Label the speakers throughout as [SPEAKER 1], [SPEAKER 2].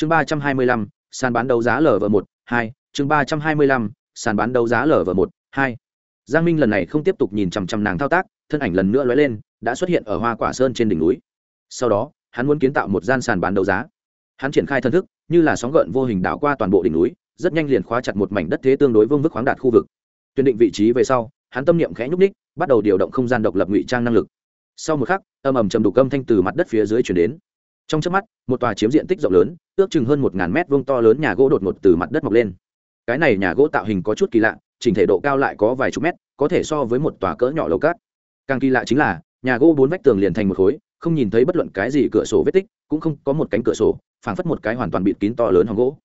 [SPEAKER 1] chương ba trăm hai mươi lăm, sàn bán đấu giá lv một, hai. Chương ba trăm hai mươi lăm, sàn bán đấu giá lv một, hai. Giang minh lần này không tiếp tục nhìn chằm chằm nàng thao tác, thân ảnh lần nữa lóe lên, đã xuất hiện ở hoa quả sơn trên đỉnh núi. Sau đó, hắn muốn kiến tạo một gian sàn bán đấu giá. Hắn triển khai thân thức, như là sóng gợn vô hình đảo qua toàn bộ đỉnh núi, rất nhanh liền khóa chặt một mảnh đất thế tương đối vương vức khoáng đạt khu vực. Tuyển định vị trí về sau, hắn tâm niệm khẽ nhúc ních bắt đầu điều động không gian độc lập ngụy trang năng lực. Sau một khắc, âm ầm trầm đục âm thanh từ mặt đất phía dưới chuyển đến trong trước mắt, một tòa chiếm diện tích rộng lớn, ước chừng hơn một ngàn mét vuông to lớn nhà gỗ đột ngột từ mặt đất mọc lên. Cái này nhà gỗ tạo hình có chút kỳ lạ, chỉnh thể độ cao lại có vài chục mét, có thể so với một tòa cỡ nhỏ lầu cát. Càng kỳ lạ chính là, nhà gỗ bốn vách tường liền thành một khối, không nhìn thấy bất luận cái gì cửa sổ vết tích, cũng không có một cánh cửa sổ, phảng phất một cái hoàn toàn bịt kín to lớn hòn gỗ.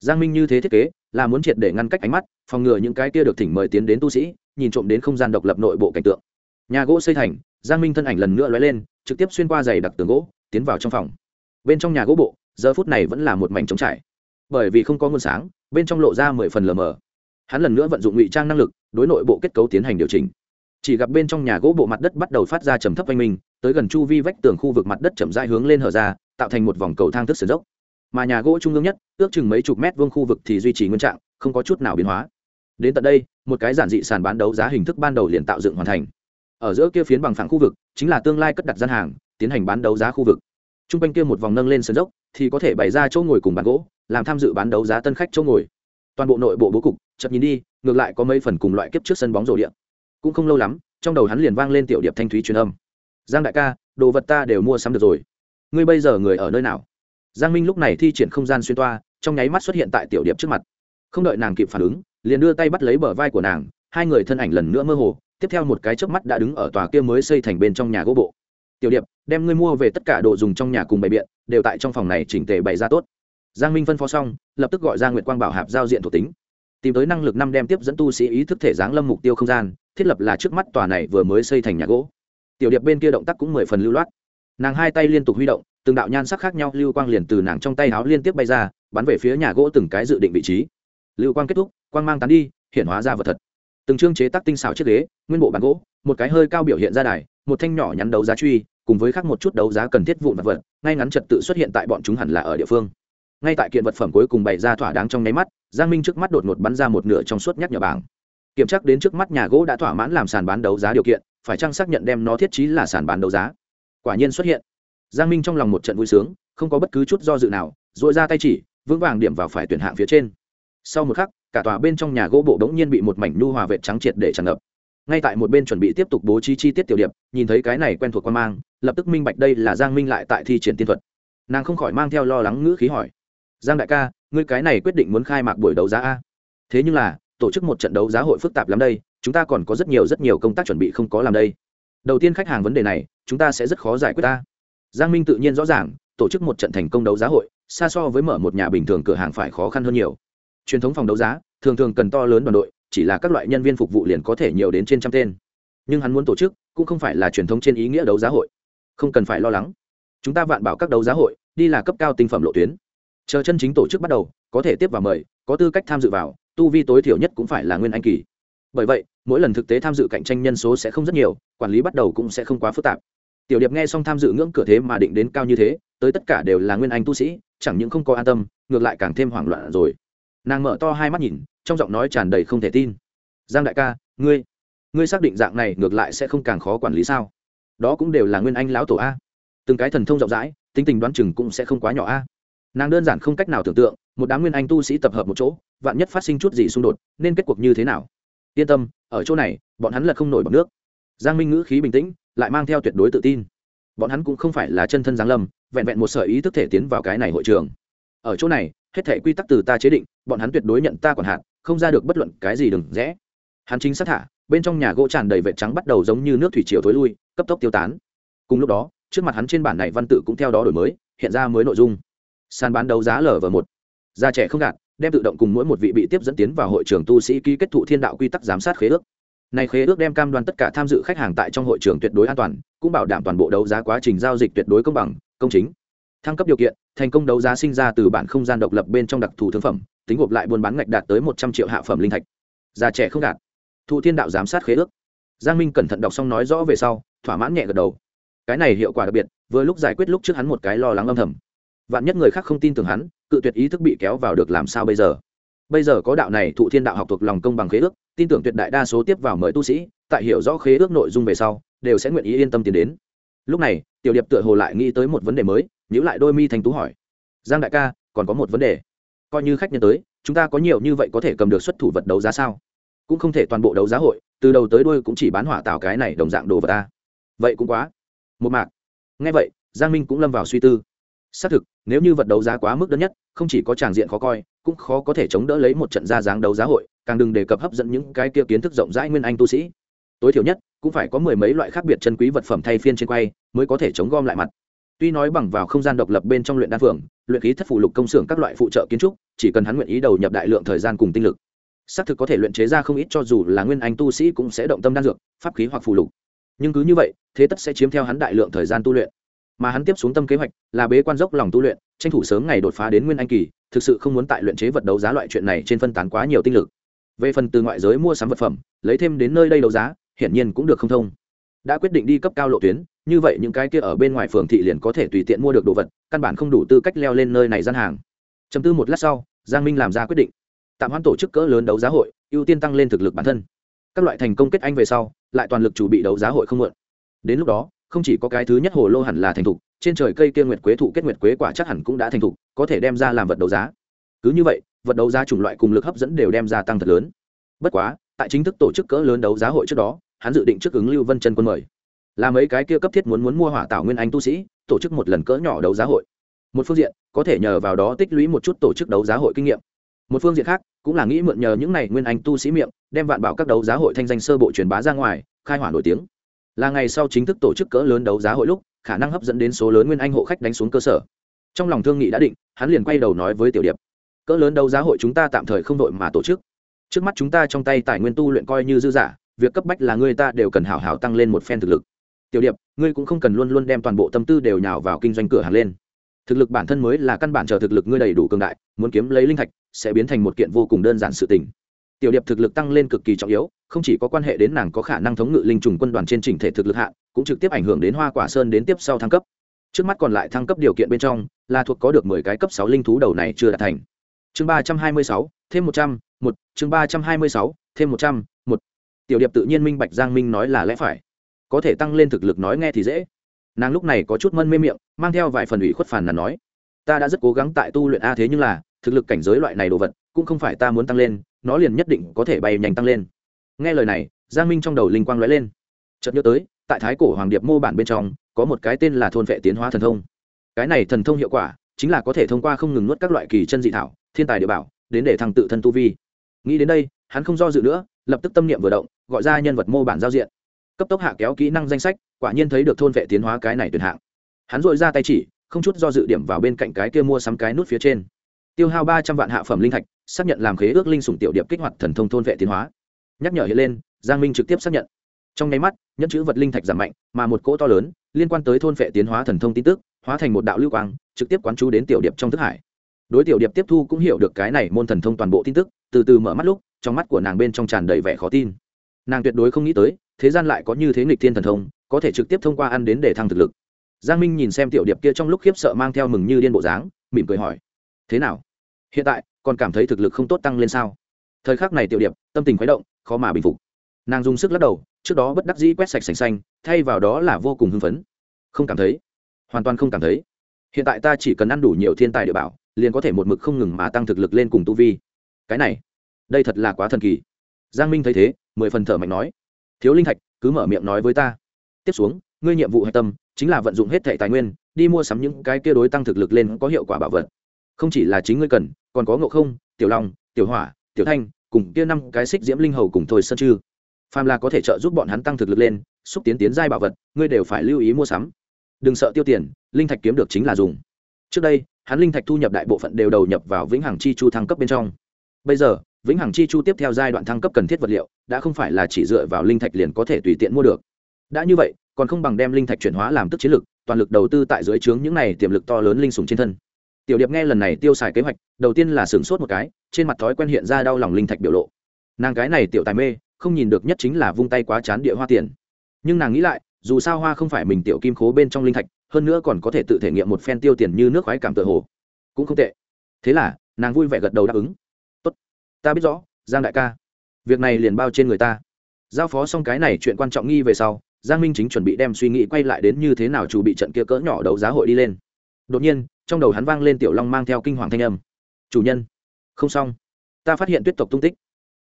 [SPEAKER 1] Giang minh như thế thiết kế, là muốn triệt để ngăn cách ánh mắt, phòng ngừa những cái kia được thỉnh mời tiến đến tu sĩ, nhìn trộm đến không gian độc lập nội bộ cảnh tượng. Nhà gỗ xây thành, giang minh thân ảnh lần nữa lóe lên, trực tiếp xuyên qua giày đặc tường gỗ, tiến vào trong phòng bên trong nhà gỗ bộ, giờ phút này vẫn là một mảnh trống trải. Bởi vì không có nguồn sáng, bên trong lộ ra mười phần lờ mờ. Hắn lần nữa vận dụng ngụy trang năng lực, đối nội bộ kết cấu tiến hành điều chỉnh. Chỉ gặp bên trong nhà gỗ bộ mặt đất bắt đầu phát ra trầm thấp oanh minh, tới gần chu vi vách tường khu vực mặt đất chậm rãi hướng lên hở ra, tạo thành một vòng cầu thang thức sườn dốc. Mà nhà gỗ trung ương nhất, ước chừng mấy chục mét vuông khu vực thì duy trì nguyên trạng, không có chút nào biến hóa. Đến tận đây, một cái giản dị sàn bán đấu giá hình thức ban đầu liền tạo dựng hoàn thành. Ở giữa kia phiến bằng phẳng khu vực, chính là tương lai cất đặt gian hàng, tiến hành bán đấu giá khu vực t r u n g quanh kia một vòng nâng lên sườn dốc, thì có thể bày ra chỗ ngồi cùng bàn gỗ, làm tham dự bán đấu giá tân khách chỗ ngồi. Toàn bộ nội bộ bố cục chậm nhìn đi, ngược lại có mấy phần cùng loại kiếp trước sân bóng rổ điện cũng không lâu lắm, trong đầu hắn liền vang lên tiểu điệp thanh thúy truyền âm. Giang đại ca, đồ vật ta đều mua sắm được rồi. Ngươi bây giờ người ở nơi nào? Giang minh lúc này thi triển không gian xuyên toa, trong nháy mắt xuất hiện tại tiểu điệp trước mặt. Không đợi nàng kịp phản ứng, liền đưa tay bắt lấy bờ vai của nàng, hai người thân ảnh lần nữa mơ hồ, tiếp theo một cái chớp mắt đã đứng ở tòa kia mới xây thành bên trong nhà gỗ bộ tiểu điệp, đem ngươi mua về tất cả đồ dùng trong nhà cùng bày biện, đều tại trong phòng này chỉnh tề bày ra tốt. Giang minh phân phó xong, lập tức gọi ra nguyệt quang bảo hạp giao diện thuộc tính. Tìm tới năng lực năm đem tiếp dẫn tu sĩ ý thức thể giáng lâm mục tiêu không gian, thiết lập là trước mắt tòa này vừa mới xây thành nhà gỗ. Tiểu điệp bên kia động tác cũng mười phần lưu loát. Nàng hai tay liên tục huy động, từng đạo nhan sắc khác nhau lưu quang liền từ nàng trong tay áo liên tiếp bay ra, bắn về phía nhà gỗ từng cái dự định vị trí. Lưu quang kết thúc, quang mang tán đi, hiện hóa ra vật thật. Từng chương chế tác tinh xảo chiếc ghế, nguyên bộ bàn gỗ, một cái hơi cao biểu hiện ra đài một thanh nhỏ nhắn đấu giá truy, cùng với khác một chút đấu giá cần thiết vụn vật vật, ngay ngắn trật tự xuất hiện tại bọn chúng hẳn là ở địa phương. Ngay tại kiện vật phẩm cuối cùng bày ra thỏa đáng trong nháy mắt, giang minh trước mắt đột ngột bắn ra một nửa trong suốt nhắc nhở bảng. Kiểm tra đến trước mắt nhà gỗ đã thỏa mãn làm sàn bán đấu giá điều kiện, phải chăng xác nhận đem nó thiết trí là sàn bán đấu giá? Quả nhiên xuất hiện. Giang minh trong lòng một trận vui sướng, không có bất cứ chút do dự nào dội ra tay chỉ, vững vàng điểm vào phải tuyển hạng phía trên. Sau một khắc, cả tòa bên trong nhà gỗ bộ đống nhiên bị một mảnh nu hòa vệ trắng triệt để tràn ngập ngay tại một bên chuẩn bị tiếp tục bố trí chi tiết tiểu điệp, nhìn thấy cái này quen thuộc quan mang, lập tức minh bạch đây là giang minh lại tại thi triển tiên thuật. Nàng không khỏi mang theo lo lắng ngữ khí hỏi, giang đại ca, ngươi cái này quyết định muốn khai mạc buổi đấu giá a? Thế nhưng là, tổ chức một trận đấu giá hội phức tạp lắm đây, chúng ta còn có rất nhiều rất nhiều công tác chuẩn bị không có làm đây. Đầu tiên khách hàng vấn đề này, chúng ta sẽ rất khó giải quyết ta. Giang minh tự nhiên rõ ràng, tổ chức một trận thành công đấu giá hội, xa so với mở một nhà bình thường cửa hàng phải khó khăn hơn nhiều. Truyền thống phòng đấu giá, thường thường cần to lớn đoàn đội chỉ là các loại nhân viên phục vụ liền có thể nhiều đến trên trăm tên. Nhưng hắn muốn tổ chức, cũng không phải là truyền thống trên ý nghĩa đấu giá hội. Không cần phải lo lắng. Chúng ta vạn bảo các đấu giá hội, đi là cấp cao tinh phẩm lộ tuyến. Chờ chân chính tổ chức bắt đầu, có thể tiếp và mời, có tư cách tham dự vào, tu vi tối thiểu nhất cũng phải là nguyên anh kỳ. Bởi vậy, mỗi lần thực tế tham dự cạnh tranh nhân số sẽ không rất nhiều, quản lý bắt đầu cũng sẽ không quá phức tạp. Tiểu điệp nghe xong tham dự ngưỡng cửa thế mà định đến cao như thế, tới tất cả đều là nguyên anh tu sĩ, chẳng những không có an tâm, ngược lại càng thêm hoảng loạn rồi nàng mở to hai mắt nhìn, trong giọng nói tràn đầy không thể tin. Giang đại ca, ngươi ngươi xác định dạng này ngược lại sẽ không càng khó quản lý sao? Đó cũng đều là nguyên anh lão tổ a. Từng cái thần thông rộng rãi, tính tình đoán chừng cũng sẽ không quá nhỏ a. Nàng đơn giản không cách nào tưởng tượng, một đám nguyên anh tu sĩ tập hợp một chỗ, vạn nhất phát sinh chút gì xung đột, nên kết cuộc như thế nào? Yên tâm, ở chỗ này, bọn hắn là không nổi bằng nước. Giang minh ngữ khí bình tĩnh, lại mang theo tuyệt đối tự tin. Bọn hắn cũng không phải là chân thân giáng lâm, vẹn vẹn một sở ý thức thể tiến vào cái này hội trường ở chỗ này, hết thể quy tắc từ ta chế định, bọn hắn tuyệt đối nhận ta còn hạn không ra được bất luận cái gì đừng rẽ. Hắn chính sát thả, bên trong nhà gỗ tràn đầy vệt trắng bắt đầu giống như nước thủy chiều thối lui, cấp tốc tiêu tán. Cùng lúc đó, trước mặt hắn trên bản này văn tự cũng theo đó đổi mới, hiện ra mới nội dung. Sàn bán đấu giá lv một. Gia trẻ không gạt, đem tự động cùng mỗi một vị bị tiếp dẫn tiến vào hội trường tu sĩ ký kết thụ thiên đạo quy tắc giám sát khế ước. Này khế ước đem cam đoan tất cả tham dự khách hàng tại trong hội trường tuyệt đối an toàn, cũng bảo đảm toàn bộ đấu giá quá trình giao dịch tuyệt đối công bằng, công chính. Thăng cấp điều kiện thành công đấu giá sinh ra từ bản không gian độc lập bên trong đặc thù thương phẩm, tính gộp lại buôn bán ngạch đạt tới một trăm triệu hạ phẩm linh thạch. Già trẻ không đạt. Thụ thiên đạo giám sát khế ước. Giang minh cẩn thận đọc xong nói rõ về sau, thỏa mãn nhẹ gật đầu. Cái này hiệu quả đặc biệt, vừa lúc giải quyết lúc trước hắn một cái lo lắng âm thầm. Vạn nhất người khác không tin tưởng hắn, cự tuyệt ý thức bị kéo vào được làm sao bây giờ? Bây giờ có đạo này thụ thiên đạo học thuộc lòng công bằng khế ước, tin tưởng tuyệt đại đa số tiếp vào mời tu sĩ, tại hiểu rõ khế ước nội dung về sau, đều sẽ nguyện ý yên tâm tiến đến lúc này, tiểu điệp tựa hồ lại nghĩ tới một vấn đề mới nhữ lại đôi mi thành tú hỏi. Giang đại ca, còn có một vấn đề. Coi như khách nhân tới, chúng ta có nhiều như vậy có thể cầm được xuất thủ vật đấu giá sao? Cũng không thể toàn bộ đấu giá hội, từ đầu tới đuôi cũng chỉ bán hỏa tạo cái này đồng dạng đồ vật ta vậy cũng quá. Một mạc. Ngay vậy, giang minh cũng lâm vào suy tư. Xác thực, nếu như vật đấu giá quá mức đơn nhất, không chỉ có tràng diện khó coi, cũng khó có thể chống đỡ lấy một trận ra dáng đấu giá hội, càng đừng đề cập hấp dẫn những cái kia kiến thức rộng rãi nguyên anh tu sĩ tối thiểu nhất, cũng phải có mười mấy loại khác biệt chân quý vật phẩm thay phiên trên quay, mới có thể chống gom lại mặt. Tuy nói bằng vào không gian độc lập bên trong luyện đan phường, luyện khí thất phụ lục công xưởng các loại phụ trợ kiến trúc, chỉ cần hắn nguyện ý đầu nhập đại lượng thời gian cùng tinh lực. Xác thực có thể luyện chế ra không ít cho dù là nguyên anh tu sĩ cũng sẽ động tâm đan dược, pháp khí hoặc phụ lục. Nhưng cứ như vậy, thế tất sẽ chiếm theo hắn đại lượng thời gian tu luyện. Mà hắn tiếp xuống tâm kế hoạch là bế quan dốc lòng tu luyện, tranh thủ sớm ngày đột phá đến nguyên anh kỳ, thực sự không muốn tại luyện chế vật đấu giá loại chuyện này trên phân tán quá nhiều tinh lực. Về phần từ ngoại giới mua sắm vật phẩm, lấy thêm đến nơi đây đấu giá hiển nhiên cũng được không thông. Đã quyết định đi cấp cao lộ tuyến, như vậy những cái kia ở bên ngoài phường thị liền có thể tùy tiện mua được đồ vật, căn bản không đủ tư cách leo lên nơi này gian hàng. Chấm tư một lát sau, giang minh làm ra quyết định. Tạm hoãn tổ chức cỡ lớn đấu giá hội, ưu tiên tăng lên thực lực bản thân. Các loại thành công kết anh về sau, lại toàn lực chủ bị đấu giá hội không mượn. Đến lúc đó, không chỉ có cái thứ nhất hồ lô hẳn là thành thục, trên trời cây kia nguyệt quế thụ kết nguyệt quế quả chắc hẳn cũng đã thành thục, có thể đem ra làm vật đấu giá. Cứ như vậy, vật đấu giá chủng loại cùng lực hấp dẫn đều đem ra tăng thật lớn. Bất quá, tại chính thức tổ chức cỡ lớn đấu giá hội trước đó hắn dự định trước ứng lưu vân chân quân mời. Là mấy cái kia cấp thiết muốn muốn mua hỏa tạo nguyên anh tu sĩ, tổ chức một lần cỡ nhỏ đấu giá hội. Một phương diện, có thể nhờ vào đó tích lũy một chút tổ chức đấu giá hội kinh nghiệm. Một phương diện khác, cũng là nghĩ mượn nhờ những này nguyên anh tu sĩ miệng, đem vạn bảo các đấu giá hội thanh danh sơ bộ truyền bá ra ngoài, khai hỏa nổi tiếng. Là ngày sau chính thức tổ chức cỡ lớn đấu giá hội lúc, khả năng hấp dẫn đến số lớn nguyên anh hộ khách đánh xuống cơ sở. Trong lòng thương nghị đã định, hắn liền quay đầu nói với tiểu điệp. Cỡ lớn đấu giá hội chúng ta tạm thời không đội mà tổ chức. Trước mắt chúng ta trong tay tài nguyên tu luyện coi như dư giả việc cấp bách là người ta đều cần hảo hảo tăng lên một phen thực lực. Tiểu điệp, ngươi cũng không cần luôn luôn đem toàn bộ tâm tư đều nhào vào kinh doanh cửa hàng lên. Thực lực bản thân mới là căn bản chờ thực lực ngươi đầy đủ cường đại, muốn kiếm lấy linh thạch, sẽ biến thành một kiện vô cùng đơn giản sự tình. Tiểu điệp thực lực tăng lên cực kỳ trọng yếu, không chỉ có quan hệ đến nàng có khả năng thống ngự linh trùng quân đoàn trên chỉnh thể thực lực hạ cũng trực tiếp ảnh hưởng đến hoa quả sơn đến tiếp sau thăng cấp. Trước mắt còn lại thăng cấp điều kiện bên trong, là thuộc có được mười cái cấp sáu linh thú đầu này chưa đạt thành. Chương ba trăm hai mươi sáu, thêm một trăm, một, chương ba trăm hai mươi sáu, thêm một trăm một tiểu điệp tự nhiên minh bạch giang minh nói là lẽ phải. Có thể tăng lên thực lực nói nghe thì dễ. Nàng lúc này có chút mân mê miệng, mang theo vài phần ủy khuất phản là nói, ta đã rất cố gắng tại tu luyện a thế nhưng là, thực lực cảnh giới loại này đồ vật, cũng không phải ta muốn tăng lên, nó liền nhất định có thể bay nhanh tăng lên. Nghe lời này, giang minh trong đầu linh quang lóe lên. Chợt nhớ tới, tại thái cổ hoàng điệp mô bản bên trong, có một cái tên là thôn vệ tiến hóa thần thông. Cái này thần thông hiệu quả, chính là có thể thông qua không ngừng nuốt các loại kỳ chân dị thảo, thiên tài địa bảo, đến để thằng tự thân tu vi. Nghĩ đến đây, hắn không do dự nữa, lập tức tâm niệm vừa động gọi ra nhân vật mô bản giao diện. Cấp tốc hạ kéo kỹ năng danh sách, quả nhiên thấy được thôn vệ tiến hóa cái này tuyệt hạng. Hắn dội ra tay chỉ, không chút do dự điểm vào bên cạnh cái kia mua sắm cái nút phía trên. Tiêu hao ba trăm vạn hạ phẩm linh thạch, xác nhận làm khế ước linh sủng tiểu điệp kích hoạt thần thông thôn vệ tiến hóa. Nhắc nhở hiện lên, giang minh trực tiếp xác nhận. Trong nháy mắt, nhẫn chữ vật linh thạch giảm mạnh, mà một cỗ to lớn, liên quan tới thôn vệ tiến hóa thần thông tin tức, hóa thành một đạo lưu quang, trực tiếp quán chú đến tiểu điệp trong thức hải. Đối tiểu điệp tiếp thu cũng hiểu được cái này môn thần thông toàn bộ tin tức, từ từ mở mắt lúc, trong mắt của nàng bên trong tràn đầy vẻ khó tin nàng tuyệt đối không nghĩ tới, thế gian lại có như thế nghịch thiên thần thông, có thể trực tiếp thông qua ăn đến để thăng thực lực. Giang minh nhìn xem tiểu điệp kia trong lúc khiếp sợ mang theo mừng như điên bộ dáng, mỉm cười hỏi, thế nào? Hiện tại, còn cảm thấy thực lực không tốt tăng lên sao? Thời khắc này tiểu điệp, tâm tình khuấy động, khó mà bình phục. Nàng dùng sức lắc đầu, trước đó bất đắc dĩ quét sạch sành xanh, thay vào đó là vô cùng hưng phấn. Không cảm thấy. Hoàn toàn không cảm thấy. Hiện tại ta chỉ cần ăn đủ nhiều thiên tài địa bảo, liền có thể một mực không ngừng mà tăng thực lực lên cùng tu vi. Cái này, đây thật là quá thần kỳ giang minh thấy thế, mười phần thở mạnh nói, thiếu linh thạch, cứ mở miệng nói với ta. Tiếp xuống, ngươi nhiệm vụ hạch tâm chính là vận dụng hết thẻ tài nguyên, đi mua sắm những cái kia đối tăng thực lực lên có hiệu quả bảo vật. Không chỉ là chính ngươi cần, còn có ngộ không, tiểu long, tiểu hỏa, tiểu thanh, cùng kia năm cái xích diễm linh hầu cùng thôi sơn chư. Phàm là có thể trợ giúp bọn hắn tăng thực lực lên, xúc tiến tiến giai bảo vật, ngươi đều phải lưu ý mua sắm. Đừng sợ tiêu tiền, linh thạch kiếm được chính là dùng. Trước đây, hắn linh thạch thu nhập đại bộ phận đều đầu nhập vào vĩnh hằng chi chu thăng cấp bên trong. Bây giờ vĩnh hằng chi chu tiếp theo giai đoạn thăng cấp cần thiết vật liệu, đã không phải là chỉ dựa vào linh thạch liền có thể tùy tiện mua được. Đã như vậy, còn không bằng đem linh thạch chuyển hóa làm tức chiến lực, toàn lực đầu tư tại dưới trướng những này tiềm lực to lớn linh sùng trên thân. Tiểu điệp nghe lần này tiêu xài kế hoạch, đầu tiên là sửng sốt một cái, trên mặt thói quen hiện ra đau lòng linh thạch biểu lộ. Nàng cái này tiểu tài mê, không nhìn được nhất chính là vung tay quá chán địa hoa tiền. Nhưng nàng nghĩ lại, dù sao hoa không phải mình tiểu kim khố bên trong linh thạch, hơn nữa còn có thể tự thể nghiệm một phen tiêu tiền như nước khoái cảm tựa hồ. Cũng không tệ. Thế là, nàng vui vẻ gật đầu đáp ứng ta biết rõ, giang đại ca. Việc này liền bao trên người ta. Giao phó xong cái này chuyện quan trọng nghi về sau, giang minh chính chuẩn bị đem suy nghĩ quay lại đến như thế nào chủ bị trận kia cỡ nhỏ đấu giá hội đi lên. Đột nhiên, trong đầu hắn vang lên tiểu long mang theo kinh hoàng thanh âm. Chủ nhân, không xong. Ta phát hiện tuyết tộc tung tích.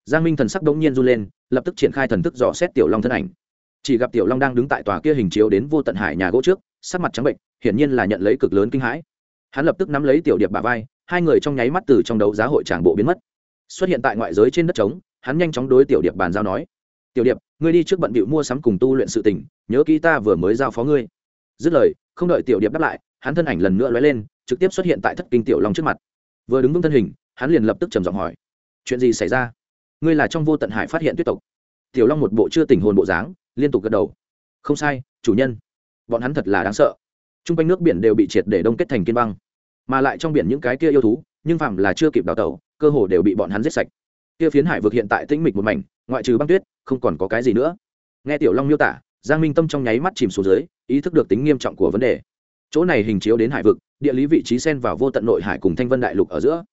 [SPEAKER 1] Giang minh thần sắc đống nhiên run lên, lập tức triển khai thần thức dò xét tiểu long thân ảnh. Chỉ gặp tiểu long đang đứng tại tòa kia hình chiếu đến vô tận hải nhà gỗ trước, sắc mặt trắng bệnh, hiển nhiên là nhận lấy cực lớn kinh hãi. Hắn lập tức nắm lấy tiểu điệp bà vai, hai người trong nháy mắt từ trong đấu giá hội tràng bộ biến mất xuất hiện tại ngoại giới trên đất trống, hắn nhanh chóng đối tiểu điệp bàn giao nói, tiểu điệp, ngươi đi trước bận bịu mua sắm cùng tu luyện sự tình, nhớ kỹ ta vừa mới giao phó ngươi. Dứt lời, không đợi tiểu điệp đáp lại, hắn thân ảnh lần nữa lóe lên, trực tiếp xuất hiện tại thất kinh tiểu long trước mặt. Vừa đứng vững thân hình, hắn liền lập tức trầm giọng hỏi, chuyện gì xảy ra? Ngươi là trong vô tận hải phát hiện tuyết tộc? Tiểu long một bộ chưa tình hồn bộ dáng, liên tục gật đầu, không sai, chủ nhân. Bọn hắn thật là đáng sợ. T r u n g quanh nước biển đều bị triệt để đông kết thành kiên băng. Mà lại trong biển những cái kia yêu thú, nhưng phạm là chưa kịp đào tẩu cơ hồ đều bị bọn hắn giết sạch. Kia phiến hải vực hiện tại tĩnh mịch một mảnh, ngoại trừ băng tuyết, không còn có cái gì nữa. Nghe tiểu long miêu tả, giang minh tâm trong nháy mắt chìm xuống dưới, ý thức được tính nghiêm trọng của vấn đề. Chỗ này hình chiếu đến hải vực, địa lý vị trí xen vào vô tận nội hải cùng thanh vân đại lục ở giữa.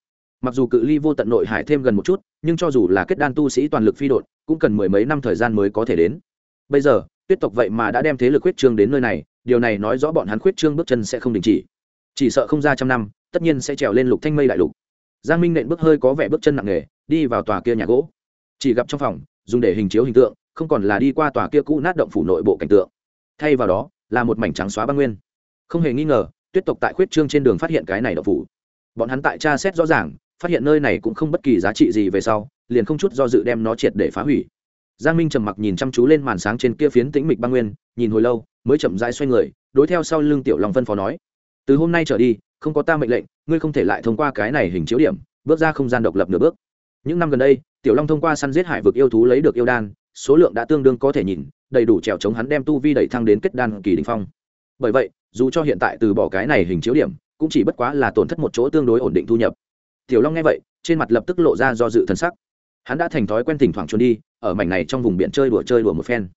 [SPEAKER 1] Mặc dù cự ly vô tận nội hải thêm gần một chút, nhưng cho dù là kết đan tu sĩ toàn lực phi đột cũng cần mười mấy năm thời gian mới có thể đến. Bây giờ, tuyết tộc vậy mà đã đem thế lực huyết trương đến nơi này, điều này nói rõ bọn hắn khuyết trương bước chân sẽ không đình chỉ. Chỉ sợ không ra trăm năm, tất nhiên sẽ trèo lên lục thanh mây đại lục giang minh nện bước hơi có vẻ bước chân nặng nề, đi vào tòa kia nhà gỗ. Chỉ gặp trong phòng, dùng để hình chiếu hình tượng, không còn là đi qua tòa kia cũ nát động phủ nội bộ cảnh tượng. Thay vào đó, là một mảnh trắng xóa băng nguyên. Không hề nghi ngờ, tuyết tộc tại khuyết trương trên đường phát hiện cái này động phủ. Bọn hắn tại tra xét rõ ràng, phát hiện nơi này cũng không bất kỳ giá trị gì về sau, liền không chút do dự đem nó triệt để phá hủy. Giang minh trầm mặc nhìn chăm chú lên màn sáng trên kia phiến tĩnh mịch băng nguyên, nhìn hồi lâu, mới chậm rãi xoay người, đối theo sau lưng tiểu long phân phó nói từ hôm nay trở đi, không có ta mệnh lệnh, ngươi không thể lại thông qua cái này hình chiếu điểm, bước ra không gian độc lập nửa bước. Những năm gần đây, tiểu long thông qua săn giết hải vực yêu thú lấy được yêu đan, số lượng đã tương đương có thể nhìn, đầy đủ trèo chống hắn đem tu vi đẩy thăng đến kết đan kỳ đình phong. Bởi vậy, dù cho hiện tại từ bỏ cái này hình chiếu điểm, cũng chỉ bất quá là tổn thất một chỗ tương đối ổn định thu nhập. Tiểu long nghe vậy, trên mặt lập tức lộ ra do dự thân sắc. Hắn đã thành thói quen thỉnh thoảng trốn đi, ở mảnh này trong vùng biển chơi đùa chơi đùa một phen.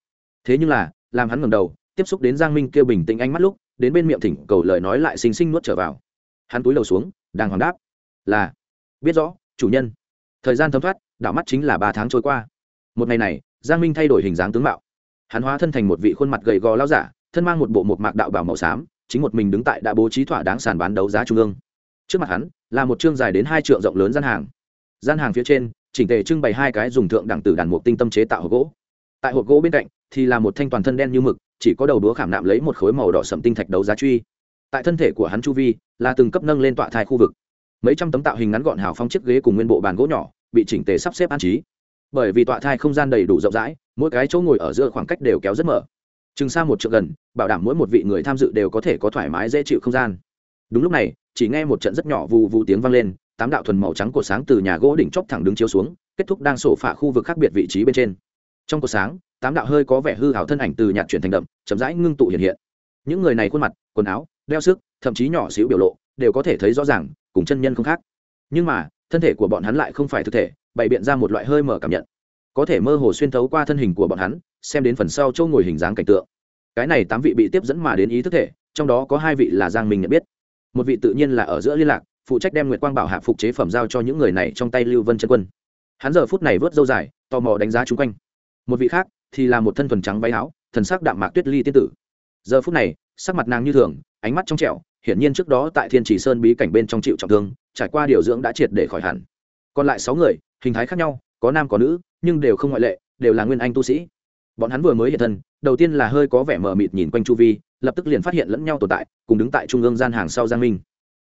[SPEAKER 1] Thế nhưng là, làm hắn ngầm đầu, tiếp xúc đến giang minh kêu bình tĩnh ánh mắt lúc đến bên miệng thỉnh cầu lời nói lại xinh xinh nuốt trở vào. Hắn túi đầu xuống, đang hoàng đáp, là, biết rõ, chủ nhân. Thời gian thấm thoát, đảo mắt chính là ba tháng trôi qua. Một ngày này, giang minh thay đổi hình dáng tướng mạo. Hắn hóa thân thành một vị khuôn mặt gầy gò lao giả, thân mang một bộ một mạc đạo bảo màu xám, chính một mình đứng tại đã bố trí thỏa đáng sàn bán đấu giá trung ương. Trước mặt hắn, là một chương dài đến hai trượng rộng lớn gian hàng. Gian hàng phía trên, chỉnh tề trưng bày hai cái dùng thượng đẳng tử đàn mục tinh tâm chế tạo hộp gỗ. Tại hộp gỗ bên cạnh thì là một thanh toàn thân đen như mực, chỉ có đầu đũa khảm nạm lấy một khối màu đỏ sậm tinh thạch đấu giá truy. Tại thân thể của hắn chu vi, là từng cấp nâng lên tọa thai khu vực. Mấy trăm tấm tạo hình ngắn gọn hào phong chiếc ghế cùng nguyên bộ bàn gỗ nhỏ, bị chỉnh tề sắp xếp an trí. Bởi vì tọa thai không gian đầy đủ rộng rãi, mỗi cái chỗ ngồi ở giữa khoảng cách đều kéo rất mở. Chừng xa một trượng gần, bảo đảm mỗi một vị người tham dự đều có thể có thoải mái dễ chịu không gian. Đúng lúc này, chỉ nghe một trận rất nhỏ vù vù tiếng vang lên, tám đạo thuần màu trắng của sáng từ nhà gỗ đỉnh chóp thẳng đứng chiếu xuống, kết thúc đang sổ phả khu vực khác biệt vị trí bên trên trong cột sáng, tám đạo hơi có vẻ hư hảo thân ảnh từ nhạt chuyển thành đậm, chậm rãi ngưng tụ hiện hiện. Những người này khuôn mặt, quần áo, đeo sức, thậm chí nhỏ xíu biểu lộ, đều có thể thấy rõ ràng, cùng chân nhân không khác. Nhưng mà, thân thể của bọn hắn lại không phải thực thể, bày biện ra một loại hơi mở cảm nhận. Có thể mơ hồ xuyên thấu qua thân hình của bọn hắn, xem đến phần sau châu ngồi hình dáng cảnh tượng. Cái này tám vị bị tiếp dẫn mà đến ý thức thể, trong đó có hai vị là giang minh nhận biết. Một vị tự nhiên là ở giữa liên lạc, phụ trách đem nguyệt quang bảo hạ phục chế phẩm giao cho những người này trong tay lưu vân chân quân. Hắn giờ phút này vớt dâu dài, tò mò đánh giá chung quanh một vị khác thì là một thân thuần trắng váy áo, thần sắc đạm mạc tuyết ly tiên tử. Giờ phút này, sắc mặt nàng như thường, ánh mắt trong trẻo, hiển nhiên trước đó tại thiên Chỉ sơn bí cảnh bên trong chịu trọng thương, trải qua điều dưỡng đã triệt để khỏi hẳn. Còn lại sáu người, hình thái khác nhau, có nam có nữ, nhưng đều không ngoại lệ, đều là nguyên anh tu sĩ. Bọn hắn vừa mới hiện thân, đầu tiên là hơi có vẻ mờ mịt nhìn quanh chu vi, lập tức liền phát hiện lẫn nhau tồn tại, cùng đứng tại trung ương gian hàng sau giang minh.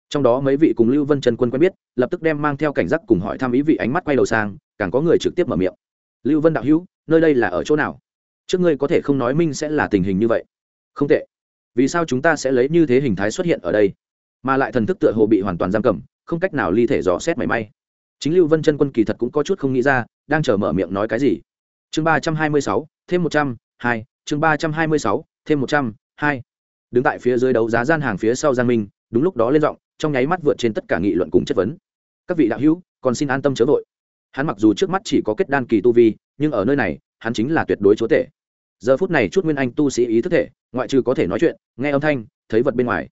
[SPEAKER 1] Trong đó mấy vị cùng lưu vân trần quân quen biết, lập tức đem mang theo cảnh giác cùng hỏi thăm ý vị ánh mắt quay đầu sang, càng có người trực tiếp mở miệng lưu vân đạo hữu, nơi đây là ở chỗ nào? Trước ngươi có thể không nói minh sẽ là tình hình như vậy. Không tệ. Vì sao chúng ta sẽ lấy như thế hình thái xuất hiện ở đây? Mà lại thần thức tựa hồ bị hoàn toàn giam cầm, không cách nào ly thể dò xét mảy may. Chính lưu vân chân quân kỳ thật cũng có chút không nghĩ ra, đang chờ mở miệng nói cái gì. Chương ba trăm hai mươi sáu, thêm một trăm, hai, chương ba trăm hai mươi sáu, thêm một trăm, hai. Đứng tại phía dưới đấu giá gian hàng phía sau giang minh, đúng lúc đó lên giọng, trong nháy mắt vượt trên tất cả nghị luận cùng chất vấn. Các vị đạo hữu, còn xin an tâm chớ vội hắn mặc dù trước mắt chỉ có kết đan kỳ tu vi, nhưng ở nơi này, hắn chính là tuyệt đối chúa tể. Giờ phút này chút nguyên anh tu sĩ ý thức thể, ngoại trừ có thể nói chuyện, nghe âm thanh, thấy vật bên ngoài,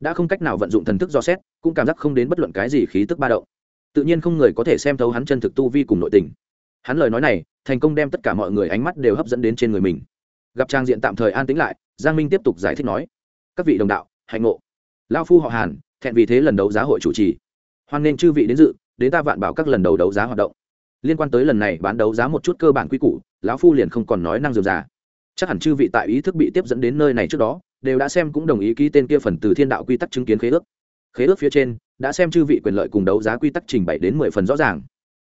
[SPEAKER 1] đã không cách nào vận dụng thần thức do xét, cũng cảm giác không đến bất luận cái gì khí tức ba động. Tự nhiên không người có thể xem thấu hắn chân thực tu vi cùng nội tình. Hắn lời nói này, thành công đem tất cả mọi người ánh mắt đều hấp dẫn đến trên người mình. Gặp trang diện tạm thời an tĩnh lại, giang minh tiếp tục giải thích nói, các vị đồng đạo, hạnh ngộ. Lao phu họ hàn, thẹn vì thế lần đấu giá hội chủ trì. Hoan nên chư vị đến dự, đến ta vạn bảo các lần đầu đấu giá hoạt động liên quan tới lần này bán đấu giá một chút cơ bản quy củ, lão phu liền không còn nói năng dườm già. Chắc hẳn chư vị tại ý thức bị tiếp dẫn đến nơi này trước đó, đều đã xem cũng đồng ý ký tên kia phần từ thiên đạo quy tắc chứng kiến khế ước. Khế ước phía trên, đã xem chư vị quyền lợi cùng đấu giá quy tắc trình bày đến mười phần rõ ràng.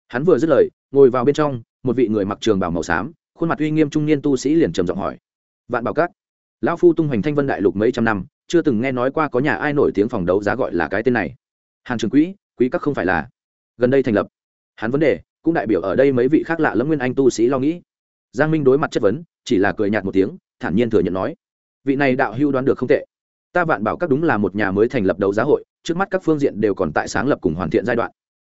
[SPEAKER 1] Hắn vừa dứt lời, ngồi vào bên trong, một vị người mặc trường bảo màu xám, khuôn mặt uy nghiêm trung niên tu sĩ liền trầm giọng hỏi. Vạn bảo các, lão phu tung hoành thanh vân đại lục mấy trăm năm, chưa từng nghe nói qua có nhà ai nổi tiếng phòng đấu giá gọi là cái tên này. Hàn trường quỹ, quý các không phải là. Gần đây thành lập. Hắn vấn đề cũng đại biểu ở đây mấy vị khác lạ lẫm nguyên anh tu sĩ lo nghĩ. Giang minh đối mặt chất vấn, chỉ là cười nhạt một tiếng, thản nhiên thừa nhận nói, vị này đạo hưu đoán được không tệ. Ta vạn bảo các đúng là một nhà mới thành lập đấu giá hội, trước mắt các phương diện đều còn tại sáng lập cùng hoàn thiện giai đoạn.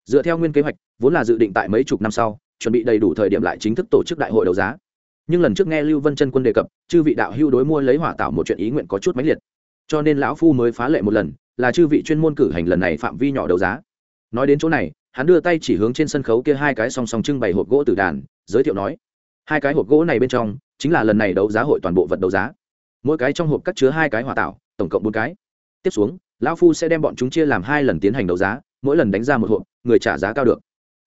[SPEAKER 1] Dựa theo nguyên kế hoạch, vốn là dự định tại mấy chục năm sau, chuẩn bị đầy đủ thời điểm lại chính thức tổ chức đại hội đấu giá. Nhưng lần trước nghe lưu vân chân quân đề cập, chư vị đạo hưu đối mua lấy hỏa tạo một chuyện ý nguyện có chút mãnh liệt. Cho nên lão phu mới phá lệ một lần, là chư vị chuyên môn cử hành lần này phạm vi nhỏ đấu giá. Nói đến chỗ này hắn đưa tay chỉ hướng trên sân khấu kia hai cái song song trưng bày hộp gỗ từ đàn, giới thiệu nói, hai cái hộp gỗ này bên trong chính là lần này đấu giá hội toàn bộ vật đấu giá. Mỗi cái trong hộp cắt chứa hai cái hòa tạo, tổng cộng bốn cái. Tiếp xuống, lão phu sẽ đem bọn chúng chia làm hai lần tiến hành đấu giá, mỗi lần đánh ra một hộp, người trả giá cao được.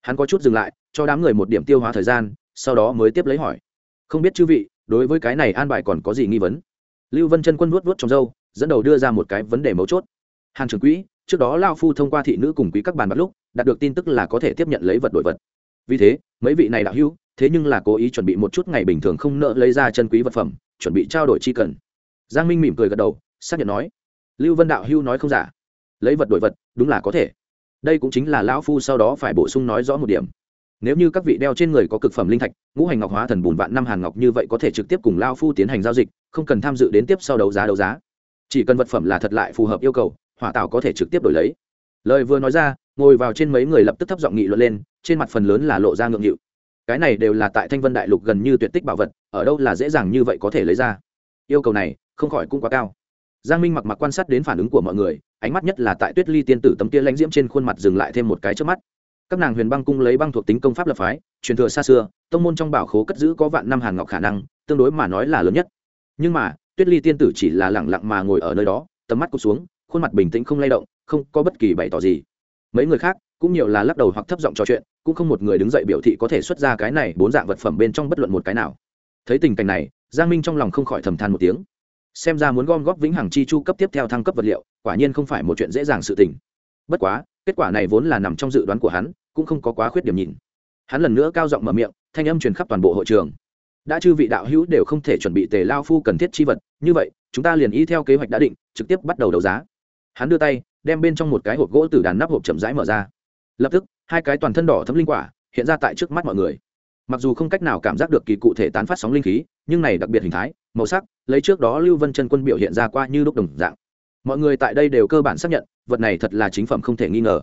[SPEAKER 1] Hắn có chút dừng lại, cho đám người một điểm tiêu hóa thời gian, sau đó mới tiếp lấy hỏi, không biết chư vị, đối với cái này an bài còn có gì nghi vấn? Lưu vân chân quân vuốt vuốt trong dâu dẫn đầu đưa ra một cái vấn đề mấu chốt. Hàn trưởng quỹ, trước đó lao phu thông qua thị nữ cùng quý các bàn bắt lúc đạt được tin tức là có thể tiếp nhận lấy vật đổi vật. Vì thế, mấy vị này đạo hữu, thế nhưng là cố ý chuẩn bị một chút ngày bình thường không nợ lấy ra chân quý vật phẩm, chuẩn bị trao đổi chi cần. Giang minh mỉm cười gật đầu, xác nhận nói, lưu vân đạo hữu nói không giả. Lấy vật đổi vật, đúng là có thể. Đây cũng chính là lão phu sau đó phải bổ sung nói rõ một điểm. Nếu như các vị đeo trên người có cực phẩm linh thạch, ngũ hành ngọc hóa thần bùn vạn năm hàn ngọc như vậy có thể trực tiếp cùng lao phu tiến hành giao dịch, không cần tham dự đến tiếp sau đấu giá đấu giá. Chỉ cần vật phẩm là thật lại phù hợp yêu cầu, hỏa tạo có thể trực tiếp đổi lấy. Lời vừa nói ra ngồi vào trên mấy người lập tức thấp giọng nghị luận lên, trên mặt phần lớn là lộ ra ngượng nghịu. Cái này đều là tại thanh vân đại lục gần như tuyệt tích bảo vật, ở đâu là dễ dàng như vậy có thể lấy ra? Yêu cầu này không khỏi cũng quá cao. Giang minh mặc mặc quan sát đến phản ứng của mọi người, ánh mắt nhất là tại tuyết ly tiên tử tấm kia lãnh diễm trên khuôn mặt dừng lại thêm một cái trước mắt. Các nàng huyền băng cung lấy băng thuộc tính công pháp lập phái, truyền thừa xa xưa, tông môn trong bảo khố cất giữ có vạn năm hàn ngọc khả năng, tương đối mà nói là lớn nhất. Nhưng mà, tuyết ly tiên tử chỉ là lẳng lặng mà ngồi ở nơi đó, tầm mắt cụt xuống, khuôn mặt bình tĩnh không lay động, không có bất kỳ bày tỏ gì mấy người khác cũng nhiều là lắc đầu hoặc thấp giọng trò chuyện, cũng không một người đứng dậy biểu thị có thể xuất ra cái này bốn dạng vật phẩm bên trong bất luận một cái nào. Thấy tình cảnh này, giang minh trong lòng không khỏi thầm than một tiếng. Xem ra muốn gom góp vĩnh hằng chi chu cấp tiếp theo thăng cấp vật liệu, quả nhiên không phải một chuyện dễ dàng sự tình. Bất quá, kết quả này vốn là nằm trong dự đoán của hắn, cũng không có quá khuyết điểm nhìn. Hắn lần nữa cao giọng mở miệng, thanh âm truyền khắp toàn bộ hội trường. Đã chư vị đạo hữu đều không thể chuẩn bị tề lao phu cần thiết chi vật, như vậy, chúng ta liền y theo kế hoạch đã định, trực tiếp bắt đầu đấu giá. Hắn đưa tay đem bên trong một cái hộp gỗ từ đàn nắp hộp chậm rãi mở ra. Lập tức, hai cái toàn thân đỏ thấm linh quả hiện ra tại trước mắt mọi người. Mặc dù không cách nào cảm giác được kỳ cụ thể tán phát sóng linh khí, nhưng này đặc biệt hình thái, màu sắc, lấy trước đó lưu vân chân quân biểu hiện ra qua như đúc đồng dạng. Mọi người tại đây đều cơ bản xác nhận, vật này thật là chính phẩm không thể nghi ngờ.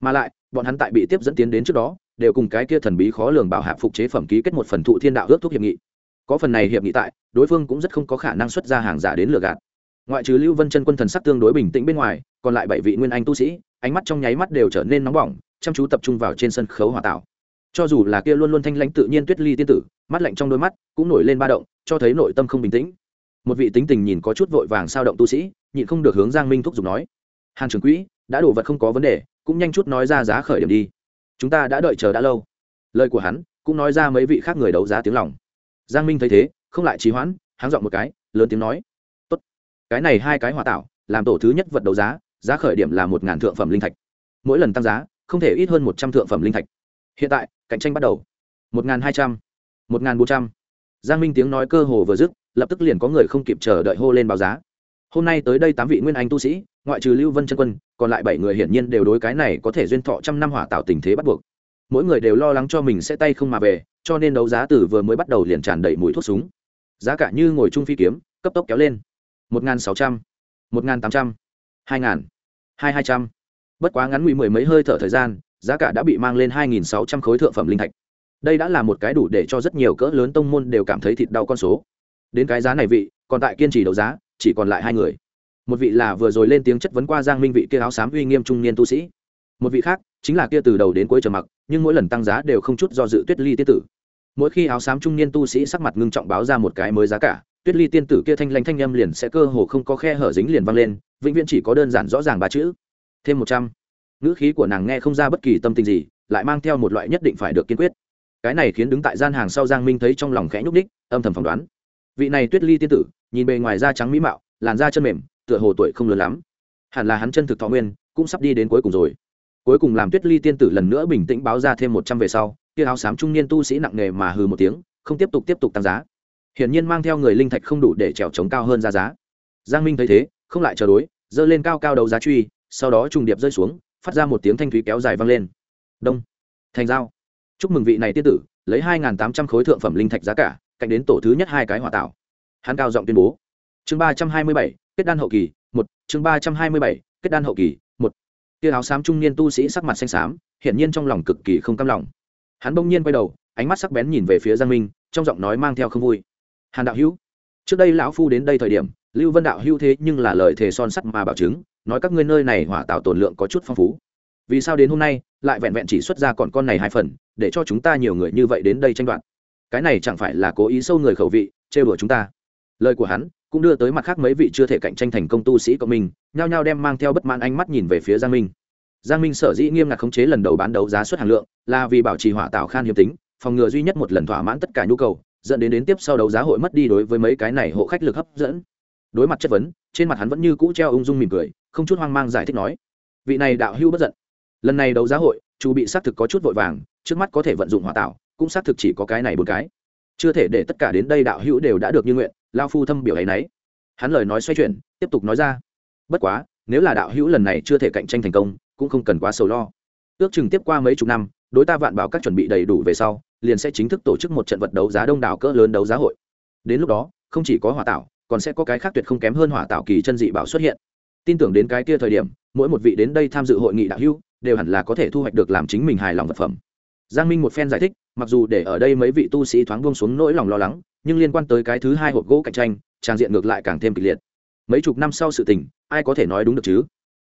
[SPEAKER 1] Mà lại, bọn hắn tại bị tiếp dẫn tiến đến trước đó, đều cùng cái kia thần bí khó lường bảo hạ phục chế phẩm ký kết một phần thụ thiên đạo ước thuốc hiệp nghị. Có phần này hiệp nghị tại, đối phương cũng rất không có khả năng xuất ra hàng giả đến lừa gạt ngoại trừ lưu vân chân quân thần sắc tương đối bình tĩnh bên ngoài, còn lại bảy vị nguyên anh tu sĩ, ánh mắt trong nháy mắt đều trở nên nóng bỏng, chăm chú tập trung vào trên sân khấu hòa tạo. Cho dù là kia luôn luôn thanh lãnh tự nhiên tuyết ly tiên tử, mắt lạnh trong đôi mắt cũng nổi lên ba động, cho thấy nội tâm không bình tĩnh. Một vị tính tình nhìn có chút vội vàng sao động tu sĩ, nhịn không được hướng giang minh thúc giục nói hàng trưởng quỹ, đã đổ vật không có vấn đề, cũng nhanh chút nói ra giá khởi điểm đi. Chúng ta đã đợi chờ đã lâu. Lời của hắn cũng nói ra mấy vị khác người đấu giá tiếng lòng. Giang minh thấy thế, không lại trì hoãn, háng dọn một cái, lớn tiếng nói cái này hai cái hòa tạo, làm tổ thứ nhất vật đấu giá giá khởi điểm là một ngàn thượng phẩm linh thạch. Mỗi lần tăng giá, không thể ít hơn một trăm thượng phẩm linh thạch. Hiện tại, cạnh tranh bắt đầu. Một ngàn hai trăm, một ngàn bốn trăm. Giang minh tiếng nói cơ hồ vừa dứt, lập tức liền có người không kịp chờ đợi hô lên báo giá. Hôm nay tới đây tám vị nguyên anh tu sĩ, ngoại trừ lưu vân chân quân, còn lại bảy người hiển nhiên đều đối cái này có thể duyên thọ trăm năm hỏa tạo tình thế bắt buộc. Mỗi người đều lo lắng cho mình sẽ tay không mà về, cho nên đấu giá từ vừa mới bắt đầu liền tràn đầy mùi thuốc súng. Giá cả như ngồi chung phi kiếm, cấp tốc kéo lên một n g h n sáu trăm, một n g h n tám trăm, hai n g h n hai hai trăm. Bất quá ngắn ngủi mười mấy hơi thở thời gian, giá cả đã bị mang lên hai nghìn sáu trăm khối thượng phẩm linh thạch. Đây đã là một cái đủ để cho rất nhiều cỡ lớn tông môn đều cảm thấy thịt đau con số. Đến cái giá này vị, còn tại kiên trì đấu giá, chỉ còn lại hai người. Một vị là vừa rồi lên tiếng chất vấn qua giang minh vị kia áo xám uy nghiêm trung niên tu sĩ. Một vị khác, chính là kia từ đầu đến cuối trầm mặc, nhưng mỗi lần tăng giá đều không chút do dự tuyết ly tiết tử. Mỗi khi áo xám trung niên tu sĩ sắc mặt ngưng trọng báo ra một cái mới giá cả tuyết ly tiên tử kia thanh lanh thanh â m liền sẽ cơ hồ không có khe hở dính liền vang lên, vĩnh viễn chỉ có đơn giản rõ ràng ba chữ. Thêm một trăm. Ngữ khí của nàng nghe không ra bất kỳ tâm tình gì, lại mang theo một loại nhất định phải được kiên quyết. Cái này khiến đứng tại gian hàng sau giang minh thấy trong lòng khẽ nhúc ních âm thầm phỏng đoán. Vị này tuyết ly tiên tử, nhìn bề ngoài da trắng mỹ mạo, làn da chân mềm, tựa hồ tuổi không lớn lắm. Hẳn là hắn chân thực thọ nguyên, cũng sắp đi đến cuối cùng rồi. Cuối cùng làm tuyết ly tiên tử lần nữa bình tĩnh báo ra thêm một trăm về sau, kia áo xám trung niên tu sĩ nặng nề mà hừ một tiếng, không tiếp tục tiếp tục tăng giá hiển nhiên mang theo người linh thạch không đủ để trèo trống cao hơn ra giá. Giang minh thấy thế, không lại chờ đối dơ lên cao cao đầu giá truy, sau đó trùng điệp rơi xuống, phát ra một tiếng thanh thúy kéo dài vang lên. Đông. Thành giao. Chúc mừng vị này tiết tử, lấy hai tám trăm khối thượng phẩm linh thạch giá cả, cạnh đến tổ thứ nhất hai cái hỏa tạo. Hắn cao giọng tuyên bố. Chương ba trăm hai mươi bảy, kết đan hậu kỳ, một. Chương ba trăm hai mươi bảy, kết đan hậu kỳ, một. Tia áo xám trung niên tu sĩ sắc mặt xanh xám, hiển nhiên trong lòng cực kỳ không cam lòng. Hắn bỗng nhiên quay đầu, ánh mắt sắc bén nhìn về phía giang minh, trong giọng nói mang theo không vui hàn đạo hữu, trước đây lão phu đến đây thời điểm, lưu vân đạo hữu thế nhưng là lời thề son sắt mà bảo chứng, nói các ngươi nơi này hỏa tạo tồn lượng có chút phong phú. Vì sao đến hôm nay, lại vẹn vẹn chỉ xuất ra còn con này hai phần, để cho chúng ta nhiều người như vậy đến đây tranh đoạt? Cái này chẳng phải là cố ý sâu người khẩu vị, trêu đùa chúng ta. Lời của hắn cũng đưa tới mặt khác mấy vị chưa thể cạnh tranh thành công tu sĩ của mình, nhao nhao đem mang theo bất mãn ánh mắt nhìn về phía giang minh. Giang minh sở dĩ nghiêm ngặt khống chế lần đầu bán đấu giá suất hàng lượng, là vì bảo trì hỏa tạo khan hiếm tính, phòng ngừa duy nhất một lần thỏa mãn tất cả nhu cầu dẫn đến đến tiếp sau đấu giá hội mất đi đối với mấy cái này hộ khách lực hấp dẫn. Đối mặt chất vấn, trên mặt hắn vẫn như cũ treo ung dung mỉm cười, không chút hoang mang giải thích nói, vị này đạo hưu bất giận. Lần này đấu giá hội, chu bị xác thực có chút vội vàng, trước mắt có thể vận dụng hỏa tạo, cũng xác thực chỉ có cái này một cái. Chưa thể để tất cả đến đây đạo hữu đều đã được như nguyện, lao phu thâm biểu ấy nấy. Hắn lời nói xoay chuyển, tiếp tục nói ra, bất quá, nếu là đạo hữu lần này chưa thể cạnh tranh thành công, cũng không cần quá sầu lo. Ước chừng tiếp qua mấy chục năm, đối ta vạn bảo các chuẩn bị đầy đủ về sau liền sẽ chính thức tổ chức một trận vật đấu giá đông đảo cỡ lớn đấu giá hội. Đến lúc đó, không chỉ có hỏa tạo, còn sẽ có cái khác tuyệt không kém hơn hỏa tạo kỳ chân dị bảo xuất hiện. Tin tưởng đến cái kia thời điểm, mỗi một vị đến đây tham dự hội nghị đạo hữu đều hẳn là có thể thu hoạch được làm chính mình hài lòng vật phẩm. Giang minh một phen giải thích, mặc dù để ở đây mấy vị tu sĩ thoáng buông xuống nỗi lòng lo lắng, nhưng liên quan tới cái thứ hai hộp gỗ cạnh tranh, trang diện ngược lại càng thêm kịch liệt. Mấy chục năm sau sự tình, ai có thể nói đúng được chứ?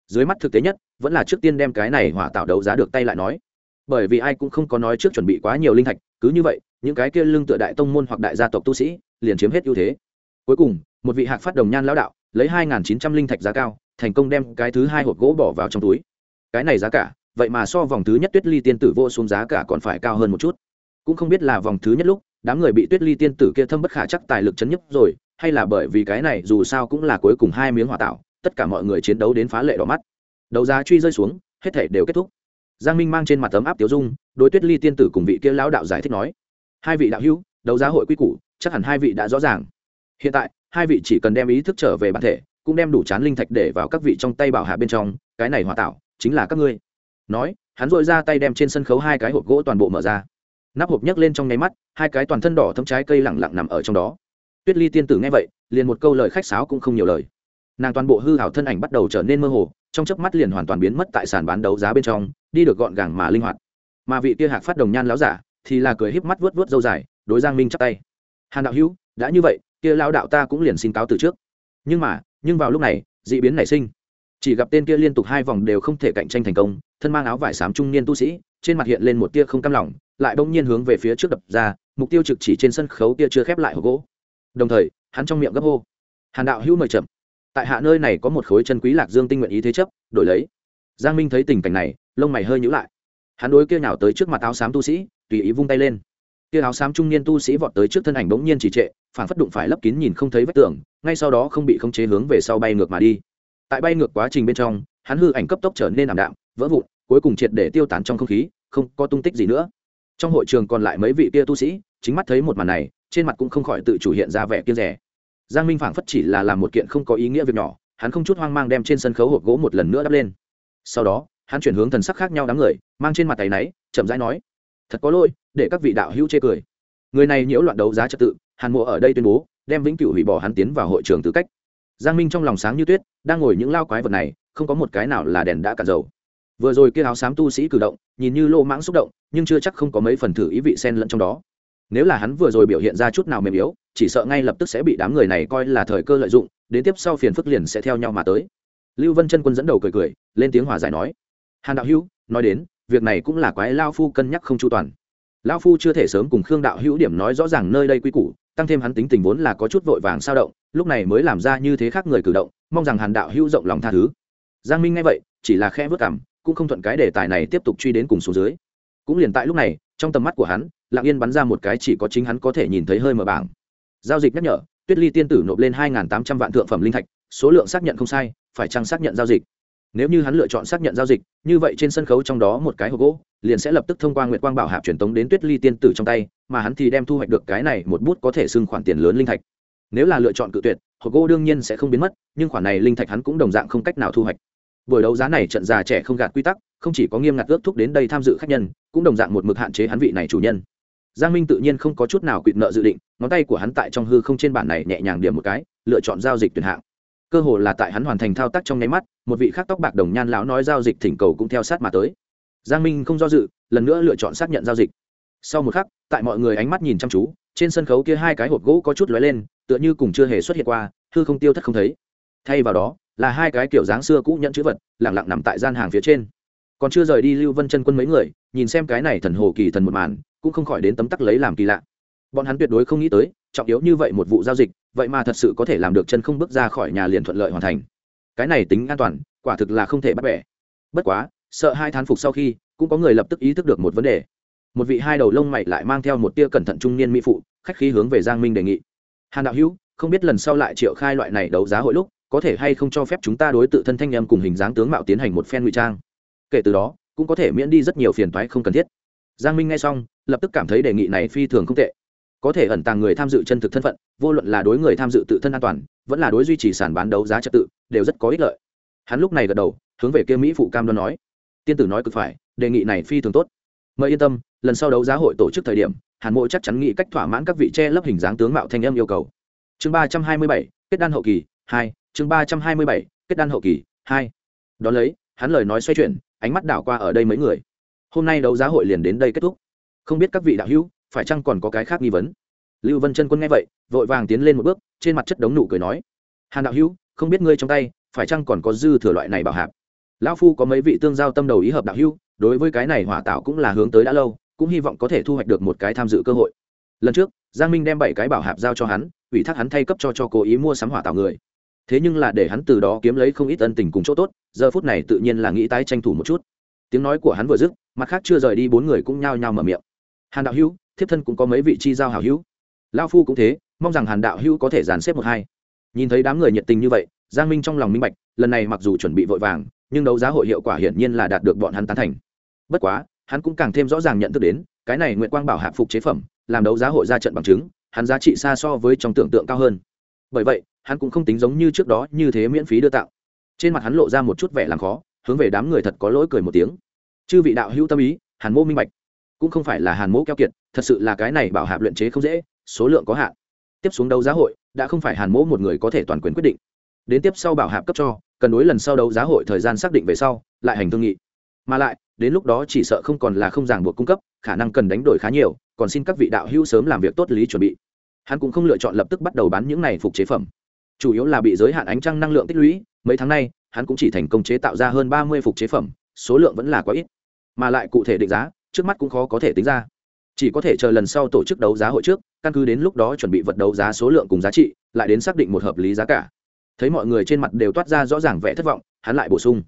[SPEAKER 1] Dưới mắt thực tế nhất, vẫn là trước tiên đem cái này hỏa tạo đấu giá được tay lại nói bởi vì ai cũng không có nói trước chuẩn bị quá nhiều linh thạch, cứ như vậy, những cái kia lưng tựa đại tông môn hoặc đại gia tộc tu sĩ liền chiếm hết ưu thế. Cuối cùng, một vị hạc phát đồng nhan lão đạo lấy hai chín trăm linh thạch giá cao, thành công đem cái thứ hai hộp gỗ bỏ vào trong túi. Cái này giá cả, vậy mà so vòng thứ nhất tuyết ly tiên tử vô xuống giá cả còn phải cao hơn một chút. Cũng không biết là vòng thứ nhất lúc, đám người bị tuyết ly tiên tử kia thâm bất khả chắc tài lực chấn nhấp rồi, hay là bởi vì cái này dù sao cũng là cuối cùng hai miếng hỏa tạo, tất cả mọi người chiến đấu đến phá lệ đỏ mắt. Đấu giá truy rơi xuống, hết thể đều kết thúc giang minh mang trên mặt tấm áp tiểu dung, đối tuyết ly tiên tử cùng vị kia lão đạo giải thích nói, hai vị đạo hữu, đấu giá hội quy củ, chắc hẳn hai vị đã rõ ràng. Hiện tại, hai vị chỉ cần đem ý thức trở về bản thể, cũng đem đủ chán linh thạch để vào các vị trong tay bảo hạ bên trong, cái này hòa tạo chính là các ngươi. Nói, hắn dội ra tay đem trên sân khấu hai cái hộp gỗ toàn bộ mở ra. Nắp hộp nhấc lên trong nháy mắt, hai cái toàn thân đỏ thấm trái cây lẳng lặng nằm ở trong đó. Tuyết ly tiên tử nghe vậy, liền một câu lời khách sáo cũng không nhiều lời. Nàng toàn bộ hư hảo thân ảnh bắt đầu trở nên mơ hồ trong chớp mắt liền hoàn toàn biến mất tại sàn bán đấu giá bên trong, đi được gọn gàng mà linh hoạt. Mà vị kia hạc phát đồng nhan láo giả thì là cười híp mắt vớt vớt dâu dài, đối giang minh chắp tay. Hàn đạo hữu, đã như vậy, kia lão đạo ta cũng liền xin cáo từ trước. Nhưng mà, nhưng vào lúc này, dị biến nảy sinh. Chỉ gặp tên kia liên tục hai vòng đều không thể cạnh tranh thành công, thân mang áo vải xám trung niên tu sĩ, trên mặt hiện lên một tia không cam lòng, lại bỗng nhiên hướng về phía trước đập ra, mục tiêu trực chỉ trên sân khấu tia chưa khép lại hộp gỗ. Đồng thời, hắn trong miệng gấp hô. Hàn đạo hữu mời chậm tại hạ nơi này có một khối chân quý lạc dương tinh nguyện ý thế chấp, đổi lấy. Giang minh thấy tình cảnh này, lông mày hơi nhữ lại. Hắn đối kia nào tới trước mặt áo xám tu sĩ, tùy ý vung tay lên. Kia áo xám trung niên tu sĩ vọt tới trước thân ảnh bỗng nhiên chỉ trệ, phản phất đụng phải lấp kín nhìn không thấy vách tường, ngay sau đó không bị khống chế hướng về sau bay ngược mà đi. Tại bay ngược quá trình bên trong, hắn hư ảnh cấp tốc trở nên ảm đạm, vỡ vụn, cuối cùng triệt để tiêu tán trong không khí, không có tung tích gì nữa. Trong hội trường còn lại mấy vị kia tu sĩ, chính mắt thấy một màn này, trên mặt cũng không khỏi tự chủ hiện ra vẻ kia rẻ giang minh phảng phất chỉ là làm một kiện không có ý nghĩa việc nhỏ, hắn không chút hoang mang đem trên sân khấu hộp gỗ một lần nữa đắp lên. Sau đó, hắn chuyển hướng thần sắc khác nhau đám người, mang trên mặt tay náy, chậm rãi nói, thật có lỗi, để các vị đạo hữu chê cười. Người này nhiễu loạn đấu giá trật tự, hàn mộ ở đây tuyên bố, đem vĩnh cửu hủy bỏ hắn tiến vào hội trường tư cách. Giang minh trong lòng sáng như tuyết, đang ngồi những lao quái vật này, không có một cái nào là đèn đã cạn dầu. Vừa rồi kia áo xám tu sĩ cử động, nhìn như lô mãng xúc động, nhưng chưa chắc không có mấy phần thử ý vị sen lẫn trong đó nếu là hắn vừa rồi biểu hiện ra chút nào mềm yếu, chỉ sợ ngay lập tức sẽ bị đám người này coi là thời cơ lợi dụng, đến tiếp sau phiền phức liền sẽ theo nhau mà tới. Lưu vân chân quân dẫn đầu cười cười, lên tiếng hòa giải nói, hàn đạo hữu, nói đến, việc này cũng là quái lao phu cân nhắc không chu toàn. Lao phu chưa thể sớm cùng khương đạo hữu điểm nói rõ ràng nơi đây quy củ, tăng thêm hắn tính tình vốn là có chút vội vàng sao động, lúc này mới làm ra như thế khác người cử động, mong rằng hàn đạo hữu rộng lòng tha thứ. Giang minh nghe vậy, chỉ là khe vớt cảm, cũng không thuận cái đề tài này tiếp tục truy đến cùng số dưới. Cũng liền tại lúc này, trong tầm mắt của hắn lặng yên bắn ra một cái chỉ có chính hắn có thể nhìn thấy hơi mở bảng. Giao dịch nhắc nhở, tuyết ly tiên tử nộp lên hai tám trăm vạn thượng phẩm linh thạch, số lượng xác nhận không sai, phải chăng xác nhận giao dịch? Nếu như hắn lựa chọn xác nhận giao dịch, như vậy trên sân khấu trong đó một cái hộp gỗ liền sẽ lập tức thông qua nguyệt quang bảo hạp truyền tống đến tuyết ly tiên tử trong tay, mà hắn thì đem thu hoạch được cái này một bút có thể xưng khoản tiền lớn linh thạch. Nếu là lựa chọn cự tuyệt, hộp gỗ đương nhiên sẽ không biến mất, nhưng khoản này linh thạch hắn cũng đồng dạng không cách nào thu hoạch. Buổi đấu giá này trận già trẻ không gạt quy tắc, không chỉ có nghiêm ngặt ước thúc đến đây tham dự khách nhân, cũng đồng dạng một mực hạn chế hắn vị này chủ nhân giang minh tự nhiên không có chút nào quỵt nợ dự định, ngón tay của hắn tại trong hư không trên bản này nhẹ nhàng điểm một cái, lựa chọn giao dịch tuyển hạng. Cơ hồ là tại hắn hoàn thành thao tác trong nháy mắt, một vị khác tóc bạc đồng nhan lão nói giao dịch thỉnh cầu cũng theo sát mà tới. Giang minh không do dự, lần nữa lựa chọn xác nhận giao dịch. Sau một khắc, tại mọi người ánh mắt nhìn chăm chú, trên sân khấu kia hai cái hộp gỗ có chút lóe lên, tựa như cùng chưa hề xuất hiện qua, hư không tiêu thất không thấy. Thay vào đó, là hai cái kiểu dáng xưa cũ nhận chữ vật lẳng lặng nằm tại gian hàng phía trên. Còn chưa rời đi lưu vân chân quân mấy người, nhìn xem cái này thần hồ kỳ thần một màn cũng không khỏi đến tấm tắc lấy làm kỳ lạ. Bọn hắn tuyệt đối không nghĩ tới, trọng yếu như vậy một vụ giao dịch, vậy mà thật sự có thể làm được chân không bước ra khỏi nhà liền thuận lợi hoàn thành. Cái này tính an toàn, quả thực là không thể bắt bẻ. Bất quá, sợ hai thán phục sau khi, cũng có người lập tức ý thức được một vấn đề. Một vị hai đầu lông mày lại mang theo một tia cẩn thận trung niên mỹ phụ, khách khí hướng về giang minh đề nghị. Hàn đạo hữu, không biết lần sau lại triệu khai loại này đấu giá hội lúc, có thể hay không cho phép chúng ta đối tự thân thanh em cùng hình dáng tướng mạo tiến hành một phen ngụy trang. Kể từ đó, cũng có thể miễn đi rất nhiều phiền toái không cần thiết giang minh nghe xong, lập tức cảm thấy đề nghị này phi thường không tệ. Có thể ẩn tàng người tham dự chân thực thân phận, vô luận là đối người tham dự tự thân an toàn, vẫn là đối duy trì sản bán đấu giá trật tự, đều rất có ích lợi. Hắn lúc này gật đầu, hướng về kia mỹ phụ cam đoan nói, tiên tử nói cực phải, đề nghị này phi thường tốt. Mời yên tâm, lần sau đấu giá hội tổ chức thời điểm, hàn mộ chắc chắn nghĩ cách thỏa mãn các vị che lấp hình dáng tướng mạo thanh âm yêu cầu. Chương ba trăm hai mươi bảy, kết đan hậu kỳ, hai, chương ba trăm hai mươi bảy, kết đan hậu kỳ, hai. Đón lấy, hắn lời nói xoay chuyển, ánh mắt đảo qua ở đây mấy người hôm nay đấu giá hội liền đến đây kết thúc. Không biết các vị đạo hữu, phải chăng còn có cái khác nghi vấn? Lưu vân chân quân nghe vậy, vội vàng tiến lên một bước, trên mặt chất đống nụ cười nói, hàn đạo hữu, không biết ngươi trong tay, phải chăng còn có dư thừa loại này bảo hạp? Lão phu có mấy vị tương giao tâm đầu ý hợp đạo hữu, đối với cái này hỏa tạo cũng là hướng tới đã lâu, cũng hy vọng có thể thu hoạch được một cái tham dự cơ hội. Lần trước, giang minh đem bảy cái bảo hạp giao cho hắn, ủy thác hắn thay cấp cho cho cố ý mua sắm hỏa tạo người. Thế nhưng là để hắn từ đó kiếm lấy không ít ân tình cùng chỗ tốt, giờ phút này tự nhiên là nghĩ tái tranh thủ một chút tiếng nói của hắn vừa dứt, mặt khác chưa rời đi bốn người cũng nhao nhao mở miệng. Hàn đạo hữu, thiếp thân cũng có mấy vị chi giao hảo hữu. Lao phu cũng thế, mong rằng hàn đạo hữu có thể dàn xếp một hai. Nhìn thấy đám người nhiệt tình như vậy, giang minh trong lòng minh bạch, lần này mặc dù chuẩn bị vội vàng, nhưng đấu giá hội hiệu quả hiển nhiên là đạt được bọn hắn tán thành. Bất quá, hắn cũng càng thêm rõ ràng nhận thức đến, cái này nguyện quang bảo hạ phục chế phẩm, làm đấu giá hội ra trận bằng chứng, hắn giá trị xa so với trong tưởng tượng cao hơn. Bởi vậy, hắn cũng không tính giống như trước đó như thế miễn phí đưa tạo trên mặt hắn lộ ra một chút vẻ làm khó hướng về đám người thật có lỗi cười một tiếng. Chư vị đạo hữu tâm ý, hàn mô minh bạch. Cũng không phải là hàn mỗ keo kiệt, thật sự là cái này bảo hạp luyện chế không dễ, số lượng có hạn. Tiếp xuống đấu giá hội, đã không phải hàn mỗ một người có thể toàn quyền quyết định. Đến tiếp sau bảo hạp cấp cho, cần đối lần sau đấu giá hội thời gian xác định về sau, lại hành thương nghị. Mà lại, đến lúc đó chỉ sợ không còn là không ràng buộc cung cấp, khả năng cần đánh đổi khá nhiều, còn xin các vị đạo hữu sớm làm việc tốt lý chuẩn bị. Hắn cũng không lựa chọn lập tức bắt đầu bán những này phục chế phẩm. Chủ yếu là bị giới hạn ánh trăng năng lượng tích lũy, mấy tháng nay hắn cũng chỉ thành công chế tạo ra hơn ba mươi phục chế phẩm, số lượng vẫn là quá ít. Mà lại cụ thể định giá, trước mắt cũng khó có thể tính ra. Chỉ có thể chờ lần sau tổ chức đấu giá hội trước, căn cứ đến lúc đó chuẩn bị vật đấu giá số lượng cùng giá trị, lại đến xác định một hợp lý giá cả. Thấy mọi người trên mặt đều toát ra rõ ràng vẻ thất vọng, hắn lại bổ sung.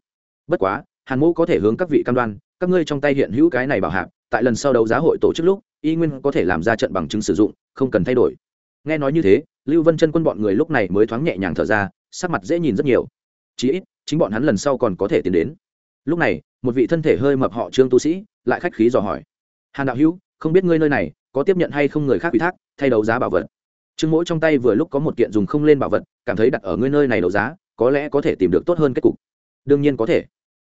[SPEAKER 1] Bất quá, hàn mẫu có thể hướng các vị cam đoan, các ngươi trong tay hiện hữu cái này bảo hạp, tại lần sau đấu giá hội tổ chức lúc, y nguyên có thể làm ra trận bằng chứng sử dụng, không cần thay đổi. Nghe nói như thế, lưu vân chân quân bọn người lúc này mới thoáng nhẹ nhàng thở ra, sắc mặt dễ nhìn rất nhiều. Chí ít chính bọn hắn lần sau còn có thể tiến đến. Lúc này, một vị thân thể hơi mập họ trương tu sĩ lại khách khí dò hỏi. Hàn đạo hữu, không biết ngươi nơi này có tiếp nhận hay không người khác ủy thác, thay đấu giá bảo vật? Trương mỗi trong tay vừa lúc có một kiện dùng không lên bảo vật, cảm thấy đặt ở ngươi nơi này đấu giá, có lẽ có thể tìm được tốt hơn kết cục. Đương nhiên có thể.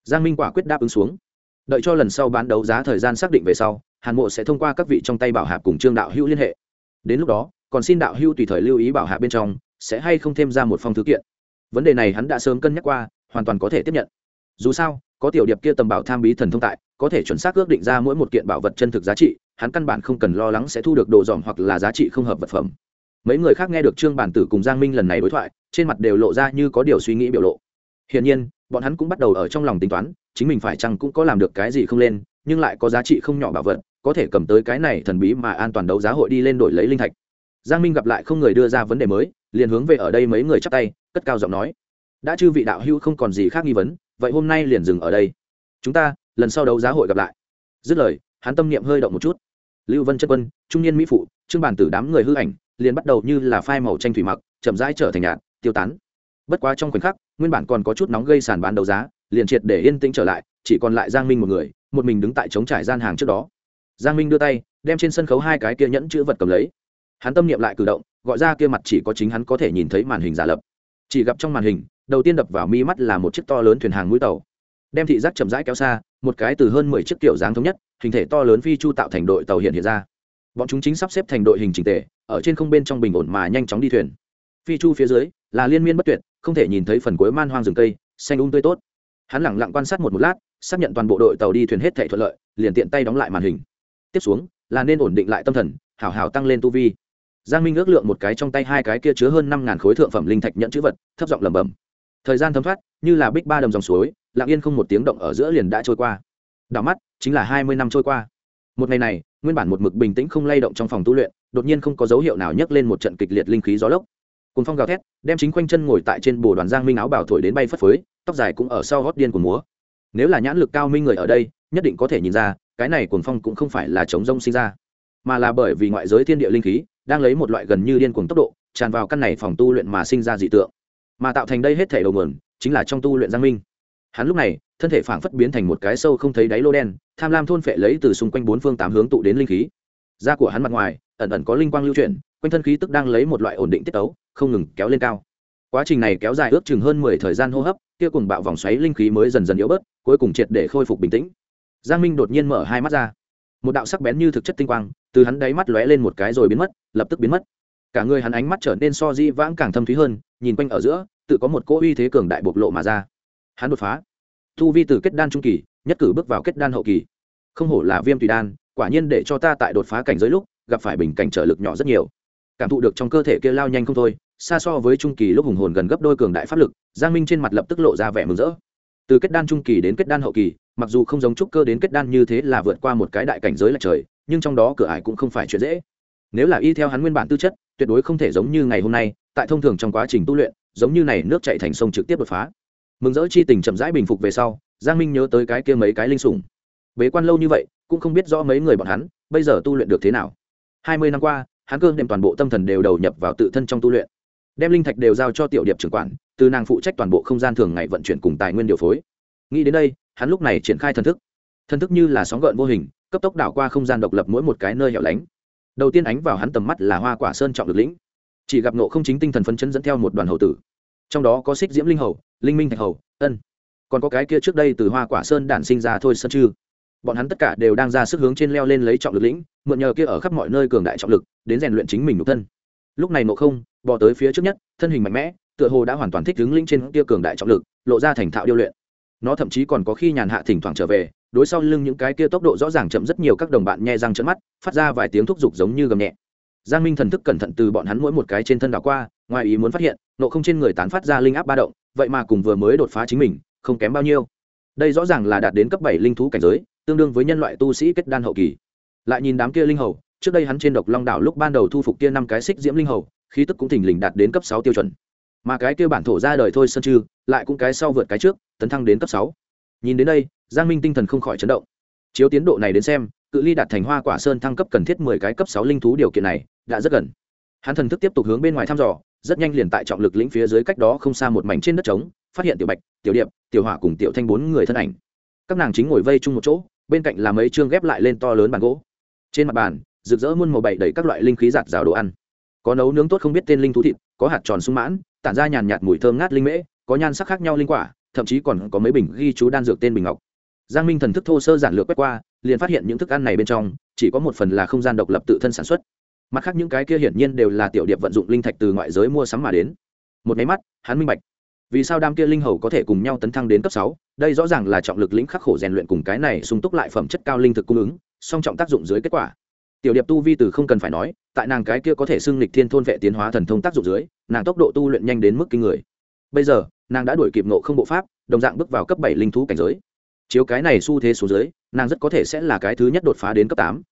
[SPEAKER 1] Giang minh quả quyết đáp ứng xuống. Đợi cho lần sau bán đấu giá thời gian xác định về sau, hàn mộ sẽ thông qua các vị trong tay bảo hạp cùng trương đạo hữu liên hệ. Đến lúc đó, còn xin đạo hữu tùy thời lưu ý bảo hạp bên trong, sẽ hay không thêm ra một phong thư kiện. Vấn đề này hắn đã sớm cân nhắc qua hoàn toàn có thể tiếp nhận. Dù sao, có tiểu điệp kia tầm bảo tham bí thần thông tại, có thể chuẩn xác ước định ra mỗi một kiện bảo vật chân thực giá trị, hắn căn bản không cần lo lắng sẽ thu được đồ dòm hoặc là giá trị không hợp vật phẩm. Mấy người khác nghe được trương bản tử cùng giang minh lần này đối thoại, trên mặt đều lộ ra như có điều suy nghĩ biểu lộ. Hiển nhiên, bọn hắn cũng bắt đầu ở trong lòng tính toán, chính mình phải chăng cũng có làm được cái gì không lên, nhưng lại có giá trị không nhỏ bảo vật, có thể cầm tới cái này thần bí mà an toàn đấu giá hội đi lên đổi lấy linh thạch. Giang minh gặp lại không người đưa ra vấn đề mới, liền hướng về ở đây mấy người chắp tay, cất cao giọng nói đã chư vị đạo hữu không còn gì khác nghi vấn, vậy hôm nay liền dừng ở đây. Chúng ta, lần sau đấu giá hội gặp lại. Dứt lời, hắn tâm niệm hơi động một chút. Lưu vân chất quân, trung niên mỹ phụ, trương bản tử đám người hư ảnh, liền bắt đầu như là phai màu tranh thủy mặc, chậm rãi trở thành nhạt, tiêu tán. Bất quá trong khoảnh khắc, nguyên bản còn có chút nóng gây sàn bán đấu giá, liền triệt để yên tĩnh trở lại, chỉ còn lại giang minh một người, một mình đứng tại chống trải gian hàng trước đó. Giang minh đưa tay, đem trên sân khấu hai cái kia nhẫn chữ vật cầm lấy. Hắn tâm niệm lại cử động, gọi ra kia mặt chỉ có chính hắn có thể nhìn thấy màn hình giả lập. Chỉ gặp trong màn hình đầu tiên đập vào mi mắt là một chiếc to lớn thuyền hàng mũi tàu. Đem thị giác chậm rãi kéo xa, một cái từ hơn mười chiếc kiểu dáng thống nhất, hình thể to lớn phi chu tạo thành đội tàu hiện hiện ra. Bọn chúng chính sắp xếp thành đội hình trình tề, ở trên không bên trong bình ổn mà nhanh chóng đi thuyền. Phi chu phía dưới, là liên miên bất tuyệt, không thể nhìn thấy phần cuối man hoang rừng cây, xanh ung um tươi tốt. Hắn lẳng lặng quan sát một một lát, xác nhận toàn bộ đội tàu đi thuyền hết thể thuận lợi, liền tiện tay đóng lại màn hình. Tiếp xuống, là nên ổn định lại tâm thần hảo hảo tăng lên tu vi. Giang minh ước lượng một cái trong tay hai cái kia chứa hơn năm ngàn khối thượng phẩm linh thạch nhận chữ vật, thấp giọng lẩm bẩm thời gian thấm thoát, như là bích ba đầm dòng suối, lặng yên không một tiếng động ở giữa liền đã trôi qua. Đảo mắt, chính là hai mươi năm trôi qua. Một ngày này, nguyên bản một mực bình tĩnh không lay động trong phòng tu luyện, đột nhiên không có dấu hiệu nào nhấc lên một trận kịch liệt linh khí gió lốc. Cùng phong gào thét, đem chính quanh chân ngồi tại trên bồ đoàn giang minh áo bảo thổi đến bay phất phới, tóc dài cũng ở sau gót điên của múa. Nếu là nhãn lực cao minh người ở đây, nhất định có thể nhìn ra, cái này cuồng phong cũng không phải là chống rông sinh ra, mà là bởi vì ngoại giới thiên địa linh khí, đang lấy một loại gần như điên cuồng tốc độ, tràn vào căn này phòng tu luyện mà sinh ra dị tượng mà tạo thành đây hết thể đầu nguồn chính là trong tu luyện giang minh. Hắn lúc này, thân thể phảng phất biến thành một cái sâu không thấy đáy lô đen, tham lam thôn phệ lấy từ xung quanh bốn phương tám hướng tụ đến linh khí. Da của hắn mặt ngoài, ẩn ẩn có linh quang lưu chuyển, quanh thân khí tức đang lấy một loại ổn định tiết tấu, không ngừng kéo lên cao. Quá trình này kéo dài ước chừng hơn mười thời gian hô hấp, kia cùng bạo vòng xoáy linh khí mới dần dần yếu bớt, cuối cùng triệt để khôi phục bình tĩnh. Giang minh đột nhiên mở hai mắt ra. Một đạo sắc bén như thực chất tinh quang, từ hắn đáy mắt lóe lên một cái rồi biến mất, lập tức biến mất cả người hắn ánh mắt trở nên so di vãng càng thâm thúy hơn, nhìn quanh ở giữa, tự có một cỗ uy thế cường đại bộc lộ mà ra. Hắn đột phá. Thu vi từ kết đan trung kỳ, nhất cử bước vào kết đan hậu kỳ. Không hổ là viêm tùy đan, quả nhiên để cho ta tại đột phá cảnh giới lúc, gặp phải bình cảnh trở lực nhỏ rất nhiều. Cảm thụ được trong cơ thể kia lao nhanh không thôi, xa so với trung kỳ lúc hùng hồn gần gấp đôi cường đại pháp lực, giang minh trên mặt lập tức lộ ra vẻ mừng rỡ. Từ kết đan trung kỳ đến kết đan hậu kỳ, mặc dù không giống trúc cơ đến kết đan như thế là vượt qua một cái đại cảnh giới lệch trời, nhưng trong đó cửa ải cũng không phải chuyện dễ. Nếu là y theo hắn nguyên bản tư chất tuyệt đối không thể giống như ngày hôm nay, tại thông thường trong quá trình tu luyện, giống như này nước chạy thành sông trực tiếp đột phá. Mừng rỡ chi tình chậm rãi bình phục về sau, giang minh nhớ tới cái kia mấy cái linh sủng. Bế quan lâu như vậy, cũng không biết rõ mấy người bọn hắn, bây giờ tu luyện được thế nào. Hai mươi năm qua, hắn cương đem toàn bộ tâm thần đều đầu nhập vào tự thân trong tu luyện. Đem linh thạch đều giao cho tiểu điệp trưởng quản, từ nàng phụ trách toàn bộ không gian thường ngày vận chuyển cùng tài nguyên điều phối. Nghĩ đến đây, hắn lúc này triển khai thần thức. Thần thức như là sóng gợn vô hình, cấp tốc đảo qua không gian độc lập mỗi một cái nơi hẻo lánh đầu tiên ánh vào hắn tầm mắt là hoa quả sơn trọng lực lĩnh. Chỉ gặp nộ không chính tinh thần phấn chấn dẫn theo một đoàn hầu tử. Trong đó có xích diễm linh hầu, linh minh thạch hầu, ân. Còn có cái kia trước đây từ hoa quả sơn đản sinh ra thôi sơn chư. Bọn hắn tất cả đều đang ra sức hướng trên leo lên lấy trọng lực lĩnh, mượn nhờ kia ở khắp mọi nơi cường đại trọng lực, đến rèn luyện chính mình nhục thân. Lúc này nộ không, bò tới phía trước nhất, thân hình mạnh mẽ, tựa hồ đã hoàn toàn thích ứng lĩnh trên kia cường đại trọng lực, lộ ra thành thạo điêu luyện. Nó thậm chí còn có khi nhàn hạ thỉnh thoảng trở về đối sau lưng những cái kia tốc độ rõ ràng chậm rất nhiều các đồng bạn nhẹ răng trợn mắt, phát ra vài tiếng thúc giục giống như gầm nhẹ. Giang minh thần thức cẩn thận từ bọn hắn mỗi một cái trên thân đảo qua, ngoài ý muốn phát hiện, nộ không trên người tán phát ra linh áp ba động, vậy mà cùng vừa mới đột phá chính mình, không kém bao nhiêu. Đây rõ ràng là đạt đến cấp bảy linh thú cảnh giới, tương đương với nhân loại tu sĩ kết đan hậu kỳ. Lại nhìn đám kia linh hầu, trước đây hắn trên độc long đảo lúc ban đầu thu phục kia năm cái xích diễm linh hầu, khí tức cũng thình lình đạt đến cấp sáu tiêu chuẩn. Mà cái kia bản thổ ra đời thôi sơn chư, lại cũng cái sau vượt cái trước, tấn thăng đến cấp sáu. Nhìn đến đây giang minh tinh thần không khỏi chấn động. Chiếu tiến độ này đến xem, cự ly đạt thành hoa quả sơn thăng cấp cần thiết mười cái cấp sáu linh thú điều kiện này, đã rất gần. Hắn thần thức tiếp tục hướng bên ngoài thăm dò, rất nhanh liền tại trọng lực lĩnh phía dưới cách đó không xa một mảnh trên đất trống, phát hiện tiểu bạch, tiểu điệp, tiểu hỏa cùng tiểu thanh bốn người thân ảnh. Các nàng chính ngồi vây chung một chỗ, bên cạnh là mấy chương ghép lại lên to lớn bàn gỗ. Trên mặt bàn, rực rỡ muôn màu bậy đầy các loại linh khí giạt rào đồ ăn. Có nấu nướng tốt không biết tên linh thú thịt, có hạt tròn sung mãn, tản ra nhàn nhạt mùi thơm ngát linh mễ, có nhan sắc khác nhau linh quả, thậm chí còn có mấy bình ghi chú đan dược tên bình ngọc giang minh thần thức thô sơ giản lược quét qua, liền phát hiện những thức ăn này bên trong, chỉ có một phần là không gian độc lập tự thân sản xuất. Mặt khác những cái kia hiển nhiên đều là tiểu điệp vận dụng linh thạch từ ngoại giới mua sắm mà đến. Một máy mắt, hắn minh bạch. Vì sao đam kia linh hầu có thể cùng nhau tấn thăng đến cấp sáu? Đây rõ ràng là trọng lực lĩnh khắc khổ rèn luyện cùng cái này sung túc lại phẩm chất cao linh thực cung ứng, song trọng tác dụng dưới kết quả. Tiểu điệp tu vi từ không cần phải nói, tại nàng cái kia có thể xưng lịch thiên thôn vệ tiến hóa thần thông tác dụng dưới, nàng tốc độ tu luyện nhanh đến mức kinh người. Bây giờ, nàng đã đuổi kịp nộ không bộ pháp, đồng dạng bước vào cấp bảy linh thú cảnh giới chiếu cái này xu thế số dưới nàng rất có thể sẽ là cái thứ nhất đột phá đến cấp tám.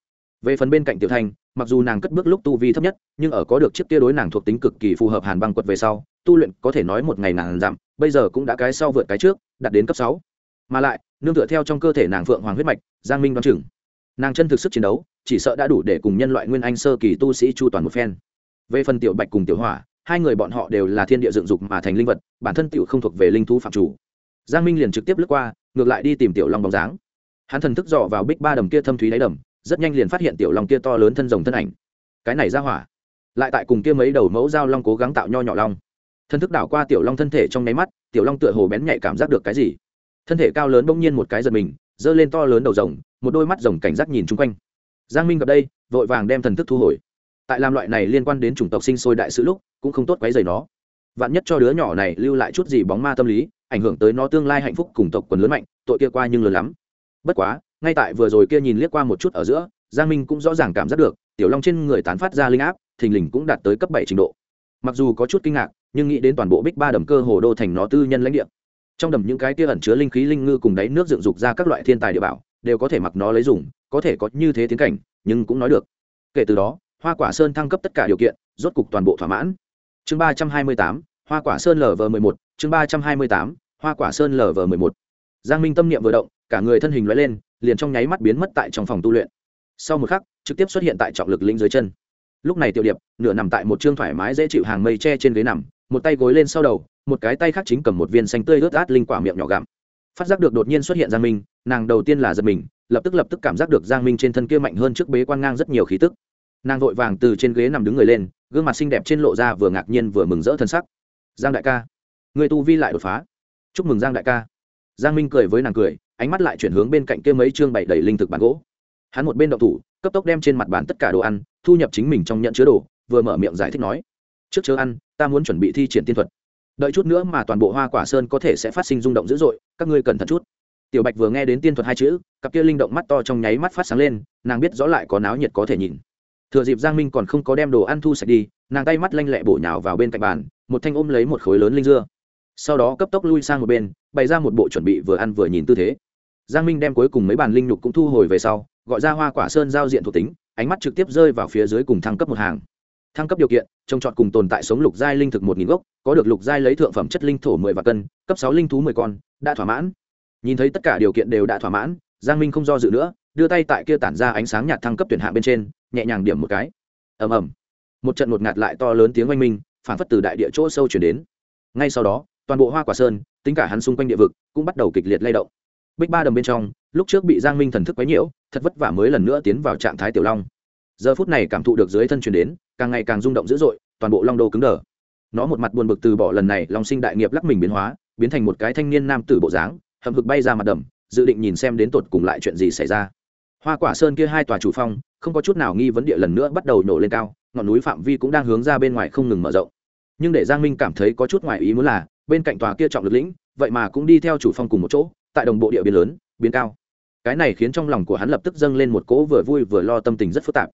[SPEAKER 1] Về phần bên cạnh tiểu thanh mặc dù nàng cất bước lúc tu vi thấp nhất nhưng ở có được chiếc kia đối nàng thuộc tính cực kỳ phù hợp hàn băng quật về sau tu luyện có thể nói một ngày nàng giảm, bây giờ cũng đã cái sau vượt cái trước đạt đến cấp sáu. Mà lại nương tựa theo trong cơ thể nàng phượng hoàng huyết mạch giang minh đoán chừng. Nàng chân thực sức chiến đấu chỉ sợ đã đủ để cùng nhân loại nguyên anh sơ kỳ tu sĩ chu toàn một phen. Về phần tiểu bạch cùng tiểu hỏa hai người bọn họ đều là thiên địa dựng dục mà thành linh vật bản thân tiểu không thuộc về linh thú phạm chủ giang minh liền trực tiếp lướt qua, ngược lại đi tìm tiểu long bóng dáng. Hắn thần thức dò vào bích ba đầm kia thâm thúy đáy đầm, rất nhanh liền phát hiện tiểu long kia to lớn thân rồng thân ảnh. Cái này ra hỏa. Lại tại cùng kia mấy đầu mẫu dao long cố gắng tạo nho nhỏ long. Thân thức đảo qua tiểu long thân thể trong nháy mắt, tiểu long tựa hồ bén nhạy cảm giác được cái gì. Thân thể cao lớn bỗng nhiên một cái giật mình, giơ lên to lớn đầu rồng, một đôi mắt rồng cảnh giác nhìn chung quanh. Giang minh gặp đây, vội vàng đem thần thức thu hồi. Tại làm loại này liên quan đến chủng tộc sinh sôi đại sự lúc, cũng không tốt quấy rầy nó. Vạn nhất cho đứa nhỏ này lưu lại chút gì bóng ma tâm lý ảnh hưởng tới nó tương lai hạnh phúc cùng tộc quần lớn mạnh, tội kia qua nhưng lớn lắm. Bất quá, ngay tại vừa rồi kia nhìn liếc qua một chút ở giữa, giang minh cũng rõ ràng cảm giác được, tiểu long trên người tán phát ra linh áp, thình lình cũng đạt tới cấp bảy trình độ. Mặc dù có chút kinh ngạc, nhưng nghĩ đến toàn bộ bích ba đầm cơ hồ đô thành nó tư nhân lãnh địa. Trong đầm những cái kia ẩn chứa linh khí linh ngư cùng đáy nước dựng dục ra các loại thiên tài địa bảo, đều có thể mặc nó lấy dùng, có thể có như thế tiến cảnh, nhưng cũng nói được. Kể từ đó, hoa quả sơn thăng cấp tất cả điều kiện, rốt cục toàn bộ thỏa mãn. Chương ba trăm hai mươi tám, hoa quả sơn lv m ộ một, chương ba trăm hai mươi tám hoa quả sơn lv m ộ một. Giang minh tâm niệm vừa động, cả người thân hình loại lên, liền trong nháy mắt biến mất tại trong phòng tu luyện. Sau một khắc, trực tiếp xuất hiện tại trọng lực lĩnh dưới chân. Lúc này tiểu điệp, nửa nằm tại một chương thoải mái dễ chịu hàng mây tre trên ghế nằm, một tay gối lên sau đầu, một cái tay khác chính cầm một viên xanh tươi ướt át linh quả miệng nhỏ gặm. Phát giác được đột nhiên xuất hiện giang minh, nàng đầu tiên là giật mình, lập tức lập tức cảm giác được giang minh trên thân kia mạnh hơn trước bế quan ngang rất nhiều khí tức. Nàng vội vàng từ trên ghế nằm đứng người lên, gương mặt xinh đẹp trên lộ ra vừa ngạc nhiên vừa mừng rỡ thân sắc. Giang đại ca, người tu vi lại đột phá chúc mừng giang đại ca. Giang minh cười với nàng cười, ánh mắt lại chuyển hướng bên cạnh kia mấy chương bày đầy linh thực bản gỗ. Hắn một bên động thủ, cấp tốc đem trên mặt bàn tất cả đồ ăn, thu nhập chính mình trong nhận chứa đồ, vừa mở miệng giải thích nói, trước chớ ăn, ta muốn chuẩn bị thi triển tiên thuật. Đợi chút nữa mà toàn bộ hoa quả sơn có thể sẽ phát sinh rung động dữ dội, các ngươi cẩn thận chút. Tiểu bạch vừa nghe đến tiên thuật hai chữ, cặp kia linh động mắt to trong nháy mắt phát sáng lên, nàng biết rõ lại có náo nhiệt có thể nhìn. Thừa dịp giang minh còn không có đem đồ ăn thu sạch đi, nàng tay mắt lanh lẹ bổ nhào vào bên cạnh bàn, một thanh ôm lấy một khối lớn linh dưa sau đó cấp tốc lui sang một bên, bày ra một bộ chuẩn bị vừa ăn vừa nhìn tư thế. Giang minh đem cuối cùng mấy bàn linh nhục cũng thu hồi về sau, gọi ra hoa quả sơn giao diện thuộc tính, ánh mắt trực tiếp rơi vào phía dưới cùng thăng cấp một hàng. Thăng cấp điều kiện trồng trọt cùng tồn tại sống lục giai linh thực một nghìn gốc, có được lục giai lấy thượng phẩm chất linh thổ mười và cân, cấp sáu linh thú mười con, đã thỏa mãn. Nhìn thấy tất cả điều kiện đều đã thỏa mãn, giang minh không do dự nữa, đưa tay tại kia tản ra ánh sáng nhạt thăng cấp tuyển hạ bên trên, nhẹ nhàng điểm một cái. Ầm ầm. Một trận một ngạt lại to lớn tiếng oanh minh, phản phất từ đại địa chỗ sâu chuyển đến. Ngay sau đó toàn bộ hoa quả sơn, tính cả hắn xung quanh địa vực, cũng bắt đầu kịch liệt lay động. Bích ba đầm bên trong, lúc trước bị giang minh thần thức quấy nhiễu, thật vất vả mới lần nữa tiến vào trạng thái tiểu long. Giờ phút này cảm thụ được dưới thân chuyển đến, càng ngày càng rung động dữ dội, toàn bộ long đô cứng đờ. Nó một mặt buồn bực từ bỏ lần này long sinh đại nghiệp lắc mình biến hóa, biến thành một cái thanh niên nam tử bộ dáng hầm hực bay ra mặt đầm, dự định nhìn xem đến tột cùng lại chuyện gì xảy ra. Hoa quả sơn kia hai tòa chủ phong, không có chút nào nghi vấn địa lần nữa bắt đầu nổ lên cao, ngọn núi phạm vi cũng đang hướng ra bên ngoài không ngừng mở rộng. Nhưng để giang minh cảm thấy có chút ngoài ý muốn là bên cạnh tòa kia trọng lực lĩnh, vậy mà cũng đi theo chủ phong cùng một chỗ, tại đồng bộ địa biến lớn biến cao. Cái này khiến trong lòng của hắn lập tức dâng lên một cỗ vừa vui vừa lo tâm tình rất phức tạp.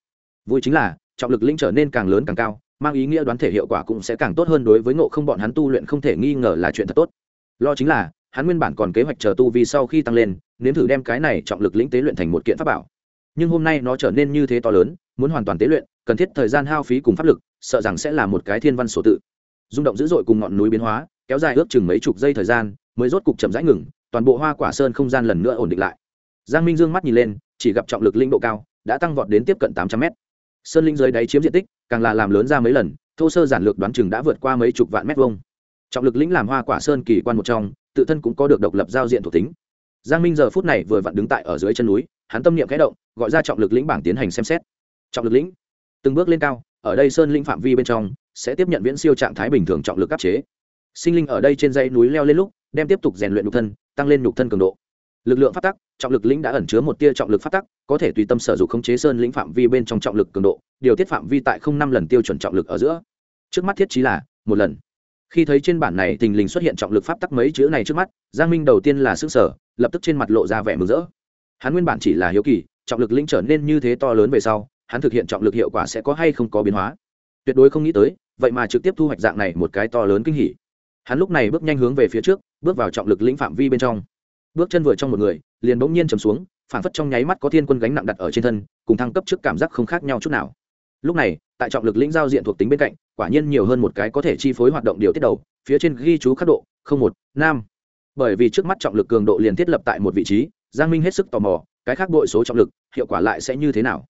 [SPEAKER 1] Vui chính là, trọng lực lĩnh trở nên càng lớn càng cao, mang ý nghĩa đoán thể hiệu quả cũng sẽ càng tốt hơn đối với ngộ không bọn hắn tu luyện không thể nghi ngờ là chuyện thật tốt. Lo chính là, hắn nguyên bản còn kế hoạch chờ tu vì sau khi tăng lên, nếm thử đem cái này trọng lực lĩnh tế luyện thành một kiện pháp bảo. Nhưng hôm nay nó trở nên như thế to lớn, muốn hoàn toàn tế luyện, cần thiết thời gian hao phí cùng pháp lực, sợ rằng sẽ là một cái thiên văn sổ tự. Rung động dữ dội cùng ngọn núi biến hóa kéo dài ước chừng mấy chục giây thời gian, mới rốt cục chậm rãi ngừng, toàn bộ hoa quả sơn không gian lần nữa ổn định lại. Giang minh dương mắt nhìn lên, chỉ gặp trọng lực linh độ cao, đã tăng vọt đến tiếp cận tám trăm mét. Sơn linh dưới đáy chiếm diện tích, càng là làm lớn ra mấy lần, thô sơ giản lược đoán chừng đã vượt qua mấy chục vạn mét vuông. Trọng lực lĩnh làm hoa quả sơn kỳ quan một trong, tự thân cũng có được độc lập giao diện thuộc tính. Giang minh giờ phút này vừa vặn đứng tại ở dưới chân núi, hắn tâm niệm khẽ động, gọi ra trọng lực lĩnh bảng tiến hành xem xét. Trọng lực lĩnh. Từng bước lên cao, ở đây sơn linh phạm vi bên trong, sẽ tiếp nhận viễn siêu trạng thái bình thường trọng lực áp chế sinh linh ở đây trên dãy núi leo lên lúc, đem tiếp tục rèn luyện nhục thân, tăng lên nhục thân cường độ. Lực lượng phát tắc, trọng lực lĩnh đã ẩn chứa một tia trọng lực phát tắc, có thể tùy tâm sở dụng khống chế sơn lĩnh phạm vi bên trong trọng lực cường độ, điều tiết phạm vi tại không năm lần tiêu chuẩn trọng lực ở giữa. Trước mắt thiết trí là một lần. Khi thấy trên bản này tình lình xuất hiện trọng lực pháp tắc mấy chữ này trước mắt, giang minh đầu tiên là s ư ơ n g sở lập tức trên mặt lộ ra vẻ mừng rỡ. Hắn nguyên bản chỉ là hiếu kỳ, trọng lực lĩnh trở nên như thế to lớn về sau, hắn thực hiện trọng lực hiệu quả sẽ có hay không có biến hóa. Tuyệt đối không nghĩ tới, vậy mà trực tiếp thu hoạch dạng này một cái to lớn kinh hỉ hắn lúc này bước nhanh hướng về phía trước, bước vào trọng lực lĩnh phạm vi bên trong. Bước chân vừa trong một người, liền bỗng nhiên chầm xuống phản phất trong nháy mắt có thiên quân gánh nặng đặt ở trên thân, cùng thăng cấp trước cảm giác không khác nhau chút nào. Lúc này, tại trọng lực lĩnh giao diện thuộc tính bên cạnh, quả nhiên nhiều hơn một cái có thể chi phối hoạt động điều tiết đầu, phía trên ghi chú khắc độ không một nam bởi vì trước mắt trọng lực cường độ liền thiết lập tại một vị trí, giang minh hết sức tò mò, cái khác đội số trọng lực, hiệu quả lại sẽ như thế nào?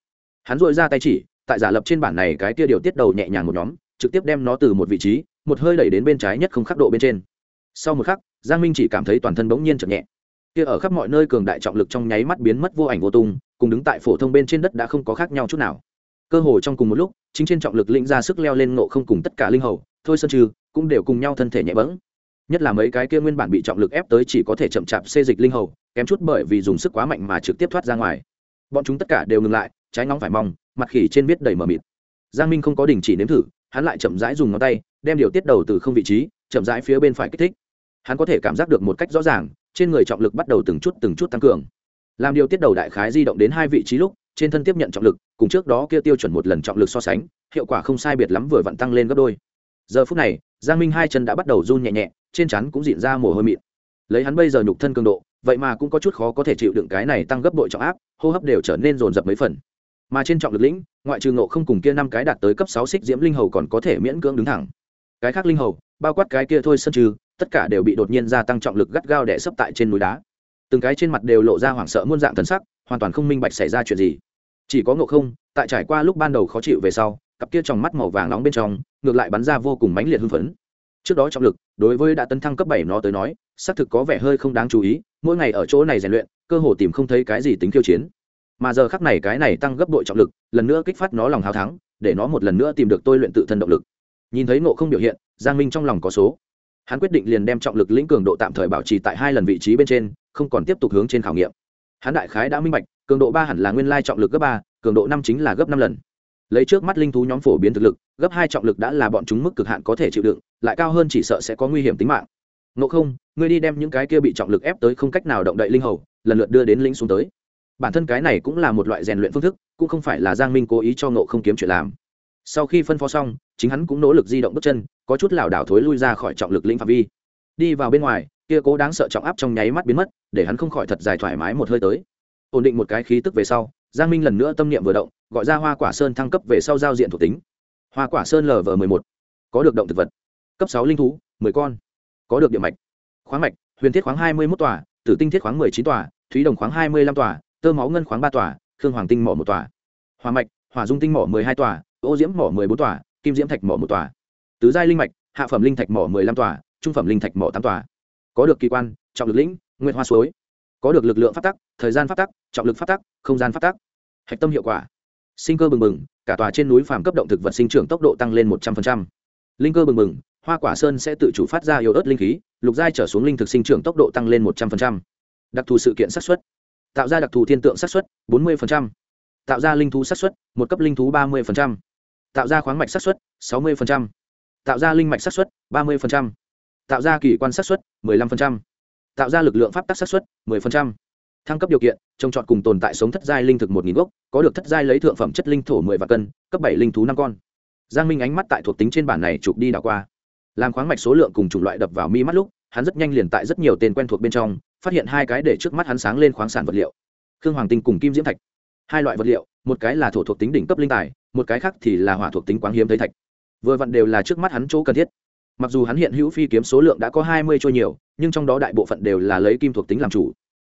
[SPEAKER 1] Hắn dội ra tay chỉ, tại giả lập trên bản này cái tia điều tiết đầu nhẹ nhàng một nhóm, trực tiếp đem nó từ một vị trí một hơi đẩy đến bên trái nhất không khắc độ bên trên. Sau một khắc, giang minh chỉ cảm thấy toàn thân bỗng nhiên chậm nhẹ. Kia ở khắp mọi nơi cường đại trọng lực trong nháy mắt biến mất vô ảnh vô tung, cùng đứng tại phổ thông bên trên đất đã không có khác nhau chút nào. Cơ hồ trong cùng một lúc, chính trên trọng lực lĩnh ra sức leo lên ngộ không cùng tất cả linh hầu, thôi sơn trừ cũng đều cùng nhau thân thể nhẹ bẫng. Nhất là mấy cái kia nguyên bản bị trọng lực ép tới chỉ có thể chậm chạp xê dịch linh hầu, kém chút bởi vì dùng sức quá mạnh mà trực tiếp thoát ra ngoài. Bọn chúng tất cả đều ngừng lại, trái ngóng phải mong, mặt khỉ trên biết đầy mờ mịt. Giang minh không có đình chỉ nếm thử, hắn lại chậm rãi dùng ngón tay đem điều tiết đầu từ không vị trí, chậm rãi phía bên phải kích thích. Hắn có thể cảm giác được một cách rõ ràng, trên người trọng lực bắt đầu từng chút từng chút tăng cường. Làm điều tiết đầu đại khái di động đến hai vị trí lúc, trên thân tiếp nhận trọng lực, cùng trước đó kia tiêu chuẩn một lần trọng lực so sánh, hiệu quả không sai biệt lắm vừa vặn tăng lên gấp đôi. Giờ phút này, giang minh hai chân đã bắt đầu run nhẹ nhẹ, trên chắn cũng diện ra mồ hôi mịn. Lấy hắn bây giờ nhục thân cường độ, vậy mà cũng có chút khó có thể chịu đựng cái này tăng gấp bội trọng áp, hô hấp đều trở nên rồn rập mấy phần. Mà trên trọng lực lĩnh, ngoại trừ ngộ không cùng kia năm cái đạt tới cấp sáu xích diễm linh hầu còn có thể miễn cưỡng đứng thẳng cái khác linh hầu, bao quát cái kia thôi sân trừ, tất cả đều bị đột nhiên gia tăng trọng lực gắt gao đẻ sấp tại trên núi đá. Từng cái trên mặt đều lộ ra hoảng sợ muôn dạng thần sắc, hoàn toàn không minh bạch xảy ra chuyện gì. Chỉ có ngộ không, tại trải qua lúc ban đầu khó chịu về sau, cặp kia trong mắt màu vàng nóng bên trong, ngược lại bắn ra vô cùng mãnh liệt hưng phấn. Trước đó trọng lực, đối với đã tấn thăng cấp bảy nó tới nói, xác thực có vẻ hơi không đáng chú ý, mỗi ngày ở chỗ này rèn luyện, cơ hồ tìm không thấy cái gì tính khiêu chiến. Mà giờ khắc này cái này tăng gấp đội trọng lực, lần nữa kích phát nó lòng hào thắng, để nó một lần nữa tìm được tôi luyện tự thân động lực nhìn thấy nộ không biểu hiện, giang minh trong lòng có số. Hắn quyết định liền đem trọng lực lĩnh cường độ tạm thời bảo trì tại hai lần vị trí bên trên, không còn tiếp tục hướng trên khảo nghiệm. Hắn đại khái đã minh bạch, cường độ ba hẳn là nguyên lai trọng lực gấp ba, cường độ năm chính là gấp năm lần. Lấy trước mắt linh thú nhóm phổ biến thực lực, gấp hai trọng lực đã là bọn chúng mức cực hạn có thể chịu đựng, lại cao hơn chỉ sợ sẽ có nguy hiểm tính mạng. Ngộ không, ngươi đi đem những cái kia bị trọng lực ép tới không cách nào động đậy linh hầu, lần lượt đưa đến linh xuống tới. Bản thân cái này cũng là một loại rèn luyện phương thức, cũng không phải là giang minh cố ý cho ngộ không kiếm chuyện làm sau khi phân phó xong, chính hắn cũng nỗ lực di động bước chân, có chút lảo đảo thối lui ra khỏi trọng lực lĩnh phạm vi. Đi vào bên ngoài, kia cố đáng sợ trọng áp trong nháy mắt biến mất, để hắn không khỏi thật dài thoải mái một hơi tới. Ổn định một cái khí tức về sau, giang minh lần nữa tâm niệm vừa động, gọi ra hoa quả sơn thăng cấp về sau giao diện thuộc tính. Hoa quả sơn lv m ộ một, có được động thực vật. Cấp sáu linh thú, mười con, có được địa mạch. Khoáng mạch, huyền thiết khoáng hai mươi một tòa, tử tinh thiết khoáng mười chín tòa, thúy đồng khoáng hai mươi năm tòa, tơ máu ngân khoáng ba tòa, khương hoàng tinh mỏ một tòa. Hòa mạch, hỏa dung tinh mỏ mười hai tòa ô diễm mỏ mười bốn tòa, kim diễm thạch mỏ một tòa. Tứ giai linh mạch, hạ phẩm linh thạch mỏ mười lăm tòa, trung phẩm linh thạch mỏ tám tòa. Có được kỳ quan, trọng lực lĩnh nguyên hoa suối. Có được lực lượng phát tắc, thời gian phát tắc, trọng lực phát tắc, không gian phát tắc. Hạch tâm hiệu quả. Sinh cơ bừng bừng, cả tòa trên núi phàm cấp động thực vật sinh trưởng tốc độ tăng lên một trăm linh linh cơ bừng bừng, hoa quả sơn sẽ tự chủ phát ra yếu ớt linh khí, lục giai trở xuống linh thực sinh trưởng tốc độ tăng lên một trăm linh đặc thù sự kiện xác suất. Tạo ra đặc thù thiên tượng xác suất, bốn mươi tạo ra linh thú xác suất, một cấp linh thú ba mươi tạo ra khoáng mạch sát suất, sáu mươi tạo ra linh mạch sát suất, ba mươi tạo ra kỳ quan sát suất một mươi năm tạo ra lực lượng pháp tắc sát suất một mươi thăng cấp điều kiện, trồng trọt cùng tồn tại sống thất giai linh thực một nghìn gốc, có được thất giai lấy thượng phẩm chất linh thổ mười vạn cân, cấp bảy linh thú năm con. Giang minh ánh mắt tại thuộc tính trên bản này chụp đi đảo qua. Làm khoáng mạch số lượng cùng chủng loại đập vào mi mắt lúc, hắn rất nhanh liền tại rất nhiều tên quen thuộc bên trong, phát hiện hai cái để trước mắt hắn sáng lên khoáng sản vật liệu. Khương hoàng tinh cùng kim diễm thạch. Hai loại vật liệu, một cái là thổ thuộc tính đỉnh cấp linh tài một cái khác thì là hỏa thuộc tính quáng hiếm thấy thạch. Vừa vặn đều là trước mắt hắn chỗ cần thiết. Mặc dù hắn hiện hữu phi kiếm số lượng đã có hai mươi trôi nhiều, nhưng trong đó đại bộ phận đều là lấy kim thuộc tính làm chủ.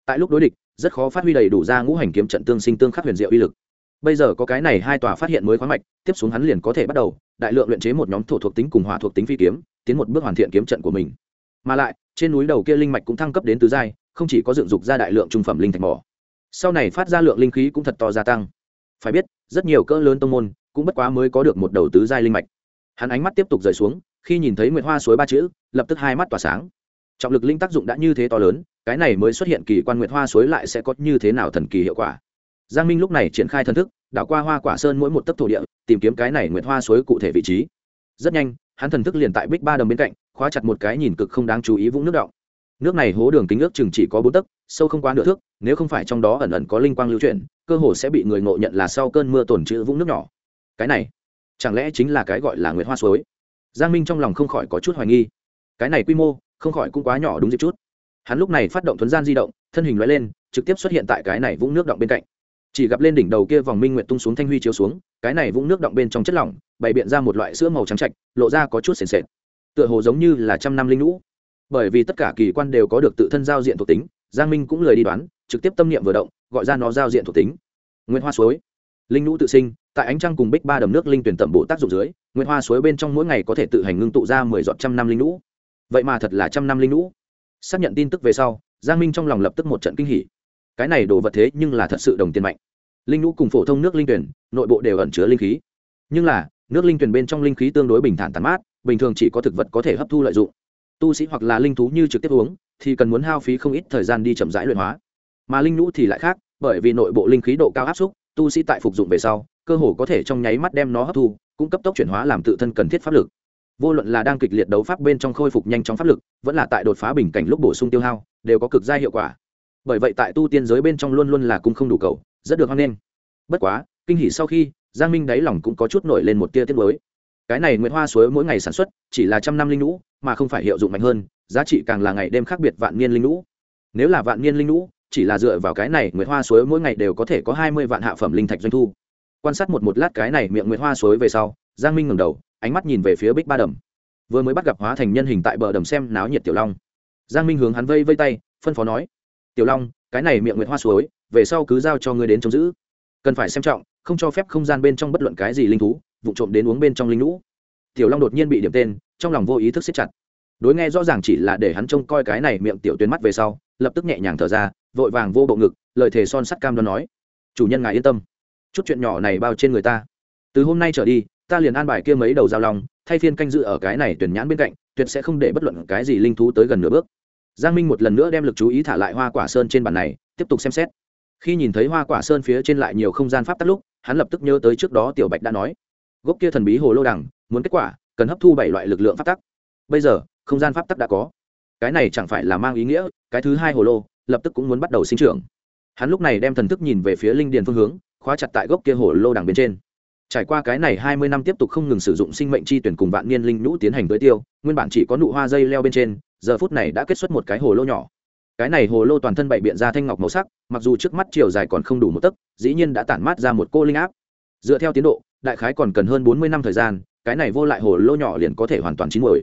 [SPEAKER 1] Tại lúc đối địch, rất khó phát huy đầy đủ ra ngũ hành kiếm trận tương sinh tương khắc huyền diệu uy lực. Bây giờ có cái này hai tòa phát hiện mới khoáng mạch, tiếp xuống hắn liền có thể bắt đầu, đại lượng luyện chế một nhóm thổ thuộc tính cùng hỏa thuộc tính phi kiếm, tiến một bước hoàn thiện kiếm trận của mình. Mà lại, trên núi đầu kia linh mạch cũng thăng cấp đến tứ giai, không chỉ có dựng dục ra đại lượng trung phẩm linh thạch mỏ. Sau này phát ra lượng linh khí cũng thật to gia tăng phải biết, rất nhiều cỡ lớn tông môn cũng bất quá mới có được một đầu tứ giai linh mạch. Hắn ánh mắt tiếp tục rời xuống, khi nhìn thấy nguyệt hoa suối ba chữ, lập tức hai mắt tỏa sáng. Trọng lực linh tác dụng đã như thế to lớn, cái này mới xuất hiện kỳ quan nguyệt hoa suối lại sẽ có như thế nào thần kỳ hiệu quả. Giang minh lúc này triển khai thần thức, đảo qua hoa quả sơn mỗi một tấc thổ địa, tìm kiếm cái này nguyệt hoa suối cụ thể vị trí. Rất nhanh, hắn thần thức liền tại bích ba đầm bên cạnh, khóa chặt một cái nhìn cực không đáng chú ý vũng nước động. Nước này hố đường kính ước chừng chỉ có bốn tấc sâu không quá nửa thước, nếu không phải trong đó ẩn ẩn có linh quang lưu chuyển, cơ hồ sẽ bị người ngộ nhận là sau cơn mưa tổn trữ vũng nước nhỏ. Cái này, chẳng lẽ chính là cái gọi là nguyệt hoa suối? Giang minh trong lòng không khỏi có chút hoài nghi. Cái này quy mô, không khỏi cũng quá nhỏ đúng dịp chút. Hắn lúc này phát động thuấn gian di động, thân hình loại lên, trực tiếp xuất hiện tại cái này vũng nước động bên cạnh. Chỉ gặp lên đỉnh đầu kia vòng minh nguyện tung xuống thanh huy chiếu xuống, cái này vũng nước động bên trong chất lỏng, bày biện ra một loại sữa màu trắng trạch, lộ ra có chút sền sệt. Tựa hồ giống như là trăm năm linh lũ bởi vì tất cả kỳ quan đều có được tự thân giao diện thuộc tính giang minh cũng lời đi đoán, trực tiếp tâm niệm vừa động, gọi ra nó giao diện thuộc tính. Nguyên hoa suối. Linh nhũ tự sinh, tại ánh trăng cùng bích ba đầm nước linh tuyển tẩm bộ tác dụng dưới nguyên hoa suối bên trong mỗi ngày có thể tự hành ngưng tụ ra mười giọt trăm năm linh nhũ vậy mà thật là trăm năm linh nhũ xác nhận tin tức về sau, giang minh trong lòng lập tức một trận kinh hỉ. Cái này đồ vật thế nhưng là thật sự đồng tiền mạnh. Linh nhũ cùng phổ thông nước linh tuyển, nội bộ đều ẩn chứa linh khí. Nhưng là, nước linh tuyển bên trong linh khí tương đối bình thản tàn mát, bình thường chỉ có thực vật có thể hấp thu lợi dụng. Tu sĩ hoặc là linh thú như trực tiếp uống thì cần muốn hao phí không ít thời gian đi chậm rãi luyện hóa. Mà linh lũ thì lại khác, bởi vì nội bộ linh khí độ cao áp xúc, tu sĩ tại phục dụng về sau, cơ hồ có thể trong nháy mắt đem nó hấp thu cũng cấp tốc chuyển hóa làm tự thân cần thiết pháp lực. Vô luận là đang kịch liệt đấu pháp bên trong khôi phục nhanh chóng pháp lực, vẫn là tại đột phá bình cảnh lúc bổ sung tiêu hao, đều có cực gia hiệu quả. Bởi vậy tại tu tiên giới bên trong luôn luôn là cung không đủ cầu, rất được hoan nghênh. Bất quá, kinh hỉ sau khi, giang minh đáy lòng cũng có chút nổi lên một tia tiết mới cái này nguyễn hoa suối mỗi ngày sản xuất chỉ là trăm năm linh lũ mà không phải hiệu dụng mạnh hơn, giá trị càng là ngày đêm khác biệt vạn niên linh lũ nếu là vạn niên linh lũ chỉ là dựa vào cái này, nguyệt hoa suối mỗi ngày đều có thể có hai mươi vạn hạ phẩm linh thạch doanh thu. Quan sát một một lát cái này miệng nguyệt hoa suối về sau, giang minh ngầm đầu, ánh mắt nhìn về phía bích ba đầm. Vừa mới bắt gặp hóa thành nhân hình tại bờ đầm xem náo nhiệt tiểu long. Giang minh hướng hắn vây vây tay, phân phó nói, tiểu long, cái này miệng nguyệt hoa suối, về sau cứ giao cho ngươi đến trông giữ. Cần phải xem trọng, không cho phép không gian bên trong bất luận cái gì linh thú vụ trộm đến uống bên trong linh lũ. Tiểu long đột nhiên bị điểm tên, trong lòng vô ý thức siết chặt. Đối nghe rõ ràng chỉ là để hắn trông coi cái này miệng tiểu tuyến mắt về sau, lập tức nhẹ nhàng thở ra, vội vàng vô bộ ngực, lời thề son sắt cam đoan nói, chủ nhân ngài yên tâm. Chút chuyện nhỏ này bao trên người ta. Từ hôm nay trở đi, ta liền an bài kia mấy đầu giao long, thay phiên canh dự ở cái này tuyển nhãn bên cạnh, tuyệt sẽ không để bất luận cái gì linh thú tới gần nửa bước. Giang minh một lần nữa đem lực chú ý thả lại hoa quả sơn trên bàn này, tiếp tục xem xét. Khi nhìn thấy hoa quả sơn phía trên lại nhiều không gian pháp tắc lúc, hắn lập tức nhớ tới trước đó tiểu bạch đã nói gốc kia thần bí hồ lô đằng, muốn kết quả, cần hấp thu bảy loại lực lượng pháp tắc. Bây giờ, không gian pháp tắc đã có. Cái này chẳng phải là mang ý nghĩa, cái thứ hai hồ lô, lập tức cũng muốn bắt đầu sinh trưởng. Hắn lúc này đem thần thức nhìn về phía linh điền phương hướng, khóa chặt tại gốc kia hồ lô đằng bên trên. Trải qua cái này hai mươi năm tiếp tục không ngừng sử dụng sinh mệnh chi tuyển cùng vạn niên linh nhũ tiến hành tới tiêu, nguyên bản chỉ có nụ hoa dây leo bên trên, giờ phút này đã kết xuất một cái hồ lô nhỏ. Cái này hồ lô toàn thân bậy biện ra thanh ngọc màu sắc, mặc dù trước mắt chiều dài còn không đủ một tấc, dĩ nhiên đã tản mát ra một cô linh áp. Dựa theo tiến độ đại khái còn cần hơn bốn mươi năm thời gian, cái này vô lại hồ lô nhỏ liền có thể hoàn toàn chín muồi.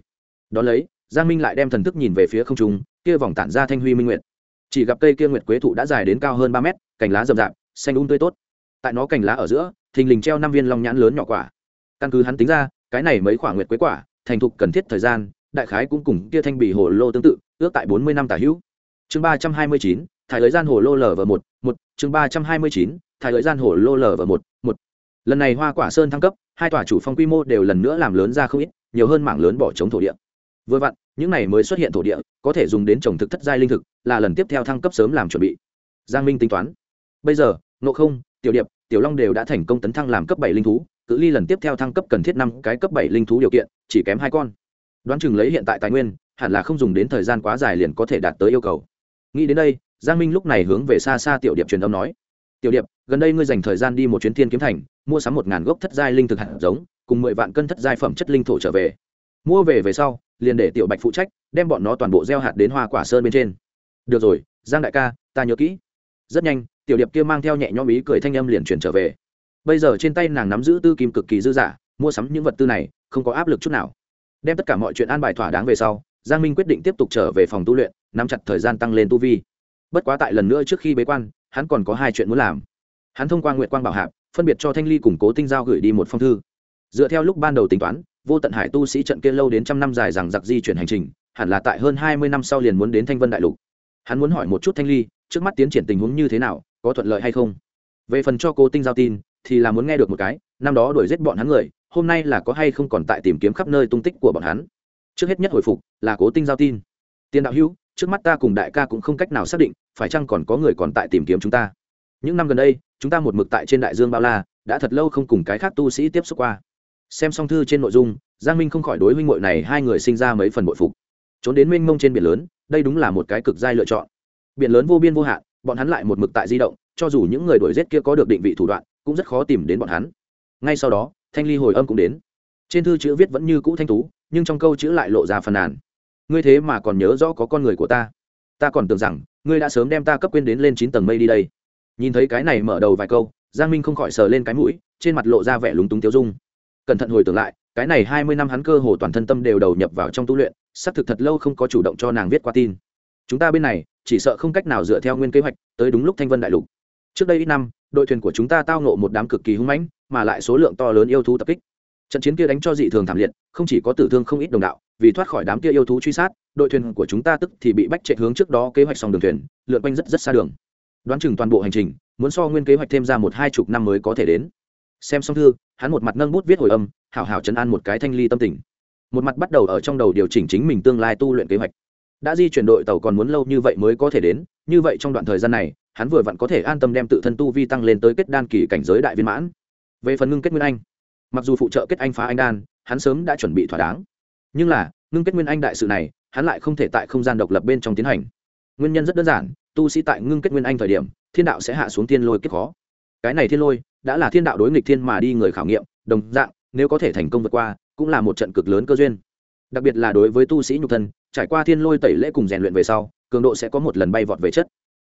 [SPEAKER 1] Đón lấy, giang minh lại đem thần thức nhìn về phía không trung, kia vòng tản ra thanh huy minh nguyệt. Chỉ gặp cây kia nguyệt quế thụ đã dài đến cao hơn ba mét, cành lá rậm rạp, xanh um tươi tốt. Tại nó cành lá ở giữa, thình lình treo năm viên long nhãn lớn nhỏ quả. Căn cứ hắn tính ra, cái này mấy quả nguyệt quế quả, thành thục cần thiết thời gian, đại khái cũng cùng kia thanh bì hồ lô tương tự, ước tại bốn mươi năm tả hữu. Chương ba trăm hai mươi chín, thải lấy gian hồ lô lở lv một một, chương ba trăm hai mươi chín, thải lấy gian hồ lô lở lv một một lần này hoa quả sơn thăng cấp, hai tòa chủ phong quy mô đều lần nữa làm lớn ra không ít, nhiều hơn mảng lớn bỏ trống thổ địa. Vừa vặn, những này mới xuất hiện thổ địa, có thể dùng đến trồng thực thất giai linh thực, là lần tiếp theo thăng cấp sớm làm chuẩn bị. Giang minh tính toán. Bây giờ nộ không, tiểu điệp, tiểu long đều đã thành công tấn thăng làm cấp bảy linh thú, cự ly lần tiếp theo thăng cấp cần thiết năm cái cấp bảy linh thú điều kiện, chỉ kém hai con. Đoán chừng lấy hiện tại tài nguyên, hẳn là không dùng đến thời gian quá dài liền có thể đạt tới yêu cầu. Nghĩ đến đây, giang minh lúc này hướng về xa xa tiểu điệp truyền âm nói tiểu điệp, gần đây ngươi dành thời gian đi một chuyến thiên kiếm thành, mua sắm một ngàn gốc thất giai linh thực hạt giống, cùng mười vạn cân thất giai phẩm chất linh thổ trở về. Mua về về sau, liền để tiểu bạch phụ trách, đem bọn nó toàn bộ gieo hạt đến hoa quả sơn bên trên. Được rồi, giang đại ca, ta nhớ kỹ. Rất nhanh, tiểu điệp kia mang theo nhẹ nhõm ý cười thanh âm liền chuyển trở về. Bây giờ trên tay nàng nắm giữ tư kim cực kỳ dư dả mua sắm những vật tư này, không có áp lực chút nào. Đem tất cả mọi chuyện an bài thỏa đáng về sau, giang minh quyết định tiếp tục trở về phòng tu luyện, nắm chặt thời gian tăng lên tu vi. Bất quá tại lần nữa trước khi bế quan hắn còn có hai chuyện muốn làm. Hắn thông qua nguyện quang bảo hạp, phân biệt cho thanh ly củng cố tinh giao gửi đi một phong thư. Dựa theo lúc ban đầu tính toán, vô tận hải tu sĩ trận kia lâu đến trăm năm dài rằng giặc di chuyển hành trình, hẳn là tại hơn hai mươi năm sau liền muốn đến thanh vân đại lục. Hắn muốn hỏi một chút thanh ly, trước mắt tiến triển tình huống như thế nào, có thuận lợi hay không? Về phần cho cô tinh giao tin, thì là muốn nghe được một cái, năm đó đuổi giết bọn hắn người, hôm nay là có hay không còn tại tìm kiếm khắp nơi tung tích của bọn hắn. Trước hết nhất hồi phục là cố tinh giao tin. Tiền đạo hữu trước mắt ta cùng đại ca cũng không cách nào xác định, phải chăng còn có người còn tại tìm kiếm chúng ta? Những năm gần đây, chúng ta một mực tại trên đại dương bao la, đã thật lâu không cùng cái khác tu sĩ tiếp xúc qua. Xem xong thư trên nội dung, giang minh không khỏi đối huynh hội này hai người sinh ra mấy phần bội phục. Trốn đến mênh mông trên biển lớn, đây đúng là một cái cực giai lựa chọn. Biển lớn vô biên vô hạn, bọn hắn lại một mực tại di động, cho dù những người đuổi g kia có được định vị thủ đoạn, cũng rất khó tìm đến bọn hắn. Ngay sau đó, thanh ly hồi âm cũng đến. Trên thư chữ viết vẫn như cũ thanh tú, nhưng trong câu chữ lại lộ ra phần nàn ngươi thế mà còn nhớ rõ có con người của ta. Ta còn tưởng rằng, ngươi đã sớm đem ta cấp quên đến lên chín tầng mây đi đây. Nhìn thấy cái này mở đầu vài câu, giang minh không khỏi sờ lên cái mũi, trên mặt lộ ra vẻ lúng túng tiêu dung. Cẩn thận hồi tưởng lại, cái này hai mươi năm hắn cơ hồ toàn thân tâm đều đầu nhập vào trong tu luyện, xác thực thật lâu không có chủ động cho nàng viết qua tin. Chúng ta bên này, chỉ sợ không cách nào dựa theo nguyên kế hoạch, tới đúng lúc thanh vân đại lục. Trước đây ít năm, đội thuyền của chúng ta tao nộ một đám cực kỳ hung mãnh, mà lại số lượng to lớn yêu thú tập kích. Trận chiến kia đánh cho dị thường thảm liệt, không chỉ có tử thương không ít đồng đạo vì thoát khỏi đám kia yêu thú truy sát, đội thuyền của chúng ta tức thì bị bách chạy hướng trước đó kế hoạch xong đường thuyền, lượn quanh rất rất xa đường. Đoán chừng toàn bộ hành trình, muốn so nguyên kế hoạch thêm ra một hai chục năm mới có thể đến. Xem xong thư, hắn một mặt nâng bút viết hồi âm, hảo hảo chấn an một cái thanh ly tâm tình. Một mặt bắt đầu ở trong đầu điều chỉnh chính mình tương lai tu luyện kế hoạch. Đã di chuyển đội tàu còn muốn lâu như vậy mới có thể đến, như vậy trong đoạn thời gian này, hắn vừa vặn có thể an tâm đem tự thân tu vi tăng lên tới kết đan kỳ cảnh giới đại viên mãn. Về phần ngưng kết nguyên anh, mặc dù phụ trợ kết anh phá anh đan, hắn sớm đã chuẩn bị thỏa đáng nhưng là, ngưng kết nguyên anh đại sự này, hắn lại không thể tại không gian độc lập bên trong tiến hành. Nguyên nhân rất đơn giản, tu sĩ tại ngưng kết nguyên anh thời điểm, thiên đạo sẽ hạ xuống thiên lôi kết khó. Cái này thiên lôi, đã là thiên đạo đối nghịch thiên mà đi người khảo nghiệm, đồng dạng, nếu có thể thành công vượt qua, cũng là một trận cực lớn cơ duyên. Đặc biệt là đối với tu sĩ nhục thân, trải qua thiên lôi tẩy lễ cùng rèn luyện về sau, cường độ sẽ có một lần bay vọt về chất.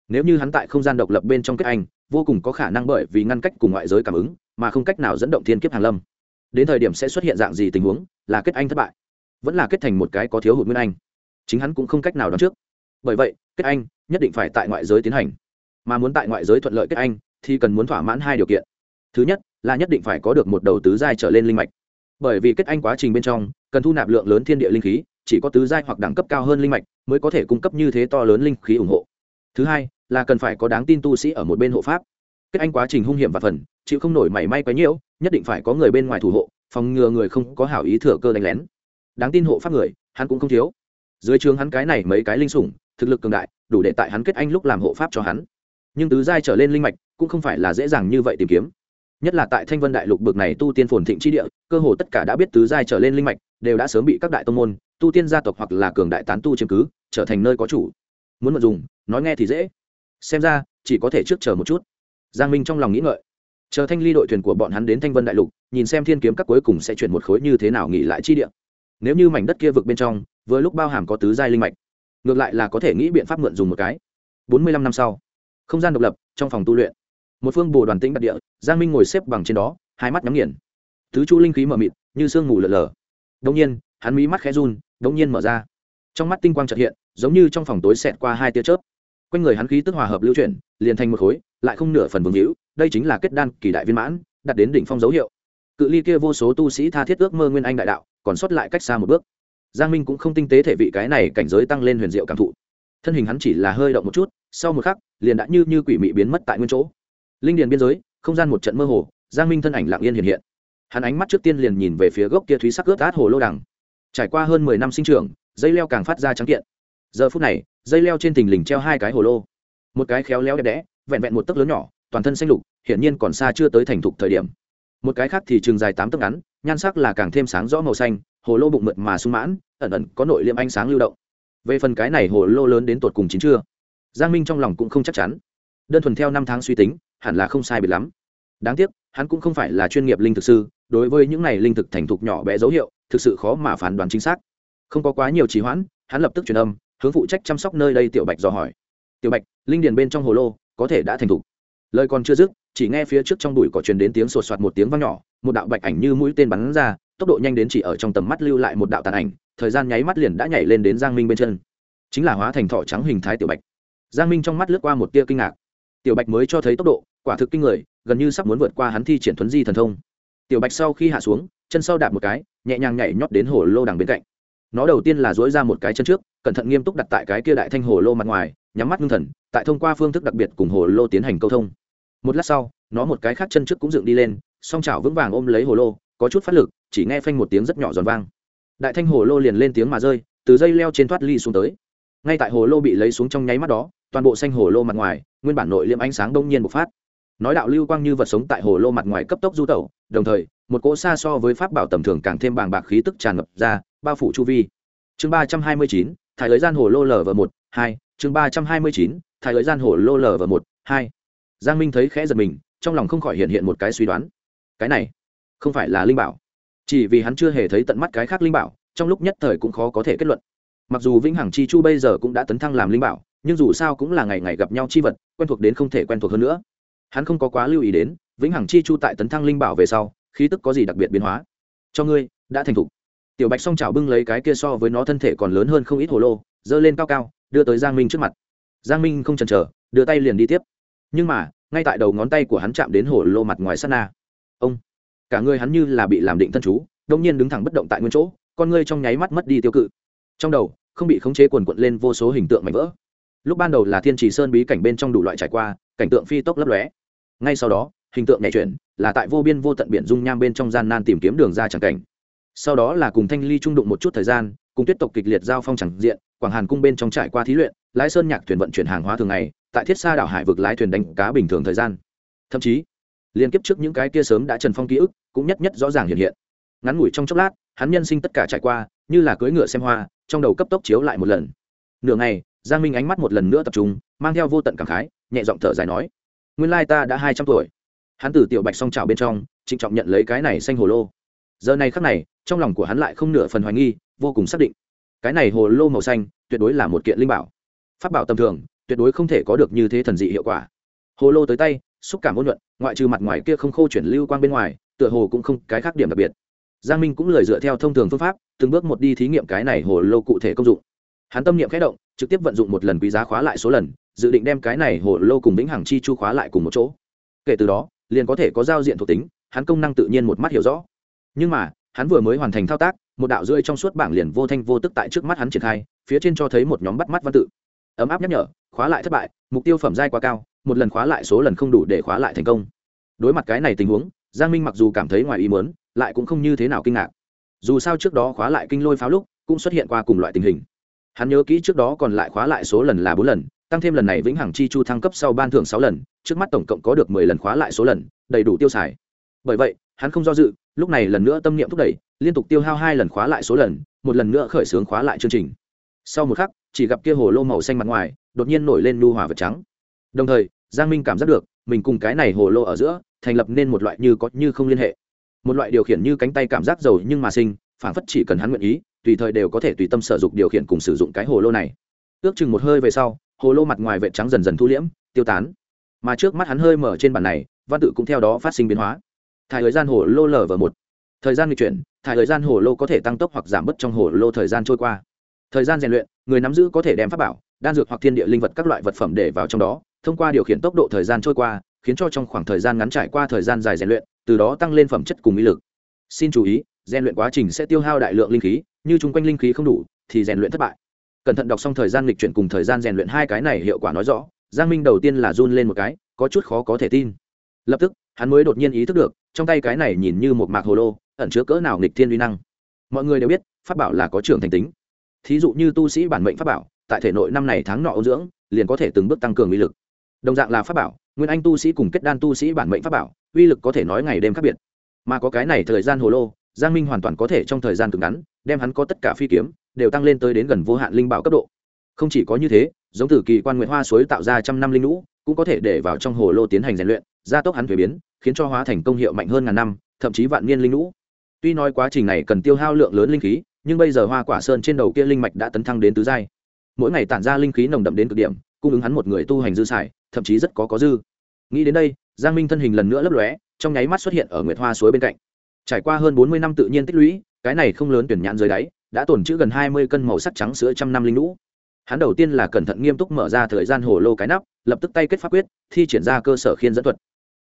[SPEAKER 1] Nếu như hắn tại không gian độc lập bên trong kết anh, vô cùng có khả năng bởi vì ngăn cách cùng ngoại giới cảm ứng, mà không cách nào dẫn động thiên kiếp hàn lâm. Đến thời điểm sẽ xuất hiện dạng gì tình huống, là kết anh thất bại vẫn là kết thành một cái có thiếu hụt nguyên anh. Chính hắn cũng không cách nào đoán trước. Bởi vậy, kết anh nhất định phải tại ngoại giới tiến hành. Mà muốn tại ngoại giới thuận lợi kết anh thì cần muốn thỏa mãn hai điều kiện. Thứ nhất là nhất định phải có được một đầu tứ giai trở lên linh mạch. Bởi vì kết anh quá trình bên trong cần thu nạp lượng lớn thiên địa linh khí, chỉ có tứ giai hoặc đẳng cấp cao hơn linh mạch mới có thể cung cấp như thế to lớn linh khí ủng hộ. Thứ hai là cần phải có đáng tin tu sĩ ở một bên hộ pháp. Kết anh quá trình hung hiểm và phần, chịu không nổi mảy may quá nhiễu, nhất định phải có người bên ngoài thủ hộ, phòng ngừa người không có hảo ý thừa cơ đánh lén đáng tin hộ pháp người, hắn cũng không thiếu. Dưới trường hắn cái này mấy cái linh sủng, thực lực cường đại, đủ để tại hắn kết anh lúc làm hộ pháp cho hắn. Nhưng tứ giai trở lên linh mạch, cũng không phải là dễ dàng như vậy tìm kiếm. Nhất là tại thanh vân đại lục bực này tu tiên phồn thịnh chi địa, cơ hồ tất cả đã biết tứ giai trở lên linh mạch, đều đã sớm bị các đại tông môn, tu tiên gia tộc hoặc là cường đại tán tu chiếm cứ, trở thành nơi có chủ. Muốn mượn dùng, nói nghe thì dễ. Xem ra, chỉ có thể trước chờ một chút. Giang minh trong lòng nghĩ ngợi. Chờ thanh ly đội thuyền của bọn hắn đến thanh vân đại lục, nhìn xem thiên kiếm các cuối cùng sẽ chuyển một khối như thế nào nghỉ lại chi địa nếu như mảnh đất kia vực bên trong, vừa lúc bao hàm có tứ giai linh mạch, ngược lại là có thể nghĩ biện pháp mượn dùng một cái. Bốn mươi lăm năm sau, không gian độc lập, trong phòng tu luyện, một phương bồ đoàn tĩnh đặc địa, giang minh ngồi xếp bằng trên đó, hai mắt nhắm nghiền. Tứ chu linh khí mờ mịt, như sương mù lờ lờ đông nhiên, hắn mí mắt khẽ run đông nhiên mở ra. Trong mắt tinh quang trật hiện, giống như trong phòng tối xẹt qua hai tia chớp. Quanh người hắn khí tức hòa hợp lưu chuyển, liền thành một khối, lại không nửa phần vương hữu, đây chính là kết đan kỳ đại viên mãn đặt đến đỉnh phong dấu hiệu cự ly kia vô số tu sĩ tha thiết ước mơ nguyên anh đại đạo, còn sót lại cách xa một bước. Giang minh cũng không tinh tế thể vị cái này cảnh giới tăng lên huyền diệu cảm thụ. Thân hình hắn chỉ là hơi động một chút, sau một khắc, liền đã như như quỷ mị biến mất tại nguyên chỗ. Linh điền biên giới, không gian một trận mơ hồ, giang minh thân ảnh lặng yên hiện hiện. Hắn ánh mắt trước tiên liền nhìn về phía gốc kia thúy sắc ướt át hồ lô đằng. Trải qua hơn mười năm sinh trưởng, dây leo càng phát ra trắng kiện. Giờ phút này, dây leo trên thình lình treo hai cái hồ lô. Một cái khéo léo đẹp đẽ, vẹn vẹn một tấc lớn nhỏ, toàn thân xanh lục, hiển nhiên còn xa chưa tới thành thục thời điểm một cái khác thì trường dài tám tấc ngắn, nhan sắc là càng thêm sáng rõ màu xanh, hồ lô bụng mượt mà sung mãn, ẩn ẩn có nội liệm ánh sáng lưu động. Về phần cái này hồ lô lớn đến tột cùng chín chưa? Giang minh trong lòng cũng không chắc chắn. Đơn thuần theo năm tháng suy tính, hẳn là không sai biệt lắm. Đáng tiếc, hắn cũng không phải là chuyên nghiệp linh thực sư, đối với những này linh thực thành thục nhỏ bé dấu hiệu, thực sự khó mà phán đoán chính xác. Không có quá nhiều trì hoãn, hắn lập tức truyền âm, hướng phụ trách chăm sóc nơi đây tiểu bạch dò hỏi. Tiểu bạch, linh điền bên trong hồ lô có thể đã thành thục? Lời còn chưa dứt, chỉ nghe phía trước trong bụi cỏ truyền đến tiếng sột soạt một tiếng vang nhỏ, một đạo bạch ảnh như mũi tên bắn ra, tốc độ nhanh đến chỉ ở trong tầm mắt lưu lại một đạo tàn ảnh, thời gian nháy mắt liền đã nhảy lên đến giang minh bên chân. Chính là hóa thành thọ trắng hình thái tiểu bạch. Giang minh trong mắt lướt qua một tia kinh ngạc. Tiểu bạch mới cho thấy tốc độ, quả thực kinh người, gần như sắp muốn vượt qua hắn thi triển thuấn di thần thông. Tiểu bạch sau khi hạ xuống, chân sau đạp một cái, nhẹ nhàng nhảy nhót đến hồ lô đằng bên cạnh. Nó đầu tiên là dối ra một cái chân trước, cẩn thận nghiêm túc đặt tại cái kia đại thanh hồ lô mặt ngoài, nhắm mắt ngưng thần, tại thông qua phương thức đặc biệt cùng hồ lô tiến hành câu thông một lát sau, nó một cái khác chân trước cũng dựng đi lên, song chảo vững vàng ôm lấy hồ lô, có chút phát lực, chỉ nghe phanh một tiếng rất nhỏ giòn vang. Đại thanh hồ lô liền lên tiếng mà rơi, từ dây leo trên thoát ly xuống tới. Ngay tại hồ lô bị lấy xuống trong nháy mắt đó, toàn bộ xanh hồ lô mặt ngoài, nguyên bản nội liệm ánh sáng đông nhiên bộc phát. Nói đạo lưu quang như vật sống tại hồ lô mặt ngoài cấp tốc du tẩu, đồng thời, một cỗ xa so với pháp bảo tầm thường càng thêm bàng bạc khí tức tràn ngập ra, bao phủ chu vi. Chương ba trăm hai mươi chín thải lấy gian hồ lô lv một hai, chương ba trăm hai mươi chín thải lưới gian hồ lô lờ và một hai giang minh thấy khẽ giật mình, trong lòng không khỏi hiện hiện một cái suy đoán. Cái này, không phải là linh bảo. Chỉ vì hắn chưa hề thấy tận mắt cái khác linh bảo, trong lúc nhất thời cũng khó có thể kết luận. Mặc dù vĩnh hằng chi chu bây giờ cũng đã tấn thăng làm linh bảo, nhưng dù sao cũng là ngày ngày gặp nhau chi vật, quen thuộc đến không thể quen thuộc hơn nữa. Hắn không có quá lưu ý đến, vĩnh hằng chi chu tại tấn thăng linh bảo về sau, khí tức có gì đặc biệt biến hóa? Cho ngươi, đã thành thục. Tiểu bạch song trào bưng lấy cái kia so với nó thân thể còn lớn hơn không ít hồ lô, giơ lên cao cao, đưa tới giang minh trước mặt. Giang minh không chần chờ, đưa tay liền đi tiếp nhưng mà, ngay tại đầu ngón tay của hắn chạm đến hồ lô mặt ngoài sát na. Ông, cả người hắn như là bị làm định thân chú, đông nhiên đứng thẳng bất động tại nguyên chỗ, con ngươi trong nháy mắt mất đi tiêu cự. Trong đầu, không bị khống chế quần quận lên vô số hình tượng mảnh vỡ. Lúc ban đầu là thiên trì sơn bí cảnh bên trong đủ loại trải qua, cảnh tượng phi tốc lấp lóe. Ngay sau đó, hình tượng nhảy chuyển, là tại vô biên vô tận biển dung nham bên trong gian nan tìm kiếm đường ra chẳng cảnh. Sau đó là cùng thanh ly trung đụng một chút thời gian, cùng tuyết tộc kịch liệt giao phong chẳng diện, quảng hàn cung bên trong trải qua thí luyện, lái sơn nhạc thuyền vận chuyển hàng hóa thường ngày tại thiết xa đảo hải vực lái thuyền đánh cá bình thường thời gian. Thậm chí, liên tiếp trước những cái kia sớm đã trần phong ký ức cũng nhất nhất rõ ràng hiện hiện. Ngắn ngủi trong chốc lát, hắn nhân sinh tất cả trải qua, như là cưỡi ngựa xem hoa, trong đầu cấp tốc chiếu lại một lần. Nửa ngày, giang minh ánh mắt một lần nữa tập trung, mang theo vô tận cảm khái, nhẹ giọng thở dài nói, nguyên lai ta đã hai trăm tuổi. Hắn từ tiểu bạch song trào bên trong, trịnh trọng nhận lấy cái này xanh hồ lô. Giờ này khắc này, trong lòng của hắn lại không nửa phần hoài nghi, vô cùng xác định. Cái này hồ lô màu xanh, tuyệt đối là một kiện linh bảo. Phát bảo tầm thường tuyệt đối không thể có được như thế thần dị hiệu quả. Hồ lô tới tay, xúc cảm ôn nhuận, ngoại trừ mặt ngoài kia không khô chuyển lưu quang bên ngoài, tựa hồ cũng không cái khác điểm đặc biệt. Giang minh cũng lời dựa theo thông thường phương pháp, từng bước một đi thí nghiệm cái này hồ lô cụ thể công dụng. Hắn tâm niệm khẽ động, trực tiếp vận dụng một lần quý giá khóa lại số lần, dự định đem cái này hồ lô cùng vĩnh hằng chi chu khóa lại cùng một chỗ. Kể từ đó, liền có thể có giao diện thuộc tính, hắn công năng tự nhiên một mắt hiểu rõ. Nhưng mà, hắn vừa mới hoàn thành thao tác, một đạo rơi trong suốt bảng liền vô thanh vô tức tại trước mắt hắn triển khai, phía trên cho thấy một nhóm bắt mắt văn tự. Ấm áp nhắc nhở khóa lại thất bại, mục tiêu phẩm giai quá cao, một lần khóa lại số lần không đủ để khóa lại thành công. Đối mặt cái này tình huống, giang minh mặc dù cảm thấy ngoài ý mớn lại cũng không như thế nào kinh ngạc. Dù sao trước đó khóa lại kinh lôi pháo lúc, cũng xuất hiện qua cùng loại tình hình. Hắn nhớ kỹ trước đó còn lại khóa lại số lần là bốn lần, tăng thêm lần này vĩnh hằng chi chu thăng cấp sau ban thưởng sáu lần, trước mắt tổng cộng có được mười lần khóa lại số lần, đầy đủ tiêu xài. Bởi vậy, hắn không do dự, lúc này lần nữa tâm niệm thúc đẩy, liên tục tiêu hao hai lần khóa lại số lần, một lần nữa khởi xướng khóa lại chương trình. Sau một khắc chỉ gặp kia hồ lô màu xanh mặt ngoài, đột nhiên nổi lên nu hỏa vật trắng. Đồng thời, giang minh cảm giác được, mình cùng cái này hồ lô ở giữa, thành lập nên một loại như có như không liên hệ. Một loại điều khiển như cánh tay cảm giác giàu nhưng mà sinh phản phất chỉ cần hắn nguyện ý, tùy thời đều có thể tùy tâm sở dụng điều khiển cùng sử dụng cái hồ lô này. Ước chừng một hơi về sau, hồ lô mặt ngoài vệ trắng dần dần thu liễm, tiêu tán. Mà trước mắt hắn hơi mở trên bản này, văn tự cũng theo đó phát sinh biến hóa. Thải thời gian hồ lô lở vào một. Thời gian di chuyển, thải thời gian hồ lô có thể tăng tốc hoặc giảm bớt trong hồ lô thời gian trôi qua. Thời gian rèn luyện người nắm giữ có thể đem pháp bảo, đan dược hoặc thiên địa linh vật các loại vật phẩm để vào trong đó, thông qua điều khiển tốc độ thời gian trôi qua, khiến cho trong khoảng thời gian ngắn trải qua thời gian dài rèn luyện, từ đó tăng lên phẩm chất cùng ý lực. Xin chú ý, rèn luyện quá trình sẽ tiêu hao đại lượng linh khí, như chung quanh linh khí không đủ, thì rèn luyện thất bại. Cẩn thận đọc xong thời gian lịch chuyển cùng thời gian rèn luyện hai cái này hiệu quả nói rõ, giang minh đầu tiên là run lên một cái, có chút khó có thể tin. Lập tức, hắn mới đột nhiên ý thức được, trong tay cái này nhìn như một mạc hồ lô, ẩn chứa cỡ nào nghịch thiên uy năng. Mọi người đều biết, pháp bảo là có trưởng thành tính thí dụ như tu sĩ bản mệnh pháp bảo, tại thể nội năm này tháng nọ ô dưỡng, liền có thể từng bước tăng cường uy lực. Đồng dạng là pháp bảo, nguyên anh tu sĩ cùng kết đan tu sĩ bản mệnh pháp bảo, uy lực có thể nói ngày đêm khác biệt. Mà có cái này thời gian hồ lô, giang minh hoàn toàn có thể trong thời gian cực ngắn, đem hắn có tất cả phi kiếm, đều tăng lên tới đến gần vô hạn linh bảo cấp độ. Không chỉ có như thế, giống từ kỳ quan nguyện hoa suối tạo ra trăm năm linh lũ, cũng có thể để vào trong hồ lô tiến hành rèn luyện, gia tốc hắn thuế biến, khiến cho hóa thành công hiệu mạnh hơn ngàn năm, thậm chí vạn niên linh lũ. Tuy nói quá trình này cần tiêu hao lượng lớn linh khí nhưng bây giờ hoa quả sơn trên đầu kia linh mạch đã tấn thăng đến tứ giai. Mỗi ngày tản ra linh khí nồng đậm đến cực điểm, cung ứng hắn một người tu hành dư xài, thậm chí rất có có dư. Nghĩ đến đây, giang minh thân hình lần nữa lấp lóe, trong nháy mắt xuất hiện ở nguyệt hoa suối bên cạnh. Trải qua hơn bốn mươi năm tự nhiên tích lũy, cái này không lớn tuyển nhãn dưới đáy, đã tổn trữ gần hai mươi cân màu sắc trắng sữa trăm năm linh lũ hắn đầu tiên là cẩn thận nghiêm túc mở ra thời gian hồ lô cái nắp, lập tức tay kết pháp quyết, thi triển ra cơ sở khiên dẫn thuật.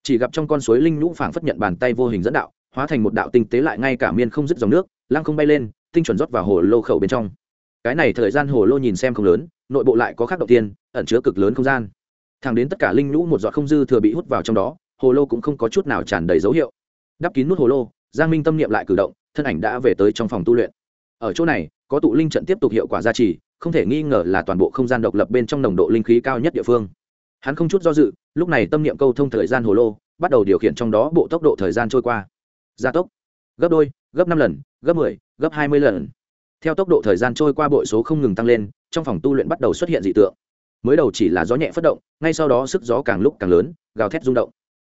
[SPEAKER 1] Chỉ gặp trong con suối linh lũ phảng phất nhận bàn tay vô hình dẫn đạo hóa thành một đạo tinh tế lại ngay cả miên không dứt dòng nước, lăng không bay lên, tinh chuẩn rót vào hồ lô khẩu bên trong. Cái này thời gian hồ lô nhìn xem không lớn, nội bộ lại có khác đầu tiên, ẩn chứa cực lớn không gian. Thẳng đến tất cả linh lũ một giọt không dư thừa bị hút vào trong đó, hồ lô cũng không có chút nào tràn đầy dấu hiệu. Đắp kín nút hồ lô, giang minh tâm niệm lại cử động, thân ảnh đã về tới trong phòng tu luyện. Ở chỗ này, có tụ linh trận tiếp tục hiệu quả gia trì, không thể nghi ngờ là toàn bộ không gian độc lập bên trong nồng độ linh khí cao nhất địa phương. Hắn không chút do dự, lúc này tâm niệm câu thông thời gian hồ lô, bắt đầu điều khiển trong đó bộ tốc độ thời gian trôi qua gia tốc, gấp đôi, gấp năm lần, gấp mười, gấp hai mươi lần. Theo tốc độ thời gian trôi qua bội số không ngừng tăng lên, trong phòng tu luyện bắt đầu xuất hiện dị tượng. Mới đầu chỉ là gió nhẹ phất động, ngay sau đó sức gió càng lúc càng lớn, gào thét rung động.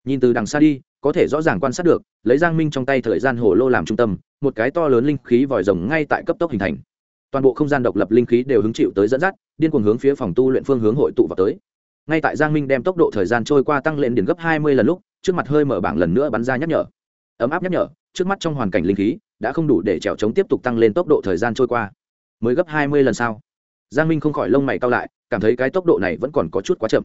[SPEAKER 1] Nhìn từ đằng xa đi, có thể rõ ràng quan sát được, lấy giang minh trong tay thời gian hồ lô làm trung tâm, một cái to lớn linh khí vòi rồng ngay tại cấp tốc hình thành. Toàn bộ không gian độc lập linh khí đều hứng chịu tới dẫn dắt, điên cuồng hướng phía phòng tu luyện phương hướng hội tụ vào tới. Ngay tại giang minh đem tốc độ thời gian trôi qua tăng lên đến gấp hai mươi lần lúc, trước mặt hơi mở bảng lần nữa bắn ra nhắc nhở ấm áp nhắc nhở, trước mắt trong hoàn cảnh linh khí đã không đủ để trèo chống tiếp tục tăng lên tốc độ thời gian trôi qua. Mới gấp hai mươi lần sau, giang minh không khỏi lông mày cao lại, cảm thấy cái tốc độ này vẫn còn có chút quá chậm.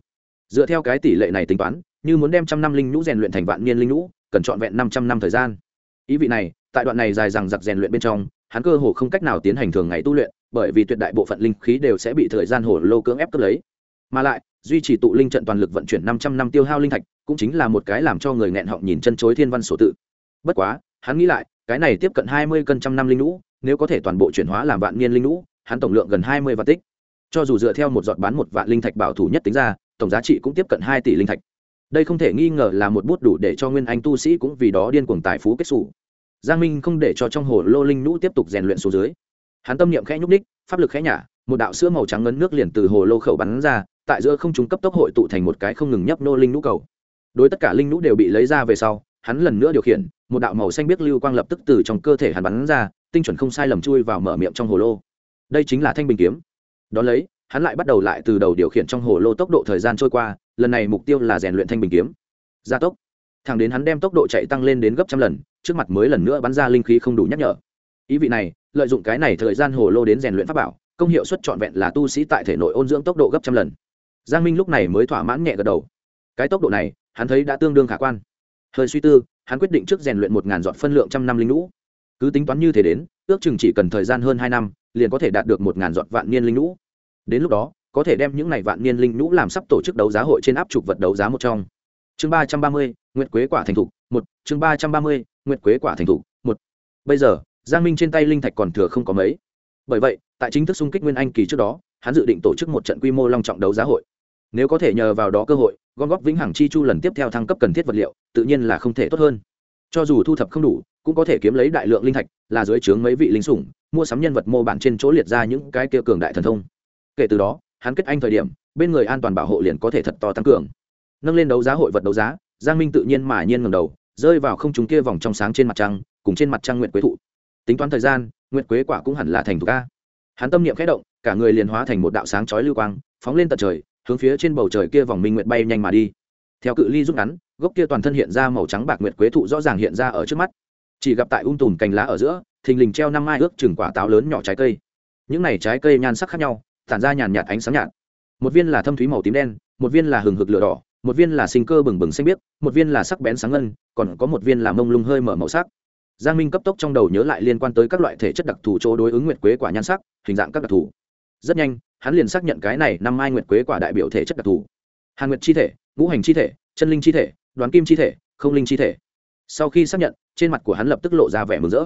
[SPEAKER 1] Dựa theo cái tỷ lệ này tính toán, như muốn đem trăm năm linh nhũ rèn luyện thành vạn niên linh nhũ, cần trọn vẹn năm trăm năm thời gian. Ý vị này, tại đoạn này dài rằng giặc rèn luyện bên trong, hắn cơ hồ không cách nào tiến hành thường ngày tu luyện, bởi vì tuyệt đại bộ phận linh khí đều sẽ bị thời gian hồ lô cưỡng ép cướp lấy. Mà lại, duy trì tụ linh trận toàn lực vận chuyển năm trăm năm tiêu hao linh thạch cũng chính là một cái làm cho người nghẹn họng nhìn chân chối thiên văn sổ tự bất quá, hắn nghĩ lại, cái này tiếp cận hai mươi cân trăm năm linh lũ nếu có thể toàn bộ chuyển hóa làm vạn niên linh lũ hắn tổng lượng gần hai mươi vạn tích. Cho dù dựa theo một giọt bán một vạn linh thạch bảo thủ nhất tính ra, tổng giá trị cũng tiếp cận hai tỷ linh thạch. Đây không thể nghi ngờ là một bút đủ để cho nguyên anh tu sĩ cũng vì đó điên cuồng tài phú kết xù. Giang minh không để cho trong hồ lô linh nhũ tiếp tục rèn luyện xuống dưới. Hắn tâm niệm khẽ nhúc ních pháp lực khẽ nhả, một đạo sữa màu trắng ngấn nước liền từ hồ lô khẩu bắn ra, tại giữa không chúng cấp tốc hội tụ thành một cái không ngừng nhấp nô linh nhũ cầu. Đối tất cả linh nhũ đều bị lấy ra về sau hắn lần nữa điều khiển, một đạo màu xanh biết lưu quang lập tức từ trong cơ thể hắn bắn ra, tinh chuẩn không sai lầm chui vào mở miệng trong hồ lô. Đây chính là thanh bình kiếm. Đón lấy, hắn lại bắt đầu lại từ đầu điều khiển trong hồ lô tốc độ thời gian trôi qua, lần này mục tiêu là rèn luyện thanh bình kiếm. Gia tốc. Thẳng đến hắn đem tốc độ chạy tăng lên đến gấp trăm lần, trước mặt mới lần nữa bắn ra linh khí không đủ nhắc nhở. Ý vị này, lợi dụng cái này thời gian hồ lô đến rèn luyện pháp bảo, công hiệu suất trọn vẹn là tu sĩ tại thể nội ôn dưỡng tốc độ gấp trăm lần. Giang minh lúc này mới thỏa mãn nhẹ gật đầu. Cái tốc độ này, hắn thấy đã tương đương khả quan hơi suy tư, hắn quyết định trước rèn luyện một ngàn dọn phân lượng trăm năm linh lũ. Cứ tính toán như thế đến, ước chừng chỉ cần thời gian hơn hai năm, liền có thể đạt được một ngàn dọn vạn niên linh lũ. Đến lúc đó, có thể đem những này vạn niên linh lũ làm sắp tổ chức đấu giá hội trên áp trục vật đấu giá một trong. Chương ba trăm ba mươi, nguyệt quế quả thành thục, một. Chương ba trăm ba mươi, nguyệt quế quả thành thục, một. Bây giờ, giang minh trên tay linh thạch còn thừa không có mấy. Bởi vậy, tại chính thức xung kích nguyên anh kỳ trước đó, hắn dự định tổ chức một trận quy mô long trọng đấu giá hội nếu có thể nhờ vào đó cơ hội, gom góp vĩnh hằng chi chu lần tiếp theo thăng cấp cần thiết vật liệu, tự nhiên là không thể tốt hơn. Cho dù thu thập không đủ, cũng có thể kiếm lấy đại lượng linh thạch, là dưới trướng mấy vị lính sủng, mua sắm nhân vật mô bản trên chỗ liệt ra những cái kia cường đại thần thông. Kể từ đó, hắn kết anh thời điểm, bên người an toàn bảo hộ liền có thể thật to tăng cường. Nâng lên đấu giá hội vật đấu giá, giang minh tự nhiên mà nhiên ngầm đầu, rơi vào không chúng kia vòng trong sáng trên mặt trăng, cùng trên mặt trăng nguyện quế thụ. Tính toán thời gian nguyện quế quả cũng hẳn là thành thục ca hắn tâm niệm khẽ động, cả người liền hóa thành một đạo sáng chói lưu quang, phóng lên tận trời hướng phía trên bầu trời kia vòng minh nguyệt bay nhanh mà đi. Theo cự ly rút ngắn, gốc kia toàn thân hiện ra màu trắng bạc nguyệt quế thụ rõ ràng hiện ra ở trước mắt. Chỉ gặp tại um tùm cành lá ở giữa, thình lình treo năm mai ước chừng quả táo lớn nhỏ trái cây. Những này trái cây nhan sắc khác nhau, tản ra nhàn nhạt ánh sáng nhạt. Một viên là thâm thúy màu tím đen, một viên là hừng hực lửa đỏ, một viên là sinh cơ bừng bừng xanh biếc, một viên là sắc bén sáng ngân, còn có một viên là mông lung hơi mở màu sắc. Giang minh cấp tốc trong đầu nhớ lại liên quan tới các loại thể chất đặc thù chỗ đối ứng nguyệt quế quả nhan sắc, hình dạng các đặc thù. Rất nhanh hắn liền xác nhận cái này năm mai nguyệt quế quả đại biểu thể chất đặc thù. Hàn nguyệt chi thể, ngũ hành chi thể, chân linh chi thể, đoán kim chi thể, không linh chi thể. Sau khi xác nhận, trên mặt của hắn lập tức lộ ra vẻ mừng rỡ.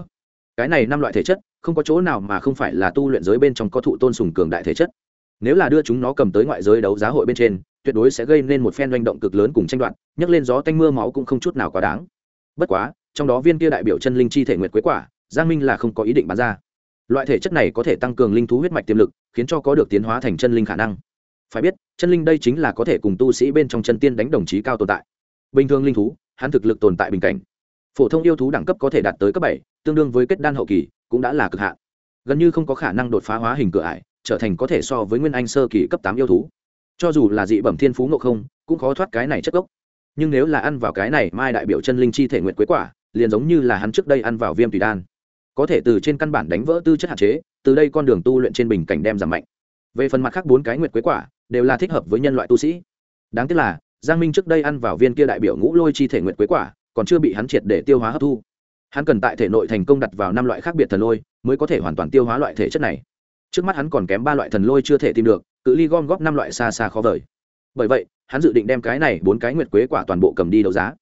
[SPEAKER 1] Cái này năm loại thể chất, không có chỗ nào mà không phải là tu luyện giới bên trong có thụ tôn sùng cường đại thể chất. Nếu là đưa chúng nó cầm tới ngoại giới đấu giá hội bên trên, tuyệt đối sẽ gây nên một phen doanh động cực lớn cùng tranh đoạt, nhấc lên gió tanh mưa máu cũng không chút nào quá đáng. Bất quá, trong đó viên kia đại biểu chân linh chi thể nguyệt quế quả, giang minh là không có ý định bán ra. Loại thể chất này có thể tăng cường linh thú huyết mạch tiềm lực khiến cho có được tiến hóa thành chân linh khả năng. Phải biết, chân linh đây chính là có thể cùng tu sĩ bên trong chân tiên đánh đồng chí cao tồn tại. Bình thường linh thú, hắn thực lực tồn tại bình cảnh. Phổ thông yêu thú đẳng cấp có thể đạt tới cấp bảy, tương đương với kết đan hậu kỳ, cũng đã là cực hạn. Gần như không có khả năng đột phá hóa hình cửa ải, trở thành có thể so với nguyên anh sơ kỳ cấp tám yêu thú. Cho dù là dị bẩm thiên phú ngộ không, cũng khó thoát cái này chất gốc. Nhưng nếu là ăn vào cái này mai đại biểu chân linh chi thể nguyện quế quả, liền giống như là hắn trước đây ăn vào viêm tùy đan có thể từ trên căn bản đánh vỡ tư chất hạn chế, từ đây con đường tu luyện trên bình cảnh đem giảm mạnh. Về phần mặt khác bốn cái nguyệt quế quả, đều là thích hợp với nhân loại tu sĩ. Đáng tiếc là, giang minh trước đây ăn vào viên kia đại biểu ngũ lôi chi thể nguyệt quế quả, còn chưa bị hắn triệt để tiêu hóa hấp thu. Hắn cần tại thể nội thành công đặt vào năm loại khác biệt thần lôi, mới có thể hoàn toàn tiêu hóa loại thể chất này. Trước mắt hắn còn kém ba loại thần lôi chưa thể tìm được, cự ly gom góp năm loại xa xa khó vời. Bởi vậy, hắn dự định đem cái này bốn cái nguyệt quế quả toàn bộ cầm đi đấu giá.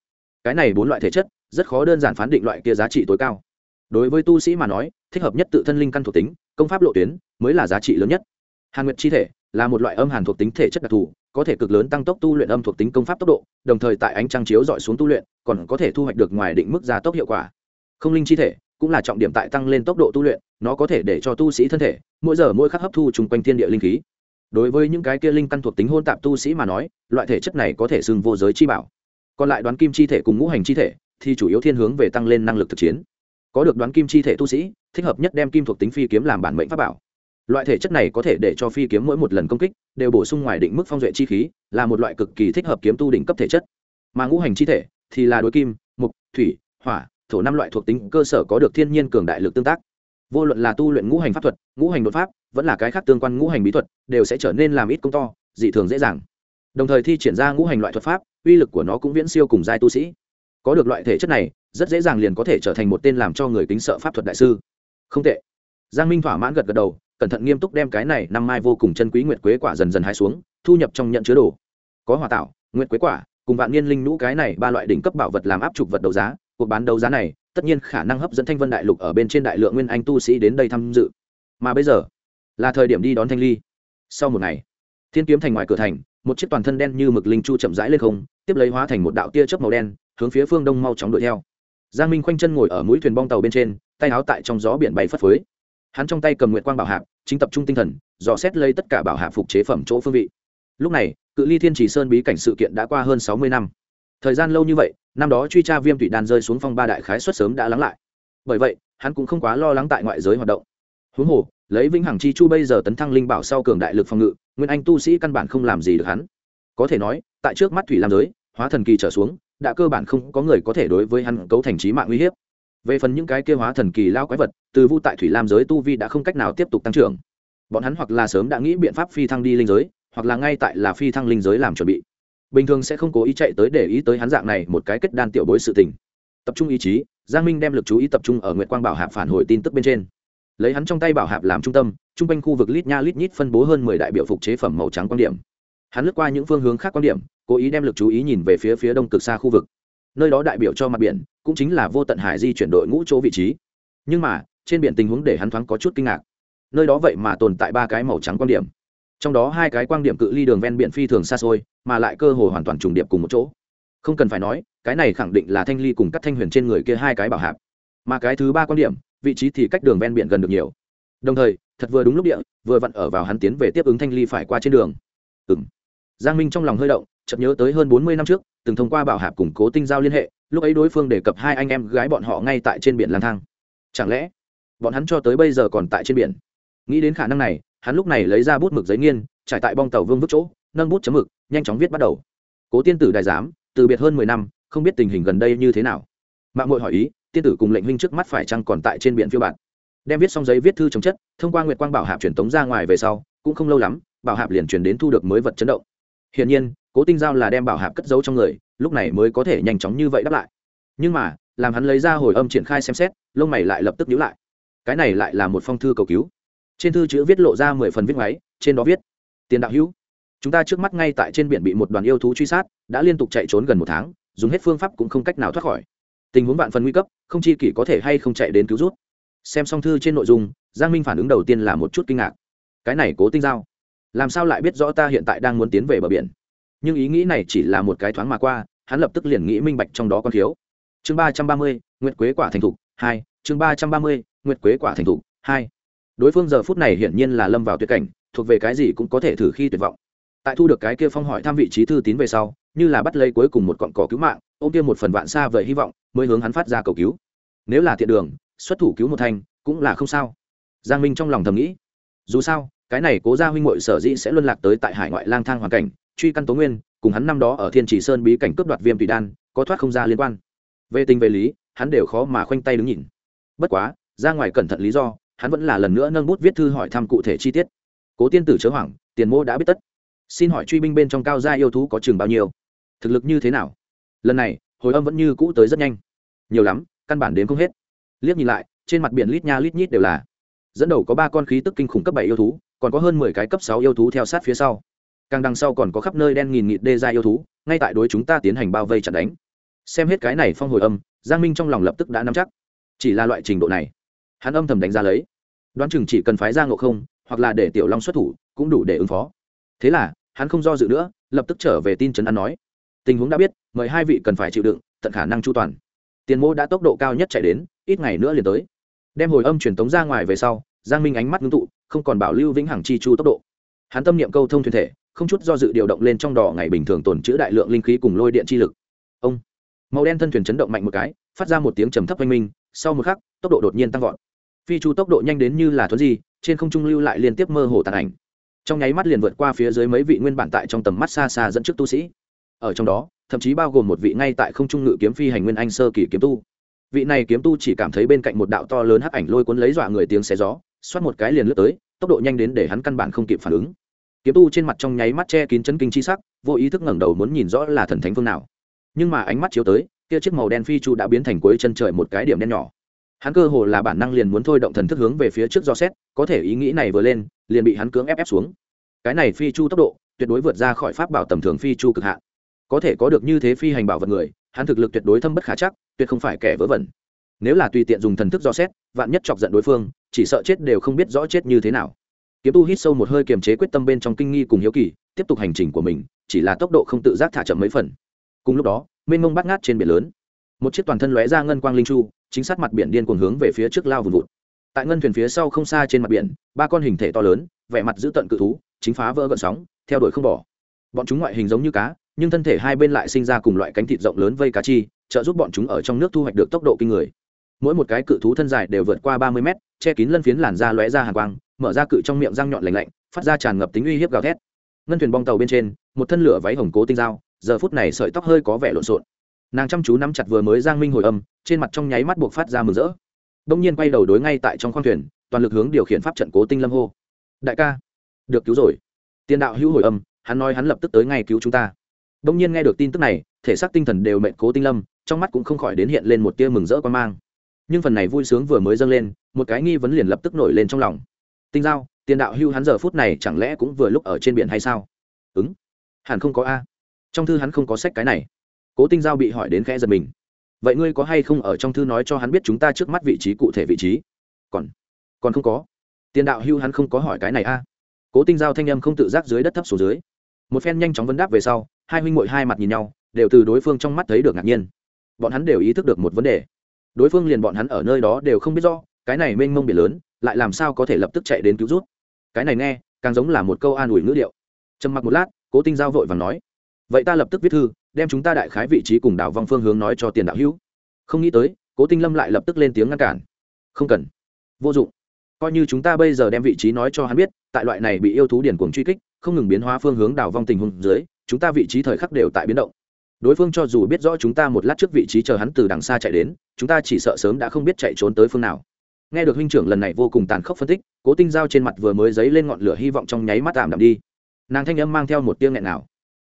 [SPEAKER 1] Cái này bốn loại thể chất, rất khó đơn giản phán định loại kia giá trị tối cao đối với tu sĩ mà nói, thích hợp nhất tự thân linh căn thuộc tính, công pháp lộ tuyến mới là giá trị lớn nhất. Hàn nguyệt chi thể là một loại âm hàn thuộc tính thể chất đặc thù, có thể cực lớn tăng tốc tu luyện âm thuộc tính công pháp tốc độ, đồng thời tại ánh trăng chiếu dọi xuống tu luyện, còn có thể thu hoạch được ngoài định mức gia tốc hiệu quả. Không linh chi thể cũng là trọng điểm tại tăng lên tốc độ tu luyện, nó có thể để cho tu sĩ thân thể mỗi giờ mỗi khắc hấp thu chung quanh thiên địa linh khí. Đối với những cái kia linh căn thuộc tính hôn tạp tu sĩ mà nói, loại thể chất này có thể xưng vô giới chi bảo. Còn lại đoán kim chi thể cùng ngũ hành chi thể thì chủ yếu thiên hướng về tăng lên năng lực thực chiến có được đoán kim chi thể tu sĩ, thích hợp nhất đem kim thuộc tính phi kiếm làm bản mệnh pháp bảo. Loại thể chất này có thể để cho phi kiếm mỗi một lần công kích đều bổ sung ngoài định mức phong duệ chi khí, là một loại cực kỳ thích hợp kiếm tu đỉnh cấp thể chất. Mà ngũ hành chi thể thì là đối kim, mục, thủy, hỏa, thổ năm loại thuộc tính cơ sở có được thiên nhiên cường đại lực tương tác. Vô luận là tu luyện ngũ hành pháp thuật, ngũ hành đột pháp, vẫn là cái khác tương quan ngũ hành bí thuật, đều sẽ trở nên làm ít công to, dị thường dễ dàng. Đồng thời thi triển ra ngũ hành loại thuật pháp, uy lực của nó cũng viễn siêu cùng giai tu sĩ có được loại thể chất này, rất dễ dàng liền có thể trở thành một tên làm cho người tính sợ pháp thuật đại sư. Không tệ. Giang minh thỏa mãn gật gật đầu, cẩn thận nghiêm túc đem cái này năm mai vô cùng chân quý nguyệt quế quả dần dần hai xuống, thu nhập trong nhận chứa đồ. Có hòa tạo, nguyệt quế quả, cùng vạn niên linh nhũ cái này ba loại đỉnh cấp bảo vật làm áp trục vật đấu giá, cuộc bán đấu giá này, tất nhiên khả năng hấp dẫn thanh vân đại lục ở bên trên đại lượng nguyên anh tu sĩ đến đây tham dự. Mà bây giờ, là thời điểm đi đón thanh ly. Sau một ngày, thiên kiếm thành ngoài cửa thành, một chiếc toàn thân đen như mực linh chu chậm rãi lên không, tiếp lấy hóa thành một đạo tia chớp màu đen hướng phía phương đông mau chóng đuổi theo. Giang minh khoanh chân ngồi ở mũi thuyền bong tàu bên trên, tay áo tại trong gió biển bay phất phới. Hắn trong tay cầm nguyện quang bảo hạp, chính tập trung tinh thần, dò xét lấy tất cả bảo hạp phục chế phẩm chỗ phương vị. Lúc này, cự ly thiên trì sơn bí cảnh sự kiện đã qua hơn sáu mươi năm. Thời gian lâu như vậy, năm đó truy tra viêm thủy đan rơi xuống phong ba đại khái xuất sớm đã lắng lại. Bởi vậy, hắn cũng không quá lo lắng tại ngoại giới hoạt động. Huống hồ, lấy vĩnh hằng chi chu bây giờ tấn thăng linh bảo sau cường đại lực phòng ngự, nguyên anh tu sĩ căn bản không làm gì được hắn. Có thể nói, tại trước mắt thủy lam giới, hóa thần kỳ trở xuống đã cơ bản không có người có thể đối với hắn cấu thành trí mạng uy hiếp. Về phần những cái kia hóa thần kỳ lao quái vật, từ vu tại thủy lam giới tu vi đã không cách nào tiếp tục tăng trưởng. Bọn hắn hoặc là sớm đã nghĩ biện pháp phi thăng đi linh giới, hoặc là ngay tại là phi thăng linh giới làm chuẩn bị. Bình thường sẽ không cố ý chạy tới để ý tới hắn dạng này một cái kết đan tiểu bối sự tình. Tập trung ý chí, giang minh đem lực chú ý tập trung ở nguyệt quang bảo hạp phản hồi tin tức bên trên. Lấy hắn trong tay bảo hạp làm trung tâm t r u n g quanh khu vực lít nha lít nhít phân bố hơn mười đại biểu phục chế phẩm màu trắng quan điểm. Hắn lướt qua những phương hướng khác quan điểm cố ý đem lực chú ý nhìn về phía phía đông cực xa khu vực. Nơi đó đại biểu cho mặt biển, cũng chính là vô tận hải di chuyển đội ngũ chỗ vị trí. Nhưng mà, trên biển tình huống để hắn thoáng có chút kinh ngạc. Nơi đó vậy mà tồn tại ba cái màu trắng quan điểm. Trong đó hai cái quan điểm cự ly đường ven biển phi thường xa xôi, mà lại cơ hồ hoàn toàn trùng điệp cùng một chỗ. Không cần phải nói, cái này khẳng định là thanh ly cùng các thanh huyền trên người kia hai cái bảo hạp. Mà cái thứ ba quan điểm, vị trí thì cách đường ven biển gần được nhiều. Đồng thời, thật vừa đúng lúc địa, vừa vặn ở vào hắn tiến về tiếp ứng thanh ly phải qua trên đường. Ừng giang minh trong lòng hơi động chợt nhớ tới hơn bốn mươi năm trước, từng thông qua bảo hạp củng cố tinh giao liên hệ, lúc ấy đối phương đề cập hai anh em gái bọn họ ngay tại trên biển lang thang. Chẳng lẽ, bọn hắn cho tới bây giờ còn tại trên biển? Nghĩ đến khả năng này, hắn lúc này lấy ra bút mực giấy nghiên, trải tại bong tàu vương vứt chỗ, nâng bút chấm mực, nhanh chóng viết bắt đầu. Cố tiên tử đại giám, từ biệt hơn mười năm, không biết tình hình gần đây như thế nào. Mạng muội hỏi ý, tiên tử cùng lệnh huynh trước mắt phải chăng còn tại trên biển phiêu bạn đem viết xong giấy viết thư chống chất, thông qua nguyệt quang bảo hạp truyền tống ra ngoài về sau, cũng không lâu lắm, bảo hạp liền truyền đến thu được mới vật chấn động hiển nhiên, cố tinh giao là đem bảo hạp cất giấu trong người, lúc này mới có thể nhanh chóng như vậy đáp lại. Nhưng mà, làm hắn lấy ra hồi âm triển khai xem xét, lông mày lại lập tức nhíu lại. Cái này lại là một phong thư cầu cứu. Trên thư chữ viết lộ ra mười phần viết máy trên đó viết, tiền đạo hữu, chúng ta trước mắt ngay tại trên biển bị một đoàn yêu thú truy sát, đã liên tục chạy trốn gần một tháng, dùng hết phương pháp cũng không cách nào thoát khỏi. Tình huống vạn phần nguy cấp, không chi kỷ có thể hay không chạy đến cứu rút. Xem xong thư trên nội dung, giang minh phản ứng đầu tiên là một chút kinh ngạc. Cái này cố tinh giao làm sao lại biết rõ ta hiện tại đang muốn tiến về bờ biển? Nhưng ý nghĩ này chỉ là một cái thoáng mà qua, hắn lập tức liền nghĩ minh bạch trong đó còn thiếu chương ba trăm ba mươi, nguyệt quế quả thành thục hai, chương ba trăm ba mươi, nguyệt quế quả thành thục hai. Đối phương giờ phút này hiển nhiên là lâm vào tuyệt cảnh, thuộc về cái gì cũng có thể thử khi tuyệt vọng. Tại thu được cái kia phong hỏi thăm vị trí thư tín về sau, như là bắt lấy cuối cùng một cọn cỏ cứu mạng ô kia một phần vạn xa vời hy vọng, mới hướng hắn phát ra cầu cứu. Nếu là thiện đường, xuất thủ cứu một thành, cũng là không sao. Giang minh trong lòng thầm nghĩ. Dù sao cái này cố gia huynh muội sở dĩ sẽ luân lạc tới tại hải ngoại lang thang hoàn cảnh, truy căn tố nguyên, cùng hắn năm đó ở thiên chỉ sơn bí cảnh cướp đoạt viêm tùy đan, có thoát không ra liên quan. Về tình về lý, hắn đều khó mà khoanh tay đứng nhìn. Bất quá, ra ngoài cẩn thận lý do, hắn vẫn là lần nữa nâng bút viết thư hỏi thăm cụ thể chi tiết. Cố tiên tử chớ hoảng, tiền mô đã biết tất. Xin hỏi truy binh bên trong cao gia yêu thú có chừng bao nhiêu? Thực lực như thế nào? Lần này, hồi âm vẫn như cũ tới rất nhanh. Nhiều lắm, căn bản đến không hết. Liếc nhìn lại, trên mặt biển lít nha lít nhít đều là dẫn đầu có ba con khí tức kinh khủng cấp bảy yêu thú, còn có hơn mười cái cấp sáu yêu thú theo sát phía sau. Càng đằng sau còn có khắp nơi đen nghìn nghịt đê ra yêu thú, ngay tại đối chúng ta tiến hành bao vây chặn đánh. Xem hết cái này phong hồi âm, giang minh trong lòng lập tức đã nắm chắc. Chỉ là loại trình độ này, hắn âm thầm đánh ra lấy. Đoán chừng chỉ cần phái ra ngộ không, hoặc là để tiểu long xuất thủ, cũng đủ để ứng phó. Thế là, hắn không do dự nữa, lập tức trở về tin trấn an nói. Tình huống đã biết, mời hai vị cần phải chịu đựng, tận khả năng chu toàn. Tiền mô đã tốc độ cao nhất chạy đến, ít ngày nữa liền tới đem hồi âm truyền tống ra ngoài về sau, giang minh ánh mắt ngưng tụ, không còn bảo lưu vĩnh hằng chi chu tốc độ. Hắn tâm niệm câu thông thuyền thể, không chút do dự điều động lên trong đỏ ngày bình thường tồn chữ đại lượng linh khí cùng lôi điện chi lực. Ông, màu đen thân thuyền chấn động mạnh một cái, phát ra một tiếng trầm thấp oanh minh, sau một khắc, tốc độ đột nhiên tăng vọt. Phi chu tốc độ nhanh đến như là thuấn di, trên không trung lưu lại liên tiếp mơ hồ tàn ảnh. Trong nháy mắt liền vượt qua phía dưới mấy vị nguyên bản tại trong tầm mắt xa xa dẫn trước tu sĩ. Ở trong đó, thậm chí bao gồm một vị ngay tại không trung ngự kiếm phi hành nguyên anh sơ kỳ kiếm tu vị này kiếm tu chỉ cảm thấy bên cạnh một đạo to lớn hắc ảnh lôi cuốn lấy dọa người tiếng xé gió, xoát một cái liền lướt tới, tốc độ nhanh đến để hắn căn bản không kịp phản ứng. Kiếm tu trên mặt trong nháy mắt che kín chấn kinh chi sắc, vô ý thức ngẩng đầu muốn nhìn rõ là thần thánh phương nào. Nhưng mà ánh mắt chiếu tới, kia chiếc màu đen phi chu đã biến thành cuối chân trời một cái điểm đen nhỏ. Hắn cơ hồ là bản năng liền muốn thôi động thần thức hướng về phía trước do xét, có thể ý nghĩ này vừa lên, liền bị hắn cưỡng ép ép xuống. Cái này phi chu tốc độ, tuyệt đối vượt ra khỏi pháp bảo tầm thường phi chu cực hạn. Có thể có được như thế phi hành bảo vật người hắn thực lực tuyệt đối thâm bất khả chắc, tuyệt không phải kẻ vớ vẩn. Nếu là tùy tiện dùng thần thức do xét, vạn nhất chọc giận đối phương, chỉ sợ chết đều không biết rõ chết như thế nào. Kiếm tu hít sâu một hơi kiềm chế quyết tâm bên trong kinh nghi cùng hiếu kỳ, tiếp tục hành trình của mình, chỉ là tốc độ không tự giác thả chậm mấy phần. Cùng lúc đó, mênh mông bắt ngát trên biển lớn, một chiếc toàn thân lóe ra ngân quang linh chu, chính sát mặt biển điên cuồng hướng về phía trước lao vùn vụt. Tại ngân thuyền phía sau không xa trên mặt biển, ba con hình thể to lớn, vẻ mặt giữ tận cự thú, chính phá vỡ gợn sóng, theo đuổi không bỏ. Bọn chúng ngoại hình giống như cá nhưng thân thể hai bên lại sinh ra cùng loại cánh thịt rộng lớn vây cá chi, trợ giúp bọn chúng ở trong nước thu hoạch được tốc độ kinh người. Mỗi một cái cự thú thân dài đều vượt qua ba mươi mét, che kín lân phiến làn da lóe ra hàng quang, mở ra cự trong miệng răng nhọn lành lạnh, phát ra tràn ngập tính uy hiếp gào thét. Ngân thuyền bong tàu bên trên, một thân lửa váy hồng cố tinh dao, giờ phút này sợi tóc hơi có vẻ lộn xộn. Nàng chăm chú nắm chặt vừa mới giang minh hồi âm, trên mặt trong nháy mắt buộc phát ra mừng rỡ. Đông nhiên quay đầu đối ngay tại trong khoang thuyền, toàn lực hướng điều khiển pháp trận cố tinh lâm hô. Đại ca, được cứu rồi. Tiền đạo hữu hồi âm, hắn nói hắn lập tức tới ngay cứu chúng ta đông nhiên nghe được tin tức này, thể xác tinh thần đều mệnh cố tinh lâm, trong mắt cũng không khỏi đến hiện lên một tia mừng rỡ quan mang. Nhưng phần này vui sướng vừa mới dâng lên, một cái nghi vấn liền lập tức nổi lên trong lòng. Tinh giao, tiền đạo hưu hắn giờ phút này chẳng lẽ cũng vừa lúc ở trên biển hay sao? Ứng. Hẳn không có a. Trong thư hắn không có sách cái này. Cố tinh giao bị hỏi đến khẽ giật mình. Vậy ngươi có hay không ở trong thư nói cho hắn biết chúng ta trước mắt vị trí cụ thể vị trí? Còn còn không có. Tiền đạo hưu hắn không có hỏi cái này a. Cố tinh giao thanh âm không tự giác dưới đất thấp xuống dưới. Một phen nhanh chóng vấn đáp về sau hai huynh muội hai mặt nhìn nhau, đều từ đối phương trong mắt thấy được ngạc nhiên. Bọn hắn đều ý thức được một vấn đề. Đối phương liền bọn hắn ở nơi đó đều không biết rõ, cái này mênh mông biển lớn, lại làm sao có thể lập tức chạy đến cứu rút cái này nghe, càng giống là một câu an ủi ngữ điệu. Trầm mặc một lát, cố tinh giao vội và nói, vậy ta lập tức viết thư, đem chúng ta đại khái vị trí cùng đảo vong phương hướng nói cho tiền đạo hữu. Không nghĩ tới, cố tinh lâm lại lập tức lên tiếng ngăn cản. Không cần. Vô dụng. Coi như chúng ta bây giờ đem vị trí nói cho hắn biết, tại loại này bị yêu thú điển cuồng truy kích, không ngừng biến hóa phương hướng đảo vong tình huống dưới chúng ta vị trí thời khắc đều tại biến động. Đối phương cho dù biết rõ chúng ta một lát trước vị trí chờ hắn từ đằng xa chạy đến, chúng ta chỉ sợ sớm đã không biết chạy trốn tới phương nào. Nghe được huynh trưởng lần này vô cùng tàn khốc phân tích, cố tinh giao trên mặt vừa mới dấy lên ngọn lửa hy vọng trong nháy mắt tạm đạm đi. Nàng thanh âm mang theo một tiếng nghẹn nào.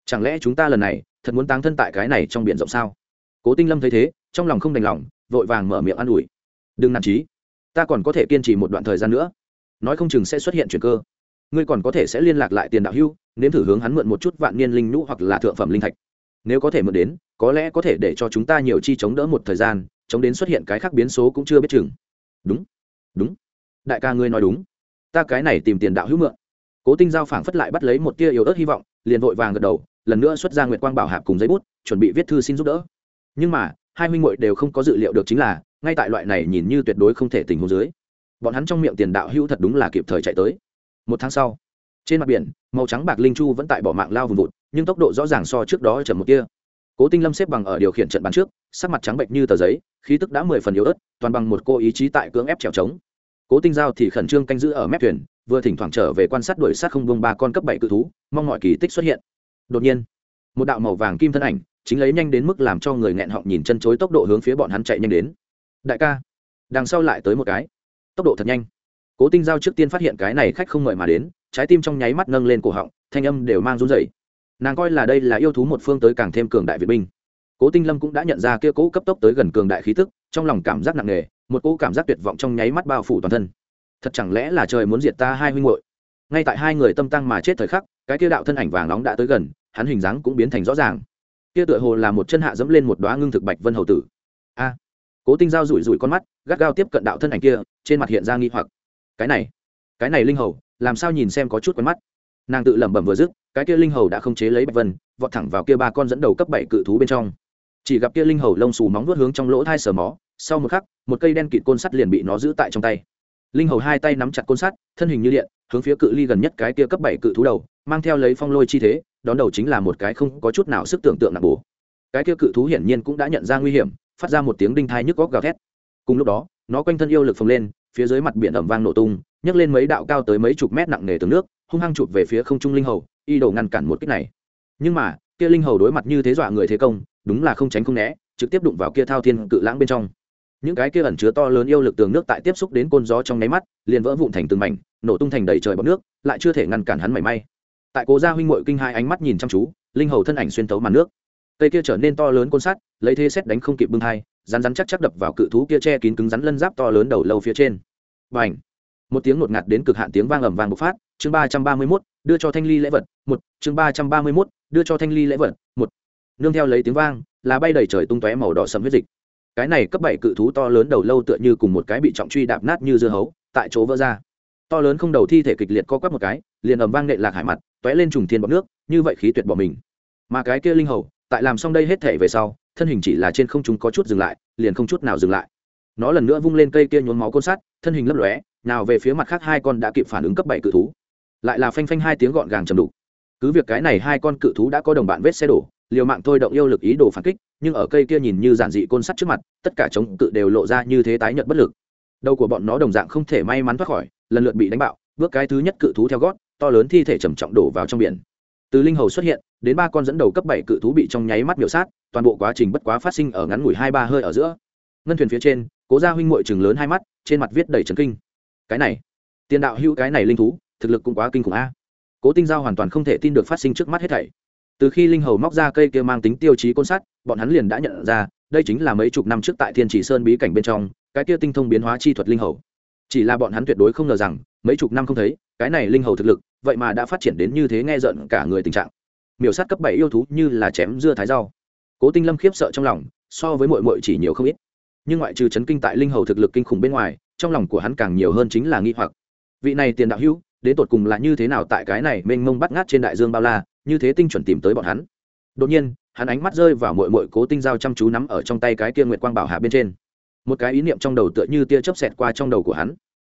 [SPEAKER 1] Chẳng lẽ chúng ta lần này thật muốn táng thân tại cái này trong biển rộng sao? Cố tinh lâm thấy thế, trong lòng không đành lòng, vội vàng mở miệng an ủi. Đừng nản trí ta còn có thể kiên trì một đoạn thời gian nữa. Nói không chừng sẽ xuất hiện chuyện cơ ngươi còn có thể sẽ liên lạc lại tiền đạo hưu, nếm thử hướng hắn mượn một chút vạn niên linh nhũ hoặc là thượng phẩm linh thạch. Nếu có thể mượn đến, có lẽ có thể để cho chúng ta nhiều chi chống đỡ một thời gian, chống đến xuất hiện cái khác biến số cũng chưa biết chừng. Đúng đúng. Đại ca ngươi nói đúng. Ta cái này tìm tiền đạo hữu mượn. Cố tinh giao phảng phất lại bắt lấy một tia yếu ớt hy vọng, liền vội vàng gật đầu, lần nữa xuất ra nguyệt quang bảo hạp cùng giấy bút, chuẩn bị viết thư xin giúp đỡ. Nhưng mà, hai huynh muội đều không có dự liệu được chính là, ngay tại loại này nhìn như tuyệt đối không thể tình huống dưới, bọn hắn trong miệng tiền đạo hữu thật đúng là kịp thời chạy tới một tháng sau, trên mặt biển, màu trắng bạc linh chu vẫn tại bỏ mạng lao vùng vụt, nhưng tốc độ rõ ràng so trước đó chậm một kia cố tinh lâm xếp bằng ở điều khiển trận bắn trước, sắc mặt trắng bệnh như tờ giấy, khí tức đã mười phần yếu ớt, toàn bằng một cô ý chí tại cưỡng ép trèo trống. Cố tinh giao thì khẩn trương canh giữ ở mép thuyền, vừa thỉnh thoảng trở về quan sát đuổi sát không bông ba con cấp bảy cự thú, mong mọi kỳ tích xuất hiện. Đột nhiên, một đạo màu vàng kim thân ảnh, chính lấy nhanh đến mức làm cho người nghẹn họng nhìn chân chối tốc độ hướng phía bọn hắn chạy nhanh đến. Đại ca. Đằng sau lại tới một cái. Tốc độ thật nhanh cố tinh giao trước tiên phát hiện cái này khách không mời mà đến, trái tim trong nháy mắt nâng lên cổ họng, thanh âm đều mang run rẩy. Nàng coi là đây là yêu thú một phương tới càng thêm cường đại việt binh. Cố tinh lâm cũng đã nhận ra kia cố cấp tốc tới gần cường đại khí tức, trong lòng cảm giác nặng nề, một cỗ cảm giác tuyệt vọng trong nháy mắt bao phủ toàn thân. Thật chẳng lẽ là trời muốn diệt ta hai huynh hội ngay tại hai người tâm tăng mà chết thời khắc, cái kia đạo thân ảnh vàng nóng đã tới gần, hắn hình dáng cũng biến thành rõ ràng. Kia tựa hồ là một chân hạ dẫm lên một đoá ngưng thực bạch vân hầu tử. A! Cố tinh giao rủi rủi con mắt, gắt gao tiếp cận đạo thân ảnh kia, trên mặt hiện ra nghi hoặc cái này cái này linh hầu, làm sao nhìn xem có chút quen mắt. Nàng tự lẩm bẩm vừa dứt, cái kia linh hầu đã không chế lấy bạch vân, vọt thẳng vào kia ba con dẫn đầu cấp bảy cự thú bên trong. Chỉ gặp kia linh hầu lông xù móng vuốt hướng trong lỗ thai sờ mó, sau một khắc, một cây đen kịt côn sắt liền bị nó giữ tại trong tay. Linh hầu hai tay nắm chặt côn sắt, thân hình như điện, hướng phía cự ly gần nhất cái kia cấp bảy cự thú đầu, mang theo lấy phong lôi chi thế, đón đầu chính là một cái không có chút nào sức tưởng tượng nặng bổ cái kia cự thú hiển nhiên cũng đã nhận ra nguy hiểm, phát ra một tiếng đinh thai nhức góc gào thét. Cùng lúc đó, nó quanh thân yêu lực phồng lên phía dưới mặt biển ẩm vang nổ tung, nhấc lên mấy đạo cao tới mấy chục mét nặng nề từ nước, hung hăng chụp về phía không trung linh hầu, y đồ ngăn cản một kích này. Nhưng mà, kia linh hầu đối mặt như thế dọa người thế công, đúng là không tránh không né, trực tiếp đụng vào kia thao thiên cự lãng bên trong. Những cái kia ẩn chứa to lớn yêu lực tường nước tại tiếp xúc đến côn gió trong nháy mắt, liền vỡ vụn thành từng mảnh, nổ tung thành đầy trời bọc nước, lại chưa thể ngăn cản hắn mảy may. Tại cố gia huynh ngội kinh hai ánh mắt nhìn chăm chú, linh hầu thân ảnh xuyên tấu màn nước. Cây kia trở nên to lớn côn sắt, lấy thế xét đánh không kịp bưng hai rắn rắn chắc chắc đập vào cự thú kia che kín cứng rắn lân giáp to lớn đầu lâu phía trên. Bành. một tiếng ngột ngạt đến cực hạn tiếng vang ầm vang bộc phát. Chương ba trăm ba mươi mốt, đưa cho thanh ly lễ vật. Một, chương ba trăm ba mươi mốt, đưa cho thanh ly lễ vật. Một. Nương theo lấy tiếng vang, là bay đầy trời tung tóe màu đỏ sầm huyết dịch. Cái này cấp bảy cự thú to lớn đầu lâu tựa như cùng một cái bị trọng truy đạp nát như dưa hấu, tại chỗ vỡ ra. To lớn không đầu thi thể kịch liệt co quắp một cái, liền ầm vang nện lạc hải mặt t lên trùng thiên bọc nước, như vậy khí tuyệt bỏ mình. Mà cái kia linh hầu, tại làm xong đây hết thể về sau thân hình chỉ là trên không chúng có chút dừng lại, liền không chút nào dừng lại. Nó lần nữa vung lên cây kia nhốn máu côn sắt, thân hình lấp lóe, nào về phía mặt khác hai con đã kịp phản ứng cấp bảy cự thú. Lại là phanh phanh hai tiếng gọn gàng chầm đục. Cứ việc cái này hai con cự thú đã có đồng bạn vết xe đổ, liều mạng thôi động yêu lực ý đồ phản kích, nhưng ở cây kia nhìn như giản dị côn sắt trước mặt, tất cả chống cự đều lộ ra như thế tái nhợt bất lực. Đầu của bọn nó đồng dạng không thể may mắn thoát khỏi, lần lượt bị đánh bạo, bước cái thứ nhất cự thú theo gót, to lớn thi thể trầm trọng đổ vào trong biển từ linh hầu xuất hiện, đến ba con dẫn đầu cấp bảy cự thú bị trong nháy mắt biểu sát, toàn bộ quá trình bất quá phát sinh ở ngắn ngủi hai ba hơi ở giữa. Ngân thuyền phía trên, cố gia huynh mội chừng lớn hai mắt, trên mặt viết đầy trấn kinh. Cái này, tiền đạo hữu cái này linh thú, thực lực cũng quá kinh khủng a. Cố tinh giao hoàn toàn không thể tin được phát sinh trước mắt hết thảy. Từ khi linh hầu móc ra cây kia mang tính tiêu chí côn sắt, bọn hắn liền đã nhận ra, đây chính là mấy chục năm trước tại thiên chỉ sơn bí cảnh bên trong, cái kia tinh thông biến hóa chi thuật linh hầu. Chỉ là bọn hắn tuyệt đối không ngờ rằng, mấy chục năm không thấy cái này linh hầu thực lực, vậy mà đã phát triển đến như thế nghe giận cả người tình trạng. Miểu sát cấp bảy yêu thú như là chém dưa thái rau. Cố tinh lâm khiếp sợ trong lòng, so với mội mội chỉ nhiều không ít. Nhưng ngoại trừ chấn kinh tại linh hầu thực lực kinh khủng bên ngoài, trong lòng của hắn càng nhiều hơn chính là nghi hoặc. Vị này tiền đạo hữu, đến tột cùng là như thế nào tại cái này mênh mông bắt ngát trên đại dương bao la, như thế tinh chuẩn tìm tới bọn hắn. Đột nhiên, hắn ánh mắt rơi vào mội mội cố tinh giao chăm chú nắm ở trong tay cái kia nguyệt quang bảo hạ bên trên. Một cái ý niệm trong đầu tựa như tia chớp xẹt qua trong đầu của hắn.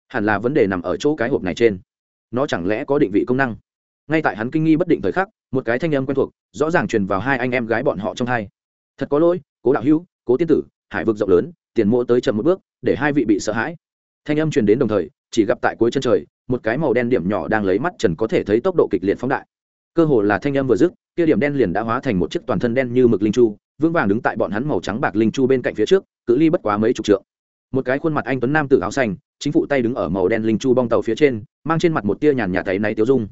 [SPEAKER 1] Hẳn là vấn đề nằm ở chỗ cái hộp này trên nó chẳng lẽ có định vị công năng? Ngay tại hắn kinh nghi bất định thời khắc, một cái thanh âm quen thuộc, rõ ràng truyền vào hai anh em gái bọn họ trong hai. Thật có lỗi, cố đạo hữu, cố tiên tử, hải vực rộng lớn, tiền mộ tới chậm một bước, để hai vị bị sợ hãi. Thanh âm truyền đến đồng thời, chỉ gặp tại cuối chân trời, một cái màu đen điểm nhỏ đang lấy mắt trần có thể thấy tốc độ kịch liệt phóng đại. Cơ hồ là thanh âm vừa dứt, kia điểm đen liền đã hóa thành một chiếc toàn thân đen như mực linh chu, vững vàng đứng tại bọn hắn màu trắng bạc linh chu bên cạnh phía trước, cự ly bất quá mấy chục trượng. Một cái khuôn mặt anh tuấn nam tử áo xanh chính phụ tay đứng ở màu đen linh chu bong tàu phía trên, mang trên mặt một tia nhàn nhạt tay này tiêu dung.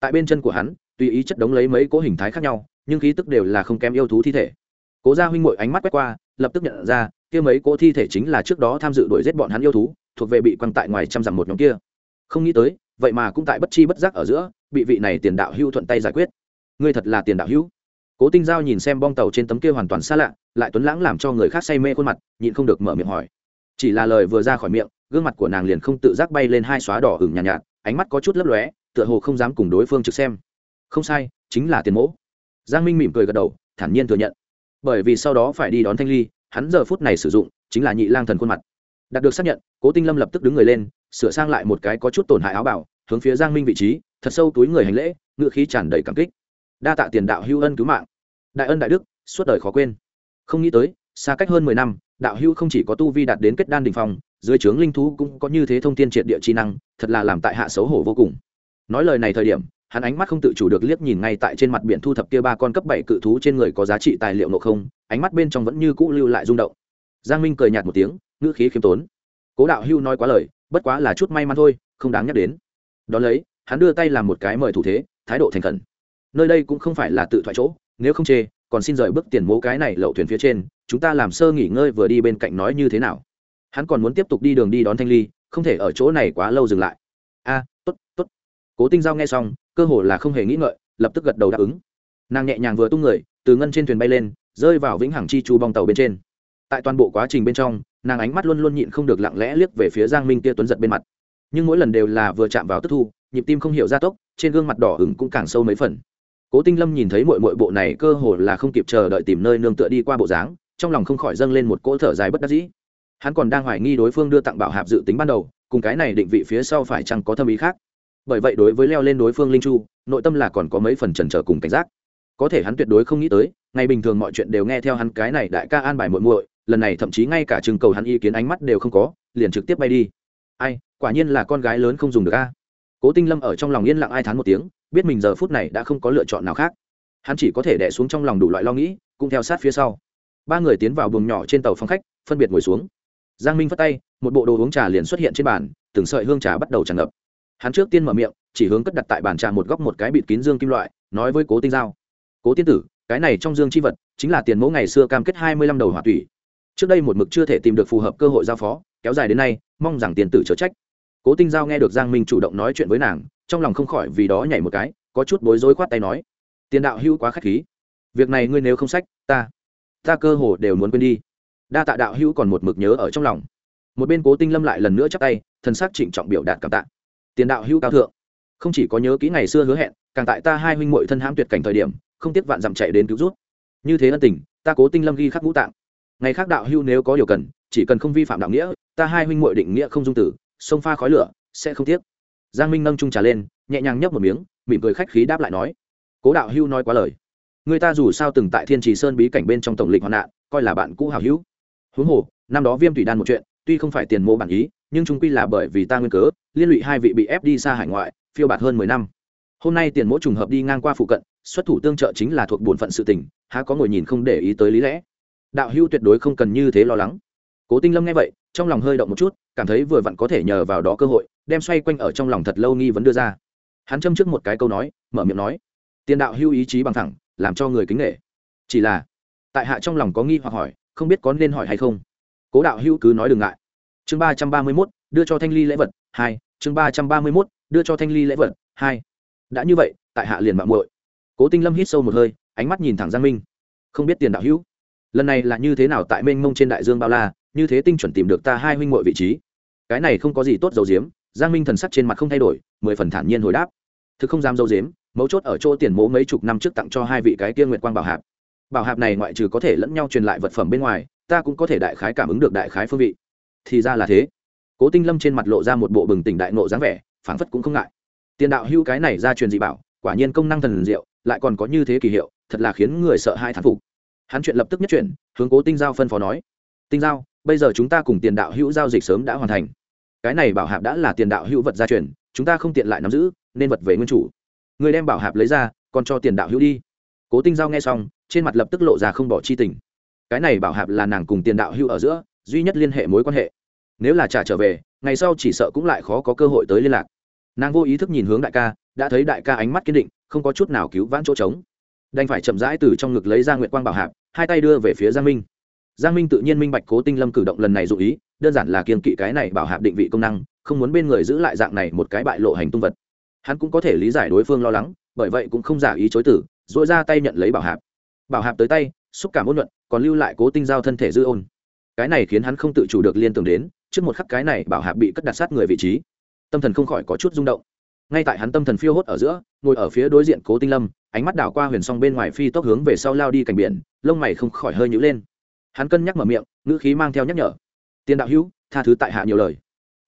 [SPEAKER 1] Tại bên chân của hắn, tùy ý chất đống lấy mấy cỗ hình thái khác nhau, nhưng khí tức đều là không kém yêu thú thi thể. Cố gia huynh ngội ánh mắt quét qua, lập tức nhận ra, kia mấy cỗ thi thể chính là trước đó tham dự đuổi giết bọn hắn yêu thú, thuộc về bị quăng tại ngoài trăm dặm một nhóm kia. Không nghĩ tới, vậy mà cũng tại bất chi bất giác ở giữa, bị vị này tiền đạo hưu thuận tay giải quyết. Ngươi thật là tiền đạo hữu. Cố tinh giao nhìn xem bong tàu trên tấm kia hoàn toàn xa lạ, lại tuấn lãng làm cho người khác say mê khuôn mặt, nhịn không được mở miệng hỏi. Chỉ là lời vừa ra khỏi miệng gương mặt của nàng liền không tự giác bay lên hai xóa đỏ hửng nhàn nhạt, nhạt ánh mắt có chút lấp lóe tựa hồ không dám cùng đối phương trực xem. Không sai chính là tiền mỗ. Giang minh mỉm cười gật đầu thản nhiên thừa nhận. Bởi vì sau đó phải đi đón thanh ly hắn giờ phút này sử dụng chính là nhị lang thần khuôn mặt. Đạt được xác nhận cố tinh lâm lập tức đứng người lên sửa sang lại một cái có chút tổn hại áo bảo hướng phía giang minh vị trí thật sâu túi người hành lễ ngựa khí tràn đầy cảm kích. Đa tạ tiền đạo hưu ân cứu mạng. Đại ân đại đức suốt đời khó quên. Không nghĩ tới xa cách hơn mười năm đạo hưu không chỉ có tu vi đạt đến kết đan đình phòng dưới trướng linh thú cũng có như thế thông tin triệt địa chi năng, thật là làm tại hạ xấu hổ vô cùng. Nói lời này thời điểm, hắn ánh mắt không tự chủ được liếc nhìn ngay tại trên mặt biển thu thập kia ba con cấp bảy cự thú trên người có giá trị tài liệu nộ không, ánh mắt bên trong vẫn như cũ lưu lại rung động. Giang minh cười nhạt một tiếng, ngữ khí khiêm tốn. Cố đạo hưu nói quá lời, bất quá là chút may mắn thôi, không đáng nhắc đến. Đón lấy, hắn đưa tay làm một cái mời thủ thế, thái độ thành khẩn. Nơi đây cũng không phải là tự thoại chỗ, nếu không chê, còn xin rời bước tiền mố cái này lậu thuyền phía trên, chúng ta làm sơ nghỉ ngơi vừa đi bên cạnh nói như thế nào hắn còn muốn tiếp tục đi đường đi đón thanh ly không thể ở chỗ này quá lâu dừng lại. A à, t ố t t ố t cố tinh giao nghe xong cơ hồ là không hề nghĩ ngợi lập tức gật đầu đáp ứng. Nàng nhẹ nhàng vừa tung người từ ngân trên thuyền bay lên rơi vào vĩnh hằng chi chu bong tàu bên trên. Tại toàn bộ quá trình bên trong nàng ánh mắt luôn luôn nhịn không được lặng lẽ liếc về phía giang minh kia tuấn giật bên mặt. Nhưng mỗi lần đều là vừa chạm vào tức thu nhịp tim không hiểu gia tốc trên gương mặt đỏ ửng cũng càng sâu mấy phần. Cố tinh lâm nhìn thấy mội mội bộ này cơ hồ là không kịp chờ đợi tìm nơi nương tựa đi qua bộ dáng trong lòng không khỏi dâng lên một cỗ thở dài bất đắc dĩ hắn còn đang hoài nghi đối phương đưa tặng bảo hạp dự tính ban đầu, cùng cái này định vị phía sau phải chăng có thâm ý khác. Bởi vậy đối với leo lên đối phương linh chu, nội tâm là còn có mấy phần trần trở cùng cảnh giác. Có thể hắn tuyệt đối không nghĩ tới, ngày bình thường mọi chuyện đều nghe theo hắn cái này đại ca an bài muội muội, lần này thậm chí ngay cả trưng cầu hắn ý kiến ánh mắt đều không có, liền trực tiếp bay đi. Ai, quả nhiên là con gái lớn không dùng được a. Cố tinh lâm ở trong lòng yên lặng ai thán một tiếng, biết mình giờ phút này đã không có lựa chọn nào khác. Hắn chỉ có thể đẻ xuống trong lòng đủ loại lo nghĩ, cũng theo sát phía sau. Ba người tiến vào buồng nhỏ trên tàu phong khách, phân biệt ngồi xuống giang minh phất tay, một bộ đồ uống trà liền xuất hiện trên bàn, từng sợi hương trà bắt đầu tràn ngập. Hắn trước tiên mở miệng, chỉ hướng cất đặt tại bàn trà một góc một cái bịt kín dương kim loại, nói với cố tinh giao. Cố tiên tử, cái này trong dương chi vật, chính là tiền mẫu ngày xưa cam kết hai mươi lăm đầu hỏa tủy. Trước đây một mực chưa thể tìm được phù hợp cơ hội giao phó, kéo dài đến nay, mong rằng tiền tử chớ trách. Cố tinh giao nghe được giang minh chủ động nói chuyện với nàng, trong lòng không khỏi vì đó nhảy một cái, có chút bối rối khoát tay nói, tiền đạo hữu quá k h á c h khí. Việc này ngươi nếu không sách, ta ta cơ hồ đều muốn quên đi đa tạ đạo hữu còn một mực nhớ ở trong lòng. Một bên cố tinh lâm lại lần nữa chắc tay, thần sắc trịnh trọng biểu đạt cảm tạ. Tiền đạo hữu cao thượng, không chỉ có nhớ kỹ ngày xưa hứa hẹn, càng tại ta hai huynh muội thân hãm tuyệt cảnh thời điểm, không tiếc vạn dặm chạy đến cứu rút. Như thế ân tình, ta cố tinh lâm ghi khắc ngũ tạng. Ngày khác đạo hữu nếu có điều cần, chỉ cần không vi phạm đạo nghĩa, ta hai huynh muội định nghĩa không dung tử, sông pha khói lửa, sẽ không tiếc. Giang minh nâng trung trà lên, nhẹ nhàng nhấp một miếng, mỉm cười khách khí đáp lại nói, cố đạo hữu nói quá lời. Người ta dù sao từng tại thiên trì sơn bí cảnh bên trong tổng lịch hoạn nạn, coi là bạn cũ hào hữu huống hồ, năm đó viêm thủy đan một chuyện, tuy không phải tiền mô bản ý, nhưng trung quy là bởi vì ta nguyên cớ, liên lụy hai vị bị ép đi xa hải ngoại, phiêu bạt hơn mười năm. Hôm nay tiền mỗ trùng hợp đi ngang qua phụ cận, xuất thủ tương trợ chính là thuộc bổn phận sự tình, há có ngồi nhìn không để ý tới lý lẽ. Đạo hưu tuyệt đối không cần như thế lo lắng. Cố tinh lâm nghe vậy, trong lòng hơi động một chút, cảm thấy vừa vặn có thể nhờ vào đó cơ hội, đem xoay quanh ở trong lòng thật lâu nghi vấn đưa ra. Hắn châm trước một cái câu nói, mở miệng nói, tiền đạo hưu ý chí bằng thẳng, làm cho người kính nghệ chỉ là, tại hạ trong lòng có nghi hoặc hỏi không biết có nên hỏi hay không. Cố đạo hữu cứ nói đừng ngại. Chương ba trăm ba mươi mốt, đưa cho thanh ly lễ vật, hai. Chương ba trăm ba mươi mốt, đưa cho thanh ly lễ vật, hai. Đã như vậy, tại hạ liền mạng muội. Cố tinh lâm hít sâu một hơi, ánh mắt nhìn thẳng giang minh. Không biết tiền đạo hữu, lần này là như thế nào tại mênh mông trên đại dương bao la, như thế tinh chuẩn tìm được ta hai huynh muội vị trí. Cái này không có gì tốt dầu diếm giang minh thần sắc trên mặt không thay đổi, mười phần thản nhiên hồi đáp. Thực không dám dầu diếm mấu chốt ở chỗ tiền mố mấy chục năm trước tặng cho hai vị cái kia nguyệt quang bảo hạp bảo hạp này ngoại trừ có thể lẫn nhau truyền lại vật phẩm bên ngoài, ta cũng có thể đại khái cảm ứng được đại khái phương vị. Thì ra là thế. Cố tinh lâm trên mặt lộ ra một bộ bừng tỉnh đại nộ dáng vẻ, phảng phất cũng không ngại. Tiền đạo hữu cái này ra truyền dị bảo, quả nhiên công năng thần diệu, lại còn có như thế kỳ hiệu, thật là khiến người sợ hai thán phục. Hắn chuyện lập tức nhất chuyển, hướng cố tinh giao phân phó nói, tinh giao, bây giờ chúng ta cùng tiền đạo hữu giao dịch sớm đã hoàn thành. Cái này bảo hạp đã là tiền đạo hữu vật gia truyền, chúng ta không tiện lại nắm giữ, nên vật về nguyên chủ. Người đem bảo hạp lấy ra, còn cho tiền đạo hữu đi. Cố tinh giao nghe xong trên mặt lập tức lộ ra không bỏ chi tình. Cái này bảo hạp là nàng cùng tiền đạo hưu ở giữa, duy nhất liên hệ mối quan hệ. Nếu là trả trở về, ngày sau chỉ sợ cũng lại khó có cơ hội tới liên lạc. Nàng vô ý thức nhìn hướng đại ca, đã thấy đại ca ánh mắt kiên định, không có chút nào cứu vãn chỗ trống. Đành phải chậm rãi từ trong ngực lấy ra nguyện quang bảo hạp, hai tay đưa về phía giang minh. Giang minh tự nhiên minh bạch cố tinh lâm cử động lần này dụ ý, đơn giản là kiên kỵ cái này bảo hạp định vị công năng, không muốn bên người giữ lại dạng này một cái bại lộ hành tung vật. Hắn cũng có thể lý giải đối phương lo lắng, bởi vậy cũng không giả ý chối tử dội ra tay nhận lấy bảo hạp bảo hạp tới tay, xúc cảm ôn luận, còn lưu lại cố tinh giao thân thể dư ôn. Cái này khiến hắn không tự chủ được liên tưởng đến, trước một khắc cái này bảo hạp bị cất đặt sát người vị trí. Tâm thần không khỏi có chút rung động. Ngay tại hắn tâm thần phiêu hốt ở giữa, ngồi ở phía đối diện cố tinh lâm, ánh mắt đảo qua huyền song bên ngoài phi tốc hướng về sau lao đi cảnh biển, lông mày không khỏi hơi nhữ lên. Hắn cân nhắc mở miệng, ngữ khí mang theo nhắc nhở. Tiền đạo hữu, tha thứ tại hạ nhiều lời.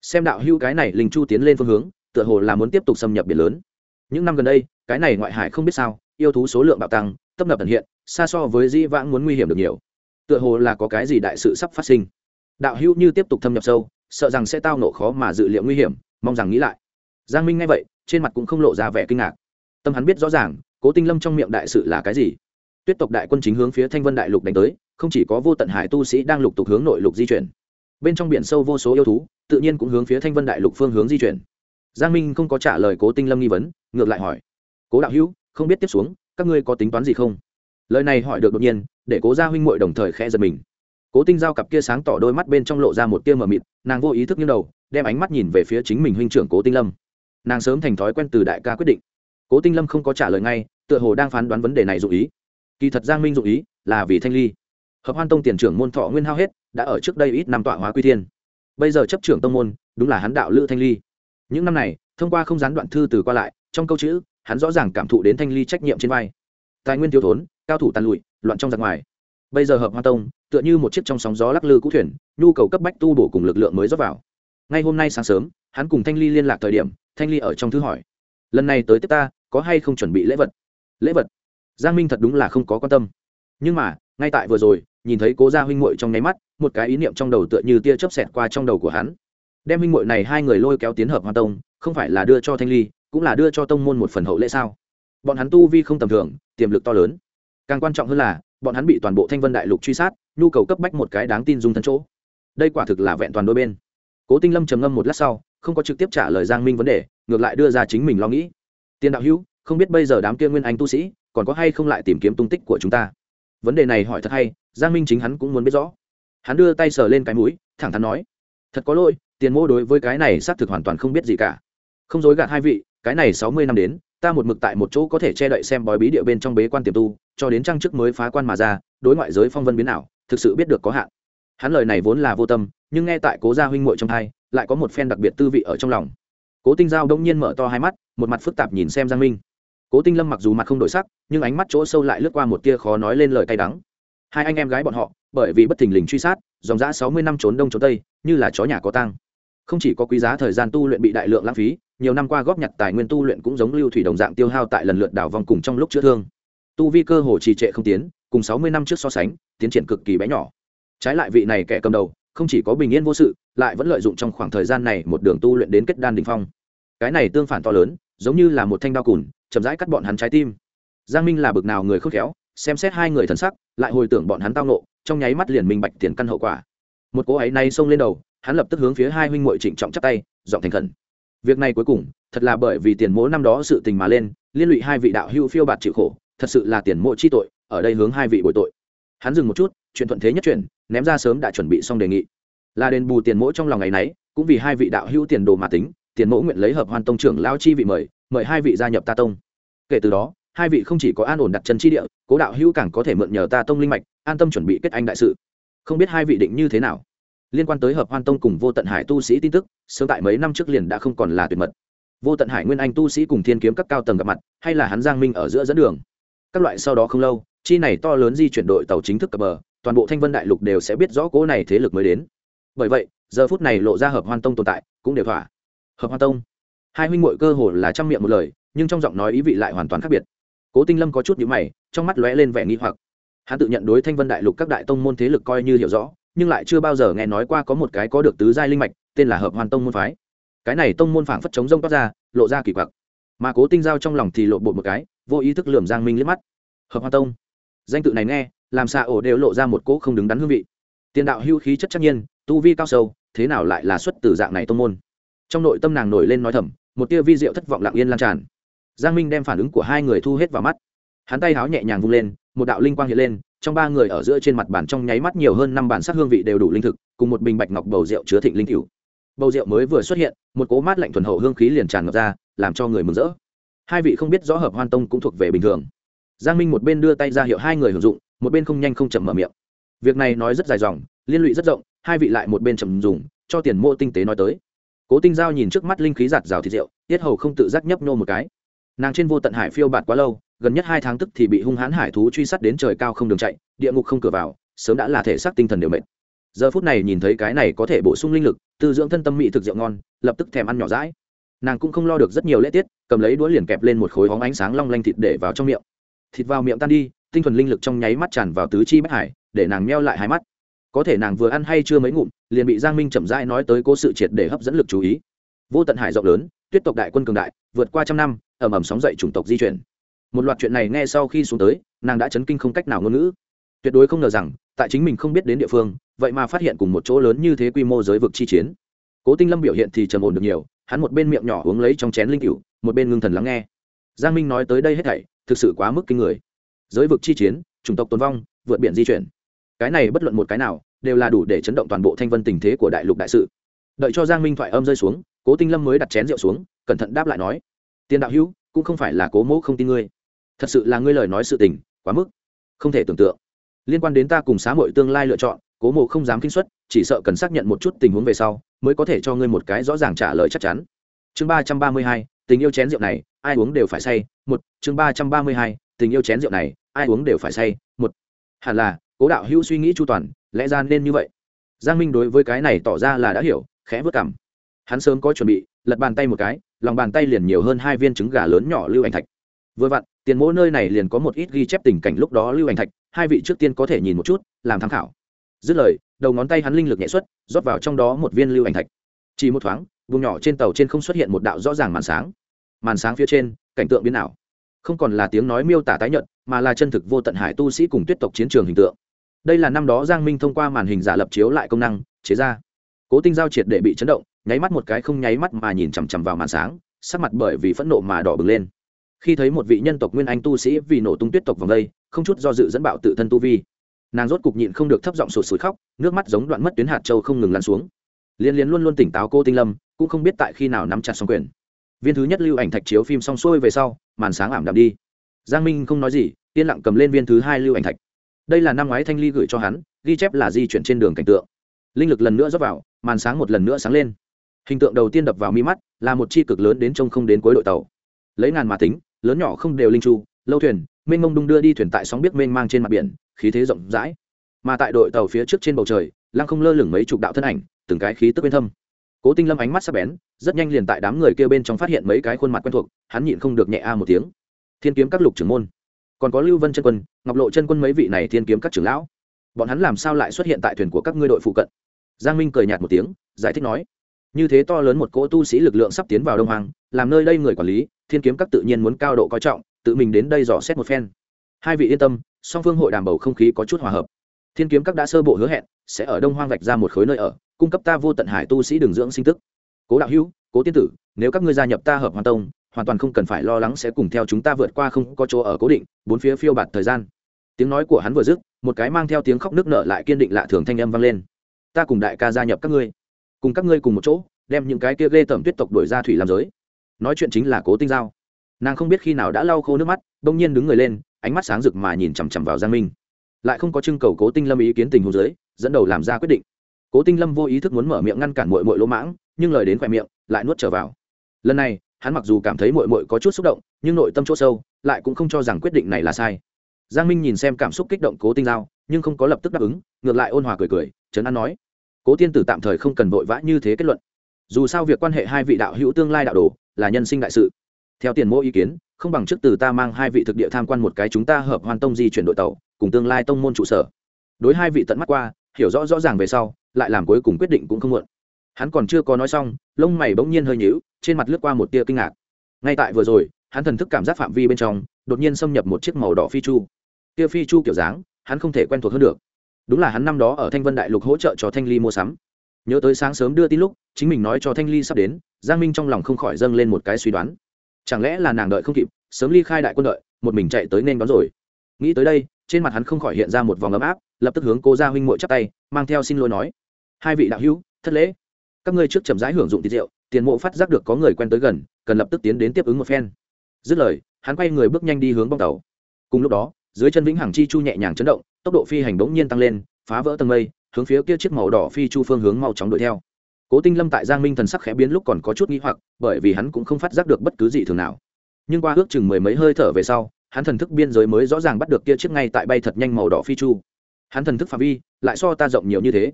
[SPEAKER 1] Xem đạo hữu cái này linh chu tiến lên phương hướng, tựa hồ là muốn tiếp tục xâm nhập biển lớn. Những năm gần đây, cái này ngoại hải không biết sao, yêu thú số lượng bạo tăng, tấp nập ẩn hiện xa so với dĩ vãng muốn nguy hiểm được nhiều. Tựa hồ là có cái gì đại sự sắp phát sinh. Đạo hữu như tiếp tục thâm nhập sâu, sợ rằng sẽ tao nộ khó mà dự liệu nguy hiểm, mong rằng nghĩ lại. Giang minh nghe vậy, trên mặt cũng không lộ ra vẻ kinh ngạc. Tâm hắn biết rõ ràng, cố tinh lâm trong miệng đại sự là cái gì. Tuyết tộc đại quân chính hướng phía thanh vân đại lục đánh tới, không chỉ có vô tận hải tu sĩ đang lục tục hướng nội lục di chuyển. Bên trong biển sâu vô số yêu thú, tự nhiên cũng hướng phía thanh vân đại lục phương hướng di chuyển. Giang minh không có trả lời cố tinh lâm nghi vấn, ngược lại hỏi. Cố đạo hữu, không biết tiếp xuống, các ngươi có tính toán gì không? Lời này hỏi được đột nhiên, để cố gia huynh muội đồng thời khẽ giật mình. Cố tinh giao cặp kia sáng tỏ đôi mắt bên trong lộ ra một tia mờ mịt, nàng vô ý thức như đầu, đem ánh mắt nhìn về phía chính mình huynh trưởng cố tinh lâm. Nàng sớm thành thói quen từ đại ca quyết định. Cố tinh lâm không có trả lời ngay, tựa hồ đang phán đoán vấn đề này dụ ý. Kỳ thật giang minh dụ ý là vì thanh ly. Hợp hoan tông tiền trưởng môn thọ nguyên hao hết, đã ở trước đây ít năm tọa hóa quy thiên. Bây giờ chấp trưởng tông môn, đúng là hắn đạo lữ thanh ly. Những năm này, thông qua không gián đoạn thư từ qua lại, trong câu chữ, hắn rõ ràng cảm thụ đến thanh ly trách nhiệm trên vai tài nguyên thiếu thốn, cao thủ tàn lụi, loạn trong giặc ngoài. Bây giờ hợp hoa tông, tựa như một chiếc trong sóng gió lắc lư cũ thuyền, nhu cầu cấp bách tu bổ cùng lực lượng mới rót vào. Ngay hôm nay sáng sớm, hắn cùng thanh ly liên lạc thời điểm, thanh ly ở trong thư hỏi. Lần này tới tiếp ta, có hay không chuẩn bị lễ vật? Lễ vật? Giang minh thật đúng là không có quan tâm. Nhưng mà, ngay tại vừa rồi, nhìn thấy cố gia huynh muội trong nháy mắt, một cái ý niệm trong đầu tựa như tia chớp xẹt qua trong đầu của hắn. Đem huynh muội này hai người lôi kéo tiến hợp hoa tông, không phải là đưa cho thanh ly, cũng là đưa cho tông môn một phần hậu lễ sao? Bọn hắn tu vi không tầm thường, tiềm lực to lớn. Càng quan trọng hơn là, bọn hắn bị toàn bộ thanh vân đại lục truy sát, nhu cầu cấp bách một cái đáng tin dung thân chỗ. Đây quả thực là vẹn toàn đôi bên. Cố tinh lâm trầm ngâm một lát sau, không có trực tiếp trả lời giang minh vấn đề, ngược lại đưa ra chính mình lo nghĩ. Tiền đạo hữu, không biết bây giờ đám kia nguyên anh tu sĩ, còn có hay không lại tìm kiếm tung tích của chúng ta? Vấn đề này hỏi thật hay, giang minh chính hắn cũng muốn biết rõ. Hắn đưa tay sờ lên cái mũi, thẳng thắn nói, thật có lỗi, tiền mô đối với cái này xác thực hoàn toàn không biết gì cả. Không dối gạt hai vị, cái này sáu mươi năm đến ta một mực tại một chỗ có thể che đậy xem bói bí địa bên trong bế quan tiềm tu, cho đến trang chức mới phá quan mà ra, đối ngoại giới phong vân biến nào thực sự biết được có hạn. Hắn lời này vốn là vô tâm, nhưng nghe tại cố gia huynh muội trong hai, lại có một phen đặc biệt tư vị ở trong lòng. Cố tinh giao đông nhiên mở to hai mắt, một mặt phức tạp nhìn xem giang minh. Cố tinh lâm mặc dù mặt không đổi sắc, nhưng ánh mắt chỗ sâu lại lướt qua một tia khó nói lên lời cay đắng. Hai anh em gái bọn họ, bởi vì bất thình lình truy sát, dòng dã sáu mươi năm trốn đông trốn tây, như là chó nhà có tăng không chỉ có quý giá thời gian tu luyện bị đại lượng lãng phí, nhiều năm qua góp nhặt tài nguyên tu luyện cũng giống lưu thủy đồng dạng tiêu hao tại lần lượt đảo vòng cùng trong lúc chữa thương. Tu vi cơ hồ trì trệ không tiến, cùng sáu mươi năm trước so sánh, tiến triển cực kỳ bé nhỏ. Trái lại vị này kẻ cầm đầu, không chỉ có bình yên vô sự, lại vẫn lợi dụng trong khoảng thời gian này một đường tu luyện đến kết đan đình phong. Cái này tương phản to lớn, giống như là một thanh đao cùn, chậm rãi cắt bọn hắn trái tim. Giang minh là bực nào người khôn khéo, xem xét hai người thần sắc, lại hồi tưởng bọn hắn tao nộ trong nháy mắt liền minh bạch tiền căn hậu quả một cỗ ấy nay xông lên đầu, hắn lập tức hướng phía hai huynh muội trịnh trọng chắp tay, giọng thành khẩn. Việc này cuối cùng, thật là bởi vì tiền mỗ năm đó sự tình mà lên, liên lụy hai vị đạo hữu phiêu bạt chịu khổ, thật sự là tiền mỗ chi tội, ở đây hướng hai vị bồi tội. Hắn dừng một chút, chuyện thuận thế nhất chuyển, ném ra sớm đã chuẩn bị xong đề nghị. Là đền bù tiền mỗ trong lòng ngày nấy, cũng vì hai vị đạo hữu tiền đồ mà tính, tiền mỗ nguyện lấy hợp hoan tông trưởng lao chi vị mời mời hai vị gia nhập ta tông. Kể từ đó, hai vị không chỉ có an ổn đặt chân chi địa, cố đạo hữu càng có thể mượn nhờ ta tông linh mạch, an tâm chuẩn bị kết anh đại sự không biết hai vị định như thế nào. Liên quan tới hợp hoan tông cùng vô tận hải tu sĩ tin tức, sớm tại mấy năm trước liền đã không còn là tuyệt mật. Vô tận hải nguyên anh tu sĩ cùng thiên kiếm các cao tầng gặp mặt, hay là hắn giang minh ở giữa dẫn đường. Các loại sau đó không lâu, chi này to lớn di chuyển đội tàu chính thức cập bờ, toàn bộ thanh vân đại lục đều sẽ biết rõ cố này thế lực mới đến. Bởi vậy, giờ phút này lộ ra hợp hoan tông tồn tại, cũng đều thỏa. Hợp hoan tông. Hai huynh muội cơ hồ là trang miệng một lời, nhưng trong giọng nói ý vị lại hoàn toàn khác biệt. Cố tinh lâm có chút nhữ mày, trong mắt lóe lên vẻ nghi hoặc hắn tự nhận đối thanh vân đại lục các đại tông môn thế lực coi như hiểu rõ, nhưng lại chưa bao giờ nghe nói qua có một cái có được tứ giai linh mạch, tên là hợp hoàn tông môn phái. Cái này tông môn phảng phất chống rông toát ra, lộ ra kỳ quặc. Mà cố tinh giao trong lòng thì lộ bột một cái, vô ý thức lườm giang minh liếc mắt. Hợp hoàn tông. Danh tự này nghe, làm xạ ổ đều lộ ra một cỗ không đứng đắn hương vị. Tiền đạo hưu khí chất chắc nhiên, tu vi cao sâu, thế nào lại là xuất từ dạng này tông môn? Trong nội tâm nàng nổi lên nói thầm, một tia vi diệu thất vọng lặng yên lan tràn. Giang minh đem phản ứng của hai người thu hết vào mắt hắn tay háo nhẹ nhàng vung lên, một đạo linh quang hiện lên, trong ba người ở giữa trên mặt bàn trong nháy mắt nhiều hơn năm bản sắc hương vị đều đủ linh thực, cùng một bình bạch ngọc bầu rượu chứa thịnh linh cửu. Bầu rượu mới vừa xuất hiện, một cố mát lạnh thuần hậu hương khí liền tràn ngập ra, làm cho người mừng rỡ. Hai vị không biết rõ hợp hoan tông cũng thuộc về bình thường. Giang minh một bên đưa tay ra hiệu hai người hưởng dụng, một bên không nhanh không chậm mở miệng. Việc này nói rất dài dòng, liên lụy rất rộng, hai vị lại một bên chậm dùng, cho tiền mô tinh tế nói tới. Cố tinh giao nhìn trước mắt linh khí giạt rào thịt rượu, tiết hầu không tự giác nhấp nô một cái. Nàng trên vô tận hải phiêu bạt quá lâu gần nhất hai tháng tức thì bị hung hãn hải thú truy sát đến trời cao không đường chạy, địa ngục không cửa vào, sớm đã là thể xác tinh thần đều mệt. Giờ phút này nhìn thấy cái này có thể bổ sung linh lực, tư dưỡng thân tâm mỹ thực rượu ngon, lập tức thèm ăn nhỏ rãi nàng cũng không lo được rất nhiều lễ tiết, cầm lấy đũa liền kẹp lên một khối hóng ánh sáng long lanh thịt để vào trong miệng. Thịt vào miệng tan đi, tinh thuần linh lực trong nháy mắt tràn vào tứ chi bách hải, để nàng meo lại hai mắt. Có thể nàng vừa ăn hay chưa mấy ngụm, liền bị giang minh chậm rãi nói tới cố sự triệt để hấp dẫn lực chú ý. Vô tận hải rộng lớn, tuyết tộc đại quân cường đại, vượt qua trăm năm ẩm ẩm sóng dậy chủng tộc di chuyển một loạt chuyện này nghe sau khi xuống tới, nàng đã chấn kinh không cách nào ngôn ngữ. Tuyệt đối không ngờ rằng, tại chính mình không biết đến địa phương, vậy mà phát hiện cùng một chỗ lớn như thế quy mô giới vực chi chiến. Cố tinh lâm biểu hiện thì trầm ổn được nhiều, hắn một bên miệng nhỏ uống lấy trong chén linh cựu một bên ngưng thần lắng nghe. Giang minh nói tới đây hết thảy, thực sự quá mức kinh người. Giới vực chi chiến, chủng tộc tồn vong, vượt biển di chuyển. Cái này bất luận một cái nào, đều là đủ để chấn động toàn bộ thanh vân tình thế của đại lục đại sự. Đợi cho giang minh thoại âm rơi xuống, cố tinh lâm mới đặt chén rượu xuống, cẩn thận đáp lại nói tiền đạo hữu, cũng không phải là cố mẫu không tin ngươi thật sự là ngươi lời nói sự tình, quá mức. Không thể tưởng tượng. Liên quan đến ta cùng xá hội tương lai lựa chọn, cố mộ không dám kinh xuất chỉ sợ cần xác nhận một chút tình huống về sau, mới có thể cho ngươi một cái rõ ràng trả lời chắc chắn. Chương ba trăm ba mươi hai, tình yêu chén rượu này, ai uống đều phải say, một. Chương ba trăm ba mươi hai, tình yêu chén rượu này, ai uống đều phải say, một. Hẳn là, cố đạo hữu suy nghĩ chu toàn, lẽ ra nên như vậy. Giang minh đối với cái này tỏ ra là đã hiểu, khẽ vất cảm hắn sớm có chuẩn bị, lật bàn tay một cái, lòng bàn tay liền nhiều hơn hai viên trứng gà lớn nhỏ lưu ảnh thạch. Vừa vặn tiền mỗi nơi này liền có một ít ghi chép tình cảnh lúc đó lưu ảnh thạch, hai vị trước tiên có thể nhìn một chút, làm tham khảo. Dứt lời, đầu ngón tay hắn linh lực nhẹ xuất, rót vào trong đó một viên lưu ảnh thạch. Chỉ một thoáng, vùng nhỏ trên tàu trên không xuất hiện một đạo rõ ràng màn sáng. Màn sáng phía trên, cảnh tượng biến ảo. Không còn là tiếng nói miêu tả tái nhận mà là chân thực vô tận hải tu sĩ cùng tuyết tộc chiến trường hình tượng. Đây là năm đó giang minh thông qua màn hình giả lập chiếu lại công năng, chế ra. Cố tinh giao triệt để bị chấn động, nháy mắt một cái không nháy mắt mà nhìn chằm chằm vào màn sáng, sắc mặt bởi vì phẫn nộ mà đỏ bừng lên khi thấy một vị nhân tộc nguyên anh tu sĩ vì nổ tung tuyết tộc vòng đây, không chút do dự dẫn bạo tự thân tu vi. Nàng rốt cục nhịn không được thấp giọng sụt sùi khóc, nước mắt giống đoạn mất tuyến hạt châu không ngừng lăn xuống. Liên liên luôn luôn tỉnh táo cô tinh lâm, cũng không biết tại khi nào nắm chặt xong quyền. Viên thứ nhất lưu ảnh thạch chiếu phim xong xuôi về sau, màn sáng ảm đạm đi. Giang minh không nói gì, yên lặng cầm lên viên thứ hai lưu ảnh thạch. Đây là năm ngoái thanh ly gửi cho hắn, ghi chép là di chuyển trên đường cảnh tượng. Linh lực lần nữa rót vào, màn sáng một lần nữa sáng lên. Hình tượng đầu tiên đập vào mi mắt, là một chi cực lớn đến trông không đến cuối đội tàu. Lấy ngàn mà tính lớn nhỏ không đều linh chu lâu thuyền, mênh mông đung đưa đi thuyền tại sóng biết mênh mang trên mặt biển, khí thế rộng rãi. Mà tại đội tàu phía trước trên bầu trời, lăng không lơ lửng mấy chục đạo thân ảnh, từng cái khí tức bên thâm. Cố tinh lâm ánh mắt sắc bén, rất nhanh liền tại đám người kêu bên trong phát hiện mấy cái khuôn mặt quen thuộc, hắn nhịn không được nhẹ a một tiếng. Thiên kiếm các lục trưởng môn. Còn có lưu vân chân quân, ngọc lộ chân quân mấy vị này thiên kiếm các trưởng lão. Bọn hắn làm sao lại xuất hiện tại thuyền của các ngươi đội phụ cận? Giang minh cười nhạt một tiếng, giải thích nói. Như thế to lớn một cỗ tu sĩ lực lượng sắp tiến vào đông hoàng làm nơi đây người quản lý, thiên kiếm các tự nhiên muốn cao độ coi trọng, tự mình đến đây dò xét một phen. Hai vị yên tâm, song phương hội đảm bầu không khí có chút hòa hợp. Thiên kiếm các đã sơ bộ hứa hẹn, sẽ ở đông hoang vạch ra một khối nơi ở, cung cấp ta vô tận hải tu sĩ đường dưỡng sinh tức. Cố đạo hữu, cố tiên tử, nếu các ngươi gia nhập ta hợp hoàn tông, hoàn toàn không cần phải lo lắng sẽ cùng theo chúng ta vượt qua không có chỗ ở cố định, bốn phía phiêu bạt thời gian. Tiếng nói của hắn vừa dứt, một cái mang theo tiếng khóc nước nở lại kiên định lạ thường thanh âm vang lên. Ta cùng đại ca gia nhập các ngươi, cùng các ngươi cùng một chỗ, đem những cái kia ghê tởm tuyết tộc đổi ra thủy làm giới nói chuyện chính là cố tinh giao. Nàng không biết khi nào đã lau khô nước mắt bỗng nhiên đứng người lên, ánh mắt sáng rực mà nhìn chằm chằm vào giang minh. Lại không có trưng cầu cố tinh lâm ý kiến tình hồ dưới, dẫn đầu làm ra quyết định. Cố tinh lâm vô ý thức muốn mở miệng ngăn cản mội mội lỗ mãng, nhưng lời đến khoe miệng, lại nuốt trở vào. Lần này, hắn mặc dù cảm thấy mội mội có chút xúc động, nhưng nội tâm chỗ sâu, lại cũng không cho rằng quyết định này là sai. Giang minh nhìn xem cảm xúc kích động cố tinh giao, nhưng không có lập tức đáp ứng, ngược lại ôn hòa cười cười, trấn an nói cố tiên tử tạm thời không cần vội vã như thế kết luận. Dù sao việc quan hệ hai vị đạo hữu tương lai đạo đồ là nhân sinh đại sự. Theo tiền mỗi ý kiến, không bằng trước từ ta mang hai vị thực địa tham quan một cái chúng ta hợp hoàn tông di chuyển đội tàu, cùng tương lai tông môn trụ sở. Đối hai vị tận mắt qua, hiểu rõ rõ ràng về sau, lại làm cuối cùng quyết định cũng không muộn. Hắn còn chưa có nói xong, lông mày bỗng nhiên hơi nhíu, trên mặt lướt qua một tia kinh ngạc. Ngay tại vừa rồi, hắn thần thức cảm giác phạm vi bên trong, đột nhiên xâm nhập một chiếc màu đỏ phi chu. Tia phi chu kiểu dáng, hắn không thể quen thuộc hơn được. Đúng là hắn năm đó ở thanh vân đại lục hỗ trợ cho thanh ly mua sắm nhớ tới sáng sớm đưa tin lúc, chính mình nói cho thanh ly sắp đến, giang minh trong lòng không khỏi dâng lên một cái suy đoán. Chẳng lẽ là nàng đợi không kịp, sớm ly khai đại quân đợi, một mình chạy tới nên đón rồi. Nghĩ tới đây, trên mặt hắn không khỏi hiện ra một vòng ấm áp, lập tức hướng cô gia huynh muội chắp tay, mang theo xin lỗi nói. Hai vị đạo hữu, thất lễ. Các ngươi trước chậm rãi hưởng dụng thịt rượu, tiền mộ phát giác được có người quen tới gần, cần lập tức tiến đến tiếp ứng một phen. Dứt lời, hắn quay người bước nhanh đi hướng bong tàu. Cùng lúc đó, dưới chân vĩnh hằng chi chu nhẹ nhàng chấn động, tốc độ phi hành bỗng nhiên tăng lên, phá vỡ tầng mây hướng phía kia chiếc màu đỏ phi chu phương hướng mau chóng đuổi theo. Cố tinh lâm tại giang minh thần sắc khẽ biến lúc còn có chút nghi hoặc, bởi vì hắn cũng không phát giác được bất cứ gì thường nào. Nhưng qua ước chừng mười mấy hơi thở về sau, hắn thần thức biên giới mới rõ ràng bắt được kia chiếc ngay tại bay thật nhanh màu đỏ phi chu. Hắn thần thức phạm vi lại so ta rộng nhiều như thế.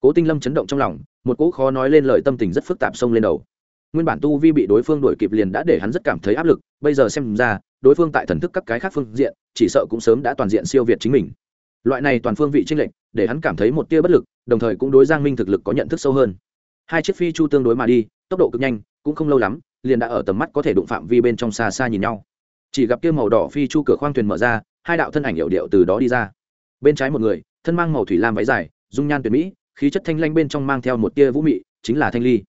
[SPEAKER 1] Cố tinh lâm chấn động trong lòng, một cỗ khó nói lên lời tâm tình rất phức tạp xông lên đầu. Nguyên bản tu vi bị đối phương đuổi kịp liền đã để hắn rất cảm thấy áp lực, bây giờ xem ra, đối phương tại thần thức các cái khác phương diện, chỉ sợ cũng sớm đã toàn diện siêu việt chính mình. Loại này toàn phương vị tranh lệch để hắn cảm thấy một tia bất lực, đồng thời cũng đối giang minh thực lực có nhận thức sâu hơn. Hai chiếc phi chu tương đối mà đi, tốc độ cực nhanh, cũng không lâu lắm, liền đã ở tầm mắt có thể đụng phạm vi bên trong xa xa nhìn nhau. Chỉ gặp kia màu đỏ phi chu cửa khoang thuyền mở ra, hai đạo thân ảnh hiệu điệu từ đó đi ra. Bên trái một người, thân mang màu thủy lam váy dài, dung nhan tuyệt mỹ, khí chất thanh lanh bên trong mang theo một tia vũ mị, chính là thanh ly.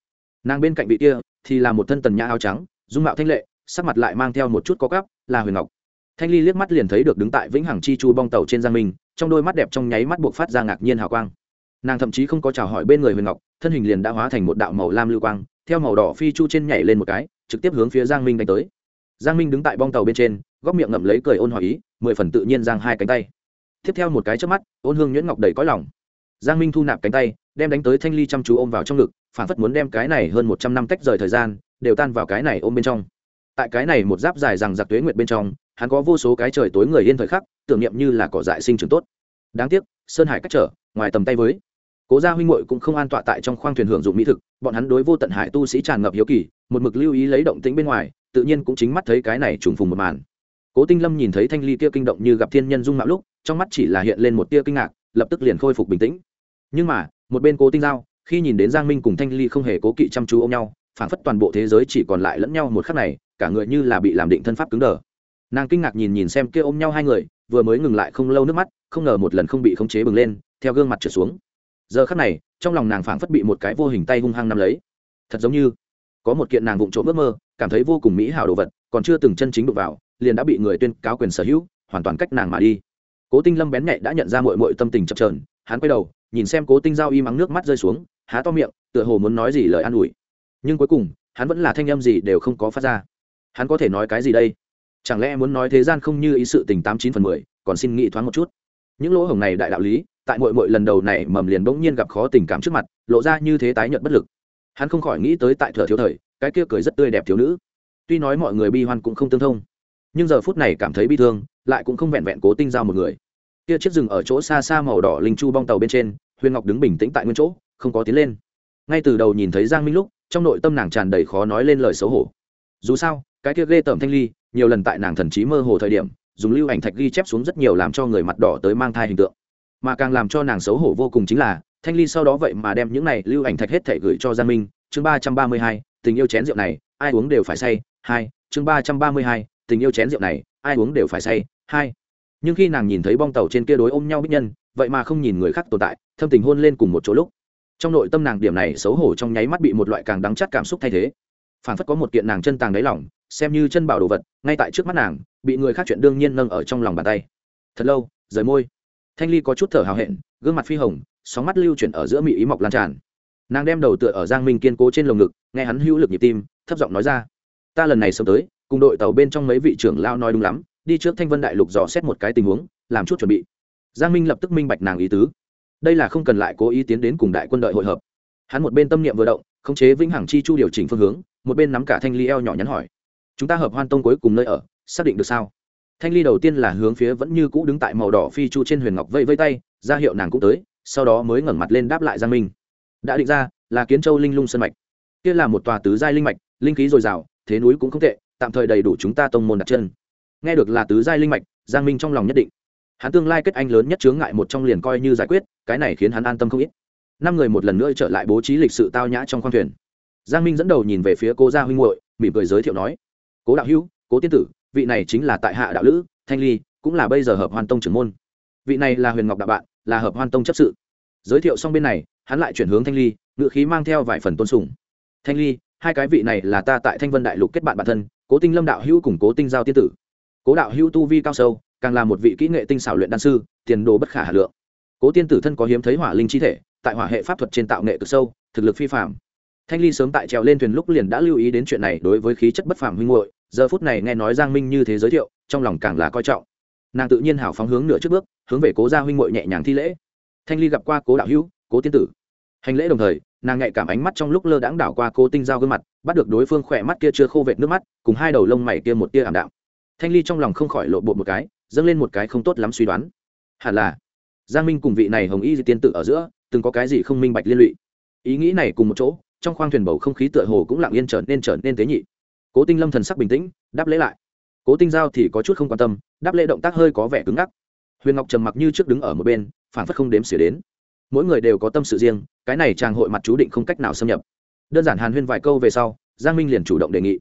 [SPEAKER 1] Nàng bên cạnh vị kia, thì là một thân tần nhã áo trắng, dung mạo thanh lệ, sắc mặt lại mang theo một chút có cắp là huyền ngọc. Thanh ly liếc mắt liền thấy được đứng tại vĩnh hằng chi chu bong tàu trên giang minh trong đôi mắt đẹp trong nháy mắt buộc phát ra ngạc nhiên hào quang. Nàng thậm chí không có chào hỏi bên người huyền ngọc, thân hình liền đã hóa thành một đạo màu lam lưu quang, theo màu đỏ phi chu trên nhảy lên một cái, trực tiếp hướng phía giang minh đánh tới. Giang minh đứng tại bong tàu bên trên, góc miệng ngậm lấy cười ôn hỏi ý, mười phần tự nhiên giang hai cánh tay. Tiếp theo một cái trước mắt, ôn hương nhuyễn ngọc đầy cõi lòng. Giang minh thu nạp cánh tay, đem đánh tới thanh ly chăm chú ôm vào trong ngực, phản phất muốn đem cái này hơn một trăm năm tách rời thời gian, đều tan vào cái này ôm bên trong. Tại cái này một giáp dài rằng giặc tuế nguyệt bên trong hắn có vô số cái trời tối người yên thời khắc, tưởng niệm như là cỏ dại sinh trưởng tốt. Đáng tiếc, sơn hải cách trở, ngoài tầm tay với. Cố gia huynh muội cũng không an tọa tại trong khoang thuyền hưởng dụng mỹ thực, bọn hắn đối vô tận hải tu sĩ tràn ngập hiếu kỳ, một mực lưu ý lấy động tĩnh bên ngoài, tự nhiên cũng chính mắt thấy cái này trùng phùng một màn. Cố tinh lâm nhìn thấy thanh ly kia kinh động như gặp thiên nhân dung mạo lúc, trong mắt chỉ là hiện lên một tia kinh ngạc, lập tức liền khôi phục bình tĩnh. Nhưng mà, một bên cố tinh giao, khi nhìn đến giang minh cùng thanh ly không hề cố kỵ chăm chú ôm nhau, phảng phất toàn bộ thế giới chỉ còn lại lẫn nhau một khắc này, cả người như là bị làm định thân pháp cứng đờ nàng kinh ngạc nhìn nhìn xem kia ôm nhau hai người, vừa mới ngừng lại không lâu nước mắt, không ngờ một lần không bị khống chế bừng lên, theo gương mặt trở xuống. Giờ khắc này, trong lòng nàng phảng phất bị một cái vô hình tay hung hăng nắm lấy. Thật giống như, có một kiện nàng vụng trộm ước mơ, cảm thấy vô cùng mỹ hảo đồ vật, còn chưa từng chân chính đụng vào, liền đã bị người tuyên cáo quyền sở hữu, hoàn toàn cách nàng mà đi. Cố tinh lâm bén nhạy đã nhận ra mội mội tâm tình chập trờn hắn quay đầu, nhìn xem cố tinh giao y mắng nước mắt rơi xuống, há to miệng, tựa hồ muốn nói gì lời an ủi. Nhưng cuối cùng, hắn vẫn là thanh âm gì đều không có phát ra. Hắn có thể nói cái gì đây? Chẳng lẽ muốn nói thế gian không như ý sự tình tám chín phần mười, còn xin nghĩ thoáng một chút. Những lỗ hổng này đại đạo lý, tại mội mội lần đầu này mầm liền bỗng nhiên gặp khó tình cảm trước mặt, lộ ra như thế tái nhợt bất lực. Hắn không khỏi nghĩ tới tại thừa thiếu thời, cái kia cười rất tươi đẹp thiếu nữ. Tuy nói mọi người bi hoan cũng không tương thông, nhưng giờ phút này cảm thấy bi thương, lại cũng không vẹn vẹn cố tinh giao một người. Kia chiếc rừng ở chỗ xa xa màu đỏ linh chu bong tàu bên trên, huyền ngọc đứng bình tĩnh tại nguyên chỗ, không có tiến lên. Ngay từ đầu nhìn thấy giang minh lúc, trong nội tâm nàng tràn đầy khó nói lên lời xấu hổ. Dù sao, cái kia ghê tởm thanh ly nhiều lần tại nàng thần trí mơ hồ thời điểm, dùng lưu ảnh thạch ghi chép xuống rất nhiều làm cho người mặt đỏ tới mang thai hình tượng. Mà càng làm cho nàng xấu hổ vô cùng chính là, thanh ly sau đó vậy mà đem những này lưu ảnh thạch hết thể gửi cho giang minh. Chương ba trăm ba mươi hai, tình yêu chén rượu này, ai uống đều phải say. Hai, chương ba trăm ba mươi hai, tình yêu chén rượu này, ai uống đều phải say. Hai, nhưng khi nàng nhìn thấy bong tàu trên kia đối ôm nhau bích nhân, vậy mà không nhìn người khác tồn tại, thâm tình hôn lên cùng một chỗ lúc. Trong nội tâm nàng điểm này xấu hổ trong nháy mắt bị một loại càng đắng chắt cảm xúc thay thế. Phản phất có một kiện nàng chân tàng đáy lỏng xem như chân bảo đồ vật, ngay tại trước mắt nàng, bị người khác chuyện đương nhiên nâng ở trong lòng bàn tay. Thật lâu, rời môi. Thanh ly có chút thở hào hẹn, gương mặt phi hồng, sóng mắt lưu chuyển ở giữa mỹ ý mọc lan tràn. Nàng đem đầu tựa ở giang minh kiên cố trên lồng ngực, nghe hắn hữu lực nhịp tim, thấp giọng nói ra, ta lần này sớm tới, cùng đội tàu bên trong mấy vị trưởng lao nói đúng lắm, đi trước thanh vân đại lục dò xét một cái tình huống, làm chút chuẩn bị. Giang minh lập tức minh bạch nàng ý tứ. Đây là không cần lại cố ý tiến đến cùng đại quân đội hội hợp. Hắn một bên tâm niệm vừa động, khống chế vĩnh hằng chi chu điều chỉnh phương hướng, một bên nắm cả thanh ly eo nhỏ nhắn hỏi chúng ta hợp hoan tông cuối cùng nơi ở, xác định được sao? Thanh ly đầu tiên là hướng phía vẫn như cũ đứng tại màu đỏ phi chu trên huyền ngọc vây vây tay, ra hiệu nàng cũng tới, sau đó mới ngẩng mặt lên đáp lại giang minh. Đã định ra, là kiến châu linh lung sân mạch. Kia là một tòa tứ giai linh mạch, linh khí dồi dào, thế núi cũng không tệ, tạm thời đầy đủ chúng ta tông môn đặt chân. Nghe được là tứ giai linh mạch, giang minh trong lòng nhất định. Hắn tương lai kết anh lớn nhất chướng ngại một trong liền coi như giải quyết, cái này khiến hắn an tâm không ít. Năm người một lần nữa trở lại bố trí lịch sự tao nhã trong khoang thuyền. Giang minh dẫn đầu nhìn về phía cô gia huynh hội mỉm cười giới thiệu nói cố đạo hữu, cố tiên tử, vị này chính là tại hạ đạo lữ, thanh ly, cũng là bây giờ hợp hoan tông trưởng môn. Vị này là huyền ngọc đạo bạn, là hợp hoan tông chấp sự. Giới thiệu xong bên này, hắn lại chuyển hướng thanh ly, ngựa khí mang theo vài phần tôn sùng. Thanh ly, hai cái vị này là ta tại thanh vân đại lục kết bạn bản thân, cố tinh lâm đạo hữu cùng cố tinh giao tiên tử. Cố đạo hữu tu vi cao sâu, càng là một vị kỹ nghệ tinh xảo luyện đan sư, tiền đồ bất khả hà lượng. Cố tiên tử thân có hiếm thấy hỏa linh chi thể, tại hỏa hệ pháp thuật trên tạo nghệ cực sâu, thực lực phi phạm thanh ly sớm tại trèo lên thuyền lúc liền đã lưu ý đến chuyện này đối với khí chất bất phàm huynh hội giờ phút này nghe nói giang minh như thế giới thiệu, trong lòng càng là coi trọng. Nàng tự nhiên hảo phóng hướng nửa trước bước, hướng về cố gia huynh mội nhẹ nhàng thi lễ. Thanh ly gặp qua cố đạo hữu, cố tiên tử. Hành lễ đồng thời, nàng nhạy cảm ánh mắt trong lúc lơ đãng đảo qua cố tinh giao gương mặt, bắt được đối phương khỏe mắt kia chưa khô vệt nước mắt, cùng hai đầu lông mày kia một tia ảm đạm. Thanh ly trong lòng không khỏi lộ bộ một cái, dâng lên một cái không tốt lắm suy đoán. Hẳn là, giang minh cùng vị này hồng y di tiên tử ở giữa, từng có cái gì không minh bạch liên lụy. Ý nghĩ này cùng một chỗ, trong khoang thuyền bầu không khí tựa hồ cũng lặng yên trở nên trở nên tế nhị cố tinh lâm thần sắc bình tĩnh, đáp lễ lại. Cố tinh giao thì có chút không quan tâm, đáp lễ động tác hơi có vẻ cứng ngắc. Huyền ngọc trầm mặc như trước đứng ở một bên phản phất không đếm xỉa đến. Mỗi người đều có tâm sự riêng, cái này chàng hội mặt chú định không cách nào xâm nhập. Đơn giản hàn huyên vài câu về sau, giang minh liền chủ động đề nghị.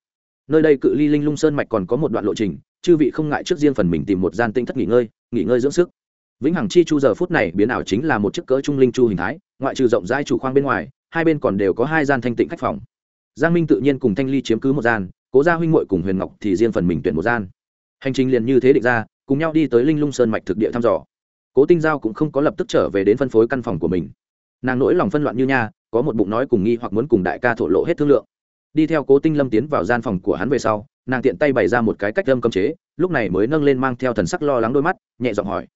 [SPEAKER 1] Nơi đây cự ly linh lung sơn mạch còn có một đoạn lộ trình, chư vị không ngại trước riêng phần mình tìm một gian tinh thất nghỉ ngơi nghỉ ngơi dưỡng sức. Vĩnh hằng chi chu giờ phút này biến ảo chính là một chiếc cỡ trung linh chu hình thái, ngoại trừ rộng rãi chủ khoang bên ngoài, hai bên còn đều có hai gian thanh tịnh khách phòng. Giang minh tự nhiên cùng thanh ly chiếm cứ một gian cố gia huynh muội cùng huyền ngọc thì riêng phần mình tuyển một gian. Hành trình liền như thế định ra, cùng nhau đi tới linh lung sơn mạch thực địa thăm dò. Cố tinh giao cũng không có lập tức trở về đến phân phối căn phòng của mình. Nàng nỗi lòng phân loạn như nha, có một bụng nói cùng nghi hoặc muốn cùng đại ca thổ lộ hết thương lượng. Đi theo cố tinh lâm tiến vào gian phòng của hắn về sau, nàng tiện tay bày ra một cái cách âm cấm chế, lúc này mới nâng lên mang theo thần sắc lo lắng đôi mắt, nhẹ giọng hỏi.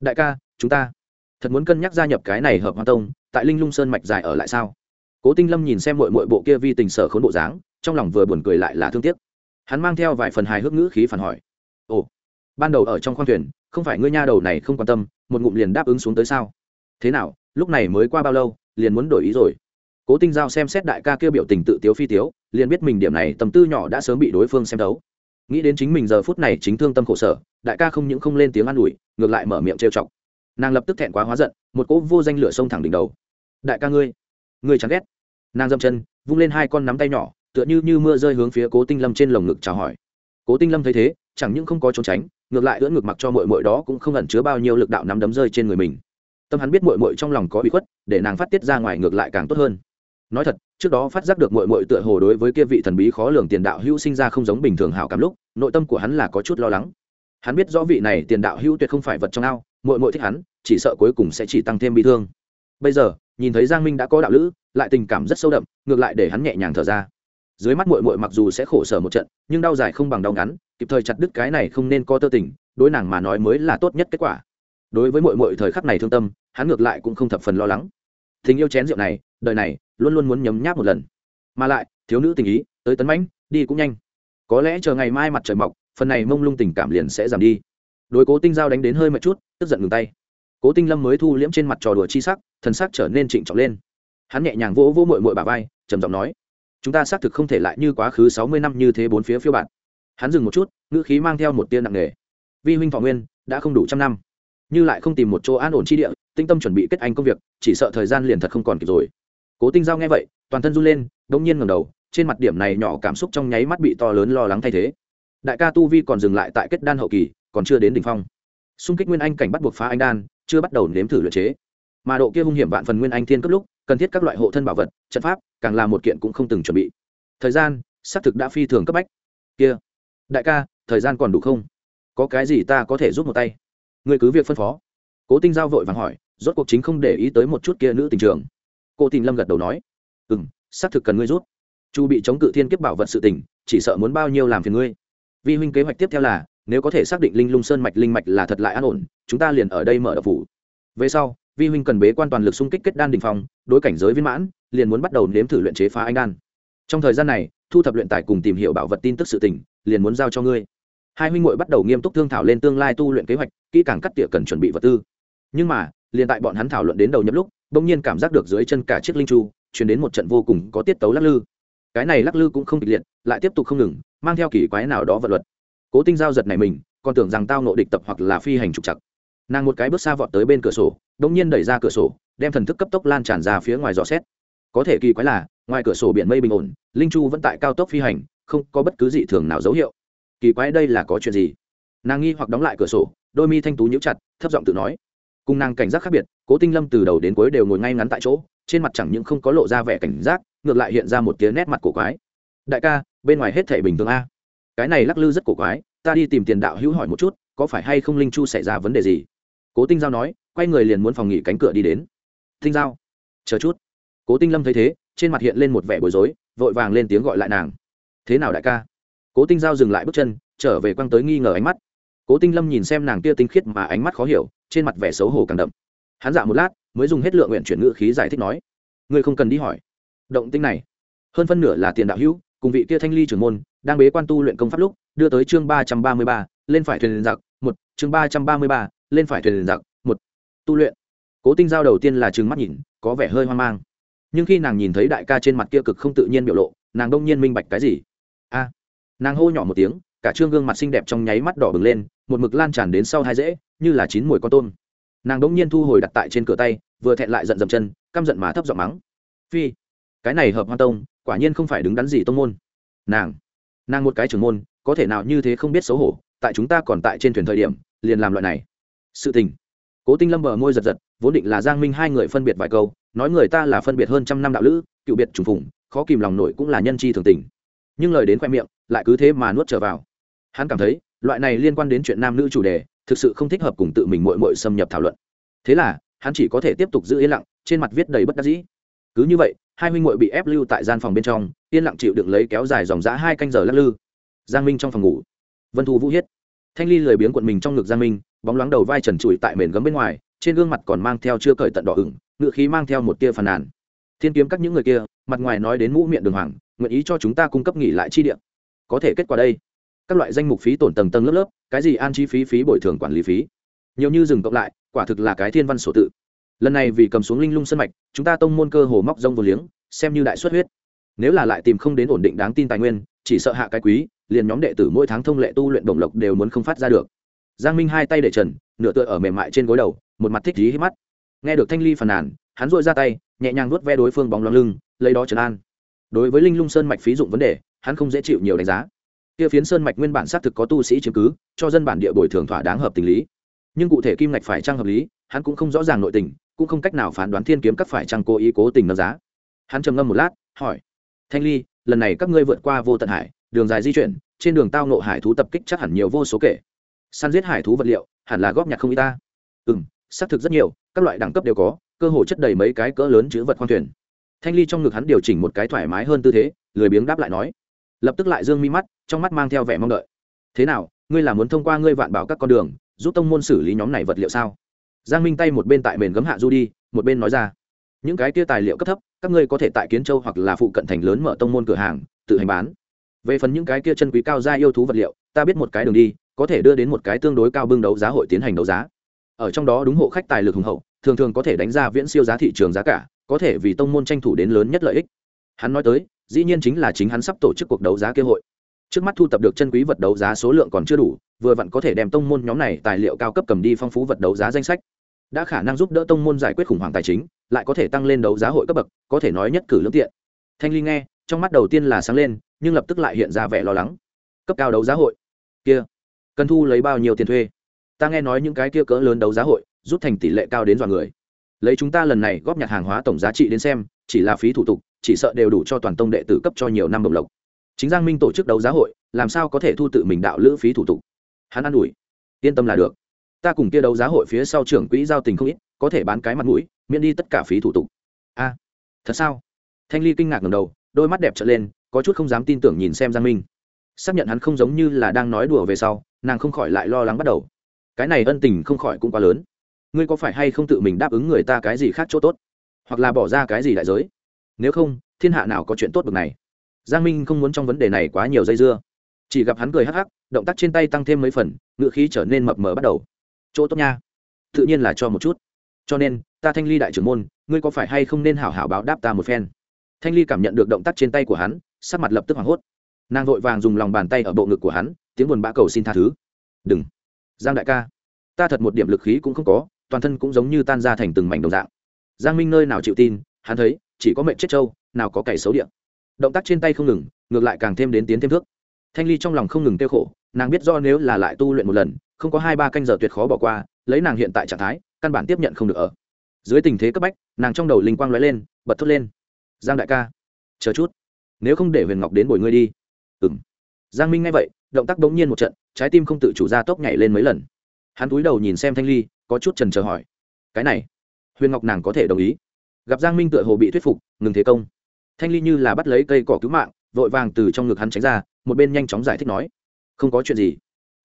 [SPEAKER 1] Đại ca, chúng ta thật muốn cân nhắc gia nhập cái này hợp hoa tông, tại linh lung sơn mạch dài ở lại sao? Cố tinh lâm nhìn xem mội mội bộ kia vi tình sở khốn bộ dáng trong lòng vừa buồn cười lại là thương tiếc. Hắn mang theo vài phần hài hước ngữ khí phản hỏi, ồ, ban đầu ở trong khoang thuyền, không phải ngươi nha đầu này không quan tâm, một ngụm liền đáp ứng xuống tới sao? Thế nào, lúc này mới qua bao lâu, liền muốn đổi ý rồi? Cố tinh giao xem xét đại ca kia biểu tình tự tiếu phi tiếu, liền biết mình điểm này tầm tư nhỏ đã sớm bị đối phương xem đấu nghĩ đến chính mình giờ phút này chính thương tâm khổ sở, đại ca không những không lên tiếng an ủi, ngược lại mở miệng trêu chọc. Nàng lập tức thẹn quá hóa giận, một cỗ vô danh lửa sông thẳng đỉnh đầu. Đại ca ngươi ngươi chẳng ghét. Nàng dâm chân, vung lên hai con nắm tay nhỏ tựa như như mưa rơi hướng phía cố tinh lâm trên lồng ngực chào hỏi. Cố tinh lâm thấy thế, chẳng những không có trốn tránh, ngược lại ưỡn ngực mặc cho mội mội đó cũng không ẩn chứa bao nhiêu lực đạo nắm đấm rơi trên người mình. Tâm hắn biết mội mội trong lòng có bị khuất, để nàng phát tiết ra ngoài ngược lại càng tốt hơn. Nói thật, trước đó phát giác được mội mội tựa hồ đối với kia vị thần bí khó lường tiền đạo hữu sinh ra không giống bình thường hảo cảm lúc, nội tâm của hắn là có chút lo lắng. Hắn biết rõ vị này tiền đạo hữu tuyệt không phải vật trong ao mội mội thích hắn, chỉ sợ cuối cùng sẽ chỉ tăng thêm bị thương. Bây giờ, nhìn thấy giang minh đã có đạo lữ, lại tình cảm rất sâu đậm, ngược lại để hắn nhẹ nhàng thở ra dưới mắt muội muội mặc dù sẽ khổ sở một trận, nhưng đau dài không bằng đau ngắn, kịp thời chặt đứt cái này không nên có tơ tình, đối nàng mà nói mới là tốt nhất kết quả. Đối với muội muội thời khắc này thương tâm, hắn ngược lại cũng không thập phần lo lắng. Tình yêu chén rượu này, đời này, luôn luôn muốn nhấm nháp một lần. Mà lại, thiếu nữ tình ý, tới tấn mãnh, đi cũng nhanh. Có lẽ chờ ngày mai mặt trời mọc, phần này mông lung tình cảm liền sẽ giảm đi. Đối cố tinh giao đánh đến hơi một chút, tức giận ngừng tay. Cố tinh lâm mới thu liễm trên mặt trò đùa chi sắc, thần sắc trở nên trịnh trọng lên. Hắn nhẹ nhàng vỗ vỗ mội mội bà vai, trầm giọng nói chúng ta xác thực không thể lại như quá khứ sáu mươi năm như thế bốn phía phiêu bạn hắn dừng một chút, ngữ khí mang theo một tia nặng nề. Vi huynh thọ nguyên, đã không đủ trăm năm. Như lại không tìm một chỗ an ổn chi địa tinh tâm chuẩn bị kết anh công việc, chỉ sợ thời gian liền thật không còn kịp rồi. Cố tinh giao nghe vậy, toàn thân run lên, đống nhiên ngẩng đầu, trên mặt điểm này nhỏ cảm xúc trong nháy mắt bị to lớn lo lắng thay thế. Đại ca tu vi còn dừng lại tại kết đan hậu kỳ, còn chưa đến đỉnh phong. Xung kích nguyên anh cảnh bắt buộc phá anh đan, chưa bắt đầu nếm thử luyện chế. Mà độ kia hung hiểm vạn phần nguyên anh thiên cấp lúc, cần thiết các loại hộ thân bảo vật, trận pháp càng là một kiện cũng không từng chuẩn bị. Thời gian, xác thực đã phi thường cấp bách. Kia, đại ca, thời gian còn đủ không? Có cái gì ta có thể giúp một tay? Người cứ việc phân phó. Cố tinh giao vội vàng hỏi, rốt cuộc chính không để ý tới một chút kia nữ tình trường. Cô tin lâm gật đầu nói ừ m xác thực cần ngươi rút chu bị chống cự thiên kiếp bảo vật sự tình, chỉ sợ muốn bao nhiêu làm phiền ngươi. Vi huynh kế hoạch tiếp theo là, nếu có thể xác định linh lung sơn mạch linh mạch là thật lại an ổn, chúng ta liền ở đây mở đập phủ. Về sau, vi huynh cần bế quan toàn lực xung kích kết đan đình phòng đối cảnh giới viên mãn, liền muốn bắt đầu nếm thử luyện chế phá anh đan. Trong thời gian này, thu thập luyện tài cùng tìm hiểu bảo vật tin tức sự tình, liền muốn giao cho ngươi. Hai huynh muội bắt đầu nghiêm túc thương thảo lên tương lai tu luyện kế hoạch, kỹ càng cắt tỉa cần chuẩn bị vật tư. Nhưng mà, liền tại bọn hắn thảo luận đến đầu nhập lúc, bỗng nhiên cảm giác được dưới chân cả chiếc linh chu chuyển đến một trận vô cùng có tiết tấu lắc lư. Cái này lắc lư cũng không kịch liệt, lại tiếp tục không ngừng, mang theo kỳ quái nào đó vật luật. Cố tinh giao giật này mình, còn tưởng rằng tao nộ địch tập hoặc là phi hành trục chặt nàng một cái bước xa vọt tới bên cửa sổ, bỗng nhiên đẩy ra cửa sổ đem thần thức cấp tốc lan tràn ra phía ngoài dò xét. Có thể kỳ quái là, ngoài cửa sổ biển mây bình ổn, linh chu vẫn tại cao tốc phi hành, không có bất cứ dị thường nào dấu hiệu. Kỳ quái đây là có chuyện gì? Nàng nghi hoặc đóng lại cửa sổ, đôi mi thanh tú nhíu chặt, thấp giọng tự nói. Cùng nàng cảnh giác khác biệt, cố tinh lâm từ đầu đến cuối đều ngồi ngay ngắn tại chỗ, trên mặt chẳng những không có lộ ra vẻ cảnh giác, ngược lại hiện ra một tiếng nét mặt cổ quái. Đại ca, bên ngoài hết thể bình thường a. Cái này lắc lư rất cổ quái, ta đi tìm tiền đạo hữu hỏi một chút, có phải hay không linh chu xảy ra vấn đề gì? Cố tinh giao nói, quay người liền muốn phòng nghỉ cánh cửa đi đến tinh giao. Chờ chút. Cố tinh lâm thấy thế, trên mặt hiện lên một vẻ bối rối, vội vàng lên tiếng gọi lại nàng. Thế nào đại ca? Cố tinh giao dừng lại bước chân, trở về quăng tới nghi ngờ ánh mắt. Cố tinh lâm nhìn xem nàng kia tinh khiết mà ánh mắt khó hiểu, trên mặt vẻ xấu hổ càng đậm. Hắn dạ một lát, mới dùng hết lượng nguyện chuyển ngữ khí giải thích nói, ngươi không cần đi hỏi. Động tinh này, hơn phân nửa là tiền đạo hữu, cùng vị kia thanh ly trưởng môn, đang bế quan tu luyện công pháp lúc, đưa tới chương ba trăm ba mươi ba, lên phải thuyền giặc, một, chương ba trăm ba mươi ba, lên phải thuyền giặc, một. Tu luyện cố tinh giao đầu tiên là trừng mắt nhìn, có vẻ hơi hoang mang. Nhưng khi nàng nhìn thấy đại ca trên mặt kia cực không tự nhiên biểu lộ, nàng đông nhiên minh bạch cái gì? A! Nàng hô nhỏ một tiếng, cả trương gương mặt xinh đẹp trong nháy mắt đỏ bừng lên, một mực lan tràn đến sau hai dễ, như là chín mùi con tôm. Nàng đông nhiên thu hồi đặt tại trên cửa tay, vừa thẹn lại giận dầm chân, căm giận mà thấp giọng mắng. Phi! Cái này hợp hoa tông, quả nhiên không phải đứng đắn gì tông môn. Nàng! Nàng một cái trưởng môn, có thể nào như thế không biết xấu hổ, tại chúng ta còn tại trên thuyền thời điểm, liền làm loại này. Sự tình! Cố tinh lâm bờ môi giật giật, vốn định là giang minh hai người phân biệt vài câu, nói người ta là phân biệt hơn trăm năm đạo lữ, cựu biệt trùng phùng, khó kìm lòng nổi cũng là nhân chi thường tình. Nhưng lời đến khoe miệng, lại cứ thế mà nuốt trở vào. Hắn cảm thấy, loại này liên quan đến chuyện nam nữ chủ đề, thực sự không thích hợp cùng tự mình mội mội xâm nhập thảo luận. Thế là, hắn chỉ có thể tiếp tục giữ yên lặng, trên mặt viết đầy bất đắc dĩ. Cứ như vậy, hai huynh mội bị ép lưu tại gian phòng bên trong, yên lặng chịu đựng lấy kéo dài dòng giã hai canh giờ lắc lư. Giang minh trong phòng ngủ. Vân thu vũ hiết thanh ly lười biếng quận mình trong ngực giang minh, bóng loáng đầu vai trần trụi tại mền gấm bên ngoài, trên gương mặt còn mang theo chưa cởi tận đỏ ửng ngựa khí mang theo một tia phàn nàn. Thiên kiếm các những người kia, mặt ngoài nói đến mũ miệng đường hoàng, nguyện ý cho chúng ta cung cấp nghỉ lại chi điện có thể kết quả đây. Các loại danh mục phí tổn tầng tầng lớp lớp, cái gì an chi phí phí bồi thường quản lý phí. Nhiều như dừng cộng lại, quả thực là cái thiên văn sổ tự. Lần này vì cầm xuống linh lung sân mạch, chúng ta tông môn cơ hồ móc rông vô liếng, xem như đại xuất huyết. Nếu là lại tìm không đến ổn định đáng tin tài nguyên, chỉ sợ hạ cái quý liền nhóm đệ tử mỗi tháng thông lệ tu luyện đồng lộc đều muốn không phát ra được. Giang minh hai tay để trần, nửa tựa ở mềm mại trên gối đầu, một mặt thích dí hít mắt. Nghe được thanh ly phàn nàn, hắn dội ra tay, nhẹ nhàng nuốt ve đối phương bóng lóng lưng, lấy đó trấn an. Đối với linh lung sơn mạch phí dụng vấn đề, hắn không dễ chịu nhiều đánh giá. Kia phiến sơn mạch nguyên bản xác thực có tu sĩ chứng cứ, cho dân bản địa bồi thường thỏa đáng hợp tình lý. Nhưng cụ thể kim ngạch phải trang hợp lý, hắn cũng không rõ ràng nội tình, cũng không cách nào phán đoán thiên kiếm các phải trang cố ý cố tình nâng giá. Hắn trầm ngâm một lát, hỏi, thanh ly, lần này các ngươi vượt qua vô tận hải đường dài di chuyển, trên đường tao nộ hải thú tập kích chắc hẳn nhiều vô số kể. Săn giết hải thú vật liệu, hẳn là góp nhặt không y ta. Ừ m xác thực rất nhiều, các loại đẳng cấp đều có, cơ hồ chất đầy mấy cái cỡ lớn chữ vật khoang thuyền. Thanh ly trong ngực hắn điều chỉnh một cái thoải mái hơn tư thế, lười biếng đáp lại nói. Lập tức lại dương mi mắt, trong mắt mang theo vẻ mong đợi. Thế nào, ngươi là muốn thông qua ngươi vạn bảo các con đường, giúp tông môn xử lý nhóm này vật liệu sao? Giang minh tay một bên tại mền gấm hạ du đi, một bên nói ra. Những cái kia tài liệu cấp thấp, các ngươi có thể tại kiến châu hoặc là phụ cận thành lớn mở tông môn cửa hàng, tự hành bán về phần những cái kia chân quý cao gia yêu thú vật liệu, ta biết một cái đường đi, có thể đưa đến một cái tương đối cao bưng đấu giá hội tiến hành đấu giá. Ở trong đó đúng hộ khách tài lực hùng hậu, thường thường có thể đánh ra viễn siêu giá thị trường giá cả, có thể vì tông môn tranh thủ đến lớn nhất lợi ích. Hắn nói tới, dĩ nhiên chính là chính hắn sắp tổ chức cuộc đấu giá kế hội. Trước mắt thu tập được chân quý vật đấu giá số lượng còn chưa đủ, vừa vặn có thể đem tông môn nhóm này tài liệu cao cấp cầm đi phong phú vật đấu giá danh sách. Đã khả năng giúp đỡ tông môn giải quyết khủng hoảng tài chính, lại có thể tăng lên đấu giá hội cấp bậc, có thể nói nhất cử lương tiện. Thanh ly nghe trong mắt đầu tiên là sáng lên, nhưng lập tức lại hiện ra vẻ lo lắng. Cấp cao đấu giá hội. Kia, cần thu lấy bao nhiêu tiền thuê? Ta nghe nói những cái kia cỡ lớn đấu giá hội, rút thành tỷ lệ cao đến dọa người. Lấy chúng ta lần này góp nhặt hàng hóa tổng giá trị đến xem, chỉ là phí thủ tục, chỉ sợ đều đủ cho toàn tông đệ tử cấp cho nhiều năm đồng lộc. Chính giang minh tổ chức đấu giá hội, làm sao có thể thu tự mình đạo lữ phí thủ tục? Hắn an ủi. Yên tâm là được. Ta cùng kia đấu giá hội phía sau trưởng quỹ giao tình không ít, có thể bán cái mặt mũi, miễn đi tất cả phí thủ tục. A, thật sao? Thanh ly kinh ngạc ngầm đầu đôi mắt đẹp trở lên, có chút không dám tin tưởng nhìn xem giang minh. Xác nhận hắn không giống như là đang nói đùa về sau, nàng không khỏi lại lo lắng bắt đầu. Cái này ân tình không khỏi cũng quá lớn. Ngươi có phải hay không tự mình đáp ứng người ta cái gì khác chỗ tốt? Hoặc là bỏ ra cái gì đại giới? Nếu không, thiên hạ nào có chuyện tốt bực này? Giang minh không muốn trong vấn đề này quá nhiều dây dưa. Chỉ gặp hắn cười hắc hắc, động tác trên tay tăng thêm mấy phần ngựa khí trở nên mập mờ bắt đầu. Chỗ tốt nha. Tự nhiên là cho một chút. Cho nên, ta thanh ly đại trưởng môn, ngươi có phải hay không nên hảo hảo báo đáp ta một phen? Thanh ly cảm nhận được động tác trên tay của hắn, sắc mặt lập tức hoảng hốt. Nàng vội vàng dùng lòng bàn tay ở bộ ngực của hắn, tiếng buồn bã cầu xin tha thứ. Đừng, giang đại ca, ta thật một điểm lực khí cũng không có, toàn thân cũng giống như tan ra thành từng mảnh đồng dạng. Giang minh nơi nào chịu tin, hắn thấy, chỉ có mệnh chết trâu, nào có cày xấu điện động tác trên tay không ngừng, ngược lại càng thêm đến tiến thêm thước. Thanh ly trong lòng không ngừng tiêu khổ, nàng biết do nếu là lại tu luyện một lần, không có hai ba canh giờ tuyệt khó bỏ qua, lấy nàng hiện tại trạng thái, căn bản tiếp nhận không được ở. Dưới tình thế cấp bách, nàng trong đầu linh quang lóe lên, bật thốt lên giang đại ca, chờ chút. Nếu không để huyền ngọc đến bồi ngươi đi. Ừ m giang minh nghe vậy, động tác bỗng nhiên một trận, trái tim không tự chủ ra tốc nhảy lên mấy lần. Hắn cúi đầu nhìn xem thanh ly, có chút trần chờ hỏi. Cái này, huyền ngọc nàng có thể đồng ý? Gặp giang minh tựa hồ bị thuyết phục, ngừng thế công. Thanh ly như là bắt lấy cây cỏ cứu mạng, vội vàng từ trong ngực hắn tránh ra, một bên nhanh chóng giải thích nói. Không có chuyện gì.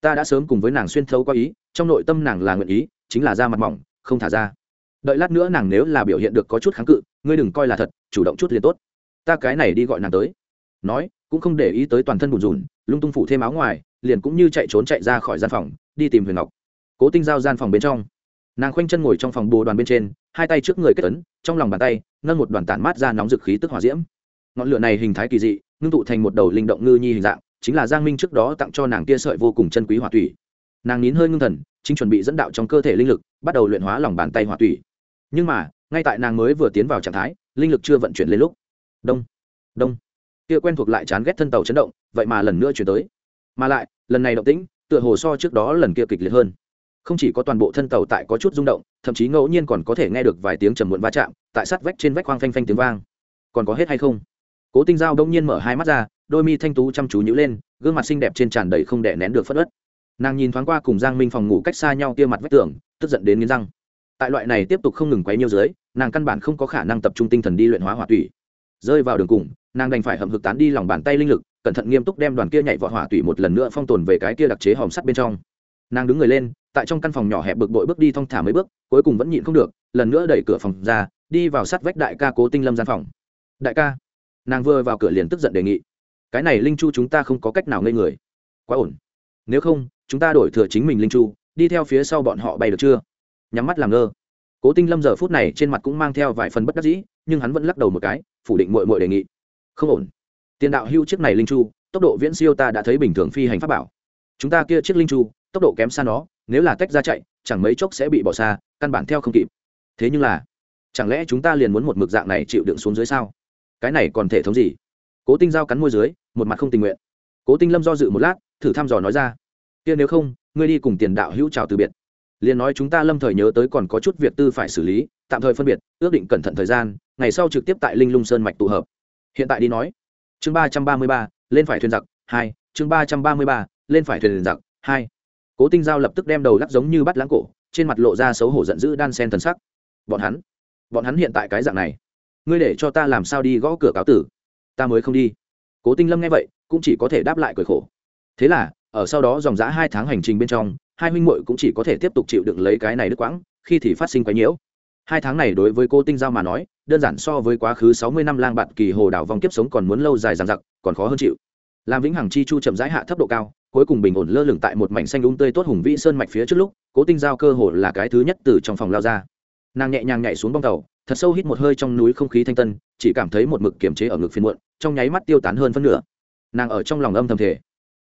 [SPEAKER 1] Ta đã sớm cùng với nàng xuyên thấu qua ý, trong nội tâm nàng là nguyện ý, chính là da mặt mỏng, không thả ra. Đợi lát nữa nàng nếu là biểu hiện được có chút kháng cự ngươi đừng coi là thật, chủ động chút liền tốt. Ta cái này đi gọi nàng tới. Nói, cũng không để ý tới toàn thân bùn rùn, lung tung phủ thêm áo ngoài, liền cũng như chạy trốn chạy ra khỏi gian phòng, đi tìm huyền ngọc. Cố tinh giao gian phòng bên trong. Nàng khoanh chân ngồi trong phòng bồ đoàn bên trên, hai tay trước người kết ấn, trong lòng bàn tay, nâng một đoàn tản mát ra nóng dực khí tức hỏa diễm. Ngọn lửa này hình thái kỳ dị, ngưng tụ thành một đầu linh động ngư nhi hình dạng, chính là giang minh trước đó tặng cho nàng tia sợi vô cùng chân quý hỏa thủy. Nàng nín hơi ngưng thần, chính chuẩn bị dẫn đạo trong cơ thể linh lực, bắt đầu luyện hóa lòng bàn tay hỏa thủy. Nhưng mà ngay tại nàng mới vừa tiến vào trạng thái, linh lực chưa vận chuyển lên lúc. Đông đông. Kia quen thuộc lại chán ghét thân tàu chấn động, vậy mà lần nữa chuyển tới. Mà lại, lần này động tĩnh, tựa hồ so trước đó lần kia kịch liệt hơn. Không chỉ có toàn bộ thân tàu tại có chút rung động, thậm chí ngẫu nhiên còn có thể nghe được vài tiếng trầm muộn va chạm, tại sát vách trên vách khoang phanh phanh tiếng vang. Còn có hết hay không? Cố tinh giao đông nhiên mở hai mắt ra, đôi mi thanh tú chăm chú nhữ lên, gương mặt xinh đẹp trên tràn đầy không đẻ nén được phất ớt nàng nhìn thoáng qua cùng giang minh phòng ngủ cách xa nhau kia mặt vách tường, tức giận đến nghiến răng tại loại này tiếp tục không ngừng quấy nhiêu dưới, nàng căn bản không có khả năng tập trung tinh thần đi luyện hóa hỏa tủy. Rơi vào đường cùng, nàng đành phải hậm hực tán đi lòng bàn tay linh lực, cẩn thận nghiêm túc đem đoàn kia nhảy vọt hỏa tủy một lần nữa phong tồn về cái kia đặc chế hòm sắt bên trong. Nàng đứng người lên, tại trong căn phòng nhỏ hẹp bực bội bước đi thong thả mấy bước, cuối cùng vẫn nhịn không được, lần nữa đẩy cửa phòng ra, đi vào sát vách đại ca cố tinh lâm gian phòng. Đại ca. Nàng vừa vào cửa liền tức giận đề nghị. Cái này linh chu chúng ta không có cách nào ngây người. Quá ổn. Nếu không, chúng ta đổi thừa chính mình linh chu, đi theo phía sau bọn họ bay được chưa? Nhắm mắt làm ngơ. Cố tinh lâm giờ phút này trên mặt cũng mang theo vài phần bất đắc dĩ, nhưng hắn vẫn lắc đầu một cái, phủ định mội mội đề nghị. Không ổn. Tiền đạo hưu chiếc này linh chu, tốc độ viễn siêu ta đã thấy bình thường phi hành pháp bảo. Chúng ta kia chiếc linh chu, tốc độ kém xa nó, nếu là tách ra chạy, chẳng mấy chốc sẽ bị bỏ xa, căn bản theo không kịp. Thế nhưng là, chẳng lẽ chúng ta liền muốn một mực dạng này chịu đựng xuống dưới sao? Cái này còn thể thống gì? Cố tinh giao cắn môi dưới, một mặt không tình nguyện. Cố tinh lâm do dự một lát, thử thăm dò nói ra. Kia nếu không, ngươi đi cùng tiền đạo hữu chào từ biệt liền nói chúng ta lâm thời nhớ tới còn có chút việc tư phải xử lý, tạm thời phân biệt, ước định cẩn thận thời gian, ngày sau trực tiếp tại linh lung sơn mạch tụ hợp. Hiện tại đi nói. Chương ba trăm ba mươi ba, lên phải thuyền giặc, hai. Chương ba trăm ba mươi ba, lên phải thuyền giặc, hai. Cố tinh giao lập tức đem đầu lắc giống như bắt lãng cổ, trên mặt lộ ra xấu hổ giận dữ đan sen thần sắc. Bọn hắn bọn hắn hiện tại cái dạng này. Ngươi để cho ta làm sao đi gõ cửa cáo tử? Ta mới không đi. Cố tinh lâm nghe vậy, cũng chỉ có thể đáp lại cười khổ. Thế là, ở sau đó dòng g hai tháng hành trình bên trong hai huynh muội cũng chỉ có thể tiếp tục chịu đựng lấy cái này đứt quãng, khi thì phát sinh quái nhiễu. Hai tháng này đối với cô tinh giao mà nói, đơn giản so với quá khứ sáu mươi năm lang bạn kỳ hồ đảo vòng kiếp sống còn muốn lâu dài dằng dặc, còn khó hơn chịu. Làm vĩnh hằng chi chu chậm rãi hạ thấp độ cao, cuối cùng bình ổn lơ lửng tại một mảnh xanh đúng tươi tốt hùng vĩ sơn mạch phía trước lúc cố tinh giao cơ hồ là cái thứ nhất từ trong phòng lao ra. Nàng nhẹ nhàng nhảy xuống bong tàu, thật sâu hít một hơi trong núi không khí thanh tân, chỉ cảm thấy một mực kiềm chế ở ngực phiền muộn, trong nháy mắt tiêu tán hơn phân nửa. Nàng ở trong lòng âm thầm thể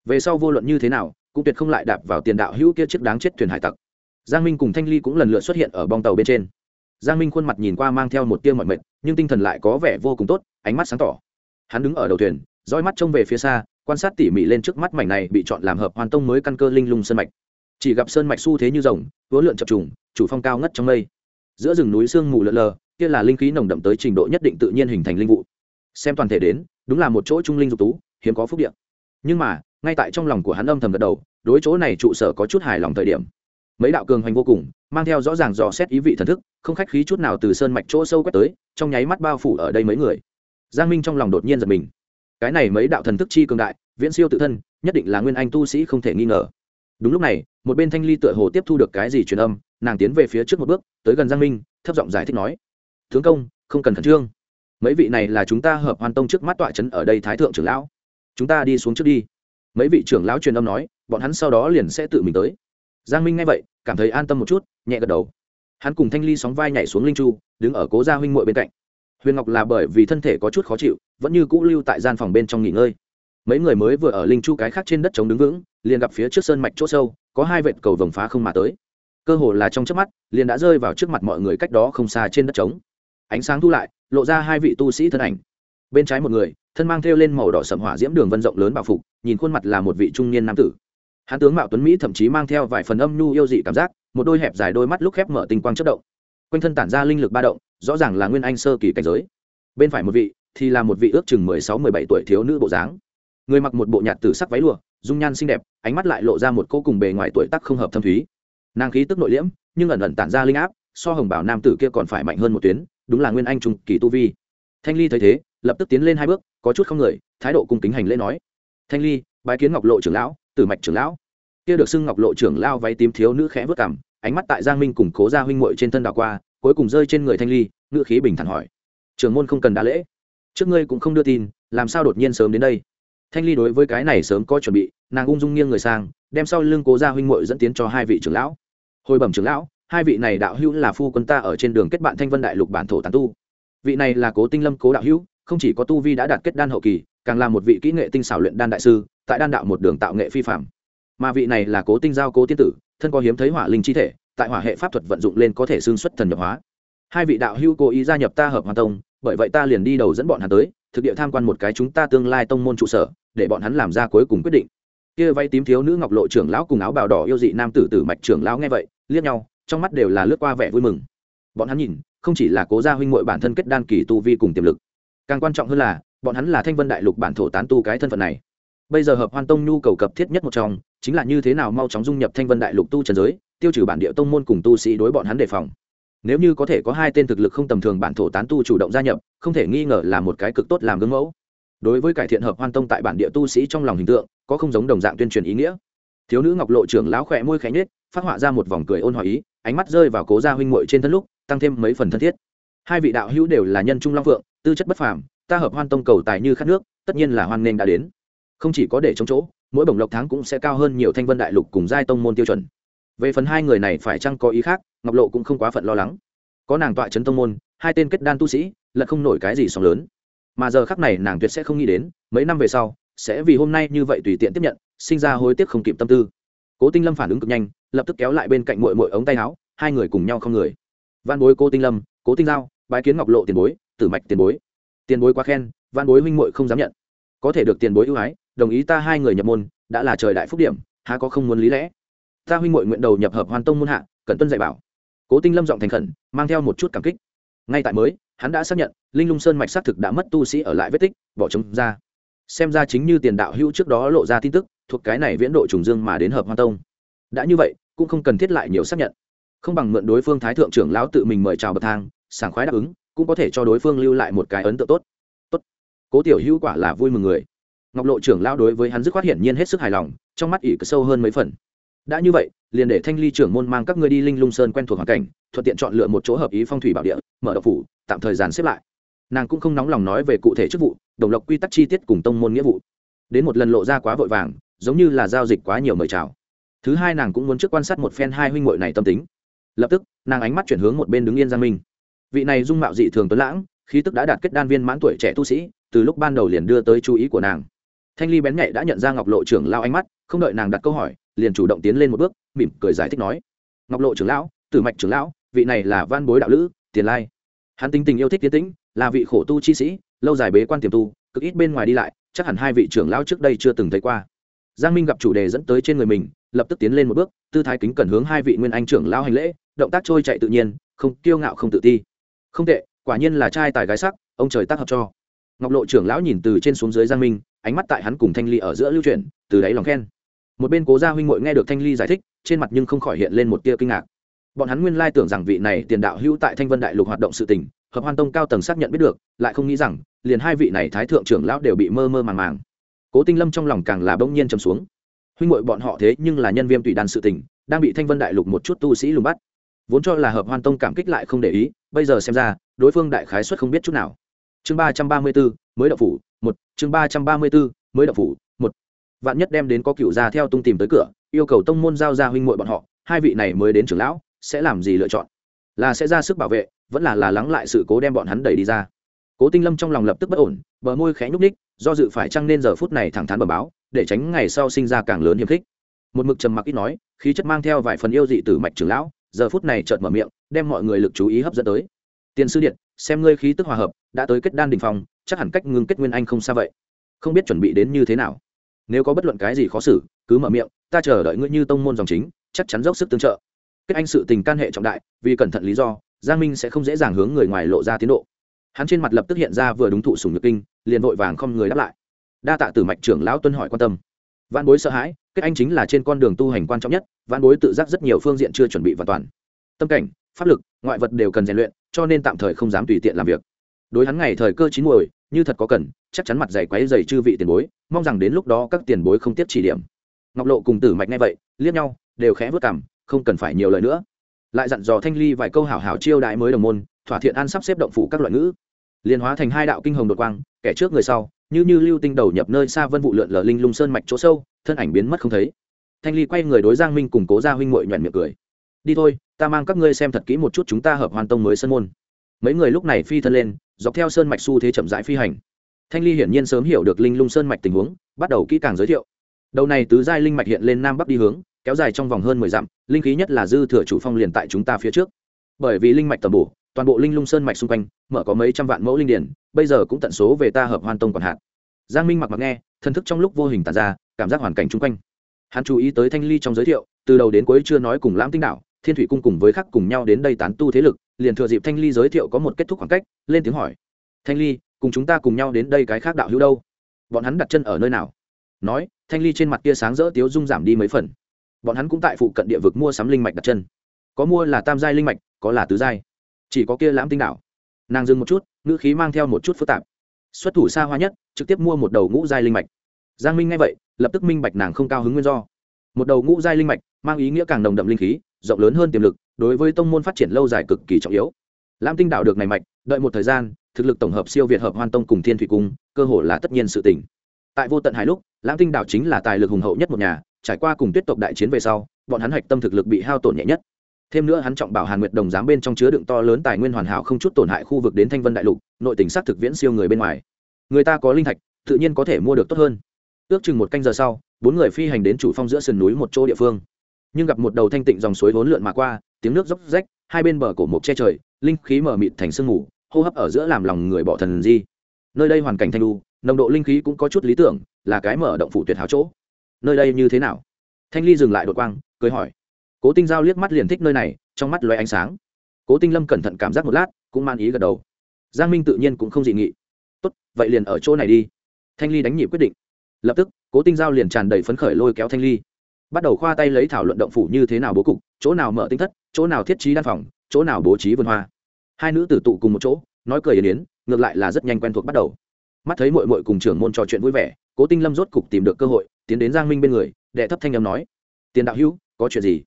[SPEAKER 1] về sau vô luận như thế nào cũng tuyệt không lại đạp vào tiền đạo hữu kia chiếc đáng chết thuyền hải tặc. Giang minh cùng thanh ly cũng lần lượt xuất hiện ở bong tàu bên trên. Giang minh khuôn mặt nhìn qua mang theo một tia mọi mệt, nhưng tinh thần lại có vẻ vô cùng tốt, ánh mắt sáng tỏ. Hắn đứng ở đầu thuyền roi mắt trông về phía xa, quan sát tỉ mỉ lên trước mắt mảnh này bị chọn làm hợp hoàn tông mới căn cơ linh lung sơn mạch. Chỉ gặp sơn mạch xu thế như rồng vỡ lượn chập trùng, chủ phong cao ngất trong mây. Giữa rừng núi sương mù lợn lờ, kia là linh khí nồng đậm tới trình độ nhất định tự nhiên hình thành linh vụ. Xem toàn thể đến, đúng là một chỗ trung linh dục tú, hiếm có phúc điện nhưng mà, ngay tại trong lòng của hắn âm thầm gật đầu đối chỗ này trụ sở có chút hài lòng thời điểm. Mấy đạo cường hoành vô cùng, mang theo rõ ràng dò xét ý vị thần thức, không khách khí chút nào từ sơn mạch chỗ sâu quét tới, trong nháy mắt bao phủ ở đây mấy người. Giang minh trong lòng đột nhiên giật mình. Cái này mấy đạo thần thức chi cường đại, viễn siêu tự thân, nhất định là nguyên anh tu sĩ không thể nghi ngờ. Đúng lúc này, một bên thanh ly tựa hồ tiếp thu được cái gì truyền âm, nàng tiến về phía trước một bước, tới gần giang minh, thấp giọng giải thích nói, tướng công, không cần khẩn trương. Mấy vị này là chúng ta hợp hoàn tông trước mắt tọa trấn ở đây thái thượng trưởng lão. Chúng ta đi xuống trước đi mấy vị trưởng lão truyền âm nói, bọn hắn sau đó liền sẽ tự mình tới. Giang minh nghe vậy, cảm thấy an tâm một chút, nhẹ gật đầu. Hắn cùng thanh ly sóng vai nhảy xuống linh chu, đứng ở cố gia huynh muội bên cạnh. Huyền ngọc là bởi vì thân thể có chút khó chịu, vẫn như cũ lưu tại gian phòng bên trong nghỉ ngơi. Mấy người mới vừa ở linh chu cái khác trên đất chống đứng vững, liền gặp phía trước sơn mạch chỗ sâu, có hai vệt cầu vồng phá không mà tới. Cơ hồ là trong chớp mắt, liền đã rơi vào trước mặt mọi người cách đó không xa trên đất trống. Ánh sáng thu lại, lộ ra hai vị tu sĩ thân ảnh bên trái một người, thân mang theo lên màu đỏ sầm hỏa diễm đường vân rộng lớn bảo phục, nhìn khuôn mặt là một vị trung niên nam tử. Hắn tướng mạo tuấn mỹ thậm chí mang theo vài phần âm nhu yêu dị cảm giác, một đôi hẹp dài đôi mắt lúc khép mở tinh quang chất động. Quanh thân tản ra linh lực ba động, rõ ràng là nguyên anh sơ kỳ cảnh giới. Bên phải một vị, thì là một vị ước chừng mười sáu mười bảy tuổi thiếu nữ bộ dáng. Người mặc một bộ nhạt tử sắc váy lụa, dung nhan xinh đẹp, ánh mắt lại lộ ra một cô cùng bề ngoài tuổi tác không hợp thâm thúy. Nàng khí tức nội liễm, nhưng ẩn ẩn tản ra linh áp, so hồng bảo nam tử kia còn phải mạnh hơn một tuyến, đúng là nguyên anh trung kỳ tu vi. Thanh ly thấy thế lập tức tiến lên hai bước, có chút không người, thái độ cung kính hành lễ nói. Thanh ly, bái kiến ngọc lộ trưởng lão tử mạch trưởng lão. Kia được xưng ngọc lộ trưởng lao váy tím thiếu nữ khẽ vớt cảm ánh mắt tại giang minh củng cố ra huynh muội trên thân đào qua, cuối cùng rơi trên người thanh ly, ngữ khí bình thản hỏi. Trưởng môn không cần đa lễ. Trước ngươi cũng không đưa tin, làm sao đột nhiên sớm đến đây? Thanh ly đối với cái này sớm có chuẩn bị, nàng ung dung nghiêng người sang, đem sau lưng cố gia huynh muội dẫn tiến cho hai vị trưởng lão. Hồi bẩm trưởng lão, hai vị này đạo hữu là phu quân ta ở trên đường kết bạn thanh vân đại lục bản thổ tán tu. Vị này là cố tinh lâm, cố đạo hữu không chỉ có tu vi đã đạt kết đan hậu kỳ, càng là một vị kỹ nghệ tinh xảo luyện đan đại sư, tại đan đạo một đường tạo nghệ phi phạm. Mà vị này là cố tinh giao cố tiên tử, thân có hiếm thấy hỏa linh chi thể, tại hỏa hệ pháp thuật vận dụng lên có thể xương xuất thần nhập hóa. Hai vị đạo hữu cố ý gia nhập ta hợp hoàn tông, bởi vậy ta liền đi đầu dẫn bọn hắn tới, thực địa tham quan một cái chúng ta tương lai tông môn trụ sở, để bọn hắn làm ra cuối cùng quyết định. Kia vay tím thiếu nữ ngọc lộ trưởng lão cùng áo bào đỏ yêu dị nam tử tử mạch trưởng lão nghe vậy, liếc nhau, trong mắt đều là lướt qua vẻ vui mừng. Bọn hắn nhìn, không chỉ là cố gia huynh muội bản thân kết đan kỳ tu vi cùng tiềm lực càng quan trọng hơn là, bọn hắn là thanh vân đại lục bản thổ tán tu cái thân phận này. Bây giờ hợp hoan tông nhu cầu cấp thiết nhất một trong, chính là như thế nào mau chóng dung nhập thanh vân đại lục tu trần giới, tiêu trừ bản địa tông môn cùng tu sĩ đối bọn hắn đề phòng. Nếu như có thể có hai tên thực lực không tầm thường bản thổ tán tu chủ động gia nhập, không thể nghi ngờ là một cái cực tốt làm gương mẫu. Đối với cải thiện hợp hoan tông tại bản địa tu sĩ trong lòng hình tượng, có không giống đồng dạng tuyên truyền ý nghĩa. Thiếu nữ ngọc lộ trưởng lão khỏe môi khẽ nhết phát họa ra một vòng cười ôn hòa ý, ánh mắt rơi vào cố gia huynh muội trên thân lúc, tăng thêm mấy phần thân thiết. Hai vị đạo hữu đều là nhân trung long phượng tư chất bất phàm, ta hợp hoan tông cầu tài như khát nước, tất nhiên là hoan nên đã đến. Không chỉ có để chống chỗ, mỗi bổng lộc tháng cũng sẽ cao hơn nhiều thanh vân đại lục cùng giai tông môn tiêu chuẩn. Về phần hai người này phải chăng có ý khác, ngọc lộ cũng không quá phận lo lắng. Có nàng tọa chấn tông môn, hai tên kết đan tu sĩ lật không nổi cái gì sóng lớn. Mà giờ khắc này nàng tuyệt sẽ không nghĩ đến, mấy năm về sau, sẽ vì hôm nay như vậy tùy tiện tiếp nhận, sinh ra hối tiếc không kịp tâm tư. Cố tinh lâm phản ứng cực nhanh, lập tức kéo lại bên cạnh mội mội ống tay áo, hai người cùng nhau không người. Văn bối cố tinh lâm, cố tinh giao bái kiến ngọc lộ tiền bối, tử mạch tiền bối. Tiền bối quá khen, văn bối huynh muội không dám nhận. Có thể được tiền bối ưu ái, đồng ý ta hai người nhập môn, đã là trời đại phúc điểm, há có không muốn lý lẽ. Ta huynh muội nguyện đầu nhập hợp hoàn tông môn hạ, cẩn tuân dạy bảo. Cố tinh lâm giọng thành khẩn, mang theo một chút cảm kích. Ngay tại mới, hắn đã xác nhận, linh lung sơn mạch xác thực đã mất tu sĩ ở lại vết tích, bỏ trống ra. Xem ra chính như tiền đạo hữu trước đó lộ ra tin tức, thuộc cái này viễn độ trùng dương mà đến hợp hoa tông. Đã như vậy, cũng không cần thiết lại nhiều xác nhận. Không bằng mượn đối phương thái thượng trưởng lão tự mình mời chào bậc thang sảng khoái đáp ứng, cũng có thể cho đối phương lưu lại một cái ấn tượng tốt. Tốt. Cố tiểu hữu quả là vui mừng người. Ngọc lộ trưởng lão đối với hắn dứt khoát hiển nhiên hết sức hài lòng, trong mắt ỉ sâu hơn mấy phần. Đã như vậy, liền để thanh ly trưởng môn mang các ngươi đi linh lung sơn quen thuộc hoàn cảnh, thuận tiện chọn lựa một chỗ hợp ý phong thủy bảo địa, mở độc phủ, tạm thời dàn xếp lại. Nàng cũng không nóng lòng nói về cụ thể chức vụ, đồng lộc quy tắc chi tiết cùng tông môn nghĩa vụ. Đến một lần lộ ra quá vội vàng, giống như là giao dịch quá nhiều mời chào. Thứ hai nàng cũng muốn trước quan sát một phen hai huynh muội này tâm tính. Lập tức, nàng ánh mắt chuyển hướng một bên đứng yên giang minh vị này dung mạo dị thường tuấn lãng, khí tức đã đạt kết đan viên mãn tuổi trẻ tu sĩ, từ lúc ban đầu liền đưa tới chú ý của nàng. Thanh ly bén nhạy đã nhận ra ngọc lộ trưởng lao ánh mắt, không đợi nàng đặt câu hỏi, liền chủ động tiến lên một bước, mỉm cười giải thích nói, ngọc lộ trưởng lão, tử mạch trưởng lão, vị này là van bối đạo lữ, tiền lai. Hắn tính tình yêu thích tiến tĩnh, là vị khổ tu chi sĩ, lâu dài bế quan tiềm tu, cực ít bên ngoài đi lại, chắc hẳn hai vị trưởng lão trước đây chưa từng thấy qua. Giang minh gặp chủ đề dẫn tới trên người mình, lập tức tiến lên một bước, tư thái kính cẩn hướng hai vị nguyên anh trưởng lão hành lễ, động tác trôi chạy tự nhiên, không kiêu ngạo không tự ti không tệ, quả nhiên là trai tài gái sắc, ông trời tác hợp cho. Ngọc lộ trưởng lão nhìn từ trên xuống dưới giang minh, ánh mắt tại hắn cùng thanh ly ở giữa lưu chuyển, từ đáy lòng khen. Một bên cố gia huynh ngội nghe được thanh ly giải thích, trên mặt nhưng không khỏi hiện lên một tia kinh ngạc. Bọn hắn nguyên lai tưởng rằng vị này tiền đạo hữu tại thanh vân đại lục hoạt động sự tình, hợp hoan tông cao tầng xác nhận biết được, lại không nghĩ rằng, liền hai vị này thái thượng trưởng lão đều bị mơ mơ màng màng. Cố tinh lâm trong lòng càng là bỗng nhiên trầm xuống. Huynh ngội bọn họ thế nhưng là nhân viên tùy đàn sự tình, đang bị thanh vân đại lục một chút tu sĩ lùng bắt vốn cho là hợp hoan tông cảm kích lại không để ý, bây giờ xem ra, đối phương đại khái xuất không biết chút nào. Chương ba trăm ba mươi bốn, mới đậu phủ, một, chương ba trăm ba mươi bốn, mới đậu phủ, một. Vạn nhất đem đến có cựu gia theo tung tìm tới cửa, yêu cầu tông môn giao ra huynh muội bọn họ, hai vị này mới đến trưởng lão, sẽ làm gì lựa chọn? Là sẽ ra sức bảo vệ, vẫn là là lắng lại sự cố đem bọn hắn đẩy đi ra. Cố tinh lâm trong lòng lập tức bất ổn, bờ môi khẽ nhúc ních do dự phải chăng nên giờ phút này thẳng thắn bờ báo, để tránh ngày sau sinh ra càng lớn hiềm khích. Một mực trầm mặc ít nói, khí chất mang theo vài phần yêu dị từ mạch trưởng lão giờ phút này chợt mở miệng, đem mọi người lực chú ý hấp dẫn tới. Tiền sư điện, xem ngươi khí tức hòa hợp, đã tới kết đan đình phòng chắc hẳn cách ngưng kết nguyên anh không xa vậy. Không biết chuẩn bị đến như thế nào. Nếu có bất luận cái gì khó xử, cứ mở miệng, ta chờ đợi ngươi như tông môn dòng chính, chắc chắn dốc sức tương trợ. Kết anh sự tình can hệ trọng đại, vì cẩn thận lý do, giang minh sẽ không dễ dàng hướng người ngoài lộ ra tiến độ. Hắn trên mặt lập tức hiện ra vừa đúng thụ sùng nhược kinh, liền vội vàng không người đáp lại. Đa tạ tử mạch trưởng lão tuân hỏi quan tâm. Văn bối sợ hãi, kết anh chính là trên con đường tu hành quan trọng nhất văn bối tự giác rất nhiều phương diện chưa chuẩn bị và toàn. Tâm cảnh, pháp lực, ngoại vật đều cần rèn luyện, cho nên tạm thời không dám tùy tiện làm việc. Đối hắn ngày thời cơ chín muồi, như thật có cần, chắc chắn mặt dày quáy dày chư vị tiền bối, mong rằng đến lúc đó các tiền bối không tiếp chỉ điểm. Ngọc lộ cùng tử mạch ngay vậy, liếc nhau, đều khẽ vớt cảm không cần phải nhiều lời nữa. Lại dặn dò thanh ly vài câu hảo hảo chiêu đại mới đồng môn, thỏa thiện an sắp xếp động phủ các loại ngữ. Liên hóa thành hai đạo kinh hồng đột quang, kẻ trước người sau, như như lưu tinh đầu nhập nơi xa vân vụ lượn lờ linh lung sơn mạch chỗ sâu, thân ảnh biến mất không thấy thanh ly quay người đối giang minh cùng cố gia huynh mội nhoẹn miệng cười. Đi thôi, ta mang các ngươi xem thật kỹ một chút chúng ta hợp hoàn tông mới sân môn. Mấy người lúc này phi thân lên, dọc theo sơn mạch xu thế chậm rãi phi hành. Thanh ly hiển nhiên sớm hiểu được linh lung sơn mạch tình huống, bắt đầu kỹ càng giới thiệu. Đầu này tứ giai linh mạch hiện lên nam bắc đi hướng, kéo dài trong vòng hơn mười dặm, linh khí nhất là dư thừa chủ phong liền tại chúng ta phía trước. Bởi vì linh mạch tầm bổ, toàn bộ linh lung sơn mạch xung quanh, mở có mấy trăm vạn mẫu linh điển, bây giờ cũng tận số về ta hợp hoàn tông còn hạn. Giang minh mặc mặc nghe, thân thức trong lúc vô hình tàn ra, cảm giác hoàn cảnh chung quanh hắn chú ý tới thanh ly trong giới thiệu, từ đầu đến cuối chưa nói cùng lãm tinh đạo thiên thủy cung cùng với khắc cùng nhau đến đây tán tu thế lực, liền thừa dịp thanh ly giới thiệu có một kết thúc khoảng cách, lên tiếng hỏi, thanh ly, cùng chúng ta cùng nhau đến đây cái khác đạo hữu đâu? Bọn hắn đặt chân ở nơi nào? Nói, thanh ly trên mặt kia sáng rỡ tiếu dung giảm đi mấy phần. Bọn hắn cũng tại phụ cận địa vực mua sắm linh mạch đặt chân. Có mua là tam giai linh mạch, có là tứ giai. Chỉ có kia lãm tinh đảo. Nàng dừng một chút, ngữ khí mang theo một chút phức tạp. Xuất thủ xa hoa nhất, trực tiếp mua một đầu ngũ giai linh mạch giang minh nghe vậy, lập tức minh bạch nàng không cao hứng nguyên do. Một đầu ngũ giai linh mạch, mang ý nghĩa càng đồng đậm linh khí, rộng lớn hơn tiềm lực, đối với tông môn phát triển lâu dài cực kỳ trọng yếu. Lam tinh đảo được này mạch, đợi một thời gian, thực lực tổng hợp siêu việt hợp hoan tông cùng thiên thủy cung, cơ hội là tất nhiên sự tỉnh tại vô tận hải lúc, lam tinh đảo chính là tài lực hùng hậu nhất một nhà, trải qua cùng tuyết tộc đại chiến về sau, bọn hắn hạch tâm thực lực bị hao tổn nhẹ nhất. Thêm nữa hắn trọng bảo hàn nguyệt đồng giám bên trong chứa đựng to lớn tài nguyên hoàn hảo không chút tổn hại khu vực đến thanh vân đại lục, nội tỉnh sát thực viễn siêu người bên ngoài. Người ta có linh thạch, tự nhiên có thể mua được tốt hơn ước chừng một canh giờ sau, bốn người phi hành đến chủ phong giữa sườn núi một chỗ địa phương. Nhưng gặp một đầu thanh tịnh dòng suối vốn lượn mà qua, tiếng nước dốc rách, hai bên bờ cổ mộc che trời, linh khí mở mịt thành sương mù, hô hấp ở giữa làm lòng người bỏ thần di. Nơi đây hoàn cảnh thanh lu nồng độ linh khí cũng có chút lý tưởng, là cái mở động phủ tuyệt hảo chỗ. Nơi đây như thế nào? Thanh ly dừng lại đột quang, cười hỏi. Cố tinh giao liếc mắt liền thích nơi này, trong mắt loay ánh sáng. Cố tinh lâm cẩn thận cảm giác một lát, cũng man ý gật đầu. Giang minh tự nhiên cũng không dị nghị. Tốt, vậy liền ở chỗ này đi. Thanh ly đánh nhị quyết định lập tức, cố tinh giao liền tràn đầy phấn khởi lôi kéo thanh ly. Bắt đầu khoa tay lấy thảo luận động phủ như thế nào bố cục, chỗ nào mở tinh thất, chỗ nào thiết trí đan phòng, chỗ nào bố trí vườn hoa. Hai nữ tử tụ cùng một chỗ, nói cười yên yến, ngược lại là rất nhanh quen thuộc bắt đầu. Mắt thấy mội mội cùng trưởng môn trò chuyện vui vẻ, cố tinh lâm rốt cục tìm được cơ hội, tiến đến giang minh bên người, đệ thấp thanh âm nói, tiền đạo hữu, có chuyện gì?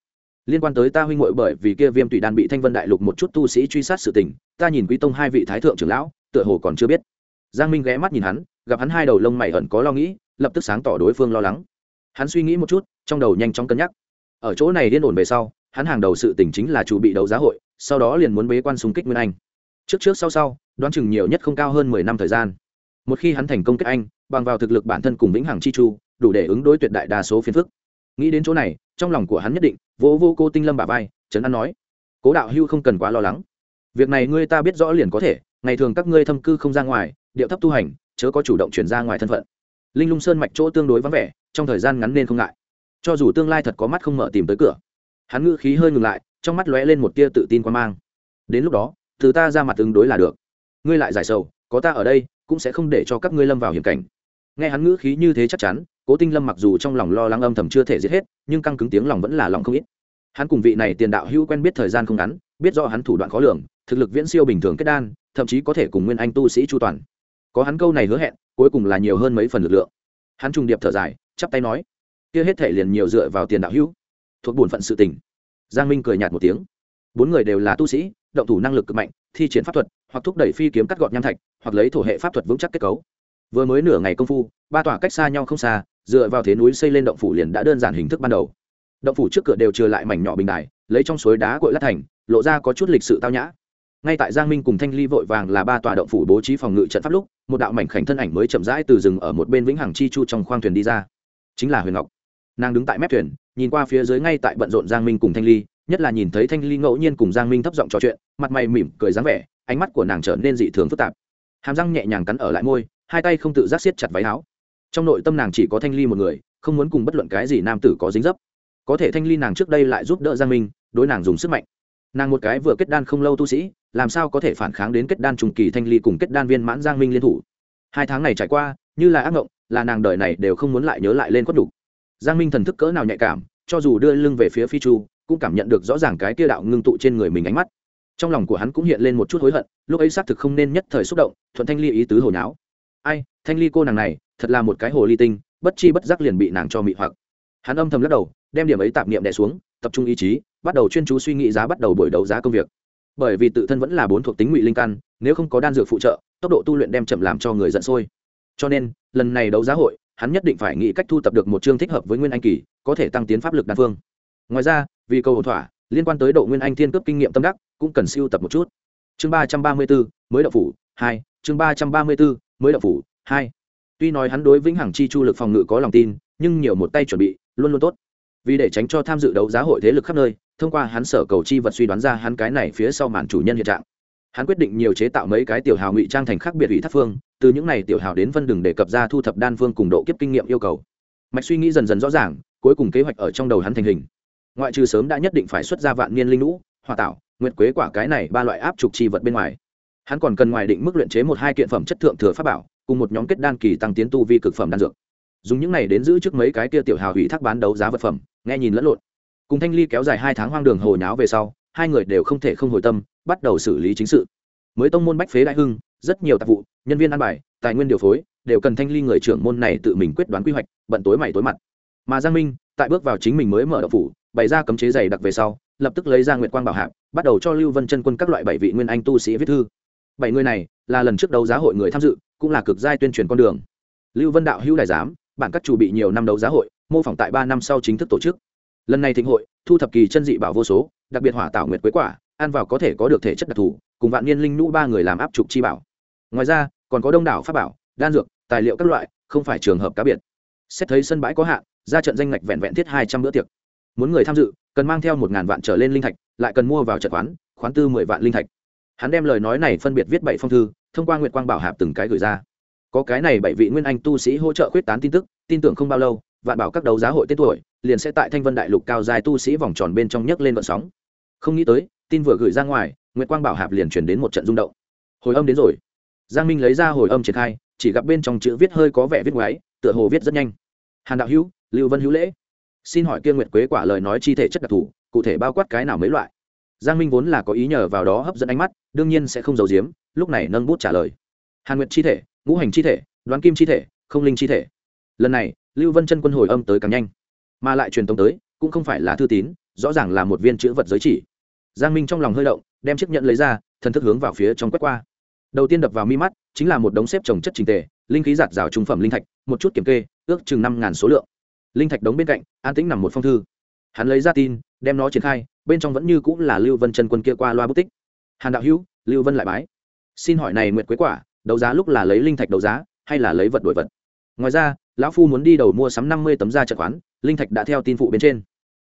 [SPEAKER 1] Liên quan tới ta huynh muội bởi vì kia viêm tùy đan bị thanh vân đại lục một chút tu sĩ truy sát sự tình, ta nhìn quý tông hai vị thái thượng trưởng lão, tựa hồ còn chưa biết. Giang minh ghé mắt nhìn hắn gặp hắn hai đầu lông mày ẩn có lo nghĩ, lập tức sáng tỏ đối phương lo lắng. Hắn suy nghĩ một chút, trong đầu nhanh chóng cân nhắc. Ở chỗ này điên ổn về sau, hắn hàng đầu sự tình chính là chủ bị đấu giá hội, sau đó liền muốn bế quan xung kích nguyên anh. Trước trước sau sau, đoán chừng nhiều nhất không cao hơn mười năm thời gian. Một khi hắn thành công kết anh, bằng vào thực lực bản thân cùng vĩnh hằng chi chu, đủ để ứng đối tuyệt đại đa số phiền phức. Nghĩ đến chỗ này, trong lòng của hắn nhất định, vỗ vô cô tinh lâm bà vai, trấn an nói, cố đạo hưu không cần quá lo lắng. Việc này ngươi ta biết rõ liền có thể, ngày thường các ngươi thâm cư không ra ngoài, điệu thấp tu hành chớ có chủ động chuyển ra ngoài thân phận. Linh lung sơn mạch chỗ tương đối vắng vẻ, trong thời gian ngắn nên không ngại. Cho dù tương lai thật có mắt không mở tìm tới cửa, hắn ngữ khí hơi ngừng lại, trong mắt lóe lên một tia tự tin quan mang. Đến lúc đó, từ ta ra mặt ứng đối là được. Ngươi lại giải sầu, có ta ở đây, cũng sẽ không để cho các ngươi lâm vào hiểm cảnh. Nghe hắn ngữ khí như thế chắc chắn, cố tinh lâm mặc dù trong lòng lo lắng âm thầm chưa thể giết hết, nhưng căng cứng tiếng lòng vẫn là lòng không ít. Hắn cùng vị này tiền đạo hữu quen biết thời gian không ngắn, biết do hắn thủ đoạn khó lường, thực lực viễn siêu bình thường kết đan, thậm chí có thể cùng nguyên anh tu sĩ chu toàn có hắn câu này hứa hẹn, cuối cùng là nhiều hơn mấy phần lực lượng. Hắn trùng điệp thở dài, chắp tay nói, kia hết thể liền nhiều dựa vào tiền đạo hữu. Thuộc bổn phận sự tình. Giang minh cười nhạt một tiếng. Bốn người đều là tu sĩ, động thủ năng lực cực mạnh, thi triển pháp thuật, hoặc thúc đẩy phi kiếm cắt gọt nham thạch, hoặc lấy thổ hệ pháp thuật vững chắc kết cấu. Vừa mới nửa ngày công phu, ba tòa cách xa nhau không xa, dựa vào thế núi xây lên động phủ liền đã đơn giản hình thức ban đầu. Động phủ trước cửa đều trừ lại mảnh nhỏ bình đài, lấy trong suối đá cội lát thành, lộ ra có chút lịch sự tao nhã ngay tại giang minh cùng thanh ly vội vàng là ba tòa động phủ bố trí phòng ngự trận pháp lúc, một đạo mảnh khảnh thân ảnh mới chậm rãi từ rừng ở một bên vĩnh hằng chi chu trong khoang thuyền đi ra. Chính là huyền ngọc. Nàng đứng tại mép thuyền, nhìn qua phía dưới ngay tại bận rộn giang minh cùng thanh ly, nhất là nhìn thấy thanh ly ngẫu nhiên cùng giang minh thấp giọng trò chuyện, mặt mày mỉm cười dáng vẻ, ánh mắt của nàng trở nên dị thường phức tạp. Hàm răng nhẹ nhàng cắn ở lại môi, hai tay không tự giác siết chặt váy áo. Trong nội tâm nàng chỉ có thanh ly một người, không muốn cùng bất luận cái gì nam tử có dính dấp. Có thể thanh ly nàng trước đây lại giúp đỡ giang minh, đối nàng dùng sức mạnh. Nàng một cái vừa kết đan không lâu tu sĩ làm sao có thể phản kháng đến kết đan trùng kỳ thanh ly cùng kết đan viên mãn giang minh liên thủ? Hai tháng này trải qua, như là ác mộng, là nàng đời này đều không muốn lại nhớ lại lên quất đủ giang minh thần thức cỡ nào nhạy cảm, cho dù đưa lưng về phía phi chu, cũng cảm nhận được rõ ràng cái kia đạo ngưng tụ trên người mình ánh mắt. Trong lòng của hắn cũng hiện lên một chút hối hận, lúc ấy xác thực không nên nhất thời xúc động, thuận thanh ly ý tứ hồi nháo ai, thanh ly cô nàng này, thật là một cái hồ ly tinh, bất chi bất giác liền bị nàng cho mị hoặc. Hắn âm thầm lắc đầu, đem điểm ấy tạp niệm đẻ xuống, tập trung ý chí, bắt đầu chuyên chú suy nghĩ giá bắt đầu buổi đấu giá công việc bởi vì tự thân vẫn là bốn thuộc tính ngụy linh căn, nếu không có đan dược phụ trợ, tốc độ tu luyện đem chậm làm cho người giận sôi. Cho nên, lần này đấu giá hội, hắn nhất định phải nghĩ cách thu tập được một chương thích hợp với nguyên anh kỳ, có thể tăng tiến pháp lực đan phương. Ngoài ra, vì cầu hồn thỏa, liên quan tới độ nguyên anh thiên cấp kinh nghiệm tâm đắc, cũng cần siêu tập một chút. Chương ba trăm ba mươi bốn mới đậu phủ, hai. Chương ba trăm ba mươi bốn mới đậu phủ, hai. Tuy nói hắn đối vĩnh hằng chi chu lực phòng ngự có lòng tin, nhưng nhiều một tay chuẩn bị, luôn luôn tốt. Vì để tránh cho tham dự đấu giá hội thế lực khắp nơi thông qua hắn sở cầu chi vật suy đoán ra hắn cái này phía sau màn chủ nhân hiện trạng. Hắn quyết định nhiều chế tạo mấy cái tiểu hào ngụy trang thành khác biệt ủy thác phương, từ những này tiểu hào đến vân đừng để cập ra thu thập đan phương cùng độ kiếp kinh nghiệm yêu cầu. Mạch suy nghĩ dần dần rõ ràng, cuối cùng kế hoạch ở trong đầu hắn thành hình. Ngoại trừ sớm đã nhất định phải xuất ra vạn niên linh lũ hòa tạo, nguyệt quế quả cái này ba loại áp trục chi vật bên ngoài. Hắn còn cần ngoài định mức luyện chế một hai kiện phẩm chất thượng thừa pháp bảo, cùng một nhóm kết đan kỳ tăng tiến tu vi cực phẩm đan dược. Dùng những này đến giữ trước mấy cái kia tiểu hào hủy thác bán đấu giá vật phẩm, nghe nhìn lẫn lộn cùng thanh ly kéo dài hai tháng hoang đường hồi nháo về sau, hai người đều không thể không hồi tâm, bắt đầu xử lý chính sự. Mới tông môn bách phế đại hưng, rất nhiều tạp vụ, nhân viên ăn bài, tài nguyên điều phối, đều cần thanh ly người trưởng môn này tự mình quyết đoán quy hoạch, bận tối mày tối mặt. Mà giang minh, tại bước vào chính mình mới mở đậu phủ, bày ra cấm chế dày đặc về sau, lập tức lấy ra nguyệt quang bảo hạp, bắt đầu cho lưu vân chân quân các loại bảy vị nguyên anh tu sĩ viết thư. Bảy người này là lần trước đấu giá hội người tham dự, cũng là cực giai tuyên truyền con đường. Lưu vân đạo hữu đại giám, bản các chủ bị nhiều năm đấu giá hội, mô phỏng tại ba năm sau chính thức tổ chức lần này thịnh hội, thu thập kỳ chân dị bảo vô số, đặc biệt hỏa tảo nguyệt quế quả, ăn vào có thể có được thể chất đặc thù, cùng vạn niên linh nhũ ba người làm áp trục chi bảo. Ngoài ra, còn có đông đảo pháp bảo, đan dược, tài liệu các loại, không phải trường hợp cá biệt. Xét thấy sân bãi có hạn, ra trận danh ngạch vẹn vẹn thiết hai trăm bữa tiệc. Muốn người tham dự, cần mang theo một ngàn vạn trở lên linh thạch, lại cần mua vào trận khoán khoán tư mười vạn linh thạch. Hắn đem lời nói này phân biệt viết bảy phong thư, thông qua nguyệt quang bảo hạp từng cái gửi ra. Có cái này bảy vị nguyên anh tu sĩ hỗ trợ khuyết tán tin tức, tin tưởng không bao lâu, vạn bảo các đấu giá hội tên tuổi liền sẽ tại thanh vân đại lục cao dài tu sĩ vòng tròn bên trong nhấc lên vận sóng. Không nghĩ tới, tin vừa gửi ra ngoài, nguyệt quang bảo hạp liền chuyển đến một trận rung động. Hồi âm đến rồi. Giang minh lấy ra hồi âm triển khai, chỉ gặp bên trong chữ viết hơi có vẻ viết ngoáy, tựa hồ viết rất nhanh. Hàn đạo hữu, lưu vân hữu lễ. Xin hỏi kia nguyệt quế quả lời nói chi thể chất đặc thù, cụ thể bao quát cái nào mấy loại? Giang minh vốn là có ý nhờ vào đó hấp dẫn ánh mắt, đương nhiên sẽ không giấu giếm, lúc này nâng bút trả lời. Hàn nguyệt chi thể, ngũ hành chi thể, đoán kim chi thể, không linh chi thể. Lần này, lưu vân chân quân hồi âm tới càng nhanh mà lại truyền tống tới, cũng không phải là thư tín, rõ ràng là một viên chữ vật giới chỉ. Giang minh trong lòng hơi động, đem chiếc nhận lấy ra, thần thức hướng vào phía trong quét qua. Đầu tiên đập vào mi mắt, chính là một đống xếp trồng chất trình tề, linh khí giạt rào trung phẩm linh thạch, một chút kiểm kê, ước chừng năm ngàn số lượng. Linh thạch đống bên cạnh, an tĩnh nằm một phong thư. Hắn lấy ra tin, đem nó triển khai, bên trong vẫn như cũng là lưu vân chân quân kia qua loa bút tích. Hàn đạo hữu, lưu vân lại bái. Xin hỏi này nguyệt quế quả, đấu giá lúc là lấy linh thạch đấu giá, hay là lấy vật đổi vật? Ngoài ra, lão phu muốn đi đầu mua sắm năm mươi tấm da trận khoán linh thạch đã theo tin phụ bên trên.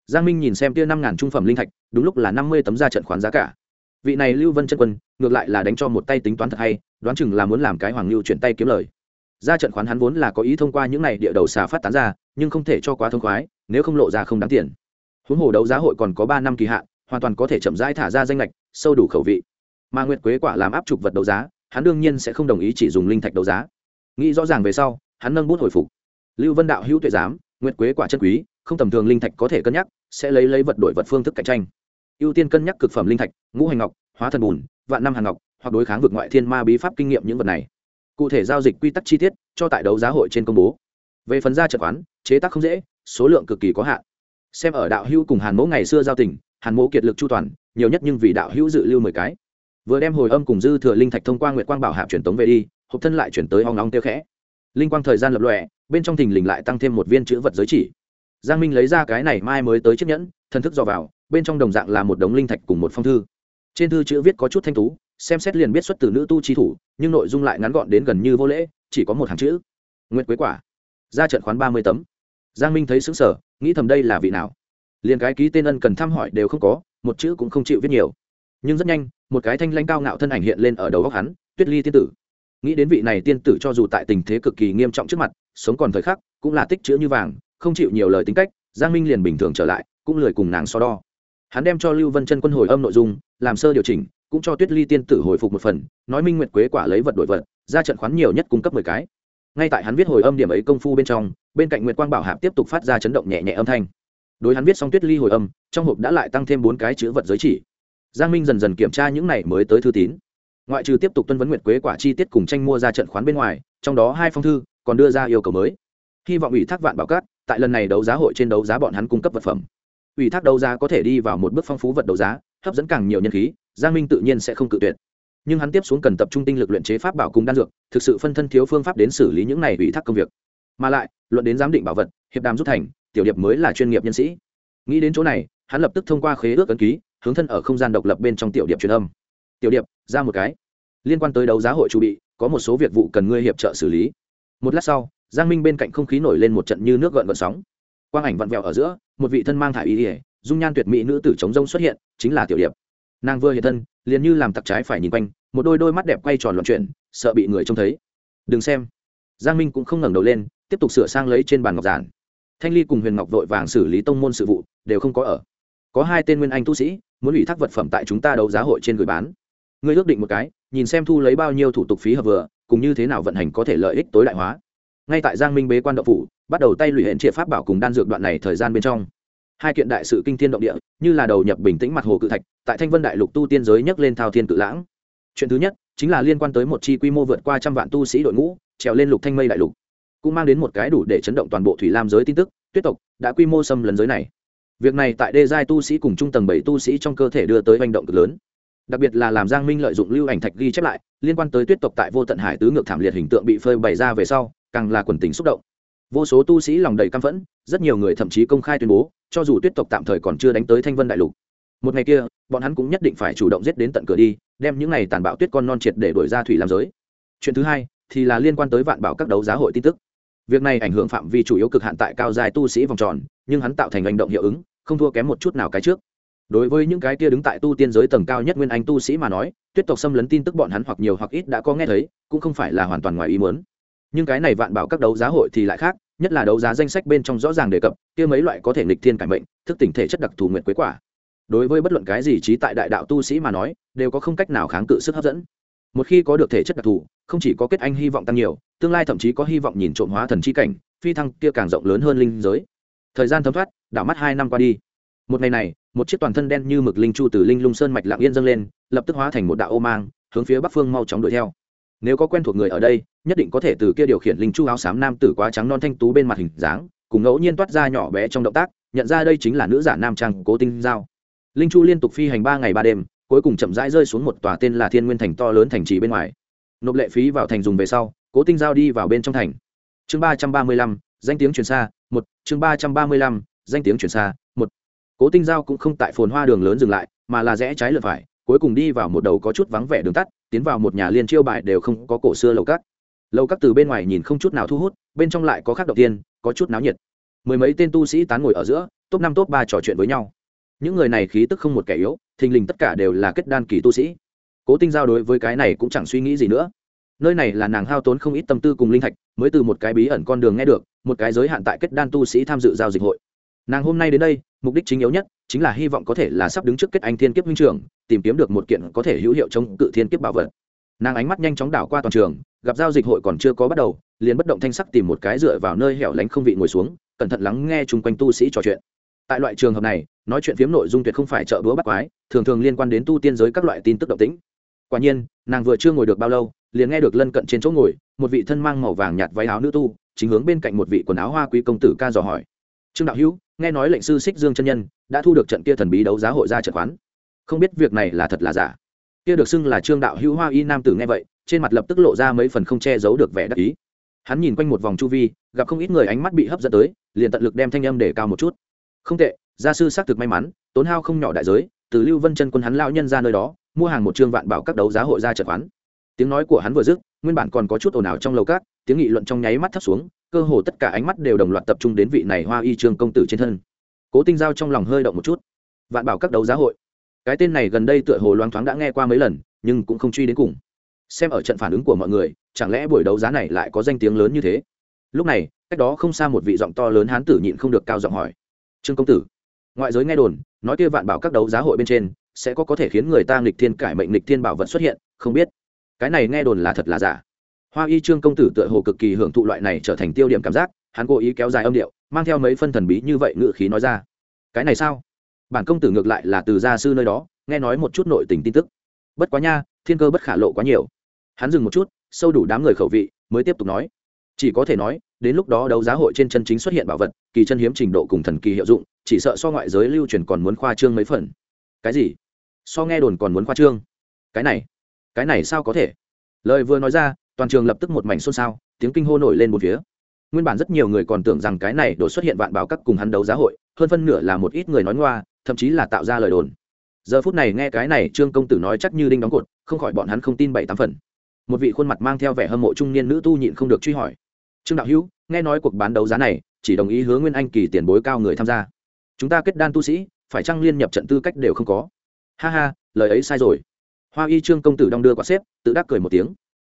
[SPEAKER 1] Giang minh nhìn xem tia năm ngàn trung phẩm linh thạch, đúng lúc là năm mươi tấm gia trận khoán giá cả. Vị này lưu vân chân quân, ngược lại là đánh cho một tay tính toán thật hay, đoán chừng là muốn làm cái hoàng lưu chuyển tay kiếm lời. Ra trận khoán hắn vốn là có ý thông qua những này địa đầu xà phát tán ra, nhưng không thể cho quá thông khoái, nếu không lộ ra không đáng tiền. Huống hồ đấu giá hội còn có ba năm kỳ hạn, hoàn toàn có thể chậm rãi thả ra danh lệch, sâu đủ khẩu vị. Mà nguyệt quế quả làm áp trục vật đấu giá, hắn đương nhiên sẽ không đồng ý chỉ dùng linh thạch đấu giá. Nghĩ rõ ràng về sau, hắn nâng bút hồi phục. Lưu vân đạo hữu tuệ giám nguyệt quế quả chân quý, không tầm thường linh thạch có thể cân nhắc, sẽ lấy lấy vật đổi vật phương thức cạnh tranh. Ưu tiên cân nhắc cực phẩm linh thạch, ngũ hành ngọc, hóa thần bùn, vạn năm hàng ngọc, hoặc đối kháng vượt ngoại thiên ma bí pháp kinh nghiệm những vật này. Cụ thể giao dịch quy tắc chi tiết, cho tại đấu giá hội trên công bố. Về phần ra trận quán, chế tác không dễ, số lượng cực kỳ có hạn. Xem ở đạo hữu cùng hàn mẫu ngày xưa giao tình, hàn mẫu kiệt lực chu toàn, nhiều nhất nhưng vì đạo hữu dự lưu mười cái. Vừa đem hồi âm cùng dư thừa linh thạch thông qua nguyệt quang bảo hạp truyền tống về đi, hộp thân lại chuyển tới hoang nóng tiêu khẽ linh quang thời gian lập lòe, bên trong thình lình lại tăng thêm một viên chữ vật giới chỉ. Giang minh lấy ra cái này mai mới tới chiếc nhẫn thân thức dò vào, bên trong đồng dạng là một đống linh thạch cùng một phong thư. Trên thư chữ viết có chút thanh tú, xem xét liền biết xuất từ nữ tu trí thủ, nhưng nội dung lại ngắn gọn đến gần như vô lễ, chỉ có một hàng chữ. Nguyệt quế quả. Ra trận khoán ba mươi tấm. Giang minh thấy xứng sở nghĩ thầm đây là vị nào. Liền cái ký tên ân cần thăm hỏi đều không có, một chữ cũng không chịu viết nhiều. Nhưng rất nhanh, một cái thanh lanh cao ngạo thân ảnh hiện lên ở đầu góc hắn, tuyết ly tiên tử nghĩ đến vị này tiên tử cho dù tại tình thế cực kỳ nghiêm trọng trước mặt, sống còn thời khắc, cũng là tích chữ như vàng, không chịu nhiều lời tính cách, giang minh liền bình thường trở lại, cũng lười cùng nàng so đo. Hắn đem cho lưu vân chân quân hồi âm nội dung, làm sơ điều chỉnh, cũng cho tuyết ly tiên tử hồi phục một phần, nói minh nguyệt quế quả lấy vật đổi vật, ra trận khoán nhiều nhất cung cấp mười cái. Ngay tại hắn viết hồi âm điểm ấy công phu bên trong, bên cạnh nguyệt quang bảo hạp tiếp tục phát ra chấn động nhẹ nhẹ âm thanh. Đối hắn viết xong tuyết ly hồi âm, trong hộp đã lại tăng thêm bốn cái chữ vật giới chỉ. Giang minh dần dần kiểm tra những này mới tới thư tín ngoại trừ tiếp tục tuân vấn nguyệt quế quả chi tiết cùng tranh mua ra trận khoán bên ngoài, trong đó hai phong thư còn đưa ra yêu cầu mới. Hy vọng ủy thác vạn bảo cát, tại lần này đấu giá hội trên đấu giá bọn hắn cung cấp vật phẩm. Ủy thác đấu giá có thể đi vào một bước phong phú vật đấu giá, hấp dẫn càng nhiều nhân khí, giang minh tự nhiên sẽ không cự tuyệt. Nhưng hắn tiếp xuống cần tập trung tinh lực luyện chế pháp bảo cùng đan dược, thực sự phân thân thiếu phương pháp đến xử lý những này ủy thác công việc. Mà lại, luận đến giám định bảo vật, hiệp đàm rút thành, tiểu điệp mới là chuyên nghiệp nhân sĩ. Nghĩ đến chỗ này, hắn lập tức thông qua khế ước ấn ký, hướng thân ở không gian độc lập bên trong tiểu điệp truyền âm tiểu điệp, ra một cái. Liên quan tới đấu giá hội chu bị, có một số việc vụ cần ngươi hiệp trợ xử lý. Một lát sau, giang minh bên cạnh không khí nổi lên một trận như nước gợn gợn sóng. Quang ảnh vặn vẹo ở giữa, một vị thân mang thải ý ỉa dung nhan tuyệt mỹ nữ tử chống rông xuất hiện, chính là tiểu điệp. Nàng vừa hiện thân, liền như làm tặc trái phải nhìn quanh, một đôi đôi mắt đẹp quay tròn loạn chuyển, sợ bị người trông thấy. Đừng xem. Giang minh cũng không ngẩng đầu lên, tiếp tục sửa sang lấy trên bàn ngọc giản. Thanh ly cùng huyền ngọc vội vàng xử lý tông môn sự vụ, đều không có ở. Có hai tên nguyên anh tu sĩ, muốn ủy thác vật phẩm tại chúng ta đấu giá hội trên gửi bán ngươi ước định một cái, nhìn xem thu lấy bao nhiêu thủ tục phí hợp vừa, cùng như thế nào vận hành có thể lợi ích tối đại hóa. Ngay tại giang minh bế quan động phủ, bắt đầu tay lụy hẹn triệt pháp bảo cùng đan dược đoạn này thời gian bên trong. Hai kiện đại sự kinh thiên động địa, như là đầu nhập bình tĩnh mặt hồ cự thạch, tại thanh vân đại lục tu tiên giới nhấc lên thao thiên cự lãng. Chuyện thứ nhất, chính là liên quan tới một chi quy mô vượt qua trăm vạn tu sĩ đội ngũ, trèo lên lục thanh mây đại lục. Cũng mang đến một cái đủ để chấn động toàn bộ thủy lam giới tin tức, tuyết tộc đã quy mô xâm lấn giới này. Việc này tại đê giai tu sĩ cùng trung tầng bảy tu sĩ trong cơ thể đưa tới hành động cực lớn đặc biệt là làm giang minh lợi dụng lưu ảnh thạch ghi chép lại, liên quan tới tuyết tộc tại vô tận hải tứ ngược thảm liệt hình tượng bị phơi bày ra về sau, càng là quần tình xúc động. Vô số tu sĩ lòng đầy căm phẫn, rất nhiều người thậm chí công khai tuyên bố, cho dù tuyết tộc tạm thời còn chưa đánh tới thanh vân đại lục. Một ngày kia, bọn hắn cũng nhất định phải chủ động giết đến tận cửa đi, đem những này tàn bạo tuyết con non triệt để đổi ra thủy làm giới. Chuyện thứ hai thì là liên quan tới vạn bảo các đấu giá hội tin tức. Việc này ảnh hưởng phạm vi chủ yếu cực hạn tại cao dài tu sĩ vòng tròn, nhưng hắn tạo thành hành động hiệu ứng, không thua kém một chút nào cái trước đối với những cái kia đứng tại tu tiên giới tầng cao nhất nguyên anh tu sĩ mà nói, tuyết tộc xâm lấn tin tức bọn hắn hoặc nhiều hoặc ít đã có nghe thấy, cũng không phải là hoàn toàn ngoài ý muốn. Nhưng cái này vạn bảo các đấu giá hội thì lại khác, nhất là đấu giá danh sách bên trong rõ ràng đề cập, kia mấy loại có thể nghịch thiên cải mệnh, thức tỉnh thể chất đặc thù nguyện quế quả. Đối với bất luận cái gì trí tại đại đạo tu sĩ mà nói, đều có không cách nào kháng cự sức hấp dẫn. Một khi có được thể chất đặc thù, không chỉ có kết anh hy vọng tăng nhiều, tương lai thậm chí có hy vọng nhìn trộm hóa thần chi cảnh, phi thăng kia càng rộng lớn hơn linh giới. Thời gian thấm thoát, đảo mắt hai năm qua đi. Một ngày này một chiếc toàn thân đen như mực linh chu từ linh lung sơn mạch lạng yên dâng lên, lập tức hóa thành một đạo ô mang, hướng phía bắc phương mau chóng đuổi theo. Nếu có quen thuộc người ở đây, nhất định có thể từ kia điều khiển linh chu áo xám nam tử quá trắng non thanh tú bên mặt hình dáng, cùng ngẫu nhiên toát ra nhỏ bé trong động tác, nhận ra đây chính là nữ giả nam trang cố tinh giao. Linh chu liên tục phi hành ba ngày ba đêm, cuối cùng chậm rãi rơi xuống một tòa tên là thiên nguyên thành to lớn thành trì bên ngoài. Nộp lệ phí vào thành dùng về sau, cố tinh giao đi vào bên trong thành. Chương ba trăm ba mươi lăm, danh tiếng truyền xa, một, chương ba trăm ba mươi lăm, danh tiếng truyền xa cố tinh giao cũng không tại phồn hoa đường lớn dừng lại, mà là rẽ trái lượt phải, cuối cùng đi vào một đầu có chút vắng vẻ đường tắt, tiến vào một nhà liên chiêu bài đều không có cổ xưa lầu cát. Lầu cát từ bên ngoài nhìn không chút nào thu hút, bên trong lại có khác đầu tiên, có chút náo nhiệt. Mười mấy tên tu sĩ tán ngồi ở giữa, top năm top ba trò chuyện với nhau. Những người này khí tức không một kẻ yếu, thình lình tất cả đều là kết đan kỳ tu sĩ. Cố tinh giao đối với cái này cũng chẳng suy nghĩ gì nữa. Nơi này là nàng hao tốn không ít tâm tư cùng linh thạch, mới từ một cái bí ẩn con đường nghe được, một cái giới hạn tại kết đan tu sĩ tham dự giao dịch hội nàng hôm nay đến đây, mục đích chính yếu nhất chính là hy vọng có thể là sắp đứng trước kết anh thiên kiếp huynh trưởng, tìm kiếm được một kiện có thể hữu hiệu chống cự thiên kiếp bảo vật. Nàng ánh mắt nhanh chóng đảo qua toàn trường, gặp giao dịch hội còn chưa có bắt đầu, liền bất động thanh sắc tìm một cái dựa vào nơi hẻo lánh không vị ngồi xuống, cẩn thận lắng nghe chung quanh tu sĩ trò chuyện. Tại loại trường hợp này, nói chuyện phiếm nội dung tuyệt không phải chợ búa bắt quái, thường thường liên quan đến tu tiên giới các loại tin tức động tĩnh. Quả nhiên, nàng vừa chưa ngồi được bao lâu, liền nghe được lân cận trên chỗ ngồi, một vị thân mang màu vàng nhạt váy áo nữ tu, chính hướng bên cạnh một vị quần áo hoa quý công tử ca dò hỏi. Trương đạo hữu nghe nói lệnh sư xích dương chân nhân đã thu được trận kia thần bí đấu giá hội ra trận khoán. Không biết việc này là thật là giả. Kia được xưng là trương đạo hữu hoa y nam tử nghe vậy, trên mặt lập tức lộ ra mấy phần không che giấu được vẻ đắc ý. Hắn nhìn quanh một vòng chu vi, gặp không ít người ánh mắt bị hấp dẫn tới, liền tận lực đem thanh âm để cao một chút. Không tệ, gia sư xác thực may mắn, tốn hao không nhỏ đại giới, từ lưu vân chân quân hắn lao nhân ra nơi đó, mua hàng một trương vạn bảo các đấu giá hội ra trận khoán. Tiếng nói của hắn vừa dứt, nguyên bản còn có chút ồn ào trong lầu cát tiếng nghị luận trong nháy mắt thấp xuống cơ hồ tất cả ánh mắt đều đồng loạt tập trung đến vị này hoa y trương công tử trên thân. Cố tinh giao trong lòng hơi động một chút. Vạn bảo các đấu giá hội. Cái tên này gần đây tựa hồ loáng thoáng đã nghe qua mấy lần, nhưng cũng không truy đến cùng. Xem ở trận phản ứng của mọi người, chẳng lẽ buổi đấu giá này lại có danh tiếng lớn như thế? Lúc này, cách đó không xa một vị giọng to lớn hán tử nhịn không được cao giọng hỏi. Trương công tử, ngoại giới nghe đồn, nói kia vạn bảo các đấu giá hội bên trên, sẽ có có thể khiến người ta nghịch thiên cải mệnh nghịch thiên bảo vật xuất hiện, không biết. Cái này nghe đồn là thật là giả? Hoa y trương công tử tựa hồ cực kỳ hưởng thụ loại này trở thành tiêu điểm cảm giác, hắn cố ý kéo dài âm điệu, mang theo mấy phân thần bí như vậy ngự khí nói ra. Cái này sao? Bản công tử ngược lại là từ gia sư nơi đó, nghe nói một chút nội tình tin tức. Bất quá nha, thiên cơ bất khả lộ quá nhiều. Hắn dừng một chút, sâu đủ đám người khẩu vị, mới tiếp tục nói. Chỉ có thể nói, đến lúc đó đấu giá hội trên chân chính xuất hiện bảo vật, kỳ chân hiếm trình độ cùng thần kỳ hiệu dụng, chỉ sợ so ngoại giới lưu truyền còn muốn khoa trương mấy phần. Cái gì? So nghe đồn còn muốn khoa trương? Cái này cái này sao có thể? Lời vừa nói ra toàn trường lập tức một mảnh xôn xao, tiếng kinh hô nổi lên một phía. Nguyên bản rất nhiều người còn tưởng rằng cái này đột xuất hiện vạn bảo các cùng hắn đấu giá hội, hơn phân nửa là một ít người nói ngoa, thậm chí là tạo ra lời đồn. Giờ phút này nghe cái này, trương công tử nói chắc như đinh đóng cột, không khỏi bọn hắn không tin bảy tám phần. Một vị khuôn mặt mang theo vẻ hâm mộ trung niên nữ tu nhịn không được truy hỏi. Trương đạo hữu, nghe nói cuộc bán đấu giá này, chỉ đồng ý hướng nguyên anh kỳ tiền bối cao người tham gia. Chúng ta kết đan tu sĩ, phải chăng liên nhập trận tư cách đều không có? Ha ha, lời ấy sai rồi. Hoa y trương công tử đong đưa quả xếp, tự đắc cười một tiếng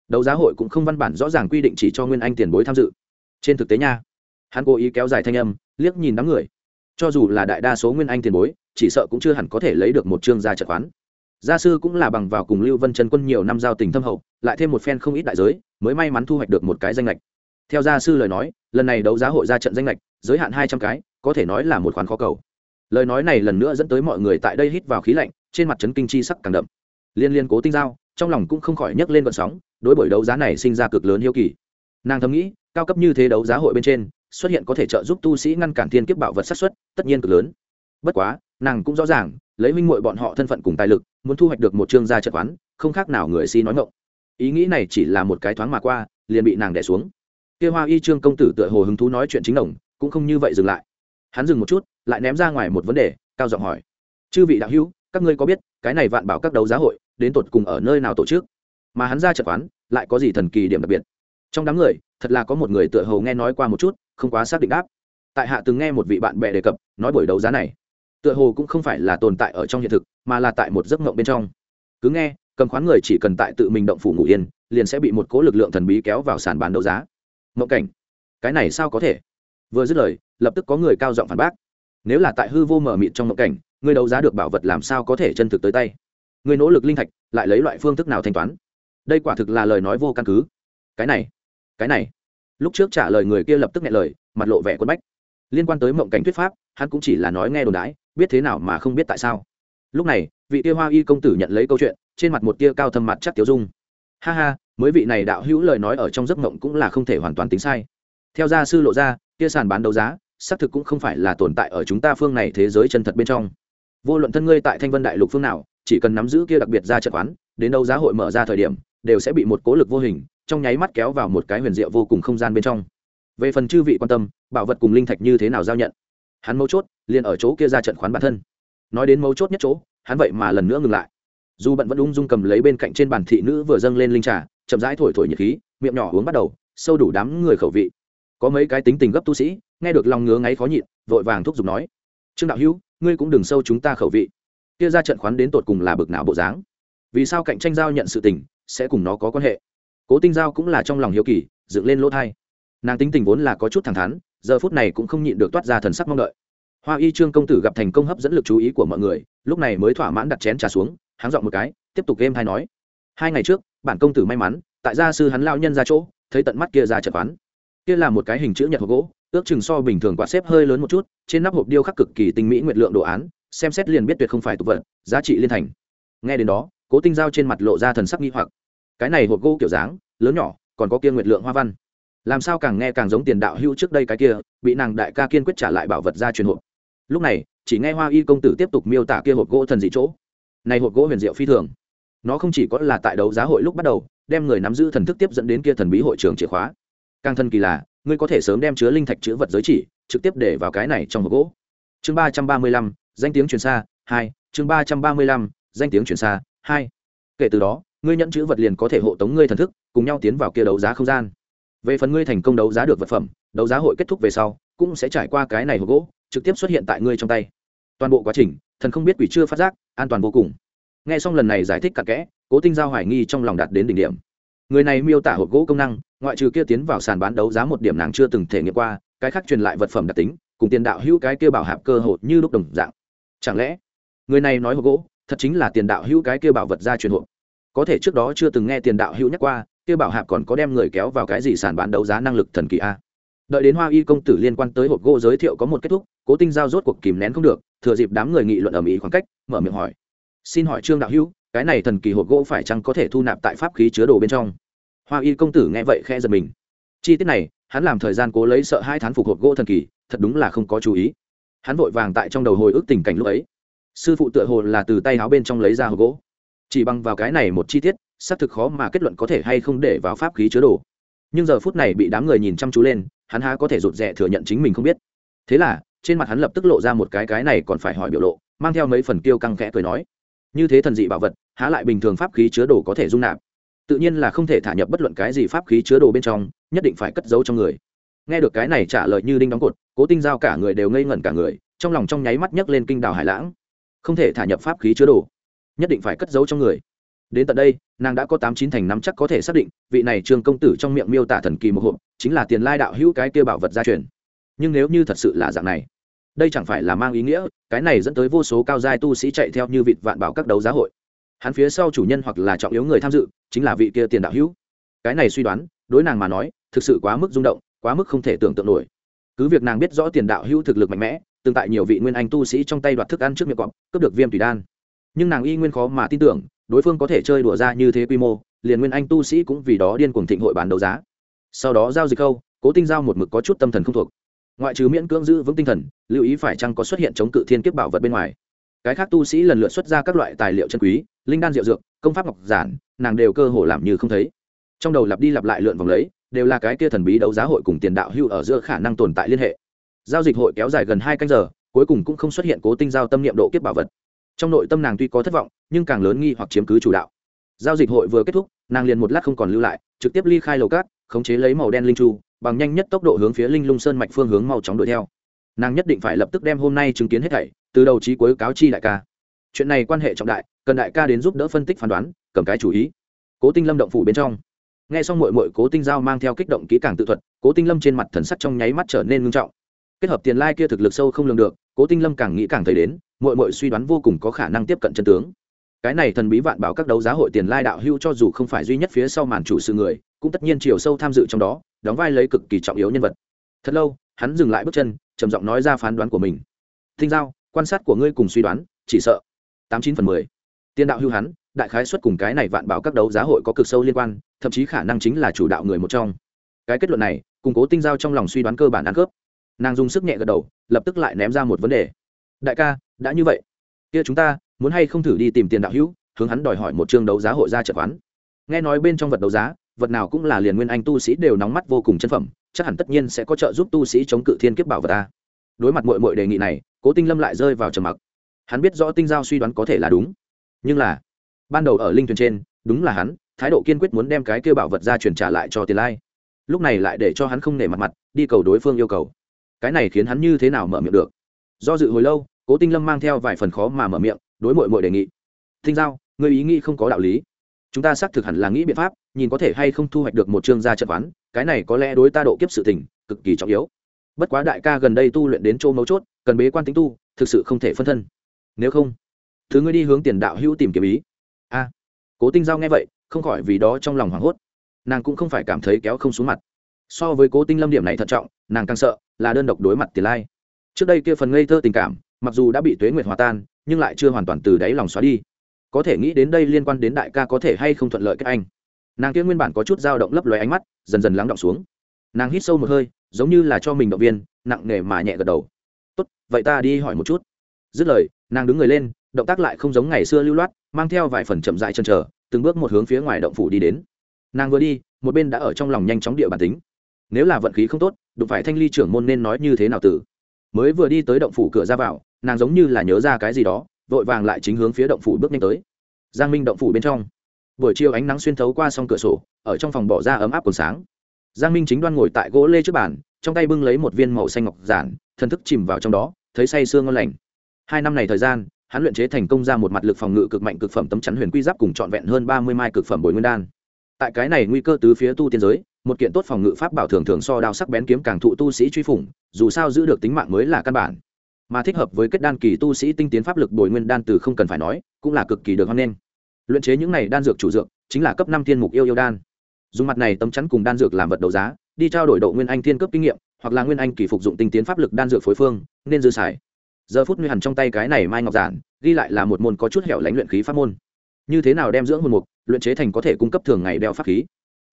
[SPEAKER 1] đấu giá hội cũng không văn bản rõ ràng quy định chỉ cho nguyên anh tiền bối tham dự. Trên thực tế nha, hắn cố ý kéo dài thanh âm, liếc nhìn đám người. Cho dù là đại đa số nguyên anh tiền bối, chỉ sợ cũng chưa hẳn có thể lấy được một chương gia trợ khoán. Gia sư cũng là bằng vào cùng lưu vân trần quân nhiều năm giao tình thâm hậu, lại thêm một phen không ít đại giới, mới may mắn thu hoạch được một cái danh lệch. Theo gia sư lời nói, lần này đấu giá hội ra trận danh lệch, giới hạn hai trăm cái, có thể nói là một khoản khó cầu. Lời nói này lần nữa dẫn tới mọi người tại đây hít vào khí lạnh, trên mặt trấn kinh chi sắc càng đậm. Liên liên cố tinh giao, trong lòng cũng không khỏi nhấc lên vận sóng đối buổi đấu giá này sinh ra cực lớn hiếu kỳ. Nàng thầm nghĩ, cao cấp như thế đấu giá hội bên trên, xuất hiện có thể trợ giúp tu sĩ ngăn cản thiên kiếp bạo vật sát xuất tất nhiên cực lớn. Bất quá, nàng cũng rõ ràng, lấy minh muội bọn họ thân phận cùng tài lực, muốn thu hoạch được một chương gia trận quán, không khác nào người si nói ngộng ý nghĩ này chỉ là một cái thoáng mà qua, liền bị nàng đẻ xuống. Kia hoa y trương công tử tựa hồ hứng thú nói chuyện chính đồng, cũng không như vậy dừng lại. Hắn dừng một chút, lại ném ra ngoài một vấn đề, cao giọng hỏi. Chư vị đạo hữu, các ngươi có biết, cái này vạn bảo các đấu giá hội, đến tột cùng ở nơi nào tổ chức? Mà hắn ra trận quán, lại có gì thần kỳ điểm đặc biệt? Trong đám người, thật là có một người tựa hầu nghe nói qua một chút, không quá xác định đáp. Tại hạ từng nghe một vị bạn bè đề cập, nói buổi đấu giá này. Tựa hồ cũng không phải là tồn tại ở trong hiện thực, mà là tại một giấc mộng bên trong. Cứ nghe, cầm khoán người chỉ cần tại tự mình động phủ ngủ yên, liền sẽ bị một cố lực lượng thần bí kéo vào sàn bán đấu giá. Mộng cảnh, cái này sao có thể? Vừa dứt lời, lập tức có người cao giọng phản bác. Nếu là tại hư vô mở mịt trong mộng cảnh, người đấu giá được bảo vật làm sao có thể chân thực tới tay? Người nỗ lực linh thạch, lại lấy loại phương thức nào thanh toán? Đây quả thực là lời nói vô căn cứ. Cái này cái này. Lúc trước trả lời người kia lập tức nghe lời, mặt lộ vẻ quân bách. Liên quan tới mộng cảnh thuyết pháp, hắn cũng chỉ là nói nghe đồn đãi, biết thế nào mà không biết tại sao. Lúc này, vị tia hoa y công tử nhận lấy câu chuyện, trên mặt một tia cao thâm mặt chắc tiêu dung. Ha ha, mới vị này đạo hữu lời nói ở trong giấc mộng cũng là không thể hoàn toàn tính sai. Theo gia sư lộ ra, tia sàn bán đấu giá, xác thực cũng không phải là tồn tại ở chúng ta phương này thế giới chân thật bên trong. Vô luận thân ngươi tại thanh vân đại lục phương nào, chỉ cần nắm giữ kia đặc biệt ra trận quán, đến đâu giá hội mở ra thời điểm đều sẽ bị một cố lực vô hình, trong nháy mắt kéo vào một cái huyền diệu vô cùng không gian bên trong. Về phần chư vị quan tâm, bảo vật cùng linh thạch như thế nào giao nhận? Hắn mấu chốt, liền ở chỗ kia ra trận khoán bản thân. Nói đến mấu chốt nhất chỗ, hắn vậy mà lần nữa ngừng lại. Dù bận vẫn ung dung cầm lấy bên cạnh trên bàn thị nữ vừa dâng lên linh trà, chậm rãi thổi thổi nhiệt khí, miệng nhỏ uống bắt đầu, sâu đủ đám người khẩu vị. Có mấy cái tính tình gấp tu sĩ, nghe được lòng ngứa ngáy khó nhịn, vội vàng thúc giục nói, trương đạo hữu, ngươi cũng đừng sâu chúng ta khẩu vị. Kia ra trận khoán đến tột cùng là bực nào bộ dáng? Vì sao cạnh tranh giao nhận sự tình sẽ cùng nó có quan hệ. Cố tinh giao cũng là trong lòng hiếu kỳ, dựng lên lỗ thai. Nàng tính tình vốn là có chút thẳng thắn, giờ phút này cũng không nhịn được toát ra thần sắc mong đợi. Hoa y trương công tử gặp thành công hấp dẫn lực chú ý của mọi người, lúc này mới thỏa mãn đặt chén trà xuống, háng dọn một cái, tiếp tục game hay nói. Hai ngày trước, bản công tử may mắn, tại gia sư hắn lao nhân ra chỗ, thấy tận mắt kia ra chợt quán. Kia là một cái hình chữ nhật hộp gỗ, ước chừng so bình thường quạt xếp hơi lớn một chút, trên nắp hộp điêu khắc cực kỳ tinh mỹ nguyện lượng đồ án, xem xét liền biết tuyệt không phải tục vật, giá trị liên thành. Nghe đến đó cố tinh giao trên mặt lộ ra thần sắc nghi hoặc. Cái này hộp gỗ kiểu dáng, lớn nhỏ, còn có kia nguyệt lượng hoa văn. Làm sao càng nghe càng giống tiền đạo hưu trước đây cái kia, bị nàng đại ca kiên quyết trả lại bảo vật ra truyền hộp. Lúc này, chỉ nghe hoa y công tử tiếp tục miêu tả kia hộp gỗ thần dị chỗ. Này hộp gỗ huyền diệu phi thường. Nó không chỉ có là tại đấu giá hội lúc bắt đầu, đem người nắm giữ thần thức tiếp dẫn đến kia thần bí hội trường chìa khóa. Càng thân kỳ là, ngươi có thể sớm đem chứa linh thạch chữ vật giới chỉ, trực tiếp để vào cái này trong hộp gỗ. Chương ba trăm ba mươi lăm, danh tiếng truyền xa, hai, chương ba trăm ba mươi lăm, danh tiếng truyền xa hai. Kể từ đó, ngươi nhận chữ vật liền có thể hộ tống ngươi thần thức, cùng nhau tiến vào kia đấu giá không gian. Về phần ngươi thành công đấu giá được vật phẩm, đấu giá hội kết thúc về sau, cũng sẽ trải qua cái này hộp gỗ, trực tiếp xuất hiện tại ngươi trong tay. Toàn bộ quá trình, thần không biết quỷ chưa phát giác, an toàn vô cùng. Nghe xong lần này giải thích cặn kẽ, cố tinh giao hoài nghi trong lòng đạt đến đỉnh điểm. Người này miêu tả hộp gỗ công năng, ngoại trừ kia tiến vào sàn bán đấu giá một điểm nàng chưa từng thể nghiệm qua, cái khác truyền lại vật phẩm đặc tính, cùng tiền đạo hữu cái kia bảo hạp cơ hội như lúc đồng dạng. Chẳng lẽ, người này nói hộp gỗ thật chính là tiền đạo hữu cái kia bảo vật ra truyền hộ có thể trước đó chưa từng nghe tiền đạo hữu nhắc qua kia bảo hạp còn có đem người kéo vào cái gì sàn bán đấu giá năng lực thần kỳ a. Đợi đến hoa y công tử liên quan tới hộp gỗ giới thiệu có một kết thúc, cố tinh giao rốt cuộc kìm nén không được, thừa dịp đám người nghị luận ở mỹ khoảng cách, mở miệng hỏi. Xin hỏi trương đạo hữu, cái này thần kỳ hộp gỗ phải chăng có thể thu nạp tại pháp khí chứa đồ bên trong? Hoa y công tử nghe vậy khe giật mình. Chi tiết này, hắn làm thời gian cố lấy sợ hai thán phục hộp gỗ thần kỳ, thật đúng là không có chú ý. Hắn vội vàng tại trong đầu hồi ức tình cảnh lúc ấy sư phụ tựa hồ là từ tay áo bên trong lấy ra hộp gỗ. Chỉ bằng vào cái này một chi tiết, xác thực khó mà kết luận có thể hay không để vào pháp khí chứa đồ. Nhưng giờ phút này bị đám người nhìn chăm chú lên, hắn há có thể rụt rè thừa nhận chính mình không biết. Thế là, trên mặt hắn lập tức lộ ra một cái cái này còn phải hỏi biểu lộ, mang theo mấy phần tiêu căng khẽ cười nói. Như thế thần dị bảo vật, há lại bình thường pháp khí chứa đồ có thể dung nạp? Tự nhiên là không thể thả nhập bất luận cái gì pháp khí chứa đồ bên trong, nhất định phải cất giấu trong người. Nghe được cái này trả lời như đinh đóng cột, cố tinh giao cả người đều ngây ngẩn cả người, trong lòng trong nháy mắt nhấc lên kinh đào hải lãng không thể thả nhập pháp khí chứa đồ. Nhất định phải cất giấu trong người. Đến tận đây, nàng đã có tám chín thành năm chắc có thể xác định, vị này trương công tử trong miệng miêu tả thần kỳ một hộp, chính là tiền lai đạo hữu cái kia bảo vật gia truyền. Nhưng nếu như thật sự là dạng này, đây chẳng phải là mang ý nghĩa, cái này dẫn tới vô số cao giai tu sĩ chạy theo như vịt vạn bảo các đấu giá hội. Hắn phía sau chủ nhân hoặc là trọng yếu người tham dự, chính là vị kia tiền đạo hữu. Cái này suy đoán, đối nàng mà nói, thực sự quá mức rung động, quá mức không thể tưởng tượng nổi. Cứ việc nàng biết rõ tiền đạo hữu thực lực mạnh mẽ tương tại nhiều vị nguyên anh tu sĩ trong tay đoạt thức ăn trước miệng cọp, cướp được viêm thủy đan. Nhưng nàng y nguyên khó mà tin tưởng, đối phương có thể chơi đùa ra như thế quy mô, liền nguyên anh tu sĩ cũng vì đó điên cuồng thịnh hội bán đấu giá. Sau đó giao dịch câu cố tinh giao một mực có chút tâm thần không thuộc. Ngoại trừ miễn cưỡng giữ vững tinh thần, lưu ý phải chăng có xuất hiện chống cự thiên kiếp bảo vật bên ngoài? Cái khác tu sĩ lần lượt xuất ra các loại tài liệu chân quý, linh đan diệu dược, công pháp ngọc giản, nàng đều cơ hồ làm như không thấy. Trong đầu lặp đi lặp lại lượn vòng lấy, đều là cái kia thần bí đấu giá hội cùng tiền đạo hưu ở giữa khả năng tồn tại liên hệ giao dịch hội kéo dài gần hai canh giờ, cuối cùng cũng không xuất hiện cố tinh giao tâm niệm độ kiếp bảo vật. Trong nội tâm nàng tuy có thất vọng, nhưng càng lớn nghi hoặc chiếm cứ chủ đạo. Giao dịch hội vừa kết thúc, nàng liền một lát không còn lưu lại, trực tiếp ly khai lầu cát, khống chế lấy màu đen linh chu, bằng nhanh nhất tốc độ hướng phía linh lung sơn mạch phương hướng mau chóng đuổi theo. Nàng nhất định phải lập tức đem hôm nay chứng kiến hết thảy, từ đầu trí cuối cáo chi đại ca. Chuyện này quan hệ trọng đại, cần đại ca đến giúp đỡ phân tích phán đoán, cầm cái chủ ý. Cố tinh lâm động phủ bên trong. Nghe xong mội mội cố tinh giao mang theo kích động kỹ càng tự thuật, cố tinh lâm trên mặt thần sắc trong nháy mắt trở nên ngưng trọng kết hợp tiền lai kia thực lực sâu không lường được, cố tinh lâm càng nghĩ càng thấy đến mội mội suy đoán vô cùng có khả năng tiếp cận chân tướng. Cái này thần bí vạn bảo các đấu giá hội tiền lai đạo hưu cho dù không phải duy nhất phía sau màn chủ sự người, cũng tất nhiên chiều sâu tham dự trong đó, đóng vai lấy cực kỳ trọng yếu nhân vật. Thật lâu, hắn dừng lại bước chân, trầm giọng nói ra phán đoán của mình. Tinh giao, quan sát của ngươi cùng suy đoán, chỉ sợ tám chín phần mười. Tiền đạo hưu hắn, đại khái xuất cùng cái này vạn bảo các đấu giá hội có cực sâu liên quan, thậm chí khả năng chính là chủ đạo người một trong. Cái kết luận này củng cố tinh giao trong lòng suy đoán cơ bản ăn cướp nàng dùng sức nhẹ gật đầu, lập tức lại ném ra một vấn đề. Đại ca, đã như vậy. Kia chúng ta, muốn hay không thử đi tìm tiền đạo hữu, hướng hắn đòi hỏi một chương đấu giá hội ra chợ khoán nghe nói bên trong vật đấu giá, vật nào cũng là liền nguyên anh tu sĩ đều nóng mắt vô cùng chân phẩm, chắc hẳn tất nhiên sẽ có trợ giúp tu sĩ chống cự thiên kiếp bảo vật ta. Đối mặt mội mội đề nghị này, cố tinh lâm lại rơi vào trầm mặc. Hắn biết rõ tinh giao suy đoán có thể là đúng. Nhưng là, ban đầu ở linh thuyền trên, đúng là hắn, thái độ kiên quyết muốn đem cái kêu bảo vật ra truyền trả lại cho tiền lai. Lúc này lại để cho hắn không nể mặt mặt, đi cầu đối phương yêu cầu cái này khiến hắn như thế nào mở miệng được? Do dự hồi lâu, cố tinh lâm mang theo vài phần khó mà mở miệng, đối mội mội đề nghị. Thinh giao người ý nghĩ không có đạo lý. Chúng ta xác thực hẳn là nghĩ biện pháp, nhìn có thể hay không thu hoạch được một chương gia trận quán, cái này có lẽ đối ta độ kiếp sự tình, cực kỳ trọng yếu. Bất quá đại ca gần đây tu luyện đến chỗ mấu chốt, cần bế quan tính tu, thực sự không thể phân thân. Nếu không, thứ ngươi đi hướng tiền đạo hữu tìm kiếm ý. A. Cố tinh giao nghe vậy, không khỏi vì đó trong lòng hoảng hốt. Nàng cũng không phải cảm thấy kéo không xuống mặt. So với cố tinh lâm điểm này thận trọng nàng càng sợ là đơn độc đối mặt tiền lai. Trước đây kia phần ngây thơ tình cảm, mặc dù đã bị tuế nguyệt hòa tan, nhưng lại chưa hoàn toàn từ đáy lòng xóa đi. Có thể nghĩ đến đây liên quan đến đại ca có thể hay không thuận lợi các anh. Nàng kia nguyên bản có chút dao động lấp lóe ánh mắt, dần dần lắng động xuống. Nàng hít sâu một hơi, giống như là cho mình động viên, nặng nề mà nhẹ gật đầu. Tốt, vậy ta đi hỏi một chút. Dứt lời, nàng đứng người lên, động tác lại không giống ngày xưa lưu loát, mang theo vài phần chậm dại chân trở từng bước một hướng phía ngoài động phủ đi đến. Nàng vừa đi, một bên đã ở trong lòng nhanh chóng địa bản tính. Nếu là vận khí không tốt đụng phải thanh ly trưởng môn nên nói như thế nào tử mới vừa đi tới động phủ cửa ra vào, nàng giống như là nhớ ra cái gì đó, vội vàng lại chính hướng phía động phủ bước nhanh tới. Giang minh động phủ bên trong. Buổi chiều ánh nắng xuyên thấu qua s cửa sổ, ở trong phòng bỏ ra ấm áp còn sáng. Giang minh chính đoan ngồi tại gỗ lê trước bàn, trong tay bưng lấy một viên màu xanh ngọc giản, thần thức chìm vào trong đó, thấy say sương ngon lành. Hai năm này thời gian, hắn luyện chế thành công ra một mặt lực phòng ngự cực mạnh cực phẩm tấm chắn huyền quy giáp cùng trọn vẹn hơn ba mươi mai cực phẩm bồi nguyên đan. Tại cái này nguy cơ tứ phía tu tiên giới một kiện tốt phòng ngự pháp bảo thường thường so đao sắc bén kiếm càng thụ tu sĩ truy phủng, dù sao giữ được tính mạng mới là căn bản. Mà thích hợp với kết đan kỳ tu sĩ tinh tiến pháp lực bồi nguyên đan từ không cần phải nói, cũng là cực kỳ được hoan nghênh. Luyện chế những này đan dược chủ dược, chính là cấp năm thiên mục yêu yêu đan. Dùng mặt này tấm chắn cùng đan dược làm vật đấu giá, đi trao đổi độ nguyên anh thiên cấp kinh nghiệm, hoặc là nguyên anh kỳ phục dụng tinh tiến pháp lực đan dược phối phương, nên dư xài. Giờ phút nguy hẳn trong tay cái này mai ngọc giản, ghi lại là một môn có chút hẻo lánh luyện khí pháp môn. Như thế nào đem dưỡng hồn mục, luyện chế thành có thể cung cấp thường ngày đeo pháp khí?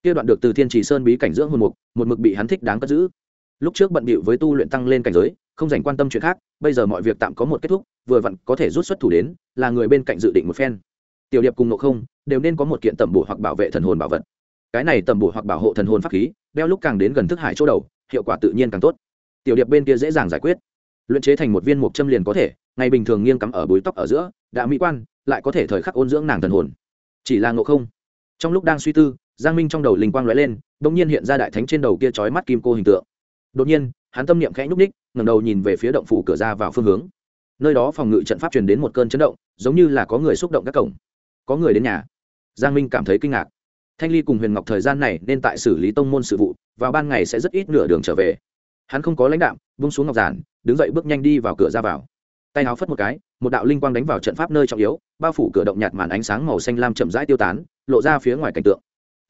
[SPEAKER 1] Kia đoạn được từ thiên trì sơn bí cảnh dưỡng hồn mục, một mực bị hắn thích đáng cất giữ. Lúc trước bận bịu với tu luyện tăng lên cảnh giới, không dành quan tâm chuyện khác, bây giờ mọi việc tạm có một kết thúc, vừa vặn có thể rút xuất thủ đến, là người bên cạnh dự định một phen. Tiểu điệp cùng nộ không, đều nên có một kiện tẩm bổ hoặc bảo vệ thần hồn bảo vật. Cái này tẩm bổ hoặc bảo hộ thần hồn pháp khí, đeo lúc càng đến gần thức hải chỗ đầu, hiệu quả tự nhiên càng tốt. Tiểu điệp bên kia dễ dàng giải quyết. Luyện chế thành một viên mục châm liền có thể, ngày bình thường nghiêng cắm ở búi tóc ở giữa, đã mỹ quan, lại có thể thời khắc ôn dưỡng nàng thần hồn. Chỉ là ngộ không, trong lúc đang suy tư giang minh trong đầu linh quang lóe lên đ ỗ n g nhiên hiện ra đại thánh trên đầu kia trói mắt kim cô hình tượng. Đột nhiên, hắn tâm niệm khẽ nhúc ních ngẩng đầu nhìn về phía động phủ cửa ra vào phương hướng. Nơi đó phòng ngự trận pháp truyền đến một cơn chấn động, giống như là có người xúc động các cổng. Có người đến nhà. Giang minh cảm thấy kinh ngạc. Thanh ly cùng huyền ngọc thời gian này nên tại xử lý tông môn sự vụ, vào ban ngày sẽ rất ít nửa đường trở về. Hắn không có lãnh đạo bung xuống ngọc giản, đứng dậy bước nhanh đi vào cửa ra vào. Tay áo phất một cái, một đạo linh quang đánh vào trận pháp nơi trọng yếu, bao phủ cửa động nhạt màn ánh sáng màu xanh lam chậm rãi tiêu tán, lộ ra phía ngoài cảnh tượng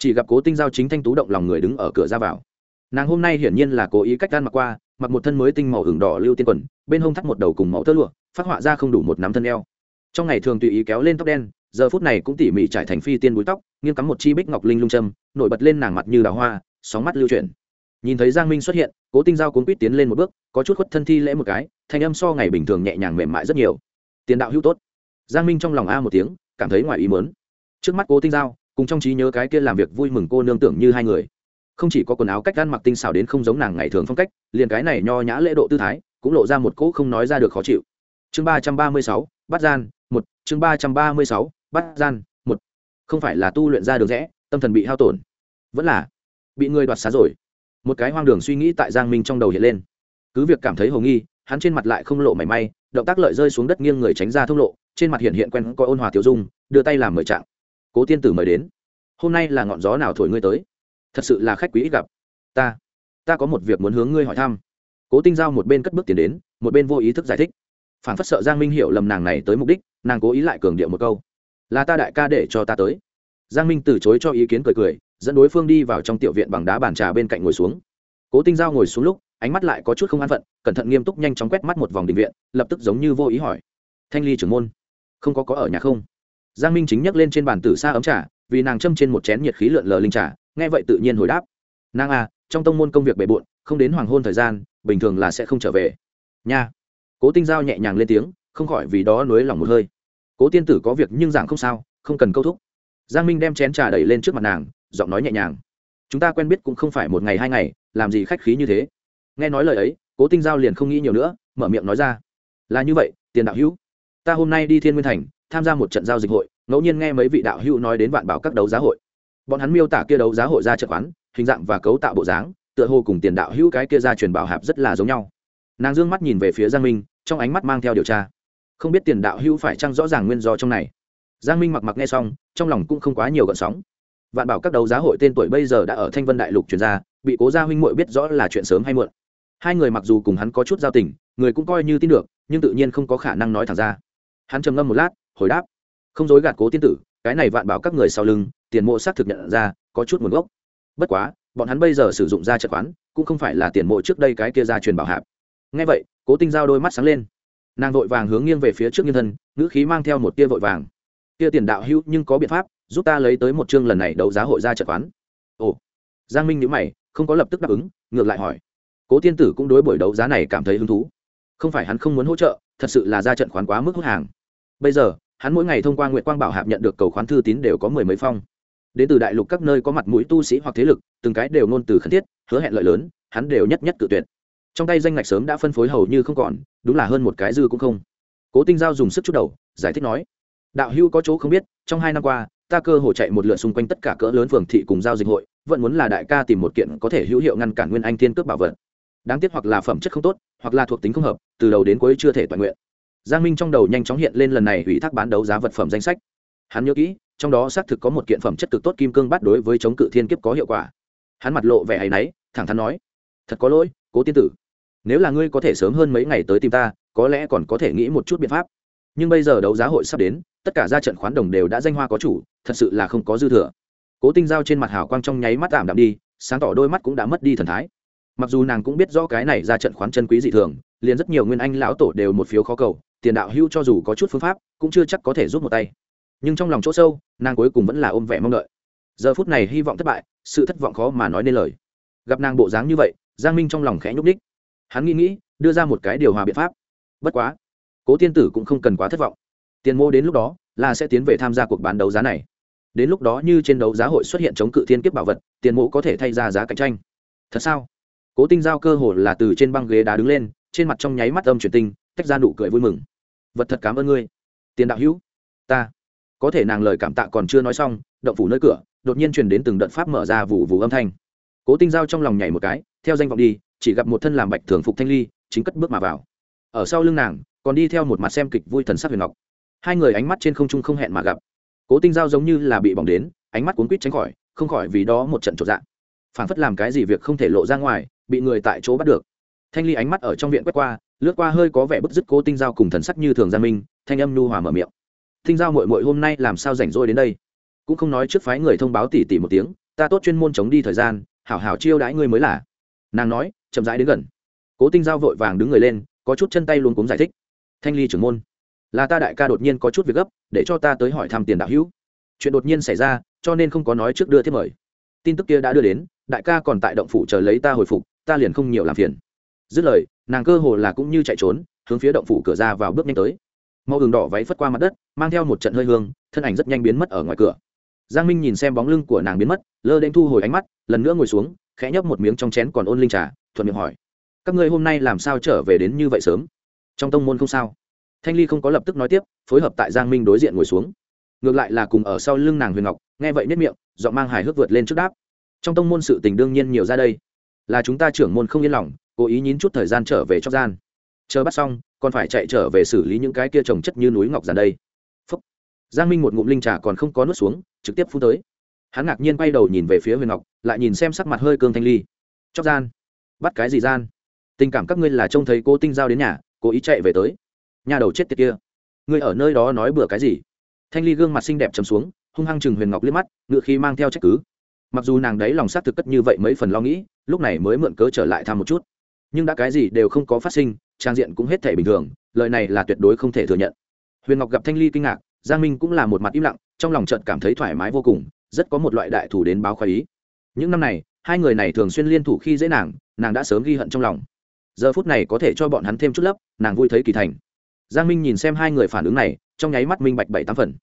[SPEAKER 1] chỉ gặp cố tinh giao chính thanh tú động lòng người đứng ở cửa ra vào. Nàng hôm nay hiển nhiên là cố ý cách gan mặc qua, mặc một thân mới tinh màu hưởng đỏ lưu tiên quần, bên hông thắt một đầu cùng màu tơ lụa, phát họa ra không đủ một nắm thân eo. Trong ngày thường tùy ý kéo lên tóc đen, giờ phút này cũng tỉ mỉ trải thành phi tiên búi tóc, nghiêng cắm một chi bích ngọc linh lung châm, nổi bật lên nàng mặt như đào hoa, sóng mắt lưu chuyển. Nhìn thấy giang minh xuất hiện, cố tinh giao cuốn quýt tiến lên một bước, có chút khuất thân thi lễ một cái, thanh âm so ngày bình thường nhẹ nhàng mềm mại rất nhiều. Tiền đạo hữu tốt. Giang minh trong lòng a một tiếng, cảm thấy ngoài ý mớn trước mắt cố tinh giao cùng trong trí nhớ cái kia làm việc vui mừng cô nương tưởng như hai người. Không chỉ có quần áo cách ăn mặc tinh xảo đến không giống nàng ngày thường phong cách, liền cái này nho nhã lễ độ tư thái cũng lộ ra một cỗ không nói ra được khó chịu. Chương ba trăm ba mươi sáu, bắt gian, một. Chương ba trăm ba mươi sáu, bắt gian, một. Không phải là tu luyện ra được rẽ, tâm thần bị hao tổn. Vẫn là bị người đoạt xá rồi. Một cái hoang đường suy nghĩ tại giang minh trong đầu hiện lên. Cứ việc cảm thấy hồ nghi, hắn trên mặt lại không lộ mảy may, động tác lợi rơi xuống đất nghiêng người tránh ra thông lộ, trên mặt hiện hiện quen coi ôn hòa tiểu dung, đưa tay làm mời trạng cố tiên tử mời đến. Hôm nay là ngọn gió nào thổi ngươi tới? Thật sự là khách quý ít gặp. Ta ta có một việc muốn hướng ngươi hỏi thăm. Cố tinh giao một bên cất bước tiến đến, một bên vô ý thức giải thích. Phản phất sợ giang minh hiểu lầm nàng này tới mục đích, nàng cố ý lại cường điệu một câu. Là ta đại ca để cho ta tới. Giang minh từ chối cho ý kiến cười cười, dẫn đối phương đi vào trong tiểu viện bằng đá bàn trà bên cạnh ngồi xuống. Cố tinh giao ngồi xuống lúc, ánh mắt lại có chút không an phận, cẩn thận nghiêm túc nhanh chóng quét mắt một vòng định viện, lập tức giống như vô ý hỏi. Thanh ly trưởng môn, không có có ở nhà không? Giang minh chính nhắc lên trên bàn tử xa ấm trà, vì nàng châm trên một chén nhiệt khí lượn lờ linh trà, nghe vậy tự nhiên hồi đáp. Nàng à trong tông môn công việc bề bộn, không đến hoàng hôn thời gian, bình thường là sẽ không trở về. Nha. Cố tinh giao nhẹ nhàng lên tiếng, không khỏi vì đó nuối lòng một hơi. Cố tiên tử có việc nhưng giảng không sao, không cần câu thúc. Giang minh đem chén trà đẩy lên trước mặt nàng, giọng nói nhẹ nhàng. Chúng ta quen biết cũng không phải một ngày hai ngày, làm gì khách khí như thế. Nghe nói lời ấy, cố tinh giao liền không nghĩ nhiều nữa, mở miệng nói ra. Là như vậy, tiền đạo hữu. Ta hôm nay đi thiên nguyên thành tham gia một trận giao dịch hội, ngẫu nhiên nghe mấy vị đạo hữu nói đến vạn bảo các đấu giá hội. Bọn hắn miêu tả kia đấu giá hội ra trận khoán hình dạng và cấu tạo bộ dáng, tựa hồ cùng tiền đạo hữu cái kia ra truyền bảo hạp rất là giống nhau. Nàng d ư ơ n g mắt nhìn về phía giang minh, trong ánh mắt mang theo điều tra. Không biết tiền đạo hữu phải chăng rõ ràng nguyên do trong này. Giang minh mặc mặc nghe xong, trong lòng cũng không quá nhiều gợn sóng. Vạn bảo các đấu giá hội tên tuổi bây giờ đã ở thanh vân đại lục chuyển ra, bị cố gia huynh muội biết rõ là chuyện sớm hay muộn. Hai người mặc dù cùng hắn có chút giao tình, người cũng coi như tin được, nhưng tự nhiên không có khả năng nói thẳng ra. Hắn trầm ngâm một lát hồi đáp, không dối gạt cố tiên tử, cái này vạn bảo các người sau lưng, tiền mộ xác thực nhận ra, có chút nguồn gốc. Bất quá, bọn hắn bây giờ sử dụng ra trận khoán, cũng không phải là tiền mộ trước đây cái kia ra truyền bảo hạp. Ngay vậy, cố tinh giao đôi mắt sáng lên. Nàng vội vàng hướng nghiêng về phía trước nhân thân, ngữ khí mang theo một tia vội vàng. Tia tiền đạo hữu nhưng có biện pháp, giúp ta lấy tới một chương lần này đấu giá hội ra trận khoán. Ồ. Giang minh nhữ mày, không có lập tức đáp ứng, ngược lại hỏi. Cố tiên tử cũng đối buổi đấu giá này cảm thấy hứng thú. Không phải hắn không muốn hỗ trợ, thật sự là ra trận khoán quá mức hút hàng. Bây giờ hắn mỗi ngày thông qua nguyện quang bảo hạp nhận được cầu khoán thư tín đều có mười mấy phong. Đến từ đại lục các nơi có mặt mũi tu sĩ hoặc thế lực, từng cái đều ngôn từ khẩn thiết, hứa hẹn lợi lớn, hắn đều nhất nhất tự tuyệt. Trong tay danh ngạch sớm đã phân phối hầu như không còn, đúng là hơn một cái dư cũng không. Cố tinh giao dùng sức chút đầu, giải thích nói, đạo hữu có chỗ không biết, trong hai năm qua, ta cơ hồ chạy một lượt xung quanh tất cả cỡ lớn phường thị cùng giao dịch hội, vẫn muốn là đại ca tìm một kiện có thể hữu hiệu ngăn cản nguyên anh thiên cướp bảo vật. Đáng tiếc hoặc là phẩm chất không tốt, hoặc là thuộc tính không hợp, từ đầu đến cuối chưa thể toàn nguyện giang minh trong đầu nhanh chóng hiện lên lần này ủy thác bán đấu giá vật phẩm danh sách. Hắn nhớ kỹ, trong đó xác thực có một kiện phẩm chất cực tốt kim cương bắt đối với chống cự thiên kiếp có hiệu quả. Hắn mặt lộ vẻ áy náy, thẳng thắn nói, thật có lỗi, cố tiên tử. Nếu là ngươi có thể sớm hơn mấy ngày tới tìm ta, có lẽ còn có thể nghĩ một chút biện pháp. Nhưng bây giờ đấu giá hội sắp đến, tất cả ra trận khoán đồng đều đã danh hoa có chủ, thật sự là không có dư thừa. Cố tinh giao trên mặt hào quang trong nháy mắt tạm đạm đi, sáng tỏ đôi mắt cũng đã mất đi thần thái. Mặc dù nàng cũng biết rõ cái này ra trận khoán chân quý dị thường, liền rất nhiều nguyên anh lão tổ đều một phiếu khó cầu tiền đạo hưu cho dù có chút phương pháp, cũng chưa chắc có thể giúp một tay. Nhưng trong lòng chỗ sâu, nàng cuối cùng vẫn là ôm vẻ mong đợi. Giờ phút này hy vọng thất bại, sự thất vọng khó mà nói nên lời. Gặp nàng bộ dáng như vậy, giang minh trong lòng khẽ nhúc ních hắn nghĩ nghĩ, đưa ra một cái điều hòa biện pháp. Bất quá, cố tiên tử cũng không cần quá thất vọng. Tiền mô đến lúc đó, là sẽ tiến về tham gia cuộc bán đấu giá này. Đến lúc đó như trên đấu giá hội xuất hiện chống cự thiên kiếp bảo vật, tiền mộ có thể thay ra giá cạnh tranh. Thật sao? Cố tinh giao cơ hồ là từ trên băng ghế đá đứng lên, trên mặt trong nháy mắt âm truyền tinh, tách ra nụ cười vui mừng vật thật cảm ơn ngươi. Tiền đạo hữu, ta. Có thể nàng lời cảm tạ còn chưa nói xong, động phủ nơi cửa, đột nhiên truyền đến từng đợt pháp mở ra vụ vụ âm thanh. Cố tinh giao trong lòng nhảy một cái, theo danh vọng đi, chỉ gặp một thân làm bạch thường phục thanh ly, chính cất bước mà vào. Ở sau lưng nàng, còn đi theo một mặt xem kịch vui thần sắc huyền ngọc. Hai người ánh mắt trên không trung không hẹn mà gặp. Cố tinh giao giống như là bị bỏng đến, ánh mắt cuốn quýt tránh khỏi, không khỏi vì đó một trận trộn dạng phản phất làm cái gì việc không thể lộ ra ngoài, bị người tại chỗ bắt được. Thanh ly ánh mắt ở trong viện quét qua lướt qua hơi có vẻ bức dứt cố tinh giao cùng thần sắc như thường gia minh, thanh âm nu hòa mở miệng. Tinh giao mội mội hôm nay làm sao rảnh rỗi đến đây? Cũng không nói trước phái người thông báo tỉ tỉ một tiếng, ta tốt chuyên môn chống đi thời gian, hảo hảo chiêu đãi ngươi mới là. Nàng nói, chậm rãi đến gần. Cố tinh giao vội vàng đứng người lên, có chút chân tay luôn cúng giải thích. Thanh ly trưởng môn, là ta đại ca đột nhiên có chút việc gấp, để cho ta tới hỏi thăm tiền đạo hữu. Chuyện đột nhiên xảy ra, cho nên không có nói trước đưa thiết mời. Tin tức kia đã đưa đến, đại ca còn tại động phủ chờ lấy ta hồi phục, ta liền không nhiều làm phiền dứt lời, nàng cơ hồ là cũng như chạy trốn, hướng phía động phủ cửa ra vào bước nhanh tới. Màu đường đỏ váy phất qua mặt đất, mang theo một trận hơi hương, thân ảnh rất nhanh biến mất ở ngoài cửa. Giang minh nhìn xem bóng lưng của nàng biến mất, lơ đ thu hồi ánh mắt, lần nữa ngồi xuống, khẽ nhấp một miếng trong chén còn ôn linh trà, thuận miệng hỏi, các ngươi hôm nay làm sao trở về đến như vậy sớm? Trong tông môn không sao? Thanh ly không có lập tức nói tiếp, phối hợp tại giang minh đối diện ngồi xuống. Ngược lại là cùng ở sau lưng nàng huyền ngọc, nghe vậy nếp miệng, giọng mang hài hước vượt lên trước đáp, trong tông môn sự tình đương nhiên nhiều ra đây. Là chúng ta trưởng môn không yên lòng cố ý nhín chút thời gian trở về cho gian. Chờ bắt xong, còn phải chạy trở về xử lý những cái kia trồng chất như núi ngọc giàn đây. Phúc. giang minh một ngụm linh trà còn không có nuốt xuống, trực tiếp phun tới. Hắn ngạc nhiên quay đầu nhìn về phía huyền ngọc, lại nhìn xem sắc mặt hơi cương thanh ly. Chóc gian. Bắt cái gì gian? Tình cảm các ngươi là trông thấy cô tinh giao đến nhà, cố ý chạy về tới. Nhà đầu chết tiệt kia. Ngươi ở nơi đó nói bừa cái gì? Thanh ly gương mặt xinh đẹp chấm xuống, hung hăng chừng huyền ngọc liếc mắt, ngựa khi mang theo trách cứ. Mặc dù nàng đấy lòng xác thực cất như vậy mấy phần lo nghĩ, lúc này mới mượn cớ trở lại thăm một chút nhưng đã cái gì đều không có phát sinh, trang diện cũng hết thể bình thường, lời này là tuyệt đối không thể thừa nhận. Huyền ngọc gặp thanh ly kinh ngạc, giang minh cũng là một mặt im lặng, trong lòng trận cảm thấy thoải mái vô cùng, rất có một loại đại thủ đến báo khoái ý. Những năm này, hai người này thường xuyên liên thủ khi dễ nàng nàng đã sớm ghi hận trong lòng. Giờ phút này có thể cho bọn hắn thêm chút lấp, nàng vui thấy kỳ thành. Giang minh nhìn xem hai người phản ứng này, trong nháy mắt minh bạch bảy tám phần.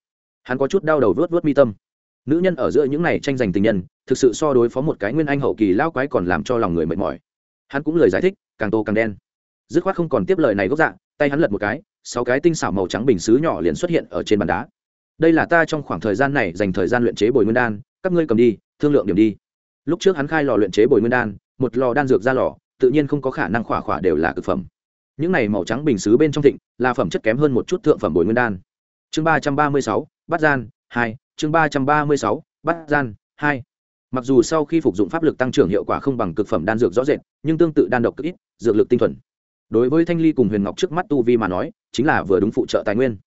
[SPEAKER 1] Hắn có chút đau đầu vớt vớt mi tâm. Nữ nhân ở giữa những này tranh giành tình nhân, thực sự so đối phó một cái nguyên anh hậu kỳ lao quái còn làm cho lòng người mệt mỏi hắn cũng lời giải thích, càng tô càng đen. Dứt khoát không còn tiếp lời này gốc dạng tay hắn lật một cái, sáu cái tinh xảo màu trắng bình xứ nhỏ liền xuất hiện ở trên bàn đá. Đây là ta trong khoảng thời gian này dành thời gian luyện chế bồi nguyên đan, các ngươi cầm đi, thương lượng điểm đi. Lúc trước hắn khai lò luyện chế bồi nguyên đan, một lò đan dược ra lò, tự nhiên không có khả năng khỏa khỏa đều là thực phẩm. Những này màu trắng bình xứ bên trong thịnh, là phẩm chất kém hơn một chút thượng phẩm bồi nguyên đan. Chương ba trăm ba mươi sáu bắt gian hai, chương ba trăm ba mươi sáu bắt gian hai mặc dù sau khi phục dụng pháp lực tăng trưởng hiệu quả không bằng cực phẩm đan dược rõ rệt, nhưng tương tự đan độc cực ít, dược lực tinh thuần. Đối với thanh ly cùng huyền ngọc trước mắt tu vi mà nói, chính là vừa đúng phụ trợ tài nguyên.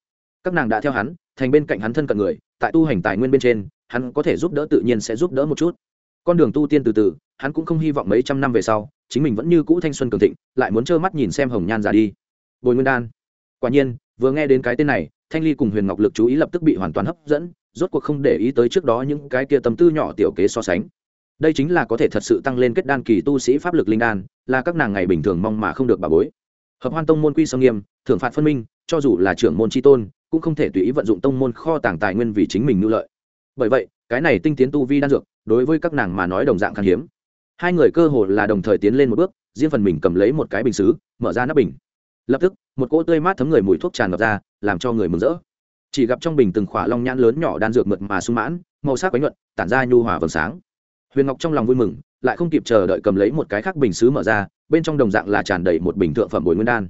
[SPEAKER 1] Các nàng đã theo hắn, thành bên cạnh hắn thân cận người, tại tu hành tài nguyên bên trên, hắn có thể giúp đỡ tự nhiên sẽ giúp đỡ một chút. Con đường tu tiên từ từ, hắn cũng không hy vọng mấy trăm năm về sau, chính mình vẫn như cũ thanh xuân cường thịnh, lại muốn trơ mắt nhìn xem hồng nhan già đi. Bồi nguyên đan. Quả nhiên, vừa nghe đến cái tên này, thanh ly cùng huyền ngọc lực chú ý lập tức bị hoàn toàn hấp dẫn rốt cuộc không để ý tới trước đó những cái kia tâm tư nhỏ tiểu kế so sánh. Đây chính là có thể thật sự tăng lên kết đan kỳ tu sĩ pháp lực linh đan, là các nàng ngày bình thường mong mà không được bà bối. Hợp hoan tông môn quy sông nghiêm, thưởng phạt phân minh, cho dù là trưởng môn tri tôn, cũng không thể tùy ý vận dụng tông môn kho tàng tài nguyên vì chính mình nưu lợi. Bởi vậy, cái này tinh tiến tu vi đan dược, đối với các nàng mà nói đồng dạng khan hiếm. Hai người cơ hồ là đồng thời tiến lên một bước, riêng phần mình cầm lấy một cái bình xứ, mở ra nắp bình. Lập tức, một cỗ tươi mát thấm người mùi thuốc tràn ngập ra, làm cho người mừng rỡ chỉ gặp trong bình từng khỏa long nhãn lớn nhỏ đan dược mượt mà sung mãn, màu sắc quánh nhuận, tản ra nhu hòa vầng sáng. Huyền ngọc trong lòng vui mừng, lại không kịp chờ đợi cầm lấy một cái khác bình xứ mở ra, bên trong đồng dạng là tràn đầy một bình thượng phẩm bồi nguyên đan.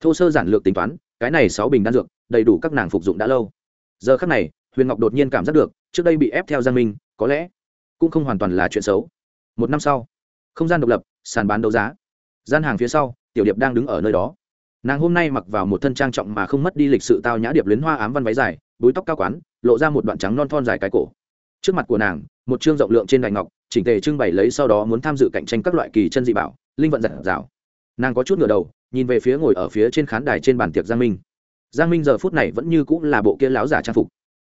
[SPEAKER 1] Thô sơ giản lược tính toán, cái này sáu bình đan dược, đầy đủ các nàng phục dụng đã lâu. Giờ khác này, huyền ngọc đột nhiên cảm giác được, trước đây bị ép theo giang minh, có lẽ cũng không hoàn toàn là chuyện xấu. Một năm sau, không gian độc lập, sàn bán đấu giá. Gian hàng phía sau, tiểu điệp đang đứng ở nơi đó nàng hôm nay mặc vào một thân trang trọng mà không mất đi lịch sự tao nhã điệp luyến hoa ám văn váy dài, búi tóc cao quán, lộ ra một đoạn trắng non thon dài cái cổ. Trước mặt của nàng, một chương rộng lượng trên đài ngọc, chỉnh tề trưng bày lấy sau đó muốn tham dự cạnh tranh các loại kỳ chân dị bảo, linh vận giật rào nàng có chút ngửa đầu, nhìn về phía ngồi ở phía trên khán đài trên bàn tiệc giang minh. Giang minh giờ phút này vẫn như cũng là bộ kia láo giả trang phục.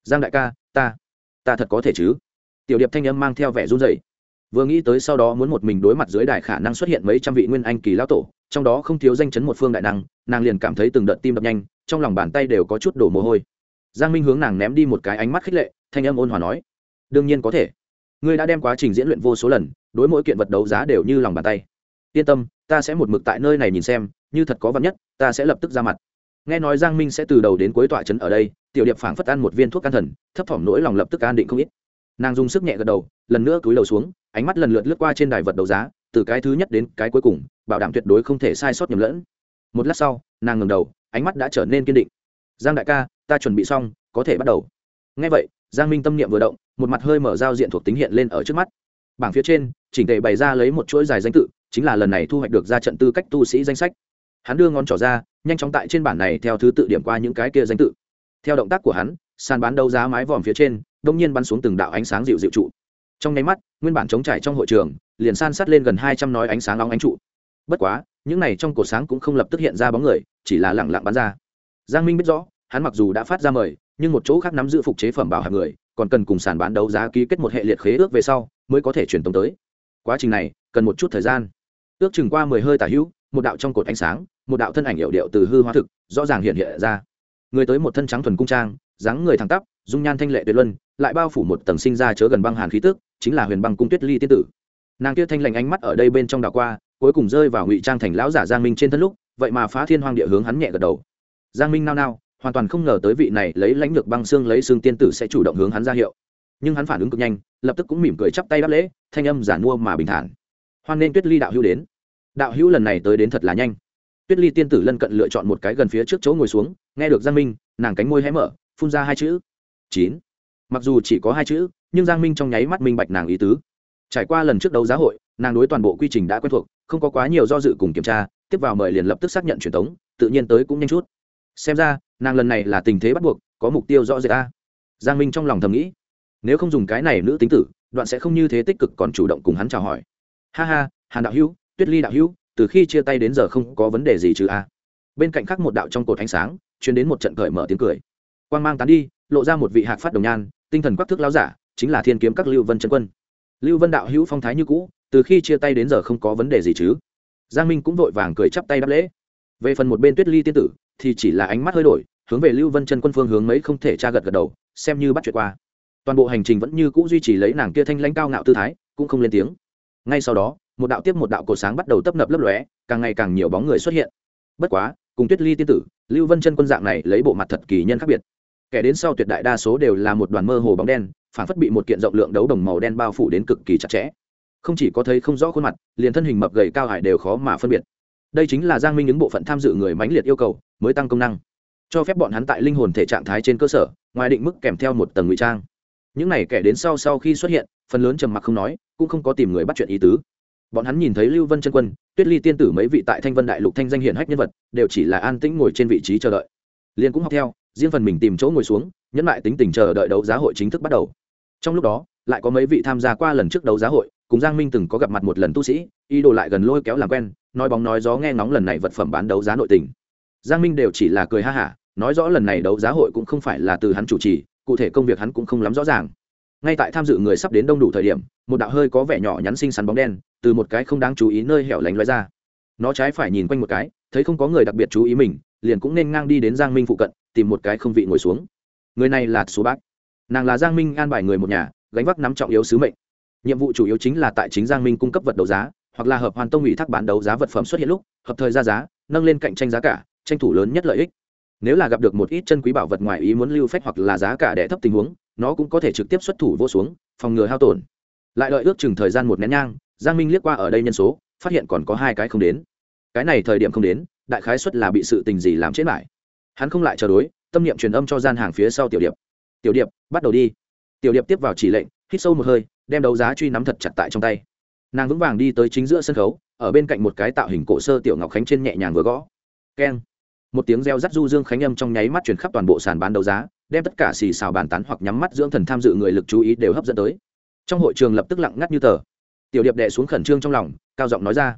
[SPEAKER 1] Giang đại ca, ta ta thật có thể chứ? Tiểu điệp thanh âm mang theo vẻ run rẩy vừa nghĩ tới sau đó muốn một mình đối mặt dưới đài khả năng xuất hiện mấy trăm vị nguyên anh kỳ lão tổ, trong đó không thiếu danh chấn một phương đại năng, nàng liền cảm thấy từng đợt tim đập nhanh, trong lòng bàn tay đều có chút đổ mồ hôi. Giang minh hướng nàng ném đi một cái ánh mắt khích lệ, thanh âm ôn hòa nói, đương nhiên có thể. Ngươi đã đem quá trình diễn luyện vô số lần, đối mỗi kiện vật đấu giá đều như lòng bàn tay. Yên tâm, ta sẽ một mực tại nơi này nhìn xem, như thật có vật nhất, ta sẽ lập tức ra mặt. Nghe nói giang minh sẽ từ đầu đến cuối tọa trấn ở đây, tiểu điệp phảng phất ăn một viên thuốc can thần, thấp thỏm nỗi lòng lập tức an định không ít. Nàng dùng sức nhẹ gật đầu, lần nữa cúi đầu xuống ánh mắt lần lượt lướt qua trên đài vật đấu giá, từ cái thứ nhất đến cái cuối cùng, bảo đảm tuyệt đối không thể sai sót nhầm lẫn. Một lát sau, nàng ngừng đầu, ánh mắt đã trở nên kiên định. Giang đại ca, ta chuẩn bị xong, có thể bắt đầu. Ngay vậy, giang minh tâm niệm vừa động, một mặt hơi mở giao diện thuộc tính hiện lên ở trước mắt. Bảng phía trên, chỉnh tề bày ra lấy một chuỗi dài danh tự, chính là lần này thu hoạch được ra trận tư cách tu sĩ danh sách. Hắn đưa ngón trỏ ra, nhanh chóng tại trên bản này theo thứ tự điểm qua những cái kia danh tự. Theo động tác của hắn, sàn bán đấu giá mái vòm phía trên, đông nhiên bắn xuống từng đạo ánh sáng dịu dịu trụ trong nháy mắt, nguyên bản chống trải trong hội trường, liền san sát lên gần hai trăm nói ánh sáng nóng ánh trụ. Bất quá, những này trong cổ sáng cũng không lập tức hiện ra bóng người, chỉ là lẳng lặng bắn ra. Giang minh biết rõ, hắn mặc dù đã phát ra mời, nhưng một chỗ khác nắm giữ phục chế phẩm bảo hạng người, còn cần cùng sàn bán đấu giá ký kết một hệ liệt khế ước về sau, mới có thể truyền tống tới. Quá trình này, cần một chút thời gian. Ước chừng qua mười hơi tả hữu, một đạo trong cột ánh sáng, một đạo thân ảnh hiệu điệu từ hư hóa thực, rõ ràng hiện hiện ra. Người tới một thân trắng thuần cung trang, dáng người thẳng tắp, dung nhan thanh lệ tuyệt luân, lại bao phủ một tầng sinh ra chớ gần băng hàn khí tức chính là huyền băng cung tuyết ly tiên tử. Nàng kia thanh lành ánh mắt ở đây bên trong đảo qua, cuối cùng rơi vào ngụy trang thành lão giả giang minh trên thân lúc, vậy mà phá thiên hoang địa hướng hắn nhẹ gật đầu. Giang minh nao nao, hoàn toàn không ngờ tới vị này lấy lãnh lược băng xương lấy xương tiên tử sẽ chủ động hướng hắn ra hiệu. Nhưng hắn phản ứng cực nhanh, lập tức cũng mỉm cười chắp tay đáp lễ, thanh âm giản mua mà bình thản. Hoan nên tuyết ly đạo hữu đến. Đạo hữu lần này tới đến thật là nhanh. Tuyết ly tiên tử lân cận lựa chọn một cái gần phía trước chỗ ngồi xuống, nghe được giang minh, nàng cánh môi hé mở, phun ra hai chữ. Chín. Mặc dù chỉ có hai chữ nhưng giang minh trong nháy mắt minh bạch nàng ý tứ. Trải qua lần trước đấu giá hội, nàng đối toàn bộ quy trình đã quen thuộc, không có quá nhiều do dự cùng kiểm tra, tiếp vào mời liền lập tức xác nhận truyền thống, tự nhiên tới cũng nhanh chút. Xem ra, nàng lần này là tình thế bắt buộc, có mục tiêu rõ rệt ta giang minh trong lòng thầm nghĩ, nếu không dùng cái này nữ tính tử, đoạn sẽ không như thế tích cực còn chủ động cùng hắn chào hỏi. Ha ha, hàn đạo hữu, tuyết ly đạo hữu, từ khi chia tay đến giờ không có vấn đề gì chứ a. Bên cạnh khác một đạo trong cột ánh sáng chuyến đến một trận cởi mở tiếng cười. Quang mang tán đi, lộ ra một vị hạc phát đồng nhan, tinh thần quắc thước láo giả chính là thiên kiếm các lưu vân trần quân. Lưu vân đạo hữu phong thái như cũ, từ khi chia tay đến giờ không có vấn đề gì chứ? Giang minh cũng vội vàng cười chắp tay đáp lễ. Về phần một bên tuyết ly tiên tử, thì chỉ là ánh mắt hơi đổi, hướng về lưu vân chân quân phương hướng mấy không thể tra gật gật đầu, xem như bắt chuyện qua. Toàn bộ hành trình vẫn như cũ duy trì lấy nàng kia thanh lãnh cao ngạo tư thái, cũng không lên tiếng. Ngay sau đó, một đạo tiếp một đạo cổ sáng bắt đầu tấp nập lấp lóe, càng ngày càng nhiều bóng người xuất hiện. Bất quá, cùng tuyết ly tiên tử, lưu vân chân quân dạng này lấy bộ mặt thật kỳ nhân khác biệt. Kẻ đến sau tuyệt đại đa số đều là một đoàn mơ hồ bóng đen phản phất bị một kiện rộng lượng đấu đồng màu đen bao phủ đến cực kỳ chặt chẽ. Không chỉ có thấy không rõ khuôn mặt, liền thân hình mập gầy cao hải đều khó mà phân biệt. Đây chính là giang minh những bộ phận tham dự người mãnh liệt yêu cầu, mới tăng công năng. Cho phép bọn hắn tại linh hồn thể trạng thái trên cơ sở, ngoài định mức kèm theo một tầng ngụy trang. Những này kẻ đến sau sau khi xuất hiện, phần lớn trầm mặc không nói, cũng không có tìm người bắt chuyện ý tứ. Bọn hắn nhìn thấy lưu vân chân quân, tuyết ly tiên tử mấy vị tại thanh vân đại lục thanh danh hiển hách nhân vật, đều chỉ là an tĩnh ngồi trên vị trí chờ đợi. Liền cũng học theo, riêng phần mình tìm chỗ ngồi xuống, nhẫn lại tính tình chờ đợi đấu giá hội chính thức bắt đầu trong lúc đó, lại có mấy vị tham gia qua lần trước đấu giá hội, cùng giang minh từng có gặp mặt một lần tu sĩ, ý đồ lại gần lôi kéo làm quen, nói bóng nói gió nghe ngóng lần này vật phẩm bán đấu giá nội tình. Giang minh đều chỉ là cười ha hả, nói rõ lần này đấu giá hội cũng không phải là từ hắn chủ trì, cụ thể công việc hắn cũng không lắm rõ ràng. Ngay tại tham dự người sắp đến đông đủ thời điểm, một đạo hơi có vẻ nhỏ nhắn xinh xắn bóng đen, từ một cái không đáng chú ý nơi hẻo lánh loay ra. Nó trái phải nhìn quanh một cái, thấy không có người đặc biệt chú ý mình, liền cũng nên ngang đi đến giang minh phụ cận, tìm một cái không vị ngồi xuống. Người này là số bác nàng là giang minh an bài người một nhà, gánh vác nắm trọng yếu sứ mệnh. Nhiệm vụ chủ yếu chính là tại chính giang minh cung cấp vật đấu giá, hoặc là hợp hoàn tông ủy thác bán đấu giá vật phẩm xuất hiện lúc, hợp thời ra giá, nâng lên cạnh tranh giá cả, tranh thủ lớn nhất lợi ích. Nếu là gặp được một ít chân quý bảo vật ngoài ý muốn lưu phách hoặc là giá cả đẻ thấp tình huống, nó cũng có thể trực tiếp xuất thủ vô xuống, phòng ngừa hao tổn. Lại đợi ước chừng thời gian một nén nhang, giang minh liếc qua ở đây nhân số, phát hiện còn có hai cái không đến. Cái này thời điểm không đến, đại khái xuất là bị sự tình gì làm chết lại. Hắn không lại chờ đối, tâm niệm truyền âm cho gian hàng phía sau tiểu điệp tiểu điệp, bắt đầu đi. Tiểu điệp tiếp vào chỉ lệnh, hít sâu một hơi, đem đấu giá truy nắm thật chặt tại trong tay. Nàng vững vàng đi tới chính giữa sân khấu, ở bên cạnh một cái tạo hình cổ sơ tiểu ngọc khánh trên nhẹ nhàng vừa gõ. Keng. Một tiếng reo rắt du dương khánh âm trong nháy mắt chuyển khắp toàn bộ sàn bán đấu giá, đem tất cả xì xào bàn tán hoặc nhắm mắt dưỡng thần tham dự người lực chú ý đều hấp dẫn tới. Trong hội trường lập tức lặng ngắt như tờ. Tiểu điệp đệ xuống khẩn trương trong lòng, cao giọng nói ra,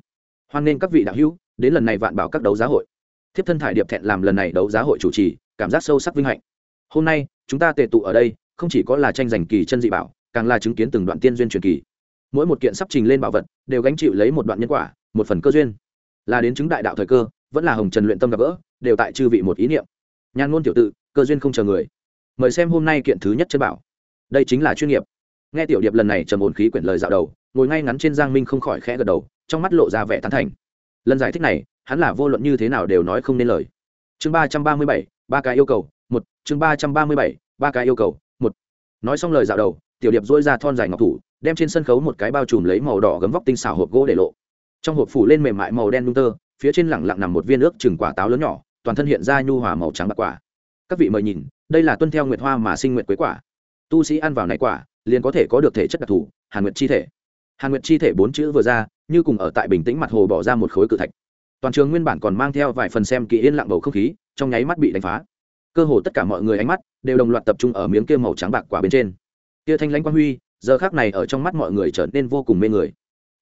[SPEAKER 1] hoan nghênh các vị đạo hữu, đến lần này vạn bảo các đấu giá hội. Thiếp thân thải điệp thẹn làm lần này đấu giá hội chủ trì, cảm giác sâu sắc vinh hạnh hôm nay, chúng ta tề tụ ở đây, không chỉ có là tranh giành kỳ chân dị bảo, càng là chứng kiến từng đoạn tiên duyên truyền kỳ. Mỗi một kiện sắp trình lên bảo vật, đều gánh chịu lấy một đoạn nhân quả, một phần cơ duyên. Là đến chứng đại đạo thời cơ, vẫn là hồng trần luyện tâm gặp gỡ, đều tại chư vị một ý niệm. Nhan ngôn tiểu tự, cơ duyên không chờ người. Mời xem hôm nay kiện thứ nhất chân bảo. Đây chính là chuyên nghiệp. Nghe tiểu điệp lần này trầm ổn khí quyển lời dạo đầu, ngồi ngay ngắn trên giang minh không khỏi khẽ gật đầu, trong mắt lộ ra vẻ tán thành. Lần giải thích này, hắn là vô luận như thế nào đều nói không nên lời. Chương ba trăm ba mươi bảy, ba cái yêu cầu một, chương ba trăm ba mươi bảy, ba cái yêu cầu. Một, nói xong lời dạo đầu, tiểu điệp dỗi ra thon dài ngọc thủ, đem trên sân khấu một cái bao trùm lấy màu đỏ gấm vóc tinh xảo hộp gỗ để lộ. Trong hộp phủ lên mềm mại màu đen nung tơ, phía trên lẳng lặng nằm một viên ước chừng quả táo lớn nhỏ, toàn thân hiện ra nhu hòa màu trắng bạc quả. Các vị mời nhìn, đây là tuân theo nguyệt hoa mà sinh nguyệt quế quả. Tu sĩ ăn vào này quả, liền có thể có được thể chất đặc thù, hàn nguyệt chi thể. Hàn nguyệt chi thể bốn chữ vừa ra, như cùng ở tại bình tĩnh mặt hồ bỏ ra một khối cự thạch. Toàn trường nguyên bản còn mang theo vài phần xem kỳ yên lặng bầu không khí, trong nháy mắt bị đánh phá cơ hồ tất cả mọi người ánh mắt đều đồng loạt tập trung ở miếng kia màu trắng bạc quả bên trên. Kia thanh lãnh quang huy, giờ khác này ở trong mắt mọi người trở nên vô cùng mê người.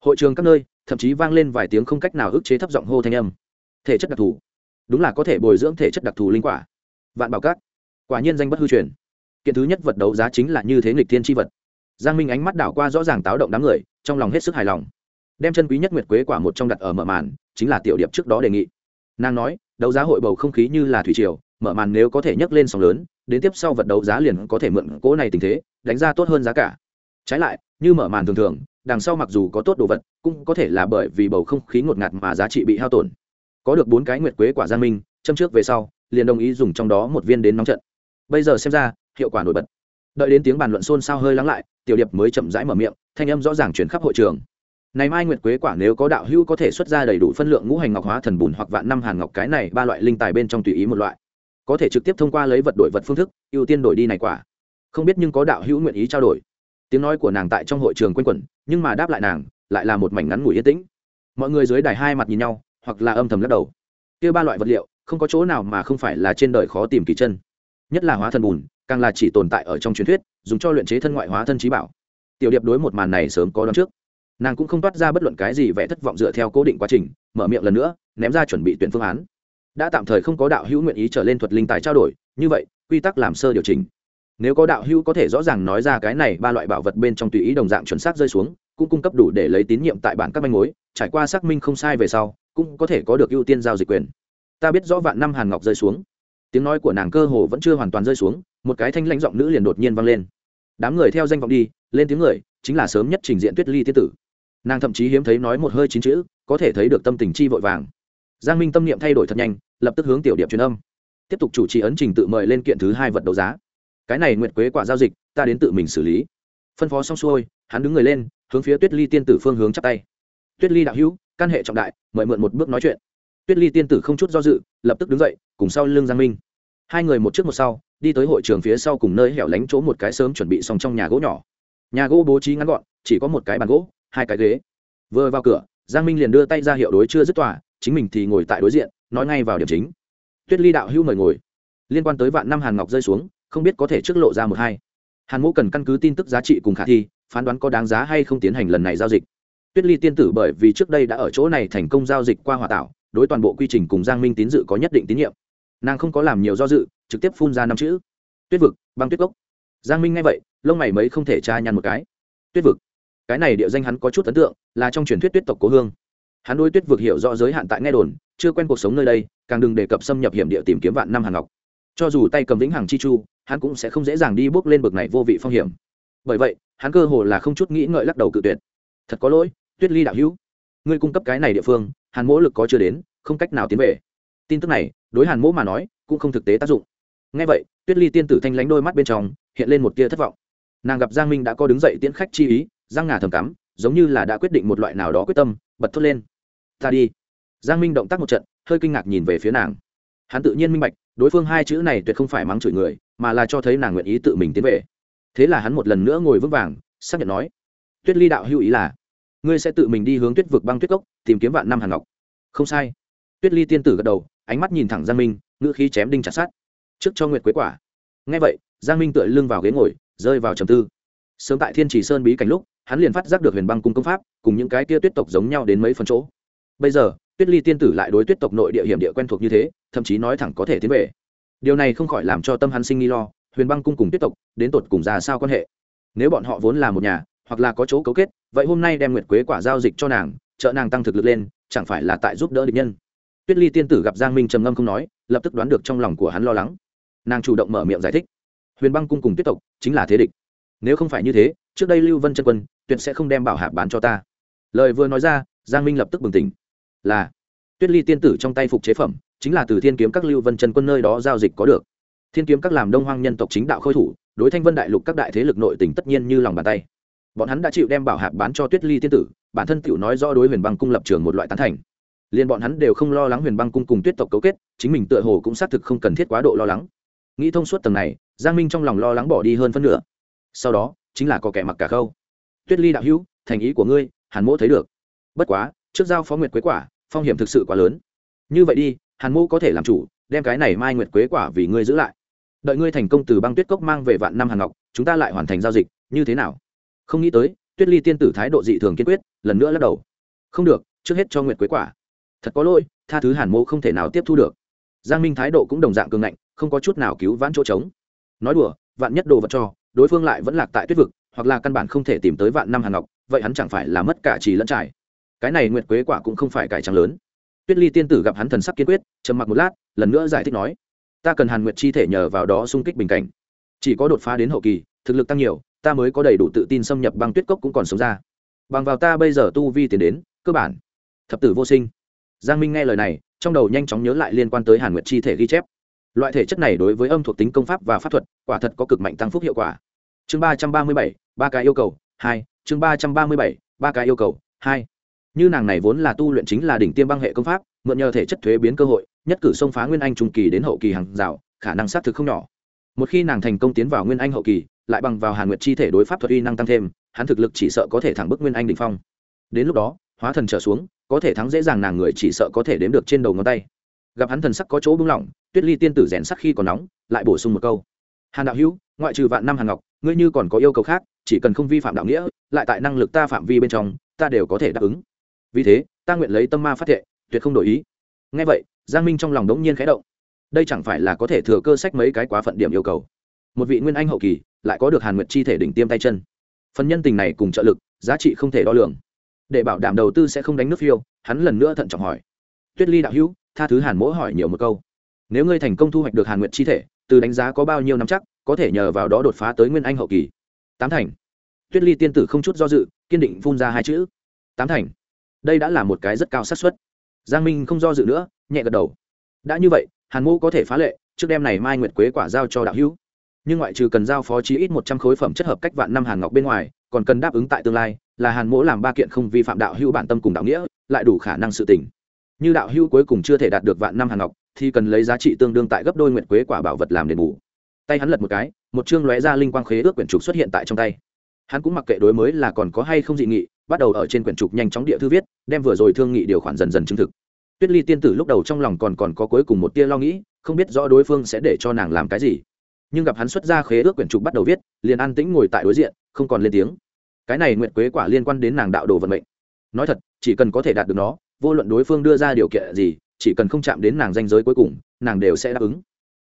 [SPEAKER 1] Hội trường các nơi, thậm chí vang lên vài tiếng không cách nào ức chế thấp giọng hô thanh âm. Thể chất đặc thù. Đúng là có thể bồi dưỡng thể chất đặc thù linh quả. Vạn bảo các. Quả nhiên danh bất hư truyền. Kiện thứ nhất vật đấu giá chính là như thế nghịch thiên tri vật. Giang minh ánh mắt đảo qua rõ ràng táo động đám người, trong lòng hết sức hài lòng. Đem chân quý nhất nguyệt quế quả một trong đặt ở mở màn, chính là tiểu điệp trước đó đề nghị. Nàng nói, đấu giá hội bầu không khí như là thủy triều mở màn nếu có thể nhấc lên sóng lớn, đến tiếp sau vật đấu giá liền có thể mượn cỗ này tình thế, đánh ra tốt hơn giá cả. Trái lại, như mở màn thường thường, đằng sau mặc dù có tốt đồ vật, cũng có thể là bởi vì bầu không khí ngột ngạt mà giá trị bị hao tổn. Có được bốn cái nguyệt quế quả giang minh, châm trước về sau, liền đồng ý dùng trong đó một viên đến nóng trận. Bây giờ xem ra, hiệu quả nổi bật. Đợi đến tiếng bàn luận xôn xao hơi lắng lại, tiểu điệp mới chậm rãi mở miệng, thanh âm rõ ràng chuyển khắp hội trường. Này mai nguyệt quế quả nếu có đạo hữu có thể xuất ra đầy đủ phân lượng ngũ hành ngọc hóa thần bùn hoặc vạn năm hàn ngọc cái này, ba loại linh tài bên trong tùy ý một loại có thể trực tiếp thông qua lấy vật đổi vật phương thức, ưu tiên đổi đi này quả. Không biết nhưng có đạo hữu nguyện ý trao đổi. Tiếng nói của nàng tại trong hội trường quanh quẩn, nhưng mà đáp lại nàng, lại là một mảnh ngắn ngủi yên tĩnh. Mọi người dưới đài hai mặt nhìn nhau, hoặc là âm thầm lắc đầu. Kia ba loại vật liệu, không có chỗ nào mà không phải là trên đời khó tìm kỳ chân. Nhất là hóa thân bùn, càng là chỉ tồn tại ở trong truyền thuyết, dùng cho luyện chế thân ngoại hóa thân trí bảo. Tiểu điệp đối một màn này sớm có đón trước. Nàng cũng không toát ra bất luận cái gì vẻ thất vọng dựa theo cố định quá trình, mở miệng lần nữa, ném ra chuẩn bị tuyển phương án đã tạm thời không có đạo hữu nguyện ý trở lên thuật linh tài trao đổi, như vậy, quy tắc làm sơ điều chỉnh. Nếu có đạo hữu có thể rõ ràng nói ra cái này ba loại bảo vật bên trong tùy ý đồng dạng chuẩn xác rơi xuống, cũng cung cấp đủ để lấy tín nhiệm tại bản các manh mối, trải qua xác minh không sai về sau, cũng có thể có được ưu tiên giao dịch quyền. Ta biết rõ vạn năm hàn ngọc rơi xuống. Tiếng nói của nàng cơ hồ vẫn chưa hoàn toàn rơi xuống, một cái thanh lãnh giọng nữ liền đột nhiên vang lên. Đám người theo danh vọng đi, lên tiếng người, chính là sớm nhất trình diện tuyết ly tiết tử. Nàng thậm chí hiếm thấy nói một hơi chín chữ, có thể thấy được tâm tình chi vội vàng giang minh tâm niệm thay đổi thật nhanh, lập tức hướng tiểu điệp truyền âm. Tiếp tục chủ trì ấn trình tự mời lên kiện thứ hai vật đấu giá. Cái này nguyệt quế quả giao dịch, ta đến tự mình xử lý. Phân phó xong xuôi, hắn đứng người lên, hướng phía tuyết ly tiên tử phương hướng chắp tay. Tuyết ly đạo hữu căn hệ trọng đại, mời mượn một bước nói chuyện. Tuyết ly tiên tử không chút do dự, lập tức đứng dậy, cùng sau lưng giang minh. Hai người một trước một sau, đi tới hội trường phía sau cùng nơi hẻo lánh chỗ một cái sớm chuẩn bị xong trong nhà gỗ nhỏ. Nhà gỗ bố trí ngắn gọn, chỉ có một cái bàn gỗ, hai cái ghế. Vừa vào cửa, giang minh liền đưa tay ra hiệu đối chưa dứt tòa chính mình thì ngồi tại đối diện, nói ngay vào điểm chính. Tuyết ly đạo hữu mời ngồi. Liên quan tới vạn năm hàn ngọc rơi xuống, không biết có thể trước lộ ra một hai. Hàn mỗ cần căn cứ tin tức giá trị cùng khả thi, phán đoán có đáng giá hay không tiến hành lần này giao dịch. Tuyết ly tiên tử bởi vì trước đây đã ở chỗ này thành công giao dịch qua hòa tạo, đối toàn bộ quy trình cùng giang minh tín dự có nhất định tín nhiệm. Nàng không có làm nhiều do dự, trực tiếp phun ra năm chữ. Tuyết vực, băng tuyết cốc. Giang minh nghe vậy, lông mày mấy không thể tra nhăn một cái. Tuyết vực, cái này địa danh hắn có chút ấn tượng, là trong truyền thuyết tuyết tộc cố hương hắn đôi tuyết vực hiểu rõ giới hạn tại nghe đồn, chưa quen cuộc sống nơi đây, càng đừng đề cập xâm nhập hiểm địa tìm kiếm vạn năm hàng ngọc. Cho dù tay cầm vĩnh hằng chi chu, hắn cũng sẽ không dễ dàng đi bước lên bực này vô vị phong hiểm. Bởi vậy, hắn cơ hồ là không chút nghĩ ngợi lắc đầu cự tuyệt. Thật có lỗi, tuyết ly đạo hữu. Ngươi cung cấp cái này địa phương, hàn mỗ lực có chưa đến, không cách nào tiến về. Tin tức này, đối hàn mỗ mà nói, cũng không thực tế tác dụng. Ngay vậy, tuyết ly tiên tử thanh lánh đôi mắt bên trong, hiện lên một tia thất vọng. Nàng gặp giang minh đã có đứng dậy tiễn khách chi ý giang ngà thầm cắm, giống như là đã quyết định một loại nào đó quyết tâm bật thốt lên. Ta đi. Giang minh động tác một trận, hơi kinh ngạc nhìn về phía nàng. Hắn tự nhiên minh bạch, đối phương hai chữ này tuyệt không phải mắng chửi người, mà là cho thấy nàng nguyện ý tự mình tiến về. Thế là hắn một lần nữa ngồi vững vàng, xác nhận nói, tuyết ly đạo hữu ý là, ngươi sẽ tự mình đi hướng tuyết vực băng tuyết cốc, tìm kiếm vạn năm hàn ngọc. Không sai. Tuyết ly tiên tử gật đầu, ánh mắt nhìn thẳng giang minh, ngữ khí chém đinh chặt sát trước cho nguyệt quế quả. Ngay vậy, giang minh tựa lưng vào ghế ngồi, rơi vào trầm tư sớm tại thiên trì sơn bí cảnh lúc, hắn liền phát giác được huyền băng cung công pháp, cùng những cái kia tuyết tộc giống nhau đến mấy phần chỗ. Bây giờ, tuyết ly tiên tử lại đối tuyết tộc nội địa hiểm địa quen thuộc như thế, thậm chí nói thẳng có thể tiến về. Điều này không khỏi làm cho tâm hắn sinh nghi lo, huyền băng cung cùng tuyết tộc, đến tột cùng ra sao quan hệ? Nếu bọn họ vốn là một nhà, hoặc là có chỗ cấu kết, vậy hôm nay đem nguyệt quế quả giao dịch cho nàng, trợ nàng tăng thực lực lên, chẳng phải là tại giúp đỡ địch nhân? Tuyết ly tiên tử gặp giang minh trầm ngâm không nói, lập tức đoán được trong lòng của hắn lo lắng. Nàng chủ động mở miệng giải thích. Huyền băng cung cùng tuyết tộc chính là thế địch nếu không phải như thế, trước đây lưu vân chân quân, tuyệt sẽ không đem bảo hạp bán cho ta. Lời vừa nói ra, giang minh lập tức bừng tỉnh. Là, tuyết ly tiên tử trong tay phục chế phẩm, chính là từ thiên kiếm các lưu vân chân quân nơi đó giao dịch có được. Thiên kiếm các làm đông hoang nhân tộc chính đạo khôi thủ, đối thanh vân đại lục các đại thế lực nội tỉnh tất nhiên như lòng bàn tay. Bọn hắn đã chịu đem bảo hạp bán cho tuyết ly tiên tử, bản thân tiểu nói rõ đối huyền băng cung lập trường một loại tán thành. Liền bọn hắn đều không lo lắng huyền băng cung cùng tuyết tộc cấu kết, chính mình tựa hồ cũng xác thực không cần thiết quá độ lo lắng. Nghĩ thông suốt tầng này, giang minh trong lòng lo lắng bỏ đi hơn phân nửa sau đó, chính là có kẻ mặc cả khâu. Tuyết ly đạo hữu, thành ý của ngươi, hàn mỗ thấy được. Bất quá, trước giao phó nguyệt quế quả, phong hiểm thực sự quá lớn. Như vậy đi, hàn mỗ có thể làm chủ, đem cái này mai nguyệt quế quả vì ngươi giữ lại. Đợi ngươi thành công từ băng tuyết cốc mang về vạn năm hàn ngọc, chúng ta lại hoàn thành giao dịch, như thế nào? Không nghĩ tới, tuyết ly tiên tử thái độ dị thường kiên quyết, lần nữa lắc đầu. Không được, trước hết cho nguyệt quế quả. Thật có lỗi, tha thứ hàn mỗ không thể nào tiếp thu được. Giang minh thái độ cũng đồng dạng cường ngạnh, không có chút nào cứu vãn chỗ trống. Nói đùa, vạn nhất đồ vật cho đối phương lại vẫn lạc tại tuyết vực, hoặc là căn bản không thể tìm tới vạn năm hàn ngọc, vậy hắn chẳng phải là mất cả trì lẫn trải. Cái này nguyệt quế quả cũng không phải cải trắng lớn. Tuyết ly tiên tử gặp hắn thần sắc kiên quyết, trầm mặc một lát, lần nữa giải thích nói, ta cần hàn nguyệt chi thể nhờ vào đó xung kích bình cảnh. Chỉ có đột phá đến hậu kỳ, thực lực tăng nhiều, ta mới có đầy đủ tự tin xâm nhập băng tuyết cốc cũng còn sống ra. Bằng vào ta bây giờ tu vi tiến đến, cơ bản, thập tử vô sinh. Giang minh nghe lời này, trong đầu nhanh chóng nhớ lại liên quan tới hàn nguyệt chi thể ghi chép loại thể chất này đối với âm thuộc tính công pháp và pháp thuật, quả thật có cực mạnh tăng phúc hiệu quả. Chương ba trăm ba mươi bảy, ba cái yêu cầu, hai. Chương ba trăm ba mươi bảy, ba cái yêu cầu, hai. Như nàng này vốn là tu luyện chính là đỉnh tiêm băng hệ công pháp, mượn nhờ thể chất thuế biến cơ hội, nhất cử xông phá nguyên anh trung kỳ đến hậu kỳ hàng rào, khả năng xác thực không nhỏ. Một khi nàng thành công tiến vào nguyên anh hậu kỳ, lại bằng vào hàn nguyệt chi thể đối pháp thuật uy năng tăng thêm, hắn thực lực chỉ sợ có thể thẳng bức nguyên anh đ ỉ n h phong. Đến lúc đó, hóa thần trở xuống, có thể thắng dễ dàng nàng người chỉ sợ có thể đếm được trên đầu ngón tay gặp hắn thần sắc có chỗ bưng lỏng, tuyết ly tiên tử rèn sắc khi còn nóng, lại bổ sung một câu. Hàn đạo hữu, ngoại trừ vạn năm hàn ngọc, ngươi như còn có yêu cầu khác, chỉ cần không vi phạm đạo nghĩa, lại tại năng lực ta phạm vi bên trong, ta đều có thể đáp ứng. Vì thế, ta nguyện lấy tâm ma phát thệ, tuyệt không đổi ý. Ngay vậy, giang minh trong lòng đống nhiên khẽ động. Đây chẳng phải là có thể thừa cơ sách mấy cái quá phận điểm yêu cầu. Một vị nguyên anh hậu kỳ, lại có được hàn nguyệt chi thể đỉnh tiêm tay chân. Phần nhân tình này cùng trợ lực, giá trị không thể đo lường. Để bảo đảm đầu tư sẽ không đánh nước phiêu, hắn lần nữa thận trọng hỏi. Tuyết ly đạo hữu tha thứ hàn mỗ hỏi nhiều một câu nếu ngươi thành công thu hoạch được hàn nguyệt chi thể từ đánh giá có bao nhiêu năm chắc có thể nhờ vào đó đột phá tới nguyên anh hậu kỳ tám thành tuyết ly tiên tử không chút do dự kiên định phun ra hai chữ tám thành đây đã là một cái rất cao xác suất giang minh không do dự nữa nhẹ gật đầu đã như vậy hàn mô có thể phá lệ trước đêm này mai nguyệt quế quả giao cho đạo hữu nhưng ngoại trừ cần giao phó chí ít một trăm khối phẩm chất hợp cách vạn năm hàn ngọc bên ngoài còn cần đáp ứng tại tương lai là hàn mỗ làm ba kiện không vi phạm đạo hữu bản tâm cùng đạo nghĩa lại đủ khả năng sự tỉnh như đạo hữu cuối cùng chưa thể đạt được vạn năm hàn ngọc, thì cần lấy giá trị tương đương tại gấp đôi nguyện quế quả bảo vật làm đền bù. Tay hắn lật một cái, một chương lóe ra linh quang khế ước quyển trục xuất hiện tại trong tay. Hắn cũng mặc kệ đối mới là còn có hay không dị nghị, bắt đầu ở trên quyển trục nhanh chóng địa thư viết, đem vừa rồi thương nghị điều khoản dần dần chứng thực. Tuyết ly tiên tử lúc đầu trong lòng còn còn có cuối cùng một tia lo nghĩ, không biết rõ đối phương sẽ để cho nàng làm cái gì. Nhưng gặp hắn xuất ra khế ước quyển trục bắt đầu viết, liền an tĩnh ngồi tại đối diện, không còn lên tiếng. Cái này nguyện quế quả liên quan đến nàng đạo đồ vận mệnh. Nói thật, chỉ cần có thể đạt được nó vô luận đối phương đưa ra điều kiện gì, chỉ cần không chạm đến nàng danh giới cuối cùng, nàng đều sẽ đáp ứng.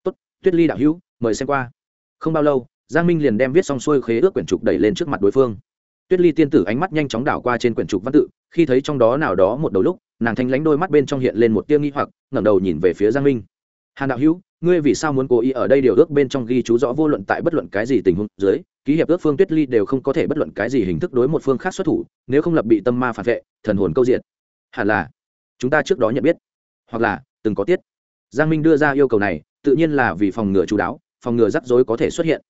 [SPEAKER 1] Tốt, tuyết ly đạo hữu, mời xem qua. Không bao lâu, giang minh liền đem viết xong xuôi khế ước quyển trục đẩy lên trước mặt đối phương. Tuyết ly tiên tử ánh mắt nhanh chóng đảo qua trên quyển trục văn tự, khi thấy trong đó nào đó một đầu lúc, nàng thanh lánh đôi mắt bên trong hiện lên một tia nghi hoặc, ngẩng đầu nhìn về phía giang minh. Hàn đạo hữu, ngươi vì sao muốn cố ý ở đây điều ước bên trong ghi chú rõ vô luận tại bất luận cái gì tình huống dưới, ký hiệp ước phương tuyết ly đều không có thể bất luận cái gì hình thức đối một phương khác xuất thủ, nếu không lập bị tâm ma phản vệ, thần hồn câu diện hẳn là chúng ta trước đó nhận biết, hoặc là từng có tiết. Giang minh đưa ra yêu cầu này, tự nhiên là vì phòng ngừa chú đáo, phòng ngừa rắc rối có thể xuất hiện.